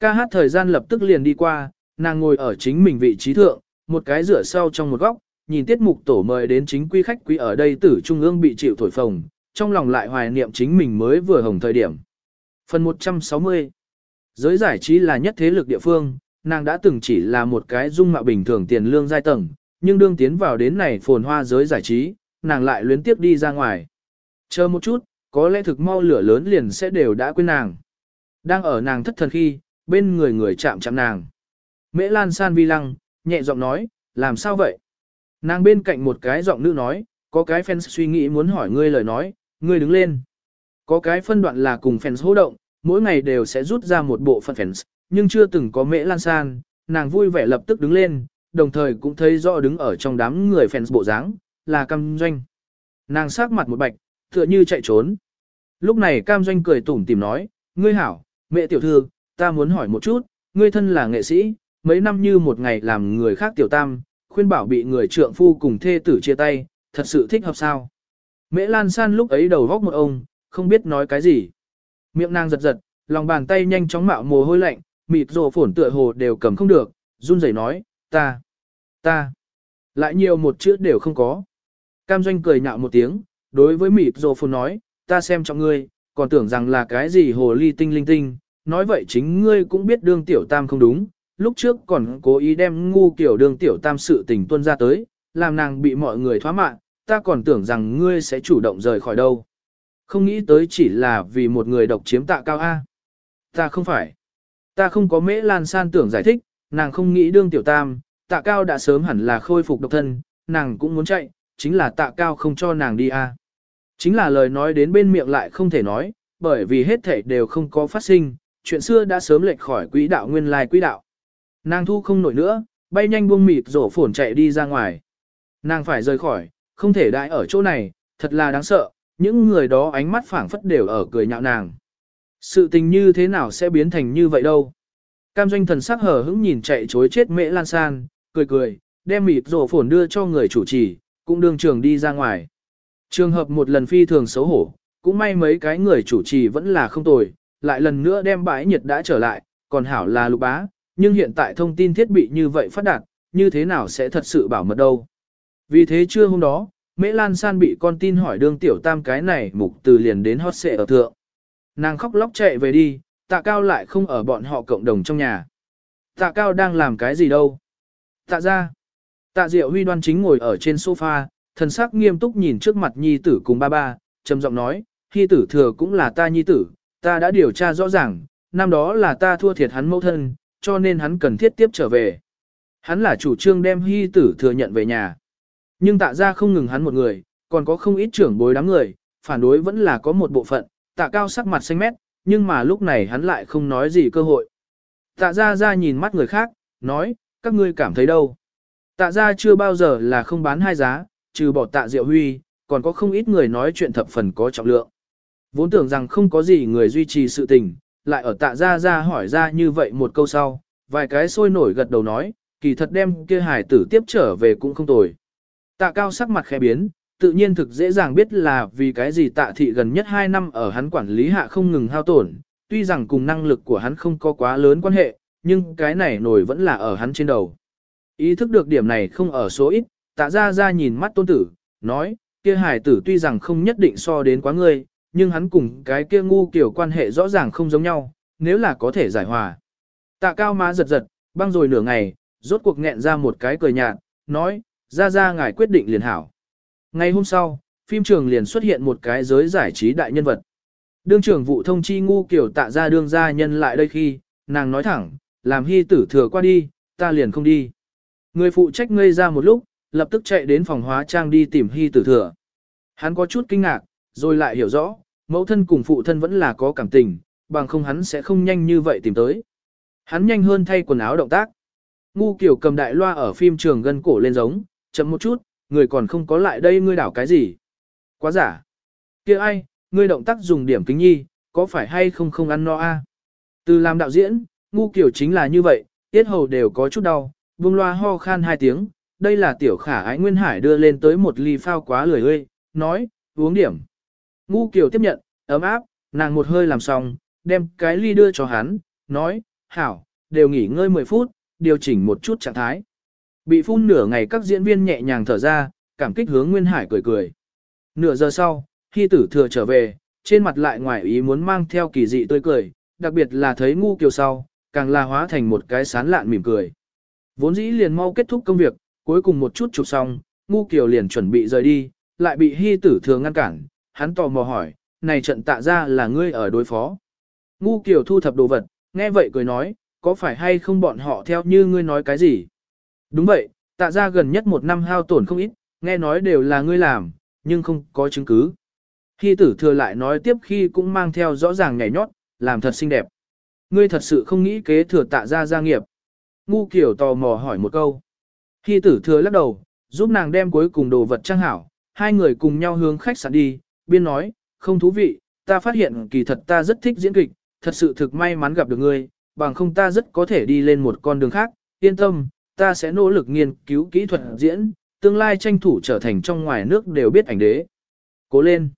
Ca hát thời gian lập tức liền đi qua, nàng ngồi ở chính mình vị trí thượng, một cái rửa sau trong một góc, nhìn tiết mục tổ mời đến chính quy khách quý ở đây tử trung ương bị chịu thổi phồng, trong lòng lại hoài niệm chính mình mới vừa hồng thời điểm. Phần 160 Giới giải trí là nhất thế lực địa phương, nàng đã từng chỉ là một cái dung mạo bình thường tiền lương giai tầng, nhưng đương tiến vào đến này phồn hoa giới giải trí, nàng lại luyến tiếp đi ra ngoài. Chờ một chút, có lẽ thực mau lửa lớn liền sẽ đều đã quên nàng. Đang ở nàng thất thần khi, bên người người chạm chạm nàng. Mễ Lan San vi lăng, nhẹ giọng nói, làm sao vậy? Nàng bên cạnh một cái giọng nữ nói, có cái fans suy nghĩ muốn hỏi ngươi lời nói, ngươi đứng lên. Có cái phân đoạn là cùng fans hô động, mỗi ngày đều sẽ rút ra một bộ phận fans, nhưng chưa từng có mễ lan san, nàng vui vẻ lập tức đứng lên, đồng thời cũng thấy rõ đứng ở trong đám người fans bộ dáng, là cam doanh. Nàng sát mặt một bạch, tựa như chạy trốn. Lúc này cam doanh cười tủm tìm nói, ngươi hảo, mẹ tiểu thư, ta muốn hỏi một chút, ngươi thân là nghệ sĩ, mấy năm như một ngày làm người khác tiểu tam, khuyên bảo bị người trượng phu cùng thê tử chia tay, thật sự thích hợp sao. Mễ Lan San lúc ấy đầu góc một ông, không biết nói cái gì. Miệng nàng giật giật, lòng bàn tay nhanh chóng mạo mồ hôi lạnh, mịt rồ phổn tựa hồ đều cầm không được, run rẩy nói, ta, ta, lại nhiều một chữ đều không có. Cam doanh cười nhạo một tiếng, đối với mịp rồ phồn nói, ta xem trọng ngươi, còn tưởng rằng là cái gì hồ ly tinh linh tinh, nói vậy chính ngươi cũng biết đương tiểu tam không đúng, lúc trước còn cố ý đem ngu kiểu đương tiểu tam sự tình tuân ra tới, làm nàng bị mọi người thoá mạng, ta còn tưởng rằng ngươi sẽ chủ động rời khỏi đâu. Không nghĩ tới chỉ là vì một người độc chiếm tạ cao A. Ta không phải. Ta không có mễ lan san tưởng giải thích, nàng không nghĩ đương tiểu tam, tạ cao đã sớm hẳn là khôi phục độc thân, nàng cũng muốn chạy, chính là tạ cao không cho nàng đi A. Chính là lời nói đến bên miệng lại không thể nói, bởi vì hết thể đều không có phát sinh, chuyện xưa đã sớm lệch khỏi quỹ đạo nguyên lai quỹ đạo. Nàng thu không nổi nữa, bay nhanh buông mịt rổ phổn chạy đi ra ngoài. Nàng phải rời khỏi, không thể đại ở chỗ này, thật là đáng sợ, những người đó ánh mắt phảng phất đều ở cười nhạo nàng. Sự tình như thế nào sẽ biến thành như vậy đâu? Cam doanh thần sắc hở hững nhìn chạy chối chết mễ lan san, cười cười, đem mịt rổ phổn đưa cho người chủ trì, cũng đương trường đi ra ngoài. Trường hợp một lần phi thường xấu hổ, cũng may mấy cái người chủ trì vẫn là không tồi, lại lần nữa đem bãi nhiệt đã trở lại, còn hảo là lục bá, nhưng hiện tại thông tin thiết bị như vậy phát đạt, như thế nào sẽ thật sự bảo mật đâu. Vì thế trưa hôm đó, Mễ Lan San bị con tin hỏi đương tiểu tam cái này mục từ liền đến hót xệ ở thượng. Nàng khóc lóc chạy về đi, tạ cao lại không ở bọn họ cộng đồng trong nhà. Tạ cao đang làm cái gì đâu? Tạ ra. Tạ diệu huy đoan chính ngồi ở trên sofa, thần sắc nghiêm túc nhìn trước mặt nhi tử cùng ba ba, trầm giọng nói, khi tử thừa cũng là ta nhi tử, ta đã điều tra rõ ràng, năm đó là ta thua thiệt hắn mẫu thân, cho nên hắn cần thiết tiếp trở về. Hắn là chủ trương đem hy tử thừa nhận về nhà. Nhưng tạ ra không ngừng hắn một người, còn có không ít trưởng bối đám người, phản đối vẫn là có một bộ phận, tạ cao sắc mặt xanh mét, nhưng mà lúc này hắn lại không nói gì cơ hội. Tạ ra ra nhìn mắt người khác, nói, các ngươi cảm thấy đâu. Tạ ra chưa bao giờ là không bán hai giá, trừ bỏ tạ diệu huy, còn có không ít người nói chuyện thập phần có trọng lượng. Vốn tưởng rằng không có gì người duy trì sự tình, lại ở tạ ra ra hỏi ra như vậy một câu sau, vài cái sôi nổi gật đầu nói, kỳ thật đem kia hải tử tiếp trở về cũng không tồi. Tạ cao sắc mặt khẽ biến, tự nhiên thực dễ dàng biết là vì cái gì tạ thị gần nhất 2 năm ở hắn quản lý hạ không ngừng hao tổn, tuy rằng cùng năng lực của hắn không có quá lớn quan hệ, nhưng cái này nổi vẫn là ở hắn trên đầu. Ý thức được điểm này không ở số ít, tạ ra ra nhìn mắt tôn tử, nói, kia hải tử tuy rằng không nhất định so đến quá ngươi, nhưng hắn cùng cái kia ngu kiểu quan hệ rõ ràng không giống nhau, nếu là có thể giải hòa. Tạ cao má giật giật, băng rồi nửa ngày, rốt cuộc nghẹn ra một cái cười nhạt, nói, ra ra ngài quyết định liền hảo. Ngày hôm sau, phim trường liền xuất hiện một cái giới giải trí đại nhân vật. Đương trưởng vụ thông chi ngu kiểu tạ ra đương gia nhân lại đây khi, nàng nói thẳng, làm hy tử thừa qua đi, ta liền không đi. Người phụ trách ngây ra một lúc, lập tức chạy đến phòng hóa trang đi tìm hy tử thừa. Hắn có chút kinh ngạc, rồi lại hiểu rõ, mẫu thân cùng phụ thân vẫn là có cảm tình, bằng không hắn sẽ không nhanh như vậy tìm tới. Hắn nhanh hơn thay quần áo động tác. Ngu kiểu cầm đại loa ở phim trường gân cổ lên giống, chậm một chút, người còn không có lại đây ngươi đảo cái gì. Quá giả. kia ai, ngươi động tác dùng điểm kính nhi, có phải hay không không ăn no a? Từ làm đạo diễn, ngu kiểu chính là như vậy, tiết hầu đều có chút đau, buông loa ho khan hai tiếng, đây là tiểu khả ái Nguyên Hải đưa lên tới một ly phao quá lười ơi, nói, uống điểm. Ngu kiểu tiếp nhận, ấm áp, nàng một hơi làm xong, đem cái ly đưa cho hắn, nói, hảo, đều nghỉ ngơi 10 phút, điều chỉnh một chút trạng thái. Bị phun nửa ngày các diễn viên nhẹ nhàng thở ra, cảm kích hướng Nguyên Hải cười cười. Nửa giờ sau, khi tử thừa trở về, trên mặt lại ngoài ý muốn mang theo kỳ dị tươi cười, đặc biệt là thấy ngu kiều sau, càng là hóa thành một cái sán lạn mỉm cười. Vốn dĩ liền mau kết thúc công việc, cuối cùng một chút chụp xong, ngu kiều liền chuẩn bị rời đi, lại bị hy tử thừa ngăn cản, hắn tò mò hỏi, này trận tạ ra là ngươi ở đối phó. Ngu kiều thu thập đồ vật, nghe vậy cười nói, có phải hay không bọn họ theo như ngươi nói cái gì? Đúng vậy, tạ ra gần nhất một năm hao tổn không ít, nghe nói đều là ngươi làm, nhưng không có chứng cứ. Hy tử thừa lại nói tiếp khi cũng mang theo rõ ràng nhảy nhót, làm thật xinh đẹp. Ngươi thật sự không nghĩ kế thừa tạ ra gia nghiệp. Ngu kiểu tò mò hỏi một câu. Khi tử thừa lắc đầu, giúp nàng đem cuối cùng đồ vật trang hảo, hai người cùng nhau hướng khách sạn đi, biên nói, không thú vị, ta phát hiện kỳ thật ta rất thích diễn kịch, thật sự thực may mắn gặp được ngươi, bằng không ta rất có thể đi lên một con đường khác, yên tâm, ta sẽ nỗ lực nghiên cứu kỹ thuật diễn, tương lai tranh thủ trở thành trong ngoài nước đều biết ảnh đế. Cố lên.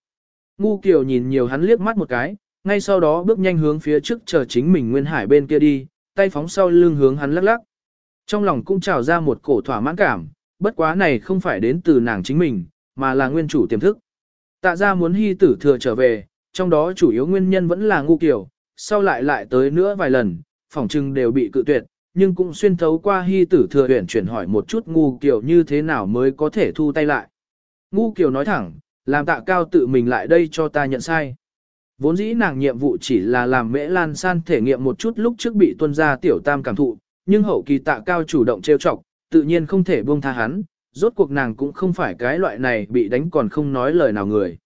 Ngu Kiều nhìn nhiều hắn liếc mắt một cái, ngay sau đó bước nhanh hướng phía trước chờ chính mình Nguyên Hải bên kia đi, tay phóng sau lưng hướng hắn lắc lắc. Trong lòng cũng trào ra một cổ thỏa mãn cảm, bất quá này không phải đến từ nàng chính mình, mà là nguyên chủ tiềm thức. Tạ ra muốn hy tử thừa trở về, trong đó chủ yếu nguyên nhân vẫn là ngu kiểu, sau lại lại tới nữa vài lần, phỏng chừng đều bị cự tuyệt, nhưng cũng xuyên thấu qua hy tử thừa huyện chuyển hỏi một chút ngu kiểu như thế nào mới có thể thu tay lại. Ngu kiểu nói thẳng, làm tạ cao tự mình lại đây cho ta nhận sai. Vốn dĩ nàng nhiệm vụ chỉ là làm mễ lan san thể nghiệm một chút lúc trước bị tuân ra tiểu tam cảm thụ, nhưng hậu kỳ tạ cao chủ động trêu chọc, tự nhiên không thể buông tha hắn, rốt cuộc nàng cũng không phải cái loại này bị đánh còn không nói lời nào người.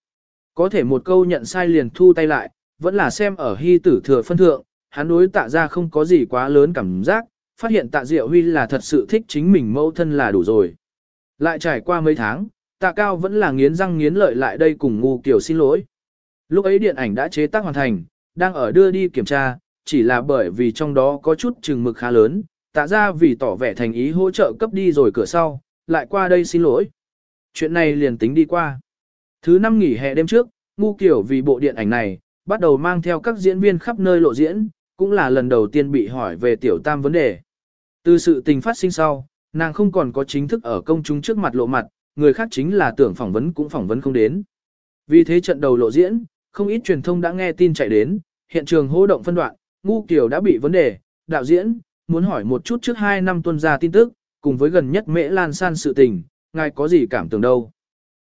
Có thể một câu nhận sai liền thu tay lại, vẫn là xem ở hy tử thừa phân thượng, hắn đối tạ ra không có gì quá lớn cảm giác, phát hiện tạ diệu huy là thật sự thích chính mình mẫu thân là đủ rồi. Lại trải qua mấy tháng, tạ cao vẫn là nghiến răng nghiến lợi lại đây cùng ngu kiểu xin lỗi. Lúc ấy điện ảnh đã chế tác hoàn thành, đang ở đưa đi kiểm tra, chỉ là bởi vì trong đó có chút chừng mực khá lớn, tạ ra vì tỏ vẻ thành ý hỗ trợ cấp đi rồi cửa sau, lại qua đây xin lỗi. Chuyện này liền tính đi qua. Thứ năm nghỉ hè đêm trước, ngu kiểu vì bộ điện ảnh này, bắt đầu mang theo các diễn viên khắp nơi lộ diễn, cũng là lần đầu tiên bị hỏi về tiểu tam vấn đề. Từ sự tình phát sinh sau, nàng không còn có chính thức ở công chúng trước mặt lộ mặt, người khác chính là tưởng phỏng vấn cũng phỏng vấn không đến. Vì thế trận đầu lộ diễn, không ít truyền thông đã nghe tin chạy đến, hiện trường hô động phân đoạn, ngu kiểu đã bị vấn đề, đạo diễn, muốn hỏi một chút trước 2 năm tuân ra tin tức, cùng với gần nhất mễ lan san sự tình, ngài có gì cảm tưởng đâu.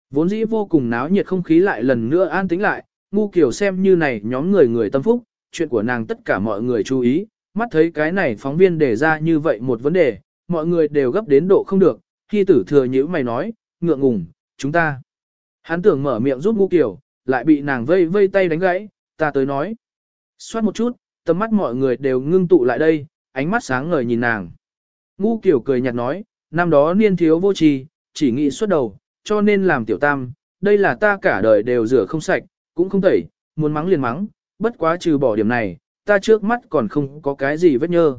Vốn dĩ vô cùng náo nhiệt không khí lại lần nữa an tĩnh lại, ngu kiểu xem như này nhóm người người tâm phúc, chuyện của nàng tất cả mọi người chú ý, mắt thấy cái này phóng viên đề ra như vậy một vấn đề, mọi người đều gấp đến độ không được, khi tử thừa nhữ mày nói, ngượng ngùng, chúng ta. Hắn tưởng mở miệng giúp ngu kiểu, lại bị nàng vây vây tay đánh gãy, ta tới nói. Xoát một chút, tầm mắt mọi người đều ngưng tụ lại đây, ánh mắt sáng ngời nhìn nàng. Ngu kiểu cười nhạt nói, năm đó niên thiếu vô tri, chỉ nghĩ xuất đầu, cho nên làm tiểu tam, đây là ta cả đời đều rửa không sạch, cũng không tẩy, muốn mắng liền mắng, bất quá trừ bỏ điểm này, ta trước mắt còn không có cái gì vết nhơ.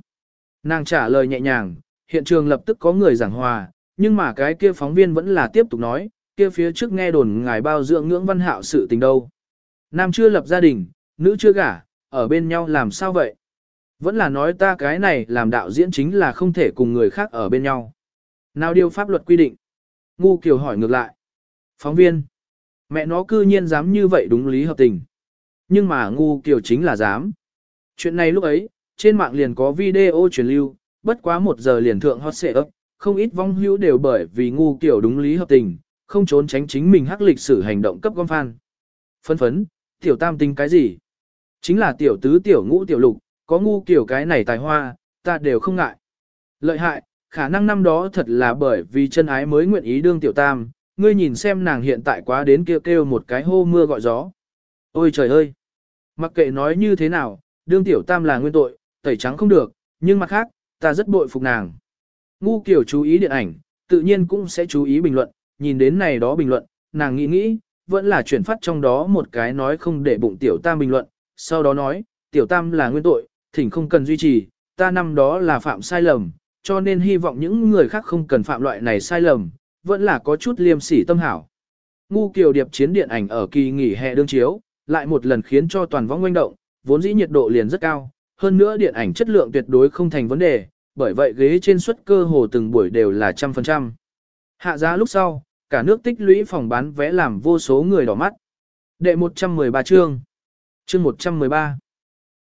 Nàng trả lời nhẹ nhàng, hiện trường lập tức có người giảng hòa, nhưng mà cái kia phóng viên vẫn là tiếp tục nói, kia phía trước nghe đồn ngài bao dưỡng ngưỡng văn hạo sự tình đâu. Nam chưa lập gia đình, nữ chưa gả, ở bên nhau làm sao vậy? Vẫn là nói ta cái này làm đạo diễn chính là không thể cùng người khác ở bên nhau. Nào điều pháp luật quy định? Ngu Kiều hỏi ngược lại. Phóng viên. Mẹ nó cư nhiên dám như vậy đúng lý hợp tình. Nhưng mà Ngu Kiều chính là dám. Chuyện này lúc ấy, trên mạng liền có video truyền lưu, bất quá một giờ liền thượng hot ấp, không ít vong hữu đều bởi vì Ngu Kiều đúng lý hợp tình, không trốn tránh chính mình hắc lịch sử hành động cấp con fan. Phấn phấn, tiểu tam tính cái gì? Chính là tiểu tứ tiểu ngũ tiểu lục, có ngu kiểu cái này tài hoa, ta đều không ngại. Lợi hại, khả năng năm đó thật là bởi vì chân ái mới nguyện ý đương tiểu tam, ngươi nhìn xem nàng hiện tại quá đến kêu kêu một cái hô mưa gọi gió. Ôi trời ơi! Mặc kệ nói như thế nào, đương tiểu tam là nguyên tội, tẩy trắng không được, nhưng mặt khác, ta rất bội phục nàng. Ngu kiểu chú ý điện ảnh, tự nhiên cũng sẽ chú ý bình luận, nhìn đến này đó bình luận, nàng nghĩ nghĩ, vẫn là chuyển phát trong đó một cái nói không để bụng tiểu tam bình luận, sau đó nói, tiểu tam là nguyên tội, thỉnh không cần duy trì, ta năm đó là phạm sai lầm, cho nên hy vọng những người khác không cần phạm loại này sai lầm, vẫn là có chút liêm sỉ tâm hảo. Ngu kiều điệp chiến điện ảnh ở kỳ nghỉ hè đương chiếu, lại một lần khiến cho toàn vong quanh động, vốn dĩ nhiệt độ liền rất cao, hơn nữa điện ảnh chất lượng tuyệt đối không thành vấn đề, bởi vậy ghế trên suất cơ hồ từng buổi đều là trăm phần trăm. Hạ giá lúc sau, cả nước tích lũy phòng bán vé làm vô số người đỏ mắt. Đệ 113 chương. Chương 113.